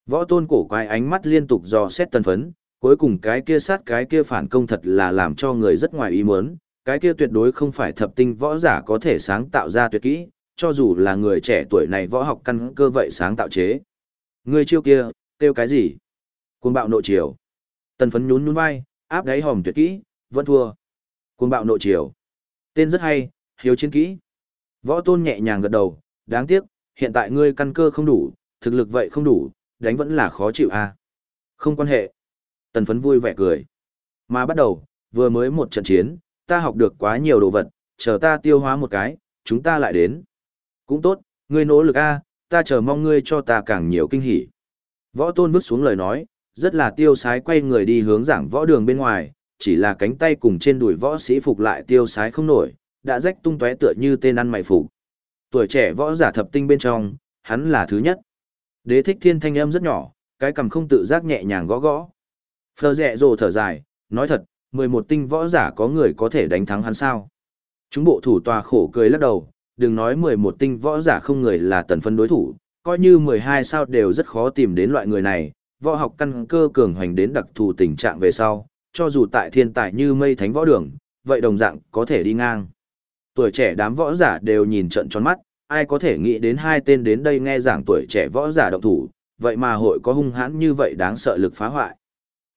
Võ tôn cổ quái ánh mắt liên tục dò xét tần phấn, cuối cùng cái kia sát cái kia phản công thật là làm cho người rất ngoài ý muốn, cái kia tuyệt đối không phải thập tinh võ giả có thể sáng tạo ra tuyệt kỹ, cho dù là người trẻ tuổi này võ học căn cơ vậy sáng tạo chế. ngươi chiêu kia, kêu cái gì? Cuồng bạo nội chiều. Tần phấn nhún nhún vai, áp đáy hòm tuyệt kỹ, vẫn thua. Cuồng bạo nội chiều. Tên rất hay, hiếu chiến kỹ. Võ tôn nhẹ nhàng gật đầu, đáng tiếc, hiện tại ngươi căn cơ không đủ, thực lực vậy không đủ, đánh vẫn là khó chịu à. Không quan hệ. Tần phấn vui vẻ cười. Mà bắt đầu, vừa mới một trận chiến, ta học được quá nhiều đồ vật, chờ ta tiêu hóa một cái, chúng ta lại đến. Cũng tốt, ngươi nỗ lực a, ta chờ mong ngươi cho ta càng nhiều kinh hỉ. Võ tôn vứt xuống lời nói, rất là tiêu sái quay người đi hướng giảng võ đường bên ngoài, chỉ là cánh tay cùng trên đùi võ sĩ phục lại tiêu sái không nổi, đã rách tung tóe tựa như tên ăn mày phục. Tuổi trẻ võ giả thập tinh bên trong, hắn là thứ nhất. Đế thích thiên thanh âm rất nhỏ, cái cầm không tự giác nhẹ nhàng gõ gõ. Phờ rẹ rồ thở dài, nói thật, 11 tinh võ giả có người có thể đánh thắng hắn sao. Chúng bộ thủ tòa khổ cười lắc đầu, đừng nói 11 tinh võ giả không người là tần phân đối thủ, coi như 12 sao đều rất khó tìm đến loại người này, võ học căn cơ cường hoành đến đặc thù tình trạng về sau, cho dù tại thiên tài như mây thánh võ đường, vậy đồng dạng có thể đi ngang. Tuổi trẻ đám võ giả đều nhìn trận tròn mắt, ai có thể nghĩ đến hai tên đến đây nghe giảng tuổi trẻ võ giả động thủ, vậy mà hội có hung hãn như vậy đáng sợ lực phá hoại.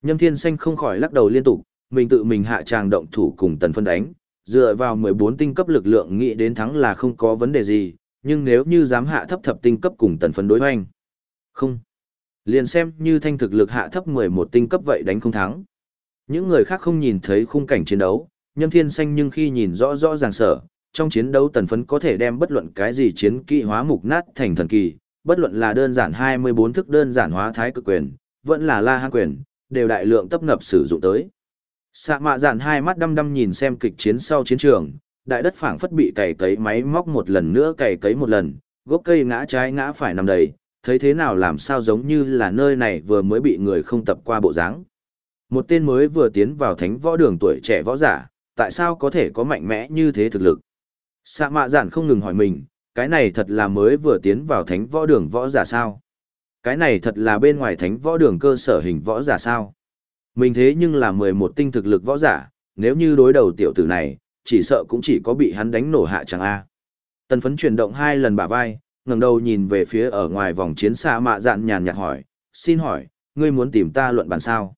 Nhâm Thiên Xanh không khỏi lắc đầu liên tục, mình tự mình hạ tràng động thủ cùng tần phân đánh, dựa vào 14 tinh cấp lực lượng nghĩ đến thắng là không có vấn đề gì, nhưng nếu như dám hạ thấp thập tinh cấp cùng tần phân đối hoành. Không. Liền xem như thanh thực lực hạ thấp 11 tinh cấp vậy đánh không thắng. Những người khác không nhìn thấy khung cảnh chiến đấu, nhâm thiên xanh nhưng khi nhìn rõ rõ ràng sở, trong chiến đấu tần phấn có thể đem bất luận cái gì chiến kỹ hóa mục nát thành thần kỳ, bất luận là đơn giản 24 thức đơn giản hóa thái cực quyền, vẫn là la hán quyền, đều đại lượng tấp nập sử dụng tới. Sạ mạ giản hai mắt đăm đăm nhìn xem kịch chiến sau chiến trường, đại đất phảng phất bị cày cấy máy móc một lần nữa cày cấy một lần, gốc cây ngã trái ngã phải nằm đầy, thấy thế nào làm sao giống như là nơi này vừa mới bị người không tập qua bộ dáng. Một tên mới vừa tiến vào thánh võ đường tuổi trẻ võ giả, tại sao có thể có mạnh mẽ như thế thực lực? Sạ mạ dạn không ngừng hỏi mình, cái này thật là mới vừa tiến vào thánh võ đường võ giả sao? Cái này thật là bên ngoài thánh võ đường cơ sở hình võ giả sao? Mình thế nhưng là 11 tinh thực lực võ giả, nếu như đối đầu tiểu tử này, chỉ sợ cũng chỉ có bị hắn đánh nổ hạ chẳng a. Tần phấn chuyển động hai lần bả vai, ngẩng đầu nhìn về phía ở ngoài vòng chiến xa mạ dạn nhàn nhạt hỏi, xin hỏi, ngươi muốn tìm ta luận bàn sao?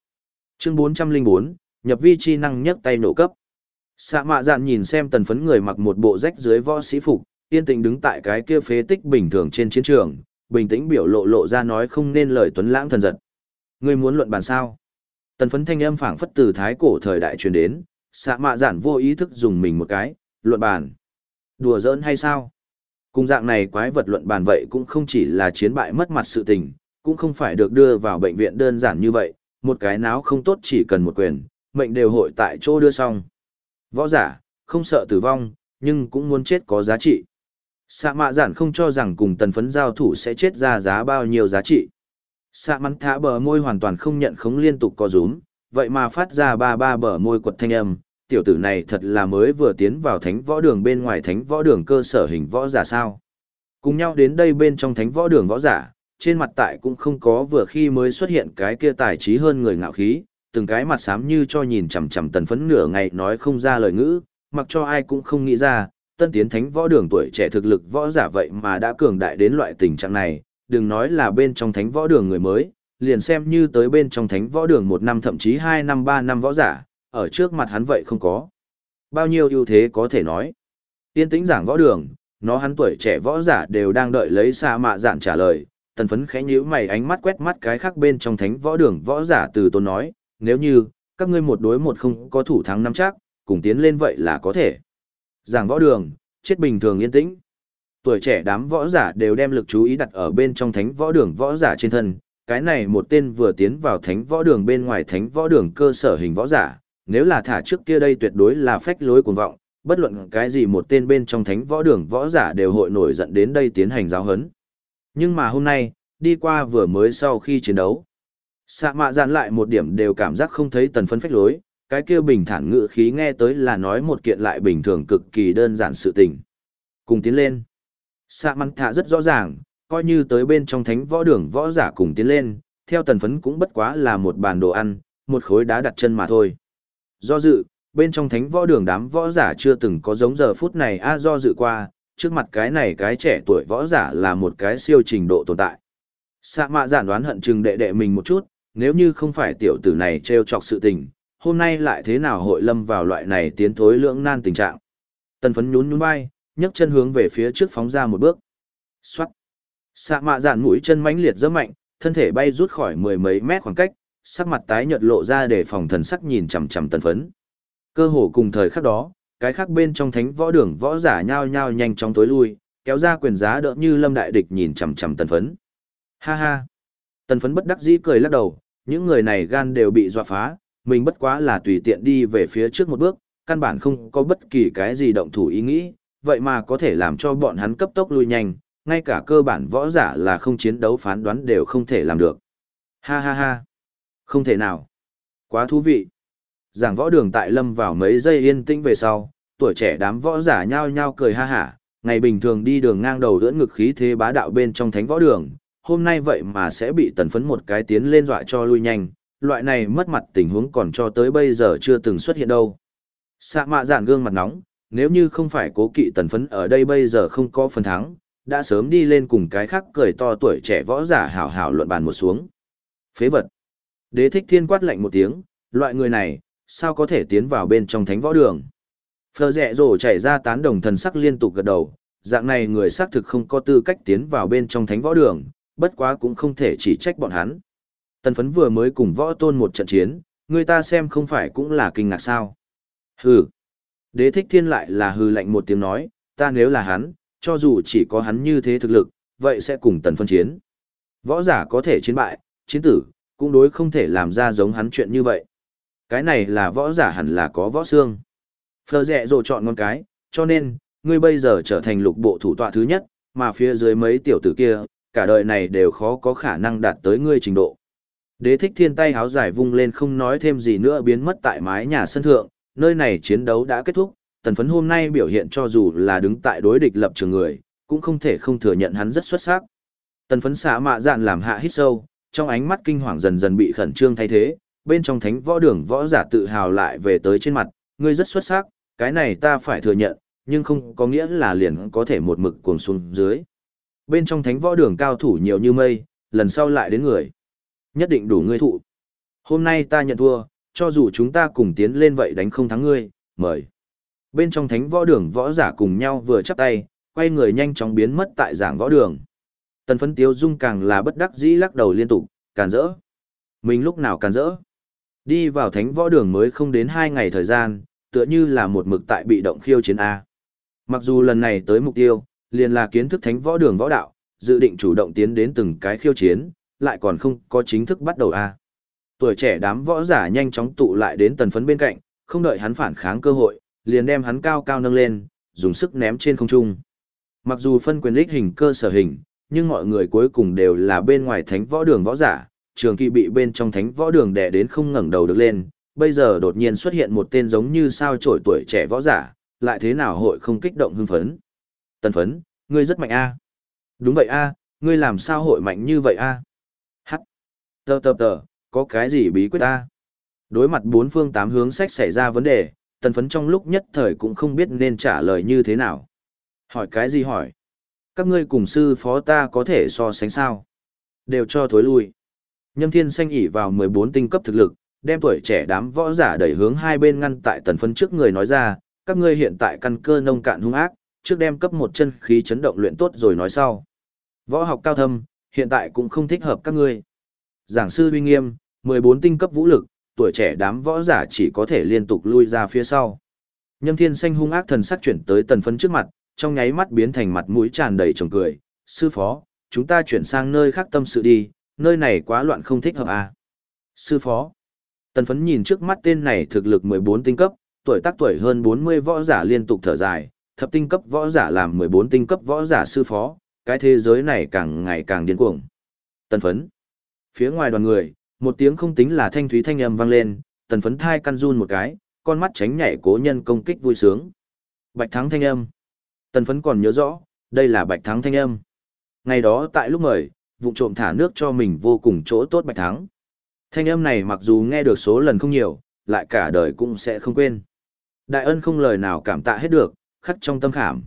Chương 404, nhập vi chi năng nhất tay nổ cấp. Sạ mạ dạn nhìn xem tần phấn người mặc một bộ rách dưới võ sĩ phục, yên tĩnh đứng tại cái kia phế tích bình thường trên chiến trường, bình tĩnh biểu lộ lộ ra nói không nên lời tuấn lãng thần giật. Ngươi muốn luận bàn sao? Tần phấn thanh âm phảng phất từ thái cổ thời đại truyền đến, xạ mạ giản vô ý thức dùng mình một cái, luận bàn. Đùa giỡn hay sao? Cùng dạng này quái vật luận bàn vậy cũng không chỉ là chiến bại mất mặt sự tình, cũng không phải được đưa vào bệnh viện đơn giản như vậy, một cái náo không tốt chỉ cần một quyền, mệnh đều hội tại chỗ đưa xong. Võ giả, không sợ tử vong, nhưng cũng muốn chết có giá trị. Sạ mạ giản không cho rằng cùng tần phấn giao thủ sẽ chết ra giá bao nhiêu giá trị. Sạ mắn thả bờ môi hoàn toàn không nhận khống liên tục có rúm, vậy mà phát ra ba ba bờ môi quật thanh âm, tiểu tử này thật là mới vừa tiến vào thánh võ đường bên ngoài thánh võ đường cơ sở hình võ giả sao. Cùng nhau đến đây bên trong thánh võ đường võ giả, trên mặt tại cũng không có vừa khi mới xuất hiện cái kia tài trí hơn người ngạo khí, từng cái mặt xám như cho nhìn chằm chằm tần phấn nửa ngày nói không ra lời ngữ, mặc cho ai cũng không nghĩ ra, tân tiến thánh võ đường tuổi trẻ thực lực võ giả vậy mà đã cường đại đến loại tình trạng này, đừng nói là bên trong thánh võ đường người mới, liền xem như tới bên trong thánh võ đường một năm thậm chí hai năm ba năm võ giả, ở trước mặt hắn vậy không có. Bao nhiêu ưu thế có thể nói. Tiên tĩnh giảng võ đường, nó hắn tuổi trẻ võ giả đều đang đợi lấy xa mạ dạn trả lời, tần phấn khẽ nhíu mày ánh mắt quét mắt cái khác bên trong thánh võ đường võ giả từ tôn nói, nếu như, các ngươi một đối một không có thủ thắng năm chắc, cùng tiến lên vậy là có thể. Giảng võ đường, chết bình thường yên tĩnh. Tuổi trẻ đám võ giả đều đem lực chú ý đặt ở bên trong thánh võ đường võ giả trên thân, cái này một tên vừa tiến vào thánh võ đường bên ngoài thánh võ đường cơ sở hình võ giả, nếu là thả trước kia đây tuyệt đối là phách lối cuồng vọng, bất luận cái gì một tên bên trong thánh võ đường võ giả đều hội nổi giận đến đây tiến hành giáo hấn. Nhưng mà hôm nay, đi qua vừa mới sau khi chiến đấu, Sạ mạ dạn lại một điểm đều cảm giác không thấy tần phấn phách lối, cái kia bình thản ngự khí nghe tới là nói một kiện lại bình thường cực kỳ đơn giản sự tình. Cùng tiến lên. Sạ mặn thạ rất rõ ràng, coi như tới bên trong thánh võ đường võ giả cùng tiến lên, theo tần phấn cũng bất quá là một bàn đồ ăn, một khối đá đặt chân mà thôi. Do dự, bên trong thánh võ đường đám võ giả chưa từng có giống giờ phút này a do dự qua, trước mặt cái này cái trẻ tuổi võ giả là một cái siêu trình độ tồn tại. Sạ mạ giản đoán hận chừng đệ đệ mình một chút, nếu như không phải tiểu tử này treo chọc sự tình, hôm nay lại thế nào hội lâm vào loại này tiến thối lưỡng nan tình trạng. Tần phấn nhún nhún vai, nhấc chân hướng về phía trước phóng ra một bước. Xoát. Sạ mạ giản mũi chân mãnh liệt rất mạnh, thân thể bay rút khỏi mười mấy mét khoảng cách, sắc mặt tái nhợt lộ ra để phòng thần sắc nhìn chằm chằm tần phấn. Cơ hồ cùng thời khắc đó, cái khác bên trong thánh võ đường võ giả nhao nhao nhanh chóng tối lui, kéo ra quyền giá đỡ như lâm đại địch nhìn chằm chằm tần phấn. Ha ha. Tần phấn bất đắc dĩ cười lắc đầu, những người này gan đều bị dọa phá, mình bất quá là tùy tiện đi về phía trước một bước, căn bản không có bất kỳ cái gì động thủ ý nghĩ, vậy mà có thể làm cho bọn hắn cấp tốc lui nhanh, ngay cả cơ bản võ giả là không chiến đấu phán đoán đều không thể làm được. Ha ha ha, không thể nào. Quá thú vị. Giảng võ đường tại lâm vào mấy giây yên tĩnh về sau, tuổi trẻ đám võ giả nhao nhao cười ha hả, ngày bình thường đi đường ngang đầu dưỡng ngực khí thế bá đạo bên trong thánh võ đường, hôm nay vậy mà sẽ bị tần phấn một cái tiến lên dọa cho lui nhanh, loại này mất mặt tình huống còn cho tới bây giờ chưa từng xuất hiện đâu. Sạ mạ giản gương mặt nóng, nếu như không phải cố kỵ tần phấn ở đây bây giờ không có phần thắng, đã sớm đi lên cùng cái khác cười to tuổi trẻ võ giả hảo hảo luận bàn một xuống. Phế vật. Đế thích thiên quát lạnh một tiếng, loại người này, sao có thể tiến vào bên trong thánh võ đường. Phờ rẽ rổ chảy ra tán đồng thần sắc liên tục gật đầu, dạng này người xác thực không có tư cách tiến vào bên trong thánh võ đường, bất quá cũng không thể chỉ trách bọn hắn. Tần phấn vừa mới cùng võ tôn một trận chiến, người ta xem không phải cũng là kinh ngạc sao. Hừ. Đế thích thiên lại là hừ lạnh một tiếng nói, ta nếu là hắn, cho dù chỉ có hắn như thế thực lực, vậy sẽ cùng tần phân chiến. Võ giả có thể chiến bại, chiến tử, cũng đối không thể làm ra giống hắn chuyện như vậy. Cái này là võ giả hẳn là có võ xương. Phờ rẹ rồi chọn ngon cái, cho nên, ngươi bây giờ trở thành lục bộ thủ tọa thứ nhất, mà phía dưới mấy tiểu tử kia, cả đời này đều khó có khả năng đạt tới ngươi trình độ. Đế thích thiên tay háo giải vung lên không nói thêm gì nữa biến mất tại mái nhà sân thượng, nơi này chiến đấu đã kết thúc, tần phấn hôm nay biểu hiện cho dù là đứng tại đối địch lập trường người, cũng không thể không thừa nhận hắn rất xuất sắc. Tần phấn xả mạ dạn làm hạ hít sâu, trong ánh mắt kinh hoàng dần dần bị khẩn trương thay thế, bên trong thánh võ đường võ giả tự hào lại về tới trên mặt, ngươi rất xuất sắc, cái này ta phải thừa nhận, nhưng không có nghĩa là liền có thể một mực cuồng xuống dưới. Bên trong thánh võ đường cao thủ nhiều như mây, lần sau lại đến người. Nhất định đủ ngươi thụ. Hôm nay ta nhận thua, cho dù chúng ta cùng tiến lên vậy đánh không thắng ngươi, mời. Bên trong thánh võ đường võ giả cùng nhau vừa chắp tay, quay người nhanh chóng biến mất tại giảng võ đường. Tần phấn tiếu dung càng là bất đắc dĩ lắc đầu liên tục, càn rỡ. Mình lúc nào càn rỡ? Đi vào thánh võ đường mới không đến hai ngày thời gian, tựa như là một mực tại bị động khiêu chiến A. Mặc dù lần này tới mục tiêu, liền là kiến thức thánh võ đường võ đạo, dự định chủ động tiến đến từng cái khiêu chiến, lại còn không có chính thức bắt đầu A. Tuổi trẻ đám võ giả nhanh chóng tụ lại đến tần phấn bên cạnh, không đợi hắn phản kháng cơ hội, liền đem hắn cao cao nâng lên, dùng sức ném trên không trung. Mặc dù phân quyền lích hình cơ sở hình, nhưng mọi người cuối cùng đều là bên ngoài thánh võ đường võ giả, trường kỳ bị bên trong thánh võ đường đè đến không ngẩng đầu được lên, bây giờ đột nhiên xuất hiện một tên giống như sao trổi tuổi trẻ võ giả, lại thế nào hội không kích động hưng phấn. Tần phấn, ngươi rất mạnh a Đúng vậy a ngươi làm sao hội mạnh như vậy a Hắc. Tờ tờ tờ, có cái gì bí quyết a Đối mặt bốn phương tám hướng sách xảy ra vấn đề, tần phấn trong lúc nhất thời cũng không biết nên trả lời như thế nào. Hỏi cái gì hỏi? Các ngươi cùng sư phó ta có thể so sánh sao? Đều cho thối lui. Nhâm thiên xanh ỉ vào 14 tinh cấp thực lực, đem tuổi trẻ đám võ giả đẩy hướng hai bên ngăn tại tần phấn trước người nói ra, các ngươi hiện tại căn cơ nông cạn hung ác, trước đem cấp một chân khí chấn động luyện tốt rồi nói sau. Võ học cao thâm, hiện tại cũng không thích hợp các ngươi. Giảng sư uy nghiêm, 14 tinh cấp vũ lực, tuổi trẻ đám võ giả chỉ có thể liên tục lui ra phía sau. Nhâm Thiên Xanh hung ác thần sắc chuyển tới tần phấn trước mặt, trong nháy mắt biến thành mặt mũi tràn đầy trồng cười, "Sư phó, chúng ta chuyển sang nơi khác tâm sự đi, nơi này quá loạn không thích hợp à?" "Sư phó?" Tần phấn nhìn trước mắt tên này thực lực 14 tinh cấp, tuổi tác tuổi hơn 40 võ giả liên tục thở dài, thập tinh cấp võ giả làm 14 tinh cấp võ giả sư phó, cái thế giới này càng ngày càng điên cuồng. Tần phấn. Phía ngoài đoàn người, một tiếng không tính là thanh thúy thanh âm vang lên, tần phấn thai căn run một cái, con mắt tránh nhảy cố nhân công kích vui sướng. Bạch thắng thanh âm. Tần phấn còn nhớ rõ, đây là bạch thắng thanh âm. Ngày đó tại lúc mời, vụ trộm thả nước cho mình vô cùng chỗ tốt bạch thắng. Thanh âm này mặc dù nghe được số lần không nhiều, lại cả đời cũng sẽ không quên. Đại ân không lời nào cảm tạ hết được, khắc trong tâm khảm.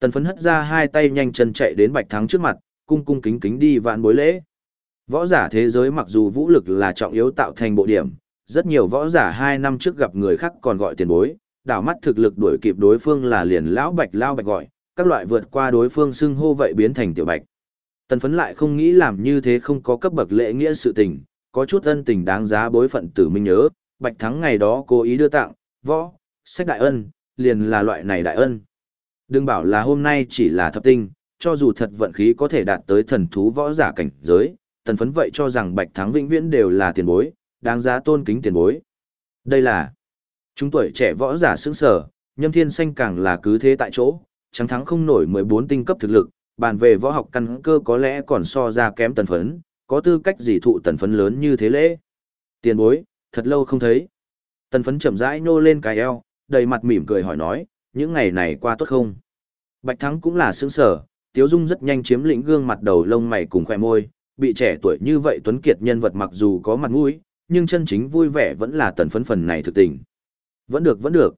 Tần phấn hất ra hai tay nhanh chân chạy đến bạch thắng trước mặt, cung cung kính kính đi vạn bối lễ. Võ giả thế giới mặc dù vũ lực là trọng yếu tạo thành bộ điểm, rất nhiều võ giả hai năm trước gặp người khác còn gọi tiền bối, đảo mắt thực lực đuổi kịp đối phương là liền lão bạch lao bạch gọi, các loại vượt qua đối phương xưng hô vậy biến thành tiểu bạch. Tần phấn lại không nghĩ làm như thế không có cấp bậc lễ nghĩa sự tình, có chút ân tình đáng giá bối phận tử minh nhớ, bạch thắng ngày đó cố ý đưa tặng, võ, sách đại ân, liền là loại này đại ân. Đừng bảo là hôm nay chỉ là thập tinh, cho dù thật vận khí có thể đạt tới thần thú võ giả cảnh giới, tần phấn vậy cho rằng bạch thắng vĩnh viễn đều là tiền bối, đáng giá tôn kính tiền bối. Đây là chúng tuổi trẻ võ giả sững sở, nhâm thiên xanh càng là cứ thế tại chỗ, trắng thắng không nổi 14 tinh cấp thực lực, bàn về võ học căn cơ có lẽ còn so ra kém tần phấn, có tư cách gì thụ tần phấn lớn như thế lễ. Tiền bối, thật lâu không thấy. Tần phấn chậm rãi nô lên cái eo, đầy mặt mỉm cười hỏi nói, những ngày này qua tốt không? Bạch Thắng cũng là sướng sở, Tiếu Dung rất nhanh chiếm lĩnh gương mặt đầu lông mày cùng khỏe môi, bị trẻ tuổi như vậy Tuấn Kiệt nhân vật mặc dù có mặt mũi, nhưng chân chính vui vẻ vẫn là tần phấn phần này thực tình. Vẫn được vẫn được.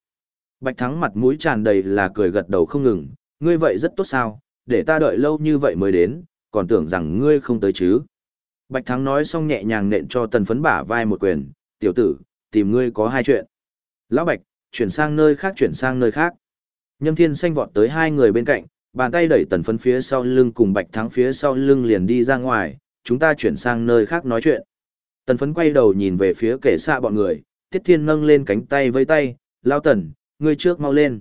Bạch Thắng mặt mũi tràn đầy là cười gật đầu không ngừng, ngươi vậy rất tốt sao, để ta đợi lâu như vậy mới đến, còn tưởng rằng ngươi không tới chứ. Bạch Thắng nói xong nhẹ nhàng nện cho tần phấn bả vai một quyền, tiểu tử, tìm ngươi có hai chuyện. Lão Bạch, chuyển sang nơi khác chuyển sang nơi khác. Nhâm Thiên xanh vọt tới hai người bên cạnh, bàn tay đẩy tần phấn phía sau lưng cùng Bạch Thắng phía sau lưng liền đi ra ngoài, chúng ta chuyển sang nơi khác nói chuyện. Tần phấn quay đầu nhìn về phía kẻ xa bọn người, Tiết Thiên nâng lên cánh tay với tay, lao tần, ngươi trước mau lên.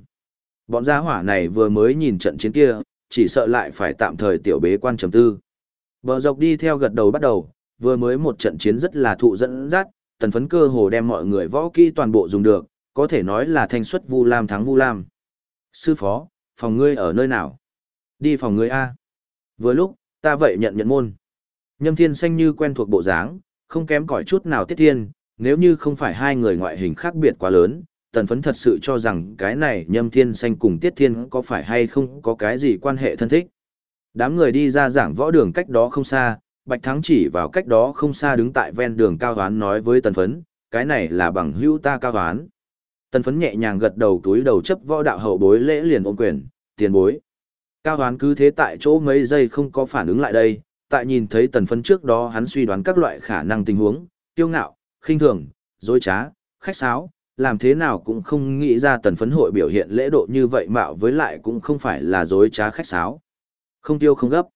Bọn gia hỏa này vừa mới nhìn trận chiến kia, chỉ sợ lại phải tạm thời tiểu bế quan trầm tư. Bờ dọc đi theo gật đầu bắt đầu, vừa mới một trận chiến rất là thụ dẫn dắt, tần phấn cơ hồ đem mọi người võ kỹ toàn bộ dùng được, có thể nói là thanh xuất Vu Lam thắng Vu Lam. Sư phó, phòng ngươi ở nơi nào? Đi phòng ngươi A. Vừa lúc, ta vậy nhận nhận môn. Nhâm thiên xanh như quen thuộc bộ dáng, không kém cỏi chút nào tiết thiên, nếu như không phải hai người ngoại hình khác biệt quá lớn, tần phấn thật sự cho rằng cái này nhâm thiên xanh cùng tiết thiên có phải hay không có cái gì quan hệ thân thích. Đám người đi ra giảng võ đường cách đó không xa, Bạch Thắng chỉ vào cách đó không xa đứng tại ven đường cao hoán nói với tần phấn, cái này là bằng hữu ta cao hoán. Tần phấn nhẹ nhàng gật đầu túi đầu chấp võ đạo hậu bối lễ liền ôm quyền, tiền bối. Cao hoán cứ thế tại chỗ mấy giây không có phản ứng lại đây, tại nhìn thấy tần phấn trước đó hắn suy đoán các loại khả năng tình huống, tiêu ngạo, khinh thường, dối trá, khách sáo, làm thế nào cũng không nghĩ ra tần phấn hội biểu hiện lễ độ như vậy mạo với lại cũng không phải là dối trá khách sáo. Không tiêu không gấp.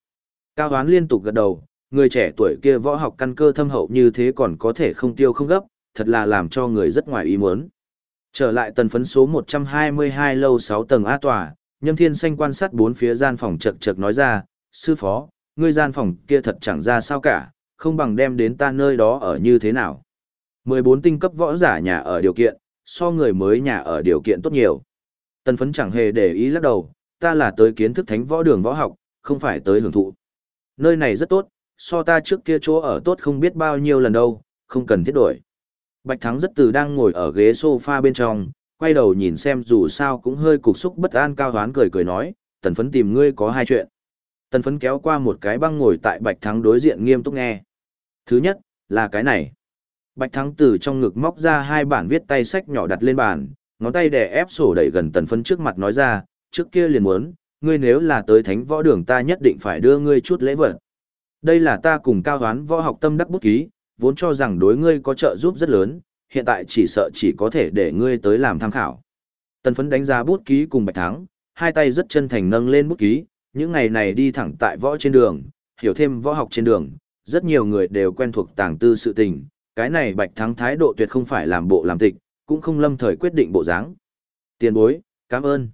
Cao hoán liên tục gật đầu, người trẻ tuổi kia võ học căn cơ thâm hậu như thế còn có thể không tiêu không gấp, thật là làm cho người rất ngoài ý muốn. Trở lại tần phấn số 122 lâu 6 tầng A tòa, Nhâm Thiên Xanh quan sát bốn phía gian phòng chật chật nói ra, sư phó, ngươi gian phòng kia thật chẳng ra sao cả, không bằng đem đến ta nơi đó ở như thế nào. 14 tinh cấp võ giả nhà ở điều kiện, so người mới nhà ở điều kiện tốt nhiều. Tần phấn chẳng hề để ý lắc đầu, ta là tới kiến thức thánh võ đường võ học, không phải tới hưởng thụ. Nơi này rất tốt, so ta trước kia chỗ ở tốt không biết bao nhiêu lần đâu, không cần thiết đổi. Bạch Thắng rất từ đang ngồi ở ghế sofa bên trong, quay đầu nhìn xem dù sao cũng hơi cục xúc bất an cao hoán cười cười nói, tần phấn tìm ngươi có hai chuyện. Tần phấn kéo qua một cái băng ngồi tại Bạch Thắng đối diện nghiêm túc nghe. Thứ nhất, là cái này. Bạch Thắng từ trong ngực móc ra hai bản viết tay sách nhỏ đặt lên bàn, ngón tay đè ép sổ đẩy gần tần phấn trước mặt nói ra, trước kia liền muốn, ngươi nếu là tới thánh võ đường ta nhất định phải đưa ngươi chút lễ vật. Đây là ta cùng cao hoán võ học tâm đắc bút ký, vốn cho rằng đối ngươi có trợ giúp rất lớn, hiện tại chỉ sợ chỉ có thể để ngươi tới làm tham khảo. Tần phấn đánh giá bút ký cùng Bạch Thắng, hai tay rất chân thành nâng lên bút ký, những ngày này đi thẳng tại võ trên đường, hiểu thêm võ học trên đường, rất nhiều người đều quen thuộc tàng tư sự tình, cái này Bạch Thắng thái độ tuyệt không phải làm bộ làm tịch, cũng không lâm thời quyết định bộ dáng. Tiền bối, cảm ơn.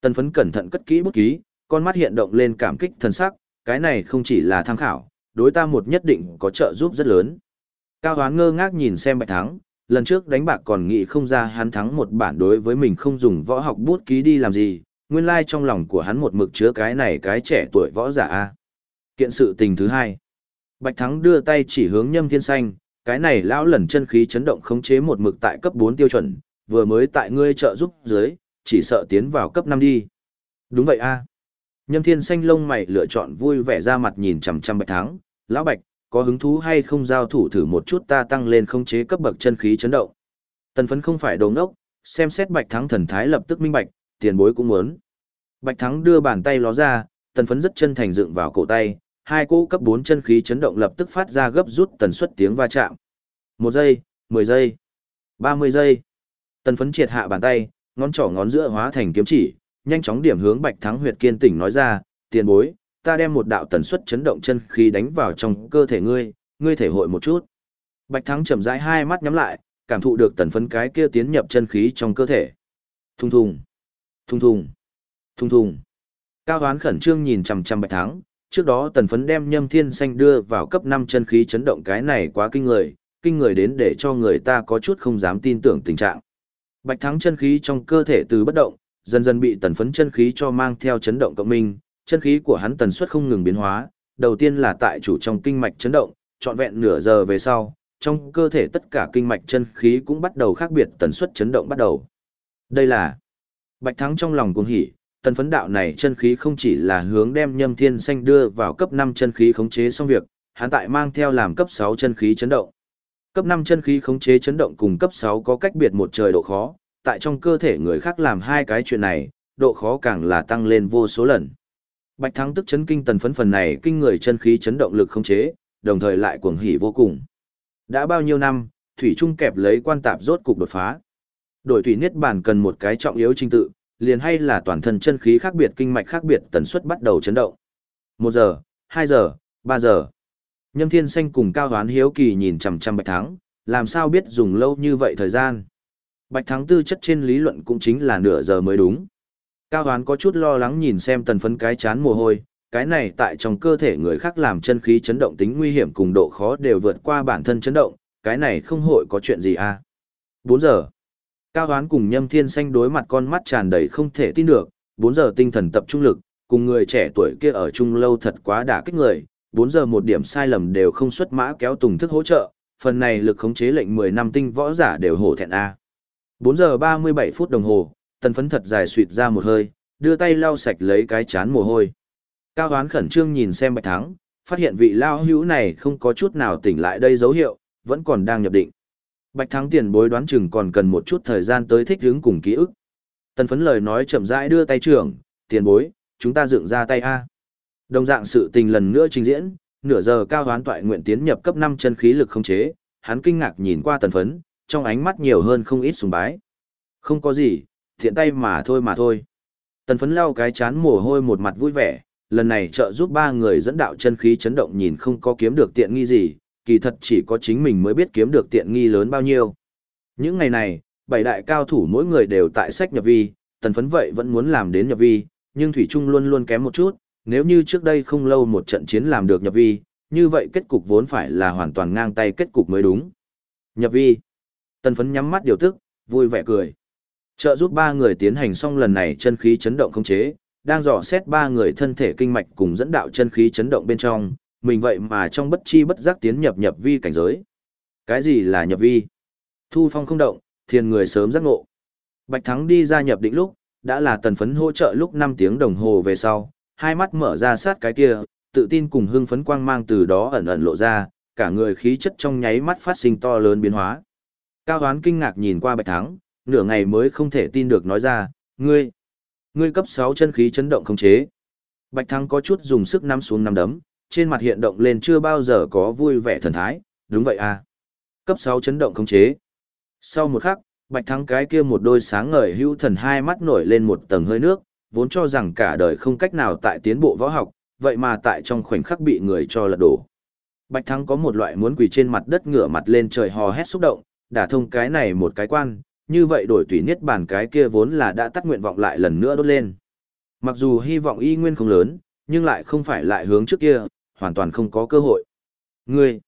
Tần phấn cẩn thận cất kỹ bút ký, con mắt hiện động lên cảm kích thần sắc, cái này không chỉ là tham khảo, đối ta một nhất định có trợ giúp rất lớn. Cao Hoán ngơ ngác nhìn xem Bạch Thắng, lần trước đánh bạc còn nghĩ không ra hắn thắng một bản đối với mình không dùng võ học bút ký đi làm gì, nguyên lai trong lòng của hắn một mực chứa cái này cái trẻ tuổi võ giả a. Kiện sự tình thứ hai. Bạch Thắng đưa tay chỉ hướng Nhâm Thiên Xanh, cái này lão lần chân khí chấn động khống chế một mực tại cấp 4 tiêu chuẩn, vừa mới tại ngươi trợ giúp dưới, chỉ sợ tiến vào cấp 5 đi. Đúng vậy a. Nhâm Thiên Xanh lông mày lựa chọn vui vẻ ra mặt nhìn chằm chằm Bạch Thắng, "Lão Bạch, có hứng thú hay không giao thủ thử một chút ta tăng lên khống chế cấp bậc chân khí chấn động?" Tần Phấn không phải đồ ngốc, xem xét Bạch Thắng thần thái lập tức minh bạch, tiền bối cũng muốn. Bạch Thắng đưa bàn tay ló ra, Tần Phấn rất chân thành dựng vào cổ tay, hai cỗ cấp 4 chân khí chấn động lập tức phát ra gấp rút tần suất tiếng va chạm. Một giây, 10 giây, 30 giây. Tần Phấn triệt hạ bàn tay, ngón trỏ ngón giữa hóa thành kiếm chỉ, nhanh chóng điểm hướng Bạch Thắng huyệt kiên tỉnh nói ra, tiền bối, ta đem một đạo tần suất chấn động chân khí đánh vào trong cơ thể ngươi, ngươi thể hội một chút. Bạch Thắng chậm rãi hai mắt nhắm lại, cảm thụ được tần phấn cái kia tiến nhập chân khí trong cơ thể. Thùng thùng, thùng thùng, thùng thùng. Cao Hoán khẩn trương nhìn chằm chằm Bạch Thắng, trước đó tần phấn đem Nhâm Thiên Xanh đưa vào cấp 5 chân khí chấn động cái này quá kinh người, kinh người đến để cho người ta có chút không dám tin tưởng tình trạng. Bạch Thắng chân khí trong cơ thể từ bất động, dần dần bị tần phấn chân khí cho mang theo chấn động cộng minh, chân khí của hắn tần suất không ngừng biến hóa, đầu tiên là tại chủ trong kinh mạch chấn động, trọn vẹn nửa giờ về sau, trong cơ thể tất cả kinh mạch chân khí cũng bắt đầu khác biệt tần suất chấn động bắt đầu. Đây là Bạch Thắng trong lòng cuồng hỉ, tần phấn đạo này chân khí không chỉ là hướng đem nhâm thiên xanh đưa vào cấp 5 chân khí khống chế xong việc, hắn tại mang theo làm cấp 6 chân khí chấn động. Cấp 5 chân khí khống chế chấn động cùng cấp 6 có cách biệt một trời độ khó, tại trong cơ thể người khác làm hai cái chuyện này, độ khó càng là tăng lên vô số lần. Bạch Thắng tức chấn kinh tần phấn phần này kinh người chân khí chấn động lực không chế, đồng thời lại cuồng hỉ vô cùng. Đã bao nhiêu năm, thủy trung kẹp lấy quan tạp rốt cục đột phá. Đổi thủy niết bàn cần một cái trọng yếu trình tự, liền hay là toàn thân chân khí khác biệt kinh mạch khác biệt tần suất bắt đầu chấn động. Một giờ, hai giờ, ba giờ. Nhâm Thiên Xanh cùng Cao Hoán Hiếu Kỳ nhìn chằm chằm Bạch Thắng, làm sao biết dùng lâu như vậy thời gian. Bạch Thắng tư chất trên lý luận cũng chính là nửa giờ mới đúng. Cao Hoán có chút lo lắng nhìn xem tần phấn cái chán mồ hôi, cái này tại trong cơ thể người khác làm chân khí chấn động tính nguy hiểm cùng độ khó đều vượt qua bản thân chấn động, cái này không hội có chuyện gì à. 4 giờ. Cao Hoán cùng Nhâm Thiên Xanh đối mặt con mắt tràn đầy không thể tin được, 4 giờ tinh thần tập trung lực, cùng người trẻ tuổi kia ở chung lâu thật quá đả kích người, 4 giờ một điểm sai lầm đều không xuất mã kéo tùng thức hỗ trợ, phần này lực khống chế lệnh 10 năm tinh võ giả đều hổ thẹn a. 4 giờ 37 phút đồng hồ, tần phấn thật dài suyệt ra một hơi, đưa tay lau sạch lấy cái chán mồ hôi. Cao Hoán khẩn trương nhìn xem Bạch Thắng, phát hiện vị lao hữu này không có chút nào tỉnh lại đây dấu hiệu, vẫn còn đang nhập định. Bạch Thắng tiền bối đoán chừng còn cần một chút thời gian tới thích hướng cùng ký ức. Tần phấn lời nói chậm rãi đưa tay trưởng, tiền bối, chúng ta dựng ra tay A. Đồng dạng sự tình lần nữa trình diễn, nửa giờ cao hoán toại nguyện tiến nhập cấp 5 chân khí lực không chế, hắn kinh ngạc nhìn qua tần phấn, trong ánh mắt nhiều hơn không ít sùng bái. Không có gì, thiện tay mà thôi mà thôi. Tần phấn lau cái chán mồ hôi một mặt vui vẻ, lần này trợ giúp ba người dẫn đạo chân khí chấn động nhìn không có kiếm được tiện nghi gì, kỳ thật chỉ có chính mình mới biết kiếm được tiện nghi lớn bao nhiêu. Những ngày này, bảy đại cao thủ mỗi người đều tại sách nhập vi, tần phấn vậy vẫn muốn làm đến nhập vi, nhưng Thủy Trung luôn luôn kém một chút, nếu như trước đây không lâu một trận chiến làm được nhập vi, như vậy kết cục vốn phải là hoàn toàn ngang tay kết cục mới đúng. Nhập vi. Tần phấn nhắm mắt điều tức, vui vẻ cười. Trợ giúp ba người tiến hành xong lần này chân khí chấn động không chế, đang dò xét ba người thân thể kinh mạch cùng dẫn đạo chân khí chấn động bên trong, mình vậy mà trong bất chi bất giác tiến nhập nhập vi cảnh giới. Cái gì là nhập vi? Thu phong không động, thiền người sớm giác ngộ. Bạch Thắng đi ra nhập định lúc, đã là tần phấn hỗ trợ lúc 5 tiếng đồng hồ về sau, hai mắt mở ra sát cái kia, tự tin cùng hưng phấn quang mang từ đó ẩn ẩn lộ ra, cả người khí chất trong nháy mắt phát sinh to lớn biến hóa. Cao Hoán kinh ngạc nhìn qua Bạch Thắng, nửa ngày mới không thể tin được nói ra, ngươi, ngươi cấp 6 chân khí chấn động không chế. Bạch Thắng có chút dùng sức nắm xuống nắm đấm, trên mặt hiện động lên chưa bao giờ có vui vẻ thần thái, đúng vậy à. Cấp 6 chấn động không chế. Sau một khắc, Bạch Thắng cái kia một đôi sáng ngời hữu thần hai mắt nổi lên một tầng hơi nước, vốn cho rằng cả đời không cách nào tại tiến bộ võ học, vậy mà tại trong khoảnh khắc bị người cho lật đổ. Bạch Thắng có một loại muốn quỳ trên mặt đất ngửa mặt lên trời hò hét xúc động, đả thông cái này một cái quan, như vậy đổi tùy niết bàn cái kia vốn là đã tắt nguyện vọng lại lần nữa đốt lên. Mặc dù hy vọng y nguyên không lớn, nhưng lại không phải lại hướng trước kia, hoàn toàn không có cơ hội. Ngươi,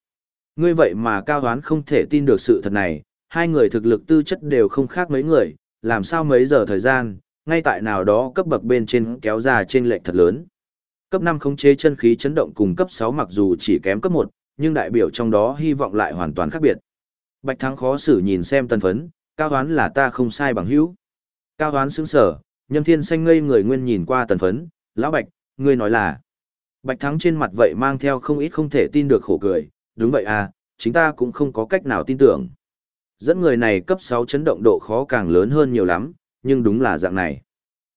ngươi vậy mà cao đoán không thể tin được sự thật này, hai người thực lực tư chất đều không khác mấy người, làm sao mấy giờ thời gian, ngay tại nào đó cấp bậc bên trên kéo ra trên lệch thật lớn. Cấp 5 khống chế chân khí chấn động cùng cấp 6 mặc dù chỉ kém cấp 1, nhưng đại biểu trong đó hy vọng lại hoàn toàn khác biệt. Bạch Thắng khó xử nhìn xem tân phấn, cao đoán là ta không sai bằng hữu. Cao đoán sững sở, nhâm thiên xanh ngây người nguyên nhìn qua tần phấn, lão Bạch, ngươi nói là. Bạch Thắng trên mặt vậy mang theo không ít không thể tin được khổ cười, đúng vậy à, chính ta cũng không có cách nào tin tưởng. Dẫn người này cấp 6 chấn động độ khó càng lớn hơn nhiều lắm, nhưng đúng là dạng này.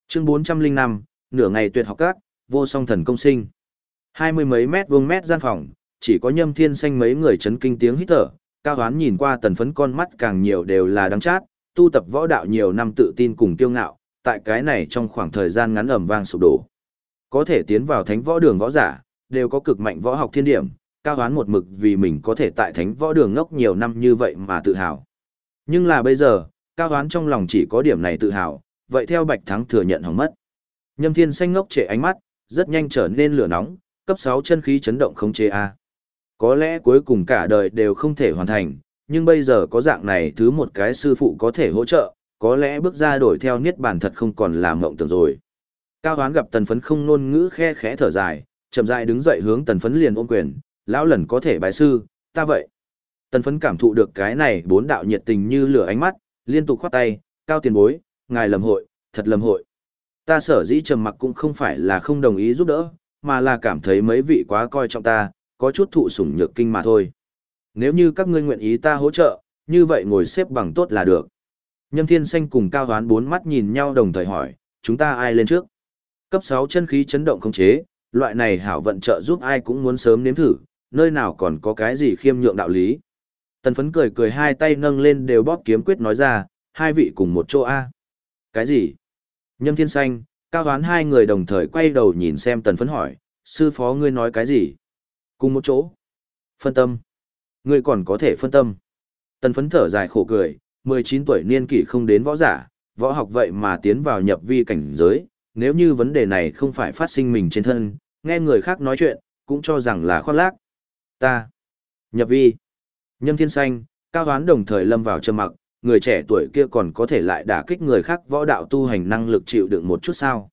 Chương 405, nửa ngày tuyệt học các, vô song thần công sinh. Hai mươi mấy mét vuông mét gian phòng, chỉ có nhâm thiên xanh mấy người chấn kinh tiếng hít thở, cao hoán nhìn qua tần phấn con mắt càng nhiều đều là đắng chát, tu tập võ đạo nhiều năm tự tin cùng kiêu ngạo, tại cái này trong khoảng thời gian ngắn ẩm vang sụp đổ. Có thể tiến vào thánh võ đường võ giả, đều có cực mạnh võ học thiên điểm, cao hoán một mực vì mình có thể tại thánh võ đường ngốc nhiều năm như vậy mà tự hào. Nhưng là bây giờ, cao hoán trong lòng chỉ có điểm này tự hào, vậy theo Bạch Thắng thừa nhận hỏng mất. Nhâm Thiên xanh ngốc trệ ánh mắt, rất nhanh trở nên lửa nóng, cấp 6 chân khí chấn động không chế a. Có lẽ cuối cùng cả đời đều không thể hoàn thành, nhưng bây giờ có dạng này thứ một cái sư phụ có thể hỗ trợ, có lẽ bước ra đổi theo niết bàn thật không còn là mộng tưởng rồi. Cao Hoán gặp Tần Phấn không nôn ngữ khe khẽ thở dài, chậm rãi đứng dậy hướng Tần Phấn liền ôm quyền, lão lần có thể bái sư, ta vậy. Tần Phấn cảm thụ được cái này bốn đạo nhiệt tình như lửa ánh mắt, liên tục khoát tay, cao tiền bối, ngài lầm hội, thật lầm hội. Ta sở dĩ trầm mặc cũng không phải là không đồng ý giúp đỡ, mà là cảm thấy mấy vị quá coi trọng ta, có chút thụ sủng nhược kinh mà thôi. Nếu như các ngươi nguyện ý ta hỗ trợ, như vậy ngồi xếp bằng tốt là được. Nhâm Thiên Xanh cùng Cao Hoán bốn mắt nhìn nhau đồng thời hỏi, chúng ta ai lên trước? Cấp 6 chân khí chấn động không chế, loại này hảo vận trợ giúp ai cũng muốn sớm nếm thử, nơi nào còn có cái gì khiêm nhượng đạo lý. Tần phấn cười cười hai tay nâng lên đều bóp kiếm quyết nói ra, hai vị cùng một chỗ A. Cái gì? Nhâm Thiên Xanh, Cao đoán hai người đồng thời quay đầu nhìn xem tần phấn hỏi, sư phó ngươi nói cái gì? Cùng một chỗ. Phân tâm. Ngươi còn có thể phân tâm. Tần phấn thở dài khổ cười, 19 tuổi niên kỷ không đến võ giả, võ học vậy mà tiến vào nhập vi cảnh giới, nếu như vấn đề này không phải phát sinh mình trên thân, nghe người khác nói chuyện, cũng cho rằng là khoác lác. Ta. Nhập vi. Nhâm thiên xanh, cao hoán đồng thời lâm vào trầm mặc, người trẻ tuổi kia còn có thể lại đả kích người khác võ đạo tu hành năng lực chịu đựng một chút sao.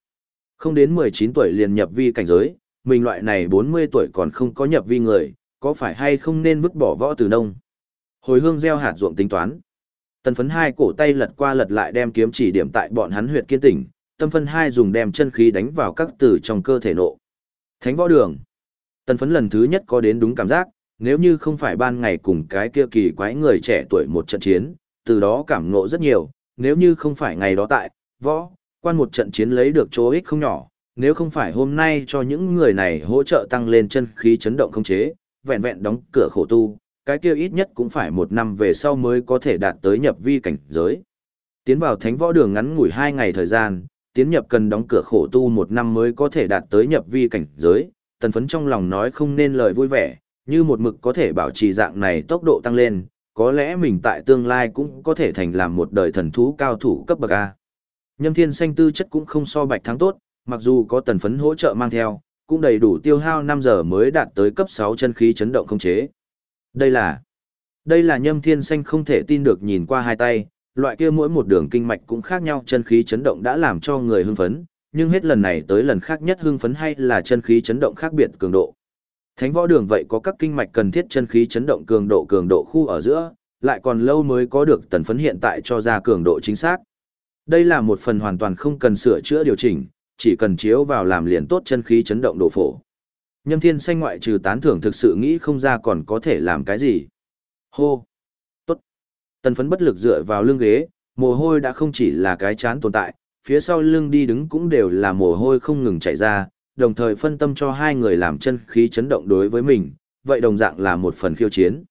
Không đến 19 tuổi liền nhập vi cảnh giới, mình loại này 40 tuổi còn không có nhập vi người, có phải hay không nên vứt bỏ võ từ nông. Hồi hương gieo hạt ruộng tính toán. Tần phấn hai cổ tay lật qua lật lại đem kiếm chỉ điểm tại bọn hắn huyệt kiên tỉnh, tâm phân hai dùng đem chân khí đánh vào các tử trong cơ thể nộ. Thánh võ đường. Tần phấn lần thứ nhất có đến đúng cảm giác, nếu như không phải ban ngày cùng cái kia kỳ quái người trẻ tuổi một trận chiến, từ đó cảm ngộ rất nhiều, nếu như không phải ngày đó tại, võ, quan một trận chiến lấy được chỗ ích không nhỏ, nếu không phải hôm nay cho những người này hỗ trợ tăng lên chân khí chấn động không chế, vẹn vẹn đóng cửa khổ tu, cái kia ít nhất cũng phải một năm về sau mới có thể đạt tới nhập vi cảnh giới. Tiến vào thánh võ đường ngắn ngủi hai ngày thời gian, tiến nhập cần đóng cửa khổ tu một năm mới có thể đạt tới nhập vi cảnh giới, tần phấn trong lòng nói không nên lời vui vẻ, như một mực có thể bảo trì dạng này tốc độ tăng lên, có lẽ mình tại tương lai cũng có thể thành làm một đời thần thú cao thủ cấp bậc A. Nhâm thiên xanh tư chất cũng không so bạch thắng tốt, mặc dù có tần phấn hỗ trợ mang theo, cũng đầy đủ tiêu hao 5 giờ mới đạt tới cấp 6 chân khí chấn động không chế. Đây là... Đây là nhâm thiên xanh không thể tin được nhìn qua hai tay, loại kia mỗi một đường kinh mạch cũng khác nhau chân khí chấn động đã làm cho người hưng phấn, nhưng hết lần này tới lần khác nhất hưng phấn hay là chân khí chấn động khác biệt cường độ. Thánh võ đường vậy có các kinh mạch cần thiết chân khí chấn động cường độ cường độ khu ở giữa, lại còn lâu mới có được tần phấn hiện tại cho ra cường độ chính xác. Đây là một phần hoàn toàn không cần sửa chữa điều chỉnh, chỉ cần chiếu vào làm liền tốt chân khí chấn động độ phổ. Nhâm thiên xanh ngoại trừ tán thưởng thực sự nghĩ không ra còn có thể làm cái gì. Hô! Tốt! Tần phấn bất lực dựa vào lưng ghế, mồ hôi đã không chỉ là cái chán tồn tại, phía sau lưng đi đứng cũng đều là mồ hôi không ngừng chảy ra, đồng thời phân tâm cho hai người làm chân khí chấn động đối với mình, vậy đồng dạng là một phần khiêu chiến.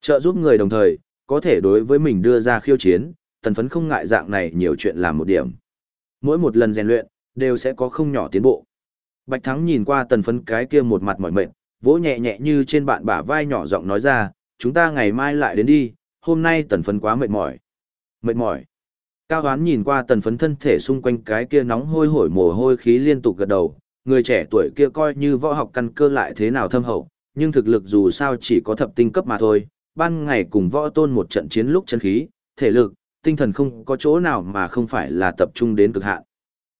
Trợ giúp người đồng thời, có thể đối với mình đưa ra khiêu chiến, tần phấn không ngại dạng này nhiều chuyện làm một điểm. Mỗi một lần rèn luyện, đều sẽ có không nhỏ tiến bộ. Bạch Thắng nhìn qua tần phấn cái kia một mặt mỏi mệt, vỗ nhẹ nhẹ như trên bạn bả vai nhỏ giọng nói ra, chúng ta ngày mai lại đến đi, hôm nay tần phấn quá mệt mỏi. Mệt mỏi. Cao Hoán nhìn qua tần phấn thân thể xung quanh cái kia nóng hôi hổi mồ hôi khí liên tục gật đầu, người trẻ tuổi kia coi như võ học căn cơ lại thế nào thâm hậu, nhưng thực lực dù sao chỉ có thập tinh cấp mà thôi, ban ngày cùng võ tôn một trận chiến lúc chân khí, thể lực, tinh thần không có chỗ nào mà không phải là tập trung đến cực hạn.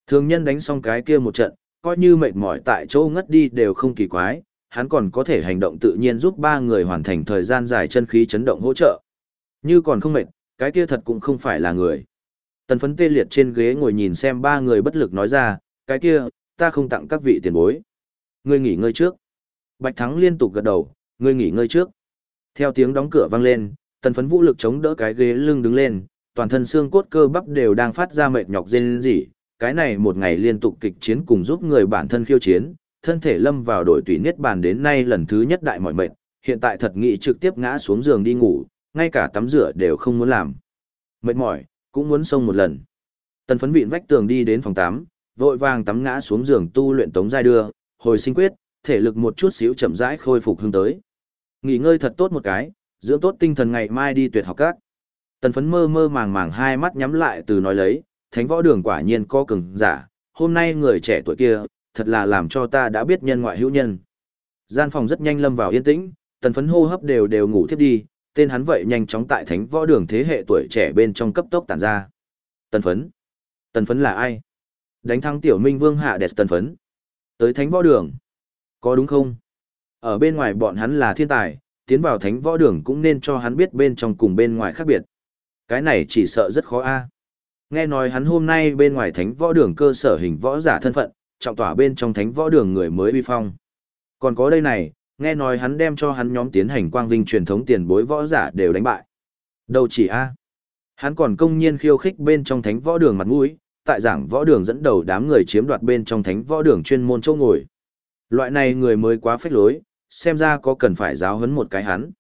Thường nhân đánh xong cái kia một trận, coi như mệt mỏi tại chỗ ngất đi đều không kỳ quái, hắn còn có thể hành động tự nhiên giúp ba người hoàn thành thời gian dài chân khí chấn động hỗ trợ. Như còn không mệt, cái kia thật cũng không phải là người. Tần phấn tê liệt trên ghế ngồi nhìn xem ba người bất lực nói ra, cái kia, ta không tặng các vị tiền bối. Ngươi nghỉ ngơi trước. Bạch Thắng liên tục gật đầu, ngươi nghỉ ngơi trước. Theo tiếng đóng cửa vang lên, tần phấn vũ lực chống đỡ cái ghế lưng đứng lên, toàn thân xương cốt cơ bắp đều đang phát ra mệt nhọc rên rỉ. Cái này một ngày liên tục kịch chiến cùng giúp người bản thân khiêu chiến, thân thể lâm vào đội tùy niết bàn đến nay lần thứ nhất đại mọi mệt, hiện tại thật nghị trực tiếp ngã xuống giường đi ngủ, ngay cả tắm rửa đều không muốn làm. Mệt mỏi, cũng muốn xông một lần. Tần phấn vịn vách tường đi đến phòng 8, vội vàng tắm ngã xuống giường tu luyện tống giai đưa, hồi sinh quyết, thể lực một chút xíu chậm rãi khôi phục hướng tới. Nghỉ ngơi thật tốt một cái, dưỡng tốt tinh thần ngày mai đi tuyệt học các. Tần phấn mơ mơ màng màng hai mắt nhắm lại từ nói lấy, thánh võ đường quả nhiên có cường giả, hôm nay người trẻ tuổi kia, thật là làm cho ta đã biết nhân ngoại hữu nhân. Gian phòng rất nhanh lâm vào yên tĩnh, tần phấn hô hấp đều đều ngủ thiếp đi, tên hắn vậy nhanh chóng tại thánh võ đường thế hệ tuổi trẻ bên trong cấp tốc tản ra. Tần phấn. Tần phấn là ai? Đánh thắng tiểu minh vương hạ đẹp tần phấn. Tới thánh võ đường. Có đúng không? Ở bên ngoài bọn hắn là thiên tài, tiến vào thánh võ đường cũng nên cho hắn biết bên trong cùng bên ngoài khác biệt. Cái này chỉ sợ rất khó a. Nghe nói hắn hôm nay bên ngoài thánh võ đường cơ sở hình võ giả thân phận, trọng tỏa bên trong thánh võ đường người mới uy phong. Còn có đây này, nghe nói hắn đem cho hắn nhóm tiến hành quang vinh truyền thống tiền bối võ giả đều đánh bại. Đâu chỉ a. Hắn còn công nhiên khiêu khích bên trong thánh võ đường mặt mũi, tại giảng võ đường dẫn đầu đám người chiếm đoạt bên trong thánh võ đường chuyên môn châu ngồi. Loại này người mới quá phách lối, xem ra có cần phải giáo huấn một cái hắn.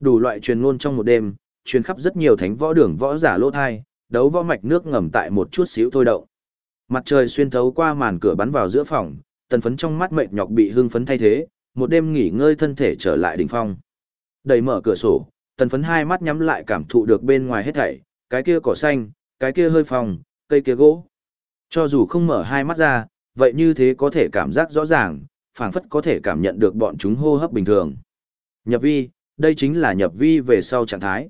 Đủ loại truyền ngôn trong một đêm, truyền khắp rất nhiều thánh võ đường võ giả lỗ thai, đấu võ mạch nước ngầm tại một chút xíu thôi động. Mặt trời xuyên thấu qua màn cửa bắn vào giữa phòng, tần phấn trong mắt mệt nhọc bị hưng phấn thay thế, một đêm nghỉ ngơi thân thể trở lại đỉnh phong. Đẩy mở cửa sổ, tần phấn hai mắt nhắm lại cảm thụ được bên ngoài hết thảy, cái kia cỏ xanh, cái kia hơi phòng, cây kia gỗ. Cho dù không mở hai mắt ra, vậy như thế có thể cảm giác rõ ràng, phảng phất có thể cảm nhận được bọn chúng hô hấp bình thường. Nhập vi, đây chính là nhập vi về sau trạng thái.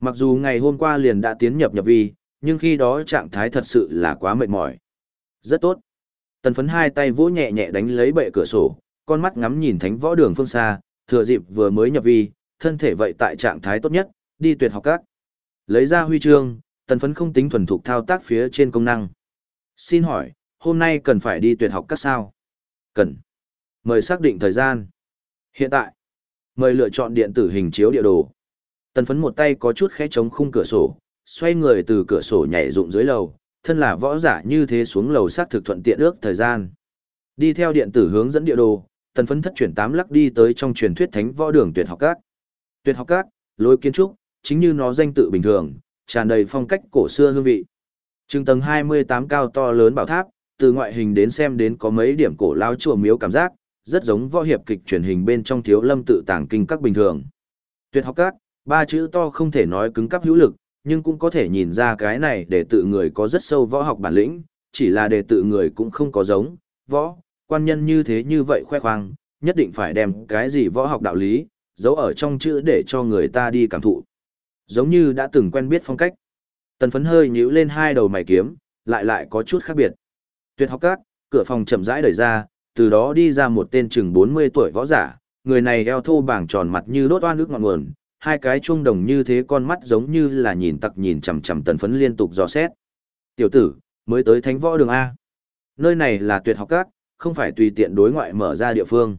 Mặc dù ngày hôm qua liền đã tiến nhập nhập vi, nhưng khi đó trạng thái thật sự là quá mệt mỏi. Rất tốt. Tần phấn hai tay vỗ nhẹ nhẹ đánh lấy bệ cửa sổ, con mắt ngắm nhìn thánh võ đường phương xa, thừa dịp vừa mới nhập vi, thân thể vậy tại trạng thái tốt nhất, đi tuyệt học các. Lấy ra huy chương, tần phấn không tính thuần thục thao tác phía trên công năng. Xin hỏi, hôm nay cần phải đi tuyệt học các sao? Cần. Mời xác định thời gian. Hiện tại, mời lựa chọn điện tử hình chiếu địa đồ. Tần phấn một tay có chút khẽ chống khung cửa sổ, xoay người từ cửa sổ nhảy rụng dưới lầu, thân là võ giả như thế xuống lầu xác thực thuận tiện ước thời gian. Đi theo điện tử hướng dẫn địa đồ, tần phấn thất chuyển tám lắc đi tới trong truyền thuyết thánh võ đường tuyệt học các. Tuyệt học các, lối kiến trúc, chính như nó danh tự bình thường, tràn đầy phong cách cổ xưa hương vị. Trưng tầng 28 cao to lớn bảo tháp, từ ngoại hình đến xem đến có mấy điểm cổ lao chùa miếu cảm giác, rất giống võ hiệp kịch truyền hình bên trong thiếu lâm tự tàng kinh các bình thường. Tuyệt học các, ba chữ to không thể nói cứng cắp hữu lực, nhưng cũng có thể nhìn ra cái này để tự người có rất sâu võ học bản lĩnh, chỉ là để tự người cũng không có giống, võ, quan nhân như thế như vậy khoe khoang, nhất định phải đem cái gì võ học đạo lý, giấu ở trong chữ để cho người ta đi cảm thụ. Giống như đã từng quen biết phong cách. Tần phấn hơi nhíu lên hai đầu mày kiếm, lại lại có chút khác biệt. Tuyệt học các, cửa phòng chậm rãi đẩy ra, từ đó đi ra một tên chừng 40 tuổi võ giả, người này eo thô bảng tròn mặt như đốt oan nước ngọn nguồn, hai cái chuông đồng như thế con mắt giống như là nhìn tặc nhìn chằm chằm tần phấn liên tục dò xét. Tiểu tử, mới tới thánh võ đường A. Nơi này là tuyệt học các, không phải tùy tiện đối ngoại mở ra địa phương.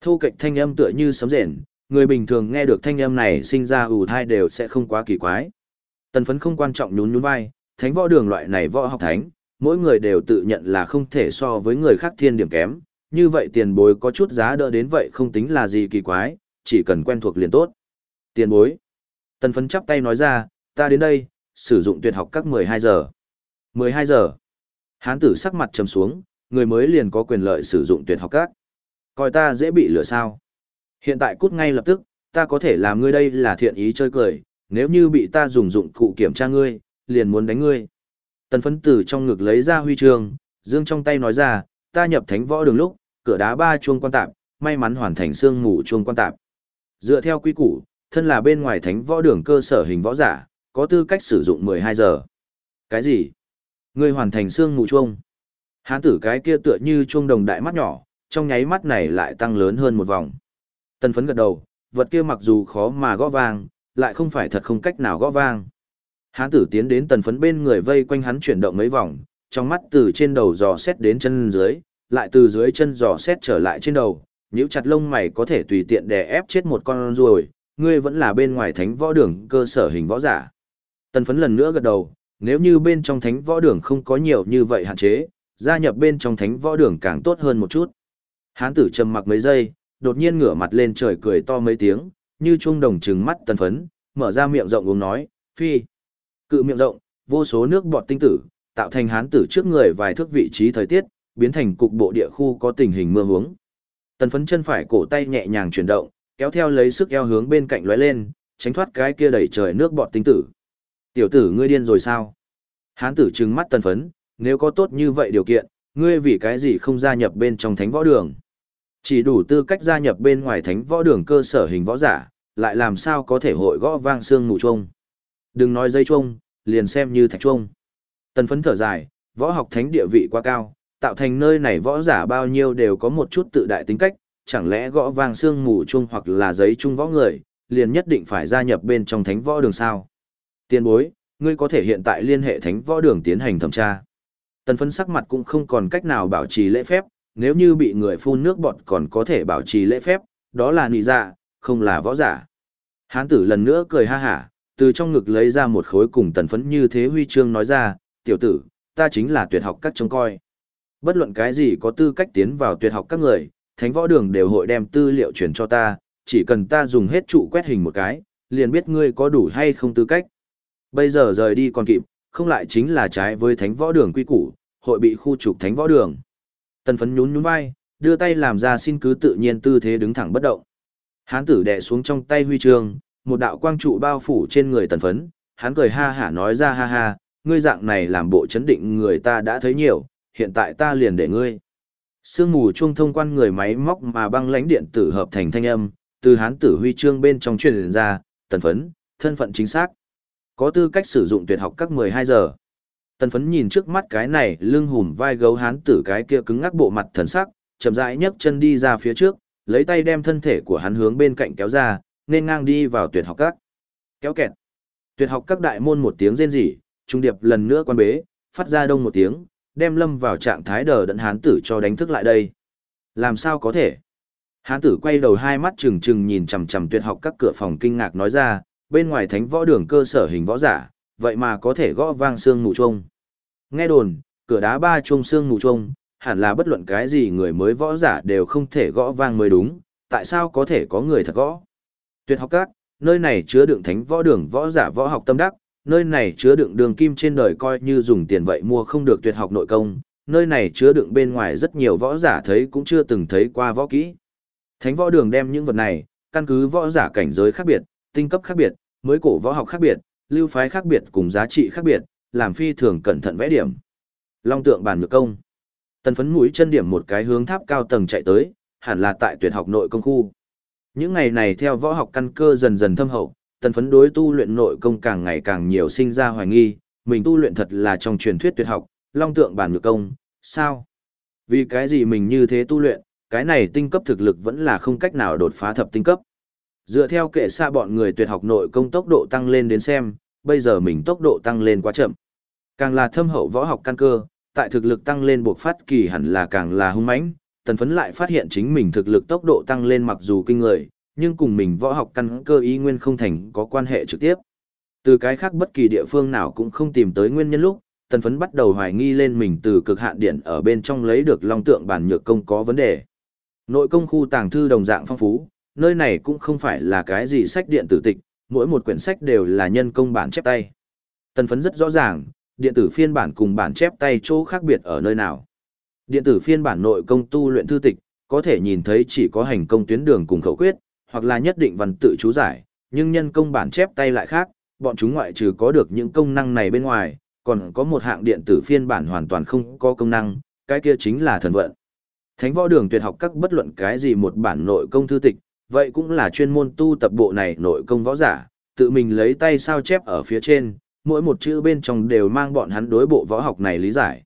Thu cạnh thanh âm tựa như sấm rền, người bình thường nghe được thanh âm này sinh ra ủ thai đều sẽ không quá kỳ quái. Tần phấn không quan trọng nhún nhún vai, thánh võ đường loại này võ học thánh, mỗi người đều tự nhận là không thể so với người khác thiên điểm kém, như vậy tiền bối có chút giá đỡ đến vậy không tính là gì kỳ quái, chỉ cần quen thuộc liền tốt. Tiền bối. Tần phấn chắp tay nói ra, ta đến đây, sử dụng tuyệt học các 12 giờ. 12 giờ. Hán tử sắc mặt trầm xuống, người mới liền có quyền lợi sử dụng tuyệt học các. Coi ta dễ bị lửa sao. Hiện tại cút ngay lập tức, ta có thể làm ngươi đây là thiện ý chơi cười, nếu như bị ta dùng dụng cụ kiểm tra ngươi, liền muốn đánh ngươi. Tần phấn tử trong ngực lấy ra huy chương, dương trong tay nói ra, ta nhập thánh võ đường lúc, cửa đá ba chuông quan tạp, may mắn hoàn thành xương ngủ chuông quan tạp. Dựa theo quy củ, thân là bên ngoài thánh võ đường cơ sở hình võ giả, có tư cách sử dụng 12 giờ. Cái gì? Ngươi hoàn thành xương ngủ chuông. Hán tử cái kia tựa như chuông đồng đại mắt nhỏ, trong nháy mắt này lại tăng lớn hơn một vòng. Tần phấn gật đầu, vật kia mặc dù khó mà gõ vang, lại không phải thật không cách nào gõ vang. Hán tử tiến đến tần phấn bên người vây quanh hắn chuyển động mấy vòng, trong mắt từ trên đầu dò xét đến chân dưới, lại từ dưới chân dò xét trở lại trên đầu, nhíu chặt lông mày có thể tùy tiện đè ép chết một con ruồi, ngươi vẫn là bên ngoài thánh võ đường cơ sở hình võ giả. Tần phấn lần nữa gật đầu, nếu như bên trong thánh võ đường không có nhiều như vậy hạn chế, gia nhập bên trong thánh võ đường càng tốt hơn một chút. Hán tử trầm mặc mấy giây, đột nhiên ngửa mặt lên trời cười to mấy tiếng, như chuông đồng trừng mắt tần phấn, mở ra miệng rộng uống nói, phi. Cự miệng rộng, vô số nước bọt tinh tử, tạo thành hán tử trước người vài thước vị trí thời tiết, biến thành cục bộ địa khu có tình hình mưa hướng. Tần phấn chân phải cổ tay nhẹ nhàng chuyển động, kéo theo lấy sức eo hướng bên cạnh lóe lên, tránh thoát cái kia đẩy trời nước bọt tinh tử. Tiểu tử ngươi điên rồi sao? Hán tử trừng mắt tần phấn, nếu có tốt như vậy điều kiện, ngươi vì cái gì không gia nhập bên trong thánh võ đường? Chỉ đủ tư cách gia nhập bên ngoài thánh võ đường cơ sở hình võ giả, lại làm sao có thể hội gõ vang xương ngủ trông. Đừng nói dây trông, liền xem như thạch trông. Tần phấn thở dài, võ học thánh địa vị quá cao, tạo thành nơi này võ giả bao nhiêu đều có một chút tự đại tính cách, chẳng lẽ gõ vang xương mù chung hoặc là giấy chung võ người, liền nhất định phải gia nhập bên trong thánh võ đường sao. Tiên bối, ngươi có thể hiện tại liên hệ thánh võ đường tiến hành thẩm tra. Tần phấn sắc mặt cũng không còn cách nào bảo trì lễ phép, nếu như bị người phun nước bọt còn có thể bảo trì lễ phép, đó là nị dạ, không là võ giả. Hán tử lần nữa cười ha hả, từ trong ngực lấy ra một khối cùng tần phấn như thế huy chương nói ra, tiểu tử, ta chính là tuyệt học các trông coi. Bất luận cái gì có tư cách tiến vào tuyệt học các người, thánh võ đường đều hội đem tư liệu truyền cho ta, chỉ cần ta dùng hết trụ quét hình một cái, liền biết ngươi có đủ hay không tư cách. Bây giờ rời đi còn kịp, không lại chính là trái với thánh võ đường quy củ, hội bị khu trục thánh võ đường. Tần phấn nhún nhún vai, đưa tay làm ra xin cứ tự nhiên tư thế đứng thẳng bất động. Hán tử đè xuống trong tay huy chương, một đạo quang trụ bao phủ trên người tần phấn, hắn cười ha hả nói ra ha ha, ngươi dạng này làm bộ chấn định người ta đã thấy nhiều, hiện tại ta liền để ngươi. Sương mù chuông thông quan người máy móc mà băng lãnh điện tử hợp thành thanh âm, từ hán tử huy chương bên trong truyền ra, tần phấn, thân phận chính xác. Có tư cách sử dụng tuyệt học các 12 giờ. Tần phấn nhìn trước mắt cái này, lưng hùm vai gấu hán tử cái kia cứng ngắc bộ mặt thần sắc, chậm rãi nhấc chân đi ra phía trước, lấy tay đem thân thể của hắn hướng bên cạnh kéo ra, nên ngang đi vào tuyệt học các. Kéo kẹt. Tuyệt học các đại môn một tiếng rên rỉ, trung điệp lần nữa quan bế, phát ra đông một tiếng, đem lâm vào trạng thái đờ đẫn hán tử cho đánh thức lại đây. Làm sao có thể? Hán tử quay đầu hai mắt trừng trừng nhìn chằm chằm tuyệt học các cửa phòng kinh ngạc nói ra, bên ngoài thánh võ đường cơ sở hình võ giả, vậy mà có thể gõ vang xương mù trông. Nghe đồn, cửa đá ba chuông xương mù trông, hẳn là bất luận cái gì người mới võ giả đều không thể gõ vang mới đúng, tại sao có thể có người thật gõ? Tuyệt học các, nơi này chứa đựng thánh võ đường võ giả võ học tâm đắc, nơi này chứa đựng đường kim trên đời coi như dùng tiền vậy mua không được tuyệt học nội công, nơi này chứa đựng bên ngoài rất nhiều võ giả thấy cũng chưa từng thấy qua võ kỹ. Thánh võ đường đem những vật này, căn cứ võ giả cảnh giới khác biệt, tinh cấp khác biệt, mới cổ võ học khác biệt, lưu phái khác biệt cùng giá trị khác biệt, làm phi thường cẩn thận vẽ điểm. Long tượng bản nhược công. Tần phấn mũi chân điểm một cái hướng tháp cao tầng chạy tới, hẳn là tại tuyệt học nội công khu. Những ngày này theo võ học căn cơ dần dần thâm hậu, tần phấn đối tu luyện nội công càng ngày càng nhiều sinh ra hoài nghi, mình tu luyện thật là trong truyền thuyết tuyệt học, long tượng bản nhược công, sao? Vì cái gì mình như thế tu luyện, cái này tinh cấp thực lực vẫn là không cách nào đột phá thập tinh cấp. Dựa theo kệ xa bọn người tuyệt học nội công tốc độ tăng lên đến xem, bây giờ mình tốc độ tăng lên quá chậm. Càng là thâm hậu võ học căn cơ, tại thực lực tăng lên buộc phát kỳ hẳn là càng là hung mãnh, tần phấn lại phát hiện chính mình thực lực tốc độ tăng lên mặc dù kinh người, nhưng cùng mình võ học căn cơ ý nguyên không thành có quan hệ trực tiếp. Từ cái khác bất kỳ địa phương nào cũng không tìm tới nguyên nhân lúc, tần phấn bắt đầu hoài nghi lên mình từ cực hạn điện ở bên trong lấy được long tượng bản nhược công có vấn đề. Nội công khu tàng thư đồng dạng phong phú, nơi này cũng không phải là cái gì sách điện tử tịch, mỗi một quyển sách đều là nhân công bản chép tay. Tần phấn rất rõ ràng, điện tử phiên bản cùng bản chép tay chỗ khác biệt ở nơi nào. Điện tử phiên bản nội công tu luyện thư tịch, có thể nhìn thấy chỉ có hành công tuyến đường cùng khẩu quyết, hoặc là nhất định văn tự chú giải, nhưng nhân công bản chép tay lại khác, bọn chúng ngoại trừ có được những công năng này bên ngoài, còn có một hạng điện tử phiên bản hoàn toàn không có công năng, cái kia chính là thần vận. Thánh võ đường tuyệt học các bất luận cái gì một bản nội công thư tịch, vậy cũng là chuyên môn tu tập bộ này nội công võ giả, tự mình lấy tay sao chép ở phía trên, mỗi một chữ bên trong đều mang bọn hắn đối bộ võ học này lý giải.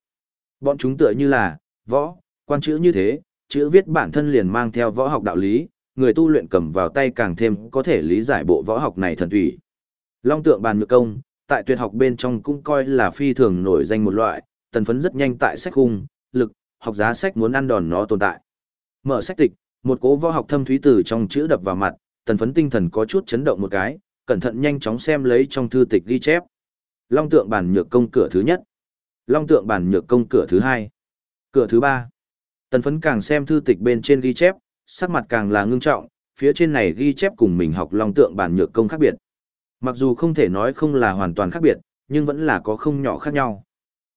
Bọn chúng tựa như là, võ, quan chữ như thế, chữ viết bản thân liền mang theo võ học đạo lý, người tu luyện cầm vào tay càng thêm có thể lý giải bộ võ học này thần thủy. Long tượng bàn nhược công, tại tuyệt học bên trong cũng coi là phi thường nổi danh một loại, tần phấn rất nhanh tại sách khung, lực, học giá sách muốn ăn đòn nó tồn tại. Mở sách tịch, một cố võ học thâm thúy từ trong chữ đập vào mặt, tần phấn tinh thần có chút chấn động một cái, cẩn thận nhanh chóng xem lấy trong thư tịch ghi chép. Long tượng bản nhược công cửa thứ nhất. Long tượng bản nhược công cửa thứ hai. Cửa thứ ba. Tần phấn càng xem thư tịch bên trên ghi chép, sắc mặt càng là ngưng trọng, phía trên này ghi chép cùng mình học long tượng bản nhược công khác biệt. Mặc dù không thể nói không là hoàn toàn khác biệt, nhưng vẫn là có không nhỏ khác nhau.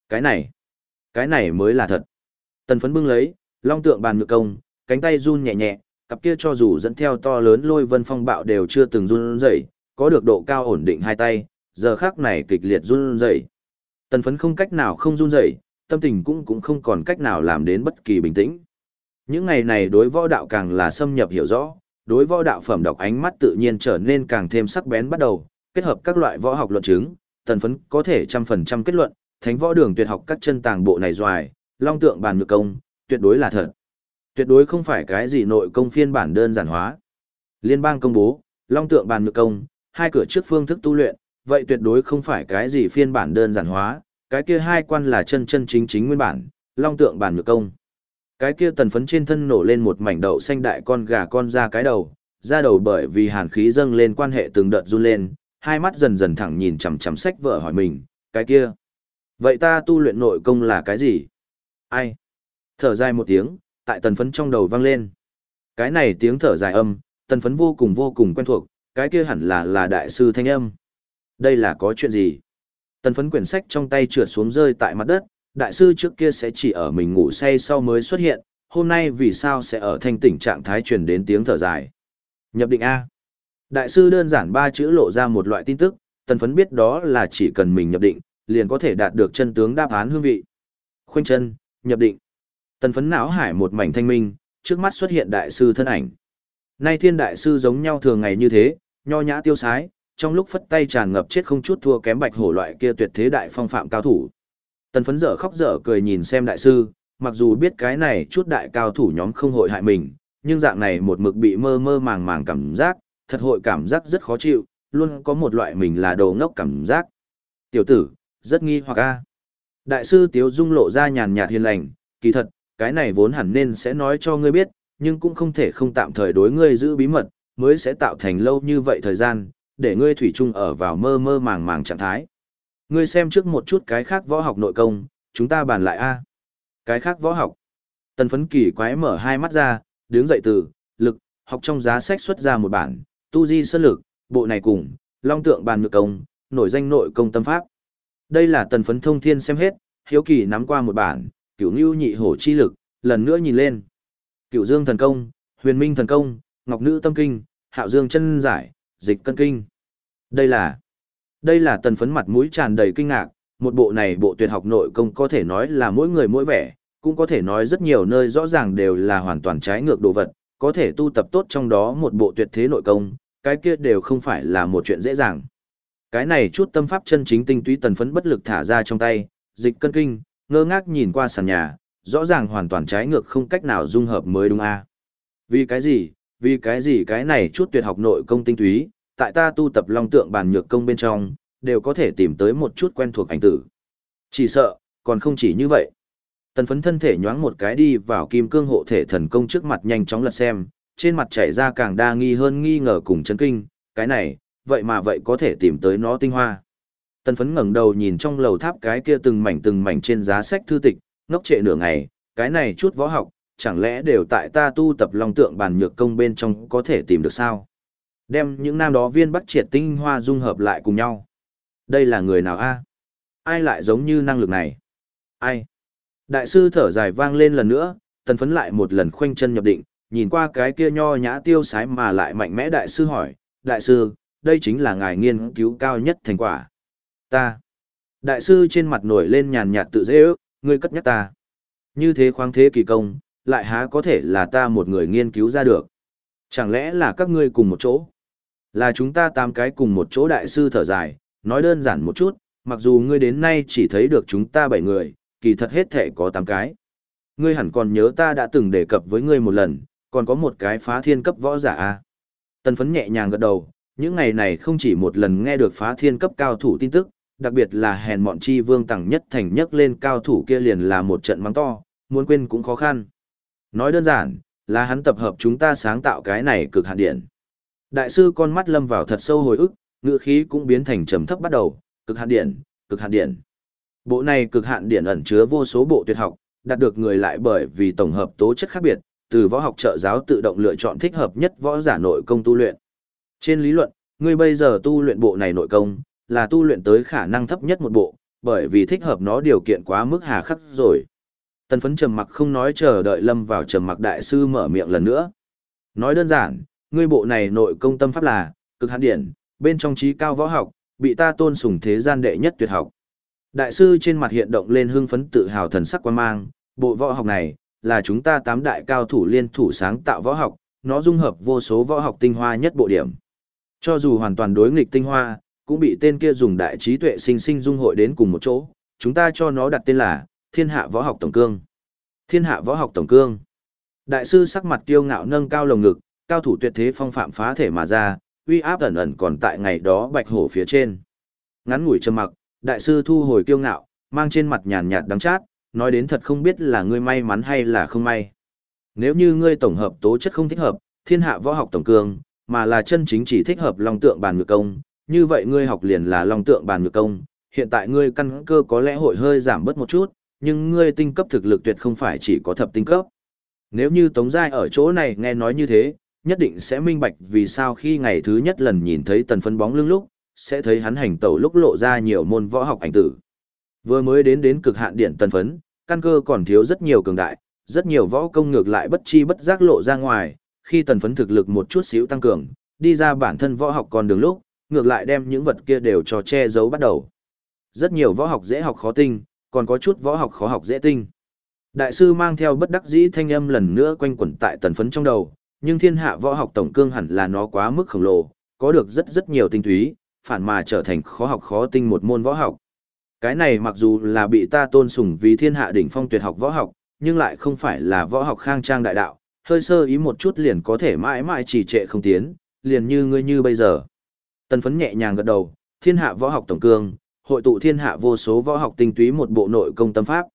Cái này, cái này mới là thật. Tần phấn bưng lấy, long tượng bàn nhược công, cánh tay run nhẹ nhẹ, cặp kia cho dù dẫn theo to lớn lôi vân phong bạo đều chưa từng run rẩy, có được độ cao ổn định hai tay, giờ khác này kịch liệt run rẩy. Tần phấn không cách nào không run rẩy, tâm tình cũng cũng không còn cách nào làm đến bất kỳ bình tĩnh. Những ngày này đối võ đạo càng là xâm nhập hiểu rõ, đối võ đạo phẩm đọc ánh mắt tự nhiên trở nên càng thêm sắc bén bắt đầu, kết hợp các loại võ học luận chứng, tần phấn có thể trăm phần trăm kết luận, thánh võ đường tuyệt học các chân tàng bộ này doài, long tượng bàn ngược công, tuyệt đối là thật. Tuyệt đối không phải cái gì nội công phiên bản đơn giản hóa. Liên bang công bố, long tượng bàn nhược công, hai cửa trước phương thức tu luyện, vậy tuyệt đối không phải cái gì phiên bản đơn giản hóa, cái kia hai quan là chân chân chính chính nguyên bản, long tượng bàn nhược công. Cái kia tần phấn trên thân nổ lên một mảnh đậu xanh đại con gà con ra cái đầu, ra đầu bởi vì hàn khí dâng lên quan hệ từng đợt run lên, hai mắt dần dần thẳng nhìn chằm chằm sách vợ hỏi mình, cái kia. Vậy ta tu luyện nội công là cái gì? Ai? Thở dài một tiếng, tại tần phấn trong đầu vang lên. Cái này tiếng thở dài âm, tần phấn vô cùng vô cùng quen thuộc, cái kia hẳn là là đại sư thanh âm. Đây là có chuyện gì? Tần phấn quyển sách trong tay trượt xuống rơi tại mặt đất, đại sư trước kia sẽ chỉ ở mình ngủ say sau mới xuất hiện, hôm nay vì sao sẽ ở thanh tỉnh trạng thái truyền đến tiếng thở dài. Nhập định A. Đại sư đơn giản ba chữ lộ ra một loại tin tức, tần phấn biết đó là chỉ cần mình nhập định, liền có thể đạt được chân tướng đáp án hương vị. Khoanh chân, nhập định. Tần phấn não hải một mảnh thanh minh, trước mắt xuất hiện đại sư thân ảnh. Nay thiên đại sư giống nhau thường ngày như thế, nho nhã tiêu sái, trong lúc phất tay tràn ngập chết không chút thua kém bạch hổ loại kia tuyệt thế đại phong phạm cao thủ. Tần phấn dở khóc dở cười nhìn xem đại sư, mặc dù biết cái này chút đại cao thủ nhóm không hội hại mình, nhưng dạng này một mực bị mơ mơ màng màng cảm giác, thật hội cảm giác rất khó chịu, luôn có một loại mình là đồ ngốc cảm giác. Tiểu tử, rất nghi hoặc a. Đại sư Tiếu Dung lộ ra nhàn nhạt hiền lành, kỳ thật, cái này vốn hẳn nên sẽ nói cho ngươi biết, nhưng cũng không thể không tạm thời đối ngươi giữ bí mật, mới sẽ tạo thành lâu như vậy thời gian, để ngươi thủy chung ở vào mơ mơ màng màng trạng thái. Ngươi xem trước một chút cái khác võ học nội công, chúng ta bàn lại a. Cái khác võ học. Tần phấn kỳ quái mở hai mắt ra, đứng dậy từ, lực, học trong giá sách xuất ra một bản, tu di sơn lực, bộ này cùng, long tượng bàn nhược công, nổi danh nội công tâm pháp. Đây là tần phấn thông thiên xem hết, hiếu kỳ nắm qua một bản, cửu ngưu nhị hổ chi lực, lần nữa nhìn lên. Cửu dương thần công, huyền minh thần công, ngọc nữ tâm kinh, hạo dương chân giải, dịch cân kinh. Đây là, đây là tần phấn mặt mũi tràn đầy kinh ngạc, một bộ này bộ tuyệt học nội công có thể nói là mỗi người mỗi vẻ, cũng có thể nói rất nhiều nơi rõ ràng đều là hoàn toàn trái ngược đồ vật, có thể tu tập tốt trong đó một bộ tuyệt thế nội công, cái kia đều không phải là một chuyện dễ dàng. Cái này chút tâm pháp chân chính tinh túy tần phấn bất lực thả ra trong tay, dịch cân kinh, ngơ ngác nhìn qua sàn nhà, rõ ràng hoàn toàn trái ngược không cách nào dung hợp mới đúng a. Vì cái gì? Vì cái gì cái này chút tuyệt học nội công tinh túy, tại ta tu tập long tượng bản nhược công bên trong, đều có thể tìm tới một chút quen thuộc ảnh tử. Chỉ sợ, còn không chỉ như vậy. Tần phấn thân thể nhoáng một cái đi vào kim cương hộ thể thần công trước mặt nhanh chóng lật xem, trên mặt chảy ra càng đa nghi hơn nghi ngờ cùng chấn kinh, cái này, vậy mà vậy có thể tìm tới nó tinh hoa. Tần phấn ngẩng đầu nhìn trong lầu tháp cái kia từng mảnh từng mảnh trên giá sách thư tịch, ngốc trệ nửa ngày, cái này chút võ học, chẳng lẽ đều tại ta tu tập long tượng bàn nhược công bên trong có thể tìm được sao? Đem những nam đó viên bắt triệt tinh hoa dung hợp lại cùng nhau. Đây là người nào a? Ai lại giống như năng lực này? Ai? Đại sư thở dài vang lên lần nữa, tần phấn lại một lần khoanh chân nhập định, nhìn qua cái kia nho nhã tiêu sái mà lại mạnh mẽ đại sư hỏi, đại sư, đây chính là ngài nghiên cứu cao nhất thành quả. Ta. Đại sư trên mặt nổi lên nhàn nhạt tự dễ ước, ngươi cất nhắc ta. Như thế khoáng thế kỳ công, lại há có thể là ta một người nghiên cứu ra được. Chẳng lẽ là các ngươi cùng một chỗ? Là chúng ta tám cái cùng một chỗ đại sư thở dài, nói đơn giản một chút, mặc dù ngươi đến nay chỉ thấy được chúng ta bảy người, kỳ thật hết thể có tám cái. Ngươi hẳn còn nhớ ta đã từng đề cập với ngươi một lần, còn có một cái phá thiên cấp võ giả a. Tần phấn nhẹ nhàng gật đầu, những ngày này không chỉ một lần nghe được phá thiên cấp cao thủ tin tức, đặc biệt là hèn mọn chi vương tằng nhất thành nhất lên cao thủ kia liền là một trận mắng to, muốn quên cũng khó khăn. Nói đơn giản, là hắn tập hợp chúng ta sáng tạo cái này cực hạn điện. Đại sư con mắt lâm vào thật sâu hồi ức, ngữ khí cũng biến thành trầm thấp bắt đầu, cực hạn điện, cực hạn điện. Bộ này cực hạn điện ẩn chứa vô số bộ tuyệt học, đạt được người lại bởi vì tổng hợp tố chất khác biệt, từ võ học trợ giáo tự động lựa chọn thích hợp nhất võ giả nội công tu luyện. Trên lý luận, ngươi bây giờ tu luyện bộ này nội công, là tu luyện tới khả năng thấp nhất một bộ, bởi vì thích hợp nó điều kiện quá mức hà khắc rồi. Tần phấn trầm mặc không nói chờ đợi lâm vào trầm mặc đại sư mở miệng lần nữa. Nói đơn giản, ngươi bộ này nội công tâm pháp là, cực hạn điển, bên trong trí cao võ học, bị ta tôn sùng thế gian đệ nhất tuyệt học. Đại sư trên mặt hiện động lên hưng phấn tự hào thần sắc quan mang, bộ võ học này, là chúng ta tám đại cao thủ liên thủ sáng tạo võ học, nó dung hợp vô số võ học tinh hoa nhất bộ điểm. Cho dù hoàn toàn đối nghịch tinh hoa, cũng bị tên kia dùng đại trí tuệ sinh sinh dung hội đến cùng một chỗ, chúng ta cho nó đặt tên là Thiên Hạ Võ học Tổng Cương. Thiên Hạ Võ học Tổng Cương. Đại sư sắc mặt kiêu ngạo nâng cao lồng ngực, cao thủ tuyệt thế phong phạm phá thể mà ra, uy áp ẩn ẩn còn tại ngày đó bạch hổ phía trên. Ngắn ngủi trầm mặc, đại sư thu hồi kiêu ngạo, mang trên mặt nhàn nhạt đắng chát, nói đến thật không biết là ngươi may mắn hay là không may. Nếu như ngươi tổng hợp tố chất không thích hợp, thiên hạ võ học tổng cương, mà là chân chính chỉ thích hợp lòng tượng bàn ngược công, như vậy ngươi học liền là long tượng bàn Nhược công, hiện tại ngươi căn cơ có lẽ hội hơi giảm bớt một chút, nhưng ngươi tinh cấp thực lực tuyệt không phải chỉ có thập tinh cấp. Nếu như Tống Giai ở chỗ này nghe nói như thế, nhất định sẽ minh bạch vì sao khi ngày thứ nhất lần nhìn thấy tần phân bóng lưng lúc, sẽ thấy hắn hành tẩu lúc lộ ra nhiều môn võ học ảnh tử. Vừa mới đến đến cực hạn điện tần phấn, căn cơ còn thiếu rất nhiều cường đại, rất nhiều võ công ngược lại bất chi bất giác lộ ra ngoài, khi tần phấn thực lực một chút xíu tăng cường, đi ra bản thân võ học còn đường lúc, ngược lại đem những vật kia đều cho che giấu bắt đầu. Rất nhiều võ học dễ học khó tinh, còn có chút võ học khó học dễ tinh. Đại sư mang theo bất đắc dĩ thanh âm lần nữa quanh quẩn tại tần phấn trong đầu, nhưng thiên hạ võ học tổng cương hẳn là nó quá mức khổng lồ, có được rất rất nhiều tinh túy, phản mà trở thành khó học khó tinh một môn võ học. Cái này mặc dù là bị ta tôn sùng vì thiên hạ đỉnh phong tuyệt học võ học, nhưng lại không phải là võ học khang trang đại đạo, hơi sơ ý một chút liền có thể mãi mãi chỉ trệ không tiến, liền như ngươi như bây giờ. Tần phấn nhẹ nhàng gật đầu, thiên hạ võ học tổng cương, hội tụ thiên hạ vô số võ học tinh túy một bộ nội công tâm pháp.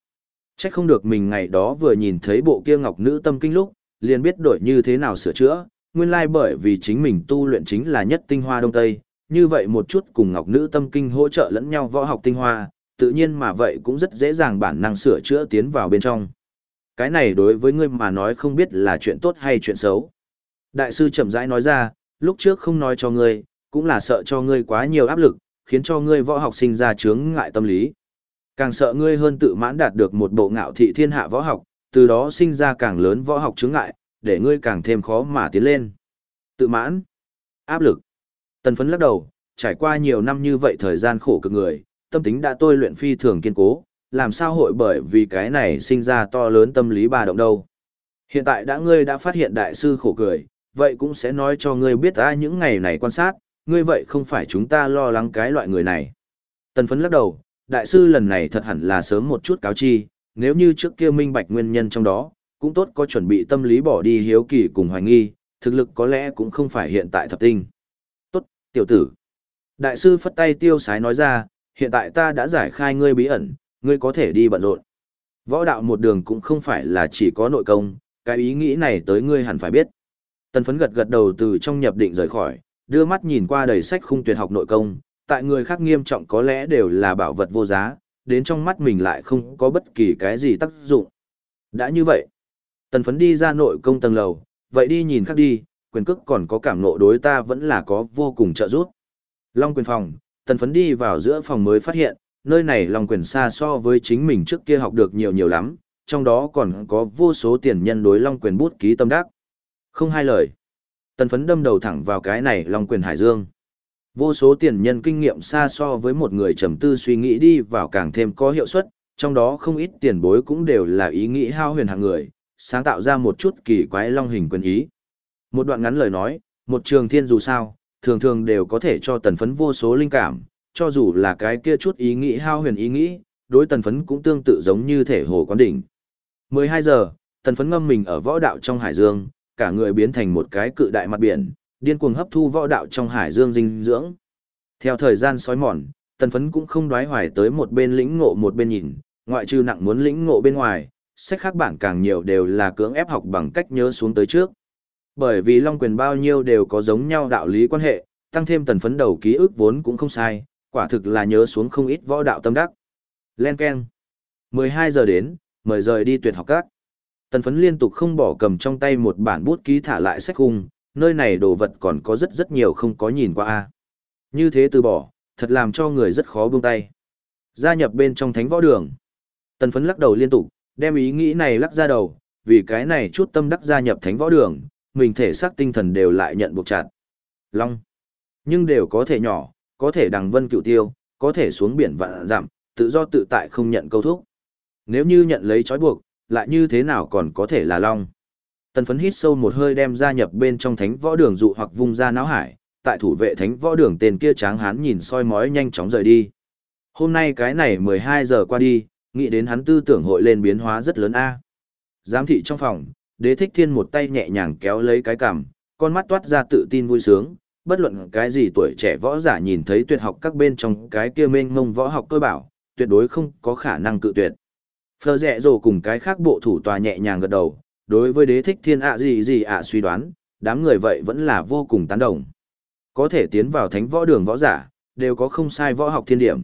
Chắc không được mình ngày đó vừa nhìn thấy bộ kia ngọc nữ tâm kinh lúc, liền biết đổi như thế nào sửa chữa, nguyên lai bởi vì chính mình tu luyện chính là nhất tinh hoa đông tây, như vậy một chút cùng ngọc nữ tâm kinh hỗ trợ lẫn nhau võ học tinh hoa, tự nhiên mà vậy cũng rất dễ dàng bản năng sửa chữa tiến vào bên trong. Cái này đối với ngươi mà nói không biết là chuyện tốt hay chuyện xấu. Đại sư chậm rãi nói ra, lúc trước không nói cho ngươi, cũng là sợ cho ngươi quá nhiều áp lực, khiến cho ngươi võ học sinh ra chướng ngại tâm lý. Càng sợ ngươi hơn tự mãn đạt được một bộ ngạo thị thiên hạ võ học, từ đó sinh ra càng lớn võ học chướng ngại, để ngươi càng thêm khó mà tiến lên. Tự mãn, áp lực. Tần phấn lắc đầu, trải qua nhiều năm như vậy thời gian khổ cực người, tâm tính đã tôi luyện phi thường kiên cố, làm sao hội bởi vì cái này sinh ra to lớn tâm lý bà động đâu. Hiện tại đã ngươi đã phát hiện đại sư khổ cười, vậy cũng sẽ nói cho ngươi biết ai những ngày này quan sát, ngươi vậy không phải chúng ta lo lắng cái loại người này. Tần phấn lắc đầu, đại sư lần này thật hẳn là sớm một chút cáo chi, nếu như trước kia minh bạch nguyên nhân trong đó, cũng tốt có chuẩn bị tâm lý bỏ đi hiếu kỳ cùng hoài nghi, thực lực có lẽ cũng không phải hiện tại thập tinh. Tốt, tiểu tử. Đại sư phất tay tiêu sái nói ra, hiện tại ta đã giải khai ngươi bí ẩn, ngươi có thể đi bận rộn. Võ đạo một đường cũng không phải là chỉ có nội công, cái ý nghĩ này tới ngươi hẳn phải biết. Tần phấn gật gật đầu từ trong nhập định rời khỏi, đưa mắt nhìn qua đầy sách khung tuyệt học nội công, tại người khác nghiêm trọng có lẽ đều là bảo vật vô giá, đến trong mắt mình lại không có bất kỳ cái gì tác dụng. Đã như vậy, tần phấn đi ra nội công tầng lầu, vậy đi nhìn khác đi, quyền cước còn có cảm nộ đối ta vẫn là có vô cùng trợ giúp. Long quyền phòng, tần phấn đi vào giữa phòng mới phát hiện, nơi này Long quyền xa so với chính mình trước kia học được nhiều nhiều lắm, trong đó còn có vô số tiền nhân đối Long quyền bút ký tâm đắc. Không hai lời. Tần phấn đâm đầu thẳng vào cái này Long quyền hải dương. Vô số tiền nhân kinh nghiệm xa so với một người trầm tư suy nghĩ đi vào càng thêm có hiệu suất, trong đó không ít tiền bối cũng đều là ý nghĩ hao huyền hạng người, sáng tạo ra một chút kỳ quái long hình quyền ý. Một đoạn ngắn lời nói, một trường thiên dù sao, thường thường đều có thể cho tần phấn vô số linh cảm, cho dù là cái kia chút ý nghĩ hao huyền ý nghĩ, đối tần phấn cũng tương tự giống như thể hồ quán đỉnh. 12 giờ, tần phấn ngâm mình ở võ đạo trong hải dương, cả người biến thành một cái cự đại mặt biển, điên cuồng hấp thu võ đạo trong hải dương dinh dưỡng. Theo thời gian sói mòn, tần phấn cũng không đoái hoài tới một bên lĩnh ngộ một bên nhìn, ngoại trừ nặng muốn lĩnh ngộ bên ngoài, sách khác bảng càng nhiều đều là cưỡng ép học bằng cách nhớ xuống tới trước. Bởi vì Long quyền bao nhiêu đều có giống nhau đạo lý quan hệ, tăng thêm tần phấn đầu ký ức vốn cũng không sai, quả thực là nhớ xuống không ít võ đạo tâm đắc. Len Ken. 12 giờ đến, mời rời đi tuyệt học các. Tần phấn liên tục không bỏ cầm trong tay một bản bút ký thả lại sách khung, nơi này đồ vật còn có rất rất nhiều không có nhìn qua a Như thế từ bỏ, thật làm cho người rất khó buông tay. Gia nhập bên trong thánh võ đường. Tần phấn lắc đầu liên tục, đem ý nghĩ này lắc ra đầu, vì cái này chút tâm đắc gia nhập thánh võ đường, mình thể xác tinh thần đều lại nhận buộc chặt. Long. Nhưng đều có thể nhỏ, có thể đằng vân cựu tiêu, có thể xuống biển vạn giảm, tự do tự tại không nhận câu thúc. Nếu như nhận lấy trói buộc, lại như thế nào còn có thể là long. Tần phấn hít sâu một hơi đem gia nhập bên trong thánh võ đường dụ hoặc vung ra náo hải, tại thủ vệ thánh võ đường tên kia tráng hán nhìn soi mói nhanh chóng rời đi. Hôm nay cái này 12 giờ qua đi, nghĩ đến hắn tư tưởng hội lên biến hóa rất lớn a. Giám thị trong phòng, đế thích thiên một tay nhẹ nhàng kéo lấy cái cằm, con mắt toát ra tự tin vui sướng, bất luận cái gì tuổi trẻ võ giả nhìn thấy tuyệt học các bên trong cái kia mênh mông võ học tôi bảo, tuyệt đối không có khả năng cự tuyệt. Phờ rẹ rồ cùng cái khác bộ thủ tòa nhẹ nhàng gật đầu, đối với đế thích thiên ạ gì gì ạ suy đoán, đám người vậy vẫn là vô cùng tán đồng. Có thể tiến vào thánh võ đường võ giả, đều có không sai võ học thiên điểm.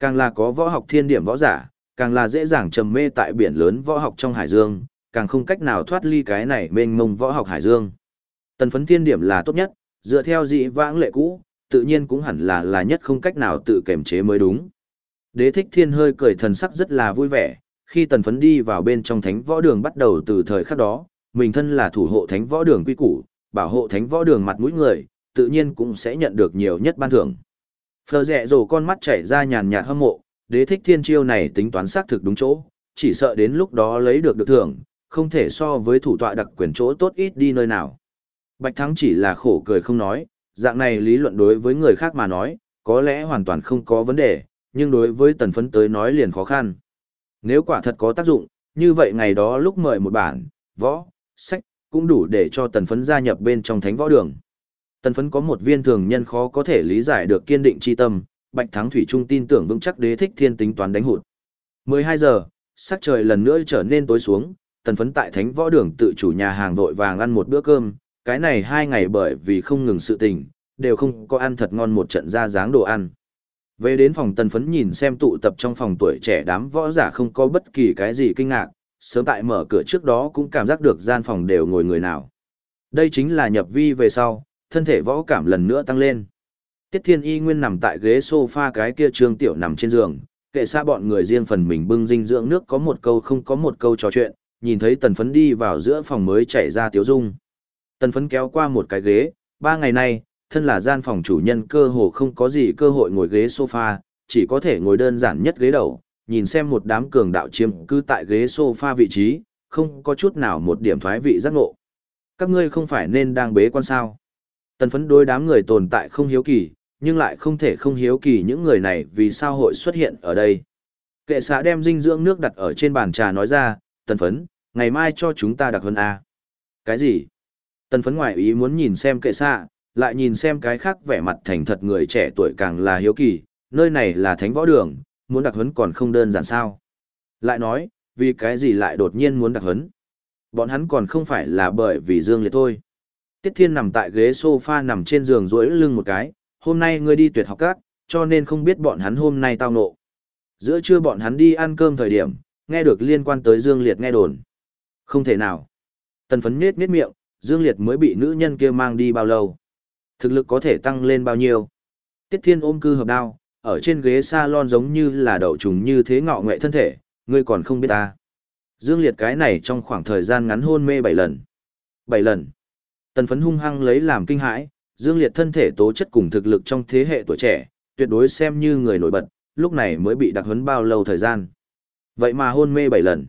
Càng là có võ học thiên điểm võ giả, càng là dễ dàng trầm mê tại biển lớn võ học trong hải dương, càng không cách nào thoát ly cái này mênh mông võ học hải dương. Tần phấn thiên điểm là tốt nhất, dựa theo dị vãng lệ cũ, tự nhiên cũng hẳn là là nhất không cách nào tự kiểm chế mới đúng. Đế thích thiên hơi cười thần sắc rất là vui vẻ, khi tần phấn đi vào bên trong thánh võ đường bắt đầu từ thời khắc đó, mình thân là thủ hộ thánh võ đường quy củ, bảo hộ thánh võ đường mặt mũi người, tự nhiên cũng sẽ nhận được nhiều nhất ban thưởng. Phờ rẹ rổ con mắt chảy ra nhàn nhạt hâm mộ, đế thích thiên chiêu này tính toán xác thực đúng chỗ, chỉ sợ đến lúc đó lấy được được thưởng, không thể so với thủ tọa đặc quyền chỗ tốt ít đi nơi nào. Bạch Thắng chỉ là khổ cười không nói, dạng này lý luận đối với người khác mà nói, có lẽ hoàn toàn không có vấn đề, nhưng đối với tần phấn tới nói liền khó khăn. Nếu quả thật có tác dụng, như vậy ngày đó lúc mời một bản, võ, sách, cũng đủ để cho tần phấn gia nhập bên trong thánh võ đường. Tần phấn có một viên thường nhân khó có thể lý giải được kiên định chi tâm, Bạch Thắng Thủy Trung tin tưởng vững chắc đế thích thiên tính toán đánh hụt. 12 giờ, sắc trời lần nữa trở nên tối xuống, tần phấn tại thánh võ đường tự chủ nhà hàng vội vàng ăn một bữa cơm, cái này hai ngày bởi vì không ngừng sự tình, đều không có ăn thật ngon một trận ra dáng đồ ăn. Về đến phòng tần phấn nhìn xem tụ tập trong phòng tuổi trẻ đám võ giả không có bất kỳ cái gì kinh ngạc, sớm tại mở cửa trước đó cũng cảm giác được gian phòng đều ngồi người nào. Đây chính là nhập vi về sau, thân thể võ cảm lần nữa tăng lên. Tiết Thiên Y Nguyên nằm tại ghế sofa cái kia trương tiểu nằm trên giường, Kệ xa bọn người riêng phần mình bưng dinh dưỡng nước có một câu không có một câu trò chuyện, nhìn thấy tần phấn đi vào giữa phòng mới chảy ra tiếu dung. Tần phấn kéo qua một cái ghế, ba ngày nay, thân là gian phòng chủ nhân cơ hồ không có gì cơ hội ngồi ghế sofa, chỉ có thể ngồi đơn giản nhất ghế đầu, nhìn xem một đám cường đạo chiếm cư tại ghế sofa vị trí, không có chút nào một điểm thoái vị giác ngộ. Các ngươi không phải nên đang bế quan sao? Tần phấn đối đám người tồn tại không hiếu kỳ, nhưng lại không thể không hiếu kỳ những người này vì sao hội xuất hiện ở đây. Kệ xã đem dinh dưỡng nước đặt ở trên bàn trà nói ra, tần phấn, ngày mai cho chúng ta đặc hơn A. Cái gì? Tần phấn ngoại ý muốn nhìn xem kệ xã, lại nhìn xem cái khác vẻ mặt thành thật người trẻ tuổi càng là hiếu kỳ, nơi này là thánh võ đường, muốn đặc huấn còn không đơn giản sao. Lại nói, vì cái gì lại đột nhiên muốn đặc huấn? Bọn hắn còn không phải là bởi vì Dương Liệt thôi. Tiết Thiên nằm tại ghế sofa nằm trên giường duỗi lưng một cái, hôm nay ngươi đi tuyệt học các, cho nên không biết bọn hắn hôm nay tao nộ. Giữa trưa bọn hắn đi ăn cơm thời điểm, nghe được liên quan tới Dương Liệt nghe đồn. Không thể nào. Tần phấn nết nết miệng, Dương Liệt mới bị nữ nhân kia mang đi bao lâu. Thực lực có thể tăng lên bao nhiêu. Tiết Thiên ôm cư hợp đao, ở trên ghế salon giống như là đậu trùng như thế ngọ nghệ thân thể, ngươi còn không biết ta. Dương Liệt cái này trong khoảng thời gian ngắn hôn mê 7 lần. 7 lần. Tần phấn hung hăng lấy làm kinh hãi, Dương Liệt thân thể tố chất cùng thực lực trong thế hệ tuổi trẻ, tuyệt đối xem như người nổi bật, lúc này mới bị đặc huấn bao lâu thời gian. Vậy mà hôn mê 7 lần.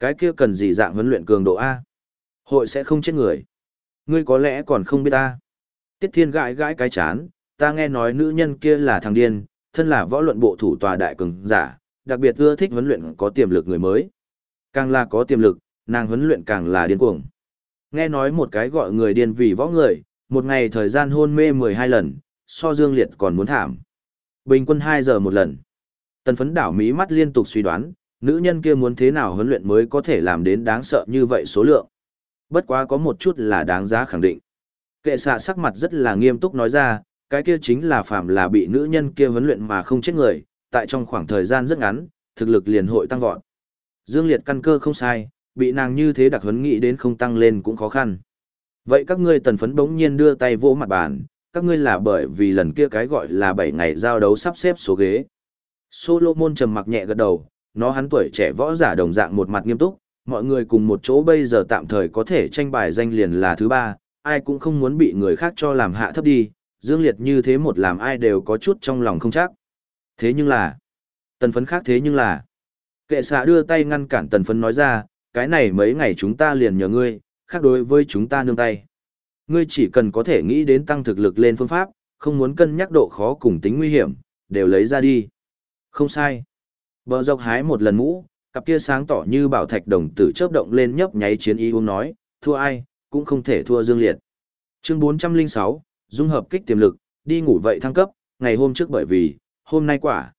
Cái kia cần gì dạng huấn luyện cường độ A? Hội sẽ không chết người. Ngươi có lẽ còn không biết ta. Tiết Thiên gãi gãi cái chán, ta nghe nói nữ nhân kia là thằng điên, thân là võ luận bộ thủ tòa đại cường giả, đặc biệt ưa thích huấn luyện có tiềm lực người mới. Càng là có tiềm lực, nàng huấn luyện càng là điên cuồng. Nghe nói một cái gọi người điên vì võ người, một ngày thời gian hôn mê 12 lần, so Dương Liệt còn muốn thảm. Bình quân 2 giờ một lần. Tần phấn đảo mỹ mắt liên tục suy đoán, nữ nhân kia muốn thế nào huấn luyện mới có thể làm đến đáng sợ như vậy số lượng. Bất quá có một chút là đáng giá khẳng định. Kệ xạ sắc mặt rất là nghiêm túc nói ra, cái kia chính là phạm là bị nữ nhân kia huấn luyện mà không chết người, tại trong khoảng thời gian rất ngắn, thực lực liền hội tăng vọt. Dương Liệt căn cơ không sai, bị nàng như thế đặc huấn nghĩ đến không tăng lên cũng khó khăn. Vậy các ngươi tần phấn bỗng nhiên đưa tay vỗ mặt bàn, các ngươi là bởi vì lần kia cái gọi là 7 ngày giao đấu sắp xếp số ghế. Solomon trầm mặc nhẹ gật đầu, nó hắn tuổi trẻ võ giả đồng dạng một mặt nghiêm túc, mọi người cùng một chỗ bây giờ tạm thời có thể tranh bài danh liền là thứ ba, ai cũng không muốn bị người khác cho làm hạ thấp đi, dương liệt như thế một làm ai đều có chút trong lòng không chắc. Thế nhưng là, tần phấn khác thế nhưng là, kệ xạ đưa tay ngăn cản tần phấn nói ra, cái này mấy ngày chúng ta liền nhờ ngươi, khác đối với chúng ta nương tay. Ngươi chỉ cần có thể nghĩ đến tăng thực lực lên phương pháp, không muốn cân nhắc độ khó cùng tính nguy hiểm, đều lấy ra đi. Không sai. Bờ dọc hái một lần mũ, cặp kia sáng tỏ như bảo thạch đồng tử chớp động lên nhấp nháy chiến y uống nói, thua ai, cũng không thể thua Dương Liệt. Chương 406, dung hợp kích tiềm lực, đi ngủ vậy thăng cấp, ngày hôm trước bởi vì, hôm nay quả.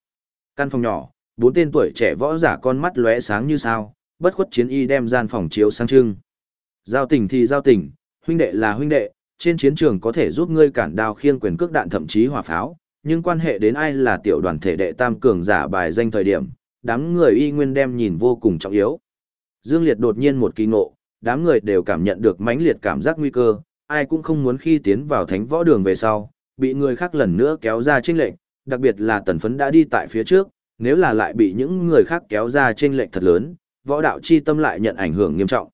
Căn phòng nhỏ, bốn tên tuổi trẻ võ giả con mắt lóe sáng như sao, bất khuất chiến y đem gian phòng chiếu sang trưng. Giao tình thì giao tình, huynh đệ là huynh đệ, trên chiến trường có thể giúp ngươi cản đao khiêng quyền cước đạn thậm chí hỏa pháo, nhưng quan hệ đến ai là tiểu đoàn thể đệ tam cường giả bài danh thời điểm, đám người y nguyên đem nhìn vô cùng trọng yếu. Dương Liệt đột nhiên một kỳ ngộ, đám người đều cảm nhận được mãnh liệt cảm giác nguy cơ, ai cũng không muốn khi tiến vào thánh võ đường về sau, bị người khác lần nữa kéo ra chênh lệnh, đặc biệt là tần phấn đã đi tại phía trước, nếu là lại bị những người khác kéo ra chênh lệnh thật lớn, võ đạo chi tâm lại nhận ảnh hưởng nghiêm trọng.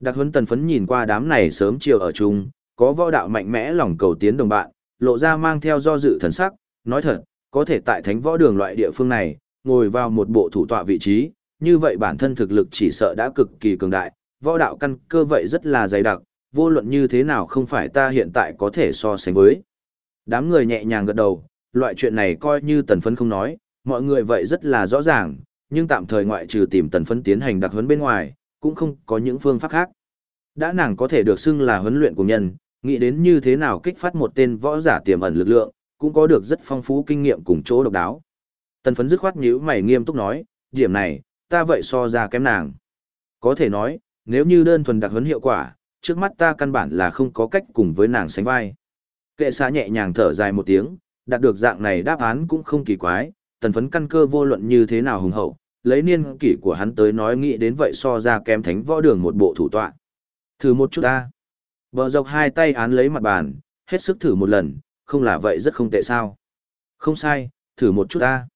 Đặc huấn tần phấn nhìn qua đám này sớm chiều ở chung, có võ đạo mạnh mẽ lòng cầu tiến đồng bạn, lộ ra mang theo do dự thần sắc, nói thật, có thể tại thánh võ đường loại địa phương này, ngồi vào một bộ thủ tọa vị trí, như vậy bản thân thực lực chỉ sợ đã cực kỳ cường đại, võ đạo căn cơ vậy rất là dày đặc, vô luận như thế nào không phải ta hiện tại có thể so sánh với. Đám người nhẹ nhàng gật đầu, loại chuyện này coi như tần phấn không nói, mọi người vậy rất là rõ ràng, nhưng tạm thời ngoại trừ tìm tần phấn tiến hành đặc huấn bên ngoài, cũng không có những phương pháp khác. Đã nàng có thể được xưng là huấn luyện của nhân, nghĩ đến như thế nào kích phát một tên võ giả tiềm ẩn lực lượng, cũng có được rất phong phú kinh nghiệm cùng chỗ độc đáo. Tần phấn dứt khoát nhíu mày nghiêm túc nói, điểm này, ta vậy so ra kém nàng. Có thể nói, nếu như đơn thuần đặc huấn hiệu quả, trước mắt ta căn bản là không có cách cùng với nàng sánh vai. Kệ xạ nhẹ nhàng thở dài một tiếng, đạt được dạng này đáp án cũng không kỳ quái, tần phấn căn cơ vô luận như thế nào hùng hậu, lấy niên kỷ của hắn tới nói nghĩ đến vậy so ra kém thánh võ đường một bộ thủ tọa. Thử một chút ta. Bờ dọc hai tay án lấy mặt bàn, hết sức thử một lần, không là vậy rất không tệ sao. Không sai, thử một chút ta.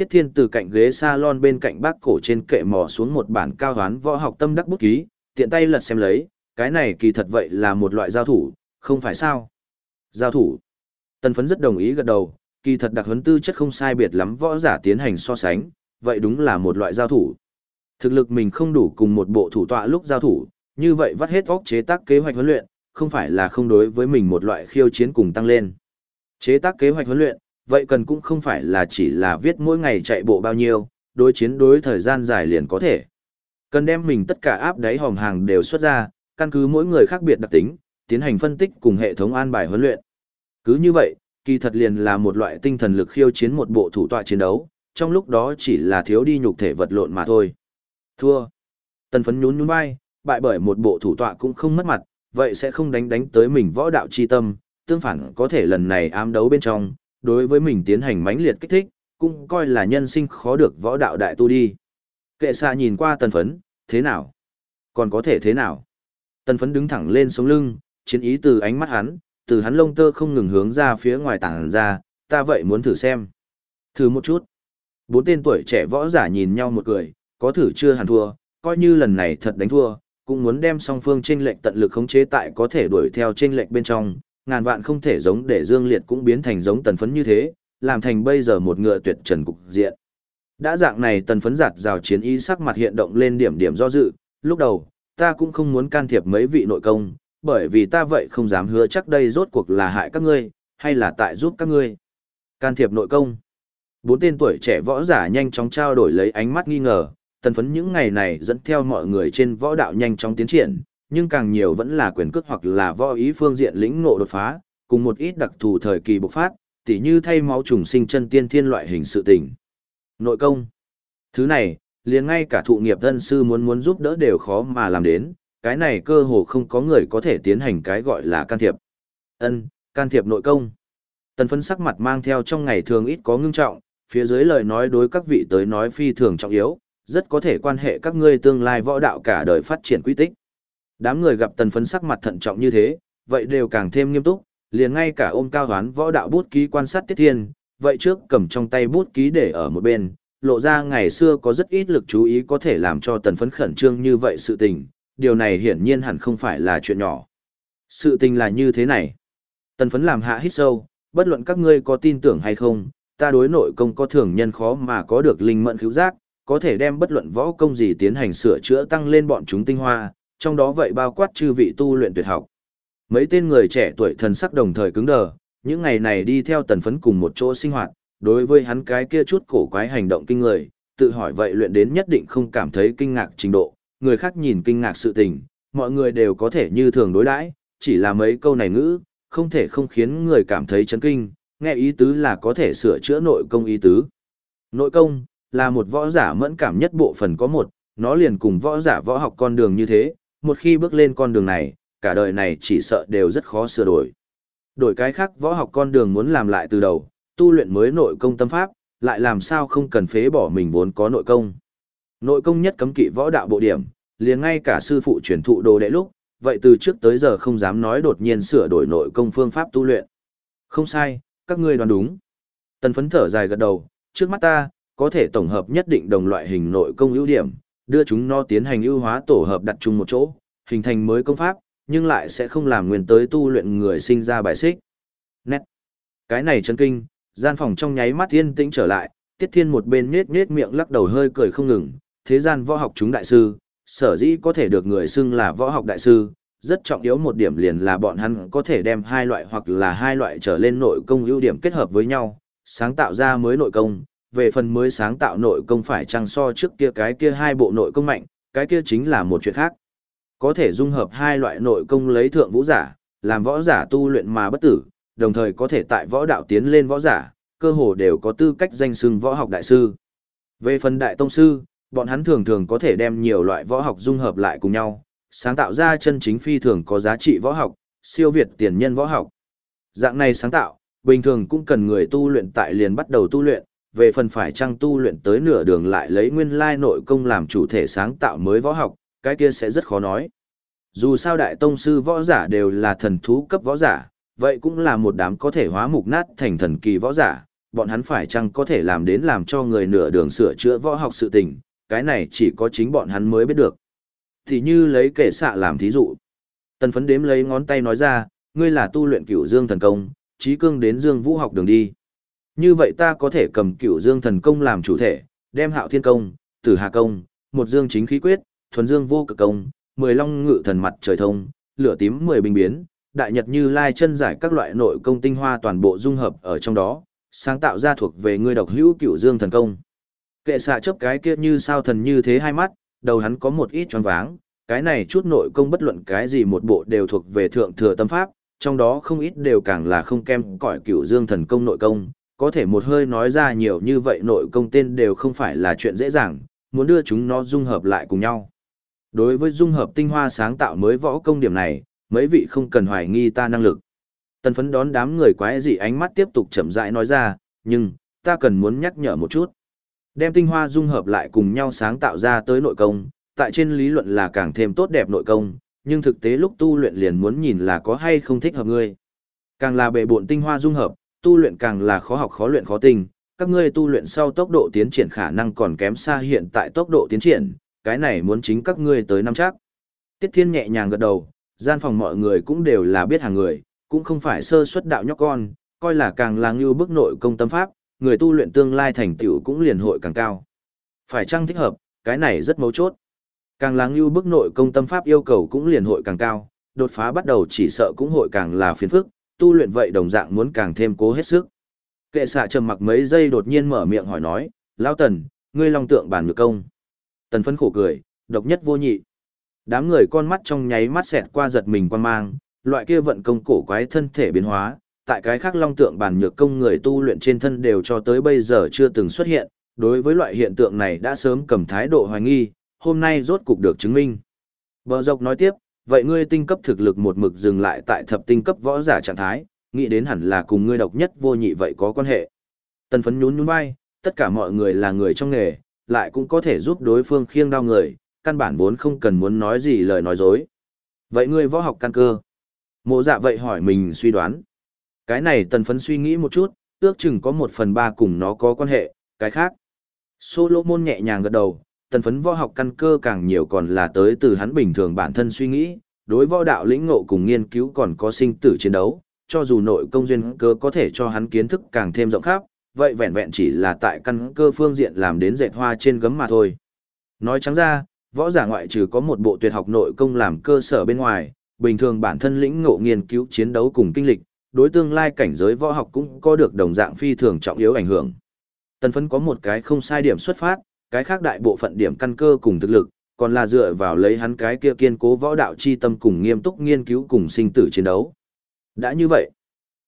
Tiết Thiên từ cạnh ghế salon bên cạnh bác cổ trên kệ mò xuống một bản cao toán võ học tâm đắc bút ký, tiện tay lật xem lấy, cái này kỳ thật vậy là một loại giao thủ, không phải sao? Giao thủ. Tần phấn rất đồng ý gật đầu, kỳ thật đặc huấn tư chất không sai biệt lắm võ giả tiến hành so sánh, vậy đúng là một loại giao thủ. Thực lực mình không đủ cùng một bộ thủ tọa lúc giao thủ, như vậy vắt hết óc chế tác kế hoạch huấn luyện, không phải là không đối với mình một loại khiêu chiến cùng tăng lên. Chế tác kế hoạch huấn luyện, vậy cần cũng không phải là chỉ là viết mỗi ngày chạy bộ bao nhiêu, đối chiến đối thời gian dài liền có thể. Cần đem mình tất cả áp đáy hòm hàng đều xuất ra, căn cứ mỗi người khác biệt đặc tính, tiến hành phân tích cùng hệ thống an bài huấn luyện. Cứ như vậy, kỳ thật liền là một loại tinh thần lực khiêu chiến một bộ thủ tọa chiến đấu, trong lúc đó chỉ là thiếu đi nhục thể vật lộn mà thôi. Thua. Tần phấn nhún nhún vai, bại bởi một bộ thủ tọa cũng không mất mặt, vậy sẽ không đánh đánh tới mình võ đạo chi tâm, tương phản có thể lần này ám đấu bên trong, đối với mình tiến hành mãnh liệt kích thích, cũng coi là nhân sinh khó được võ đạo đại tu đi. Kệ xa nhìn qua tần phấn, thế nào? Còn có thể thế nào? Tần phấn đứng thẳng lên sống lưng, chiến ý từ ánh mắt hắn, từ hắn lông tơ không ngừng hướng ra phía ngoài tảng ra, ta vậy muốn thử xem. Thử một chút. Bốn tên tuổi trẻ võ giả nhìn nhau một cười, có thử chưa hẳn thua, coi như lần này thật đánh thua, cũng muốn đem song phương chênh lệch tận lực khống chế tại có thể đuổi theo chênh lệch bên trong, ngàn vạn không thể giống để Dương Liệt cũng biến thành giống tần phấn như thế, làm thành bây giờ một ngựa tuyệt trần cục diện. Đã dạng này tần phấn giặt rào chiến ý sắc mặt hiện động lên điểm điểm do dự, lúc đầu, ta cũng không muốn can thiệp mấy vị nội công, bởi vì ta vậy không dám hứa chắc đây rốt cuộc là hại các ngươi, hay là tại giúp các ngươi. Can thiệp nội công. Bốn tên tuổi trẻ võ giả nhanh chóng trao đổi lấy ánh mắt nghi ngờ, tần phấn những ngày này dẫn theo mọi người trên võ đạo nhanh chóng tiến triển, nhưng càng nhiều vẫn là quyền cước hoặc là võ ý phương diện lĩnh ngộ đột phá, cùng một ít đặc thù thời kỳ bộc phát, tỉ như thay máu trùng sinh chân tiên thiên loại hình sự tình. Nội công. Thứ này, liền ngay cả thụ nghiệp thân sư muốn muốn giúp đỡ đều khó mà làm đến, cái này cơ hồ không có người có thể tiến hành cái gọi là can thiệp. Ân, can thiệp nội công. Tần phấn sắc mặt mang theo trong ngày thường ít có ngưng trọng, phía dưới lời nói đối các vị tới nói phi thường trọng yếu, rất có thể quan hệ các ngươi tương lai võ đạo cả đời phát triển quy tích. Đám người gặp tần phấn sắc mặt thận trọng như thế, vậy đều càng thêm nghiêm túc, liền ngay cả ôm cao hoán võ đạo bút ký quan sát tiết thiên, vậy trước cầm trong tay bút ký để ở một bên, lộ ra ngày xưa có rất ít lực chú ý có thể làm cho tần phấn khẩn trương như vậy sự tình, điều này hiển nhiên hẳn không phải là chuyện nhỏ. Sự tình là như thế này. Tần phấn làm hạ hít sâu, bất luận các ngươi có tin tưởng hay không, ta đối nội công có thường nhân khó mà có được linh mẫn cứu giác, có thể đem bất luận võ công gì tiến hành sửa chữa tăng lên bọn chúng tinh hoa, trong đó vậy bao quát chư vị tu luyện tuyệt học. Mấy tên người trẻ tuổi thần sắc đồng thời cứng đờ, những ngày này đi theo tần phấn cùng một chỗ sinh hoạt, đối với hắn cái kia chút cổ quái hành động kinh người, tự hỏi vậy luyện đến nhất định không cảm thấy kinh ngạc trình độ, người khác nhìn kinh ngạc sự tình, mọi người đều có thể như thường đối đãi, chỉ là mấy câu này ngữ, không thể không khiến người cảm thấy chấn kinh, nghe ý tứ là có thể sửa chữa nội công ý tứ. Nội công, là một võ giả mẫn cảm nhất bộ phần có một, nó liền cùng võ giả võ học con đường như thế, một khi bước lên con đường này, cả đời này chỉ sợ đều rất khó sửa đổi. Đổi cái khác võ học con đường muốn làm lại từ đầu, tu luyện mới nội công tâm pháp, lại làm sao không cần phế bỏ mình vốn có nội công. Nội công nhất cấm kỵ võ đạo bộ điểm, liền ngay cả sư phụ truyền thụ đồ đệ lúc, vậy từ trước tới giờ không dám nói đột nhiên sửa đổi nội công phương pháp tu luyện. Không sai, các ngươi đoán đúng. Tần phấn thở dài gật đầu, trước mắt ta, có thể tổng hợp nhất định đồng loại hình nội công ưu điểm, đưa chúng nó tiến hành ưu hóa tổ hợp đặt chung một chỗ, hình thành mới công pháp, nhưng lại sẽ không làm nguyên tới tu luyện người sinh ra bài xích. Nét. Cái này chân kinh, gian phòng trong nháy mắt yên tĩnh trở lại, Tiết Thiên một bên nết nết miệng lắc đầu hơi cười không ngừng, thế gian võ học chúng đại sư, sở dĩ có thể được người xưng là võ học đại sư, rất trọng yếu một điểm liền là bọn hắn có thể đem hai loại hoặc là hai loại trở lên nội công ưu điểm kết hợp với nhau, sáng tạo ra mới nội công, về phần mới sáng tạo nội công phải chăng so trước kia cái kia hai bộ nội công mạnh, cái kia chính là một chuyện khác. Có thể dung hợp hai loại nội công lấy thượng vũ giả, làm võ giả tu luyện mà bất tử, đồng thời có thể tại võ đạo tiến lên võ giả, cơ hồ đều có tư cách danh xưng võ học đại sư. Về phần đại tông sư, bọn hắn thường thường có thể đem nhiều loại võ học dung hợp lại cùng nhau, sáng tạo ra chân chính phi thường có giá trị võ học, siêu việt tiền nhân võ học. Dạng này sáng tạo, bình thường cũng cần người tu luyện tại liền bắt đầu tu luyện, về phần phải chăng tu luyện tới nửa đường lại lấy nguyên lai nội công làm chủ thể sáng tạo mới võ học, cái kia sẽ rất khó nói. Dù sao đại tông sư võ giả đều là thần thú cấp võ giả, vậy cũng là một đám có thể hóa mục nát thành thần kỳ võ giả, bọn hắn phải chăng có thể làm đến làm cho người nửa đường sửa chữa võ học sự tình, cái này chỉ có chính bọn hắn mới biết được. Thì như lấy kể xạ làm thí dụ. Tần phấn đếm lấy ngón tay nói ra, ngươi là tu luyện cửu dương thần công, trí cương đến dương vũ học đường đi. Như vậy ta có thể cầm cửu dương thần công làm chủ thể, đem hạo thiên công, tử hà công, một dương chính khí quyết, thuần dương vô cực công, mười long ngự thần mặt trời thông, lửa tím mười bình biến, đại nhật như lai chân giải các loại nội công tinh hoa toàn bộ dung hợp ở trong đó, sáng tạo ra thuộc về ngươi độc hữu cửu dương thần công. Kệ xạ chấp cái kia như sao thần như thế hai mắt, đầu hắn có một ít tròn váng, cái này chút nội công bất luận cái gì một bộ đều thuộc về thượng thừa tâm pháp, trong đó không ít đều càng là không kem cõi cửu dương thần công nội công, có thể một hơi nói ra nhiều như vậy nội công tên đều không phải là chuyện dễ dàng, muốn đưa chúng nó dung hợp lại cùng nhau. Đối với dung hợp tinh hoa sáng tạo mới võ công điểm này, mấy vị không cần hoài nghi ta năng lực. Tần phấn đón đám người quái dị ánh mắt tiếp tục chậm rãi nói ra, nhưng, ta cần muốn nhắc nhở một chút. Đem tinh hoa dung hợp lại cùng nhau sáng tạo ra tới nội công, tại trên lý luận là càng thêm tốt đẹp nội công, nhưng thực tế lúc tu luyện liền muốn nhìn là có hay không thích hợp ngươi. Càng là bệ bộn tinh hoa dung hợp, tu luyện càng là khó học khó luyện khó tinh, các ngươi tu luyện sau tốc độ tiến triển khả năng còn kém xa hiện tại tốc độ tiến triển, cái này muốn chính các ngươi tới năm chắc. Tiết Thiên nhẹ nhàng gật đầu, gian phòng mọi người cũng đều là biết hàng người, cũng không phải sơ xuất đạo nhóc con, coi là càng là như bức nội công tâm pháp, người tu luyện tương lai thành tựu cũng liền hội càng cao. Phải chăng thích hợp, cái này rất mấu chốt. Càng là như bức nội công tâm pháp yêu cầu cũng liền hội càng cao, đột phá bắt đầu chỉ sợ cũng hội càng là phiền phức, tu luyện vậy đồng dạng muốn càng thêm cố hết sức. Kệ xạ trầm mặc mấy giây đột nhiên mở miệng hỏi nói, Lão Tần, ngươi long tượng bản nhược công. Tần phấn khổ cười, độc nhất vô nhị. Đám người con mắt trong nháy mắt xẹt qua giật mình quan mang, loại kia vận công cổ quái thân thể biến hóa, tại cái khác long tượng bản nhược công người tu luyện trên thân đều cho tới bây giờ chưa từng xuất hiện, đối với loại hiện tượng này đã sớm cầm thái độ hoài nghi, hôm nay rốt cục được chứng minh. Bờ dọc nói tiếp, vậy ngươi tinh cấp thực lực một mực dừng lại tại thập tinh cấp võ giả trạng thái, nghĩ đến hẳn là cùng ngươi độc nhất vô nhị vậy có quan hệ. Tần phấn nhún nhún vai, tất cả mọi người là người trong nghề, lại cũng có thể giúp đối phương khiêng đau người, căn bản vốn không cần muốn nói gì lời nói dối. Vậy ngươi võ học căn cơ? Mộ dạ vậy hỏi mình suy đoán. Cái này tần phấn suy nghĩ một chút, ước chừng có một phần ba cùng nó có quan hệ, cái khác. Solomon nhẹ nhàng gật đầu, tần phấn võ học căn cơ càng nhiều còn là tới từ hắn bình thường bản thân suy nghĩ, đối võ đạo lĩnh ngộ cùng nghiên cứu còn có sinh tử chiến đấu, cho dù nội công duyên cơ có thể cho hắn kiến thức càng thêm rộng khắp, vậy vẹn vẹn chỉ là tại căn cơ phương diện làm đến dệt hoa trên gấm mà thôi. Nói trắng ra, võ giả ngoại trừ có một bộ tuyệt học nội công làm cơ sở bên ngoài, bình thường bản thân lĩnh ngộ nghiên cứu chiến đấu cùng kinh lịch, đối tương lai cảnh giới võ học cũng có được đồng dạng phi thường trọng yếu ảnh hưởng. Tần phấn có một cái không sai điểm xuất phát, cái khác đại bộ phận điểm căn cơ cùng thực lực, còn là dựa vào lấy hắn cái kia kiên cố võ đạo chi tâm cùng nghiêm túc nghiên cứu cùng sinh tử chiến đấu. Đã như vậy,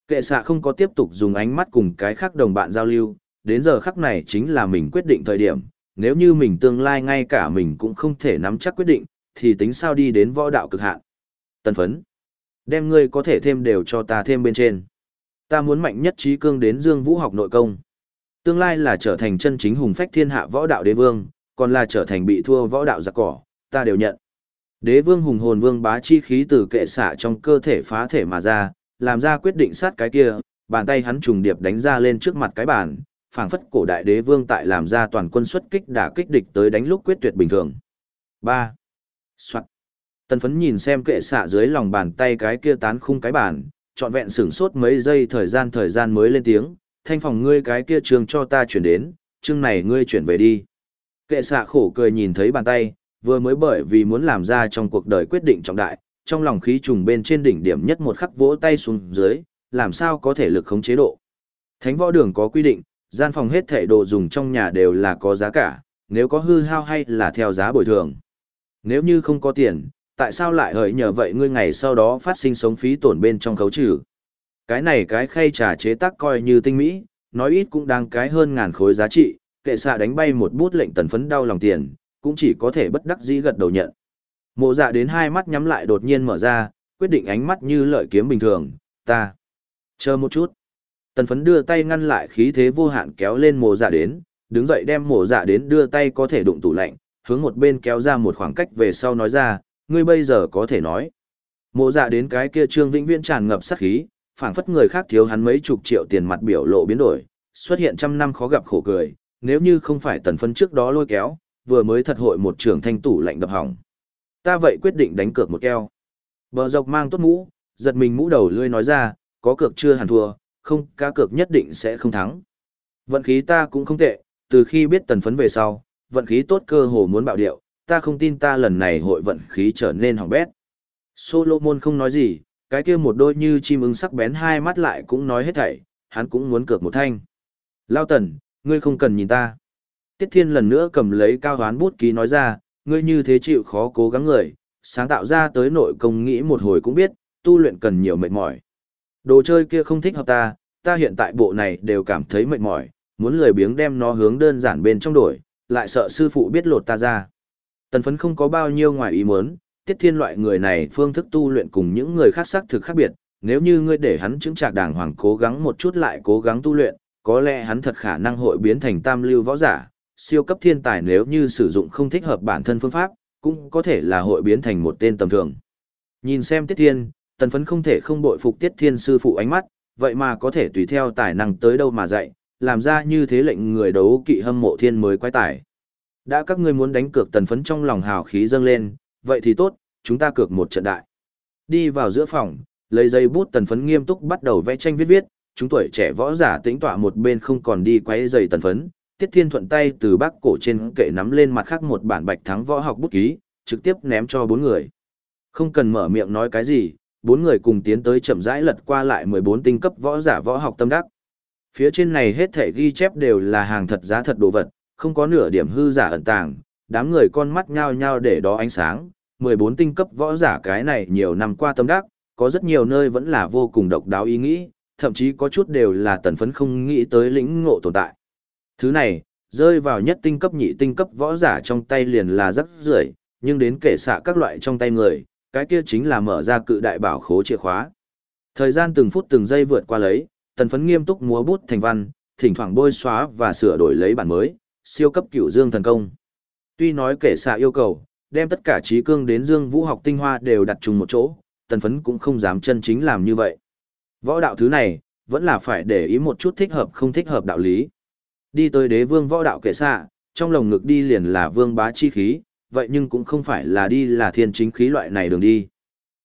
kệ xạ không có tiếp tục dùng ánh mắt cùng cái khác đồng bạn giao lưu, đến giờ khắc này chính là mình quyết định thời điểm, nếu như mình tương lai ngay cả mình cũng không thể nắm chắc quyết định, thì tính sao đi đến võ đạo cực hạn. Tân phấn, đem ngươi có thể thêm đều cho ta thêm bên trên. Ta muốn mạnh nhất trí cương đến dương vũ học nội công. Tương lai là trở thành chân chính hùng phách thiên hạ võ đạo đế vương, còn là trở thành bị thua võ đạo giặc cỏ, ta đều nhận. Đế vương hùng hồn vương bá chi khí từ kệ xạ trong cơ thể phá thể mà ra, làm ra quyết định sát cái kia, bàn tay hắn trùng điệp đánh ra lên trước mặt cái bàn, phảng phất cổ đại đế vương tại làm ra toàn quân xuất kích đả kích địch tới đánh lúc quyết tuyệt bình thường. 3. Soạn. Tần phấn nhìn xem kệ xạ dưới lòng bàn tay cái kia tán khung cái bàn, trọn vẹn sửng sốt mấy giây thời gian thời gian mới lên tiếng, thanh phòng ngươi cái kia trường cho ta chuyển đến, chương này ngươi chuyển về đi. Kệ xạ khổ cười nhìn thấy bàn tay, vừa mới bởi vì muốn làm ra trong cuộc đời quyết định trọng đại, trong lòng khí trùng bên trên đỉnh điểm nhất một khắc vỗ tay xuống dưới, làm sao có thể lực khống chế độ. Thánh võ đường có quy định, gian phòng hết thể đồ dùng trong nhà đều là có giá cả, nếu có hư hao hay là theo giá bồi thường. Nếu như không có tiền, tại sao lại hỡi nhờ vậy ngươi ngày sau đó phát sinh sống phí tổn bên trong khấu trừ. Cái này cái khay trà chế tác coi như tinh mỹ, nói ít cũng đang cái hơn ngàn khối giá trị, kệ xạ đánh bay một bút lệnh tần phấn đau lòng tiền, cũng chỉ có thể bất đắc dĩ gật đầu nhận. Mộ dạ đến hai mắt nhắm lại đột nhiên mở ra, quyết định ánh mắt như lợi kiếm bình thường, ta. Chờ một chút. Tần phấn đưa tay ngăn lại khí thế vô hạn kéo lên mộ dạ đến, đứng dậy đem mộ dạ đến đưa tay có thể đụng tủ lạnh, hướng một bên kéo ra một khoảng cách về sau nói ra, ngươi bây giờ có thể nói. Mộ dạ đến cái kia trương vĩnh viễn tràn ngập sát khí, phảng phất người khác thiếu hắn mấy chục triệu tiền mặt biểu lộ biến đổi, xuất hiện trăm năm khó gặp khổ cười, nếu như không phải tần phấn trước đó lôi kéo, vừa mới thật hội một trưởng thanh tủ lạnh đập hỏng. Ta vậy quyết định đánh cược một keo. Bờ dọc mang tốt mũ, giật mình mũ đầu lươi nói ra, có cược chưa hẳn thua, không, cá cược nhất định sẽ không thắng. Vận khí ta cũng không tệ, từ khi biết tần phấn về sau, vận khí tốt cơ hồ muốn bạo điệu, ta không tin ta lần này hội vận khí trở nên hỏng bét. Solomon không nói gì, cái kia một đôi như chim ưng sắc bén hai mắt lại cũng nói hết thảy, hắn cũng muốn cược một thanh. Lao tần, ngươi không cần nhìn ta. Tiết Thiên lần nữa cầm lấy cao hoán bút ký nói ra, ngươi như thế chịu khó cố gắng người, sáng tạo ra tới nội công nghĩ một hồi cũng biết, tu luyện cần nhiều mệt mỏi. Đồ chơi kia không thích hợp ta, ta hiện tại bộ này đều cảm thấy mệt mỏi, muốn lười biếng đem nó hướng đơn giản bên trong đổi, lại sợ sư phụ biết lột ta ra. Tần phấn không có bao nhiêu ngoài ý muốn, tiết thiên loại người này phương thức tu luyện cùng những người khác xác thực khác biệt, nếu như ngươi để hắn chứng trạc đàng hoàng cố gắng một chút lại cố gắng tu luyện, có lẽ hắn thật khả năng hội biến thành tam lưu võ giả, siêu cấp thiên tài nếu như sử dụng không thích hợp bản thân phương pháp, cũng có thể là hội biến thành một tên tầm thường. Nhìn xem tiết thiên, tần phấn không thể không bội phục tiết thiên sư phụ ánh mắt, vậy mà có thể tùy theo tài năng tới đâu mà dạy, làm ra như thế lệnh người đấu kỵ hâm mộ thiên mới quay tải. Đã các ngươi muốn đánh cược tần phấn trong lòng hào khí dâng lên, vậy thì tốt, chúng ta cược một trận đại. Đi vào giữa phòng, lấy dây bút tần phấn nghiêm túc bắt đầu vẽ tranh viết viết, chúng tuổi trẻ võ giả tĩnh tọa một bên không còn đi quấy giày tần phấn, Tiết Thiên thuận tay từ bác cổ trên kệ nắm lên mặt khác một bản bạch thắng võ học bút ký, trực tiếp ném cho bốn người. Không cần mở miệng nói cái gì, bốn người cùng tiến tới chậm rãi lật qua lại 14 tinh cấp võ giả võ học tâm đắc. Phía trên này hết thể ghi chép đều là hàng thật giá thật đồ vật, không có nửa điểm hư giả ẩn tàng, đám người con mắt nhao nhao để đó ánh sáng, 14 tinh cấp võ giả cái này nhiều năm qua tâm đắc, có rất nhiều nơi vẫn là vô cùng độc đáo ý nghĩ, thậm chí có chút đều là tần phấn không nghĩ tới lĩnh ngộ tồn tại. Thứ này, rơi vào nhất tinh cấp nhị tinh cấp võ giả trong tay liền là rất rưởi nhưng đến kể xạ các loại trong tay người, cái kia chính là mở ra cự đại bảo khố chìa khóa. Thời gian từng phút từng giây vượt qua lấy, tần phấn nghiêm túc múa bút thành văn, thỉnh thoảng bôi xóa và sửa đổi lấy bản mới, siêu cấp cửu dương thần công. Tuy nói kể xạ yêu cầu, đem tất cả trí cương đến dương vũ học tinh hoa đều đặt chung một chỗ, tần phấn cũng không dám chân chính làm như vậy. Võ đạo thứ này, vẫn là phải để ý một chút thích hợp không thích hợp đạo lý. Đi tới đế vương võ đạo kể xạ, trong lồng ngực đi liền là vương bá chi khí, vậy nhưng cũng không phải là đi là thiên chính khí loại này đường đi.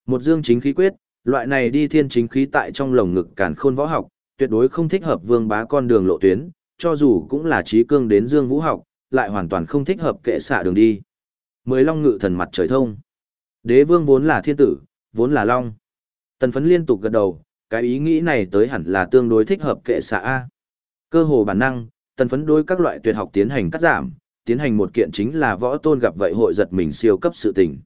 Một dương chính khí quyết, loại này đi thiên chính khí tại trong lồng ngực cản khôn võ học, tuyệt đối không thích hợp vương bá con đường lộ tuyến, cho dù cũng là trí cương đến dương vũ học, lại hoàn toàn không thích hợp kệ xạ đường đi. Mười long ngự thần mặt trời thông. Đế vương vốn là thiên tử, vốn là long. Tần phấn liên tục gật đầu, cái ý nghĩ này tới hẳn là tương đối thích hợp kệ xạ A. Cơ hồ bản năng, tần phấn đối các loại tuyệt học tiến hành cắt giảm, tiến hành một kiện chính là võ tôn gặp vậy hội giật mình siêu cấp sự tình.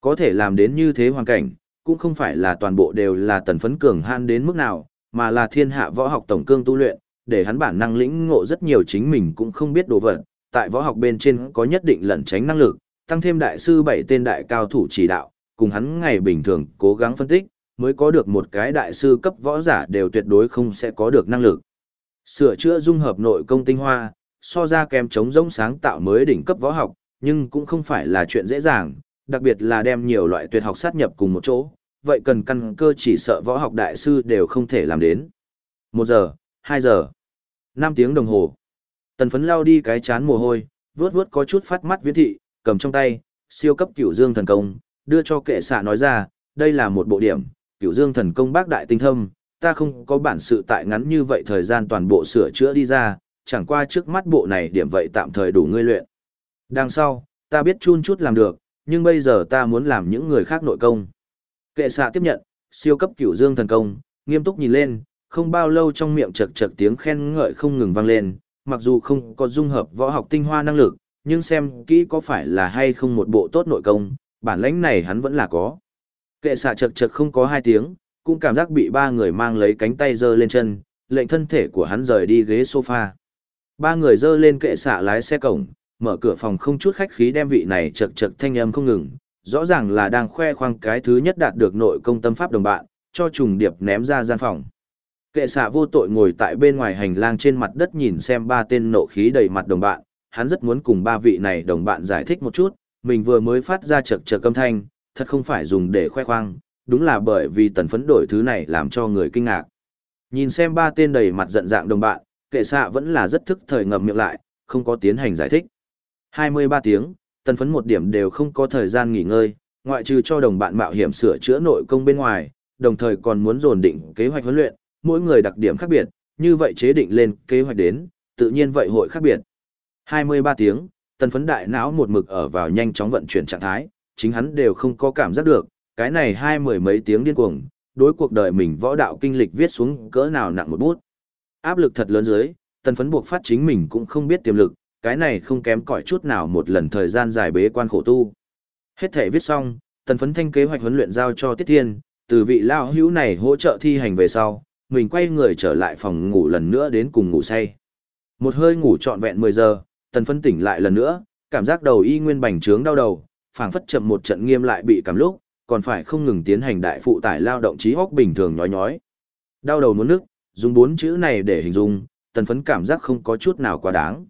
Có thể làm đến như thế hoàn cảnh, cũng không phải là toàn bộ đều là tần phấn cường han đến mức nào, mà là thiên hạ võ học tổng cương tu luyện, để hắn bản năng lĩnh ngộ rất nhiều chính mình cũng không biết đồ vật, tại võ học bên trên có nhất định lẩn tránh năng lực, tăng thêm đại sư bảy tên đại cao thủ chỉ đạo, cùng hắn ngày bình thường cố gắng phân tích, mới có được một cái đại sư cấp võ giả đều tuyệt đối không sẽ có được năng lực. Sửa chữa dung hợp nội công tinh hoa, so ra kèm chống rỗng sáng tạo mới đỉnh cấp võ học, nhưng cũng không phải là chuyện dễ dàng, đặc biệt là đem nhiều loại tuyệt học sát nhập cùng một chỗ, vậy cần căn cơ chỉ sợ võ học đại sư đều không thể làm đến. Một giờ, hai giờ, năm tiếng đồng hồ. Tần phấn lao đi cái chán mồ hôi, vướt vướt có chút phát mắt viễn thị, cầm trong tay, siêu cấp cửu dương thần công, đưa cho kệ xạ nói ra, đây là một bộ điểm, cửu dương thần công bác đại tinh thâm, ta không có bản sự tại ngắn như vậy thời gian toàn bộ sửa chữa đi ra, chẳng qua trước mắt bộ này điểm vậy tạm thời đủ ngươi luyện. Đằng sau, ta biết chun chút làm được, nhưng bây giờ ta muốn làm những người khác nội công. Kệ xạ tiếp nhận, siêu cấp cửu dương thần công, nghiêm túc nhìn lên, không bao lâu trong miệng chật chật tiếng khen ngợi không ngừng vang lên, mặc dù không có dung hợp võ học tinh hoa năng lực, nhưng xem kỹ có phải là hay không một bộ tốt nội công, bản lãnh này hắn vẫn là có. Kệ xạ chật chật không có hai tiếng, cũng cảm giác bị ba người mang lấy cánh tay giơ lên chân, lệnh thân thể của hắn rời đi ghế sofa. Ba người giơ lên kệ xạ lái xe cổng, mở cửa phòng không chút khách khí đem vị này chật chật thanh âm không ngừng, rõ ràng là đang khoe khoang cái thứ nhất đạt được nội công tâm pháp đồng bạn, cho trùng điệp ném ra gian phòng. Kệ xạ vô tội ngồi tại bên ngoài hành lang trên mặt đất nhìn xem ba tên nộ khí đầy mặt đồng bạn, hắn rất muốn cùng ba vị này đồng bạn giải thích một chút, mình vừa mới phát ra chật chật âm thanh, thật không phải dùng để khoe khoang, đúng là bởi vì tần phấn đổi thứ này làm cho người kinh ngạc. Nhìn xem ba tên đầy mặt giận dạng đồng bạn, kệ xạ vẫn là rất thức thời ngậm miệng lại, không có tiến hành giải thích. 23 tiếng, tần phấn một điểm đều không có thời gian nghỉ ngơi, ngoại trừ cho đồng bạn mạo hiểm sửa chữa nội công bên ngoài, đồng thời còn muốn dồn định kế hoạch huấn luyện, mỗi người đặc điểm khác biệt, như vậy chế định lên kế hoạch đến, tự nhiên vậy hội khác biệt. 23 tiếng, tần phấn đại não một mực ở vào nhanh chóng vận chuyển trạng thái, chính hắn đều không có cảm giác được, cái này hai mười mấy tiếng điên cuồng, đối cuộc đời mình võ đạo kinh lịch viết xuống cỡ nào nặng một bút. Áp lực thật lớn dưới, tần phấn buộc phát chính mình cũng không biết tiềm lực, cái này không kém cỏi chút nào một lần thời gian dài bế quan khổ tu. Hết thể viết xong, tần phấn thanh kế hoạch huấn luyện giao cho Tiết Thiên, từ vị lao hữu này hỗ trợ thi hành về sau, mình quay người trở lại phòng ngủ lần nữa đến cùng ngủ say. Một hơi ngủ trọn vẹn 10 giờ, tần phân tỉnh lại lần nữa, cảm giác đầu y nguyên bành trướng đau đầu, phảng phất chậm một trận nghiêm lại bị cảm lúc, còn phải không ngừng tiến hành đại phụ tải lao động trí hóc bình thường nhói nhói. Đau đầu muốn nước, dùng bốn chữ này để hình dung, tần phấn cảm giác không có chút nào quá đáng.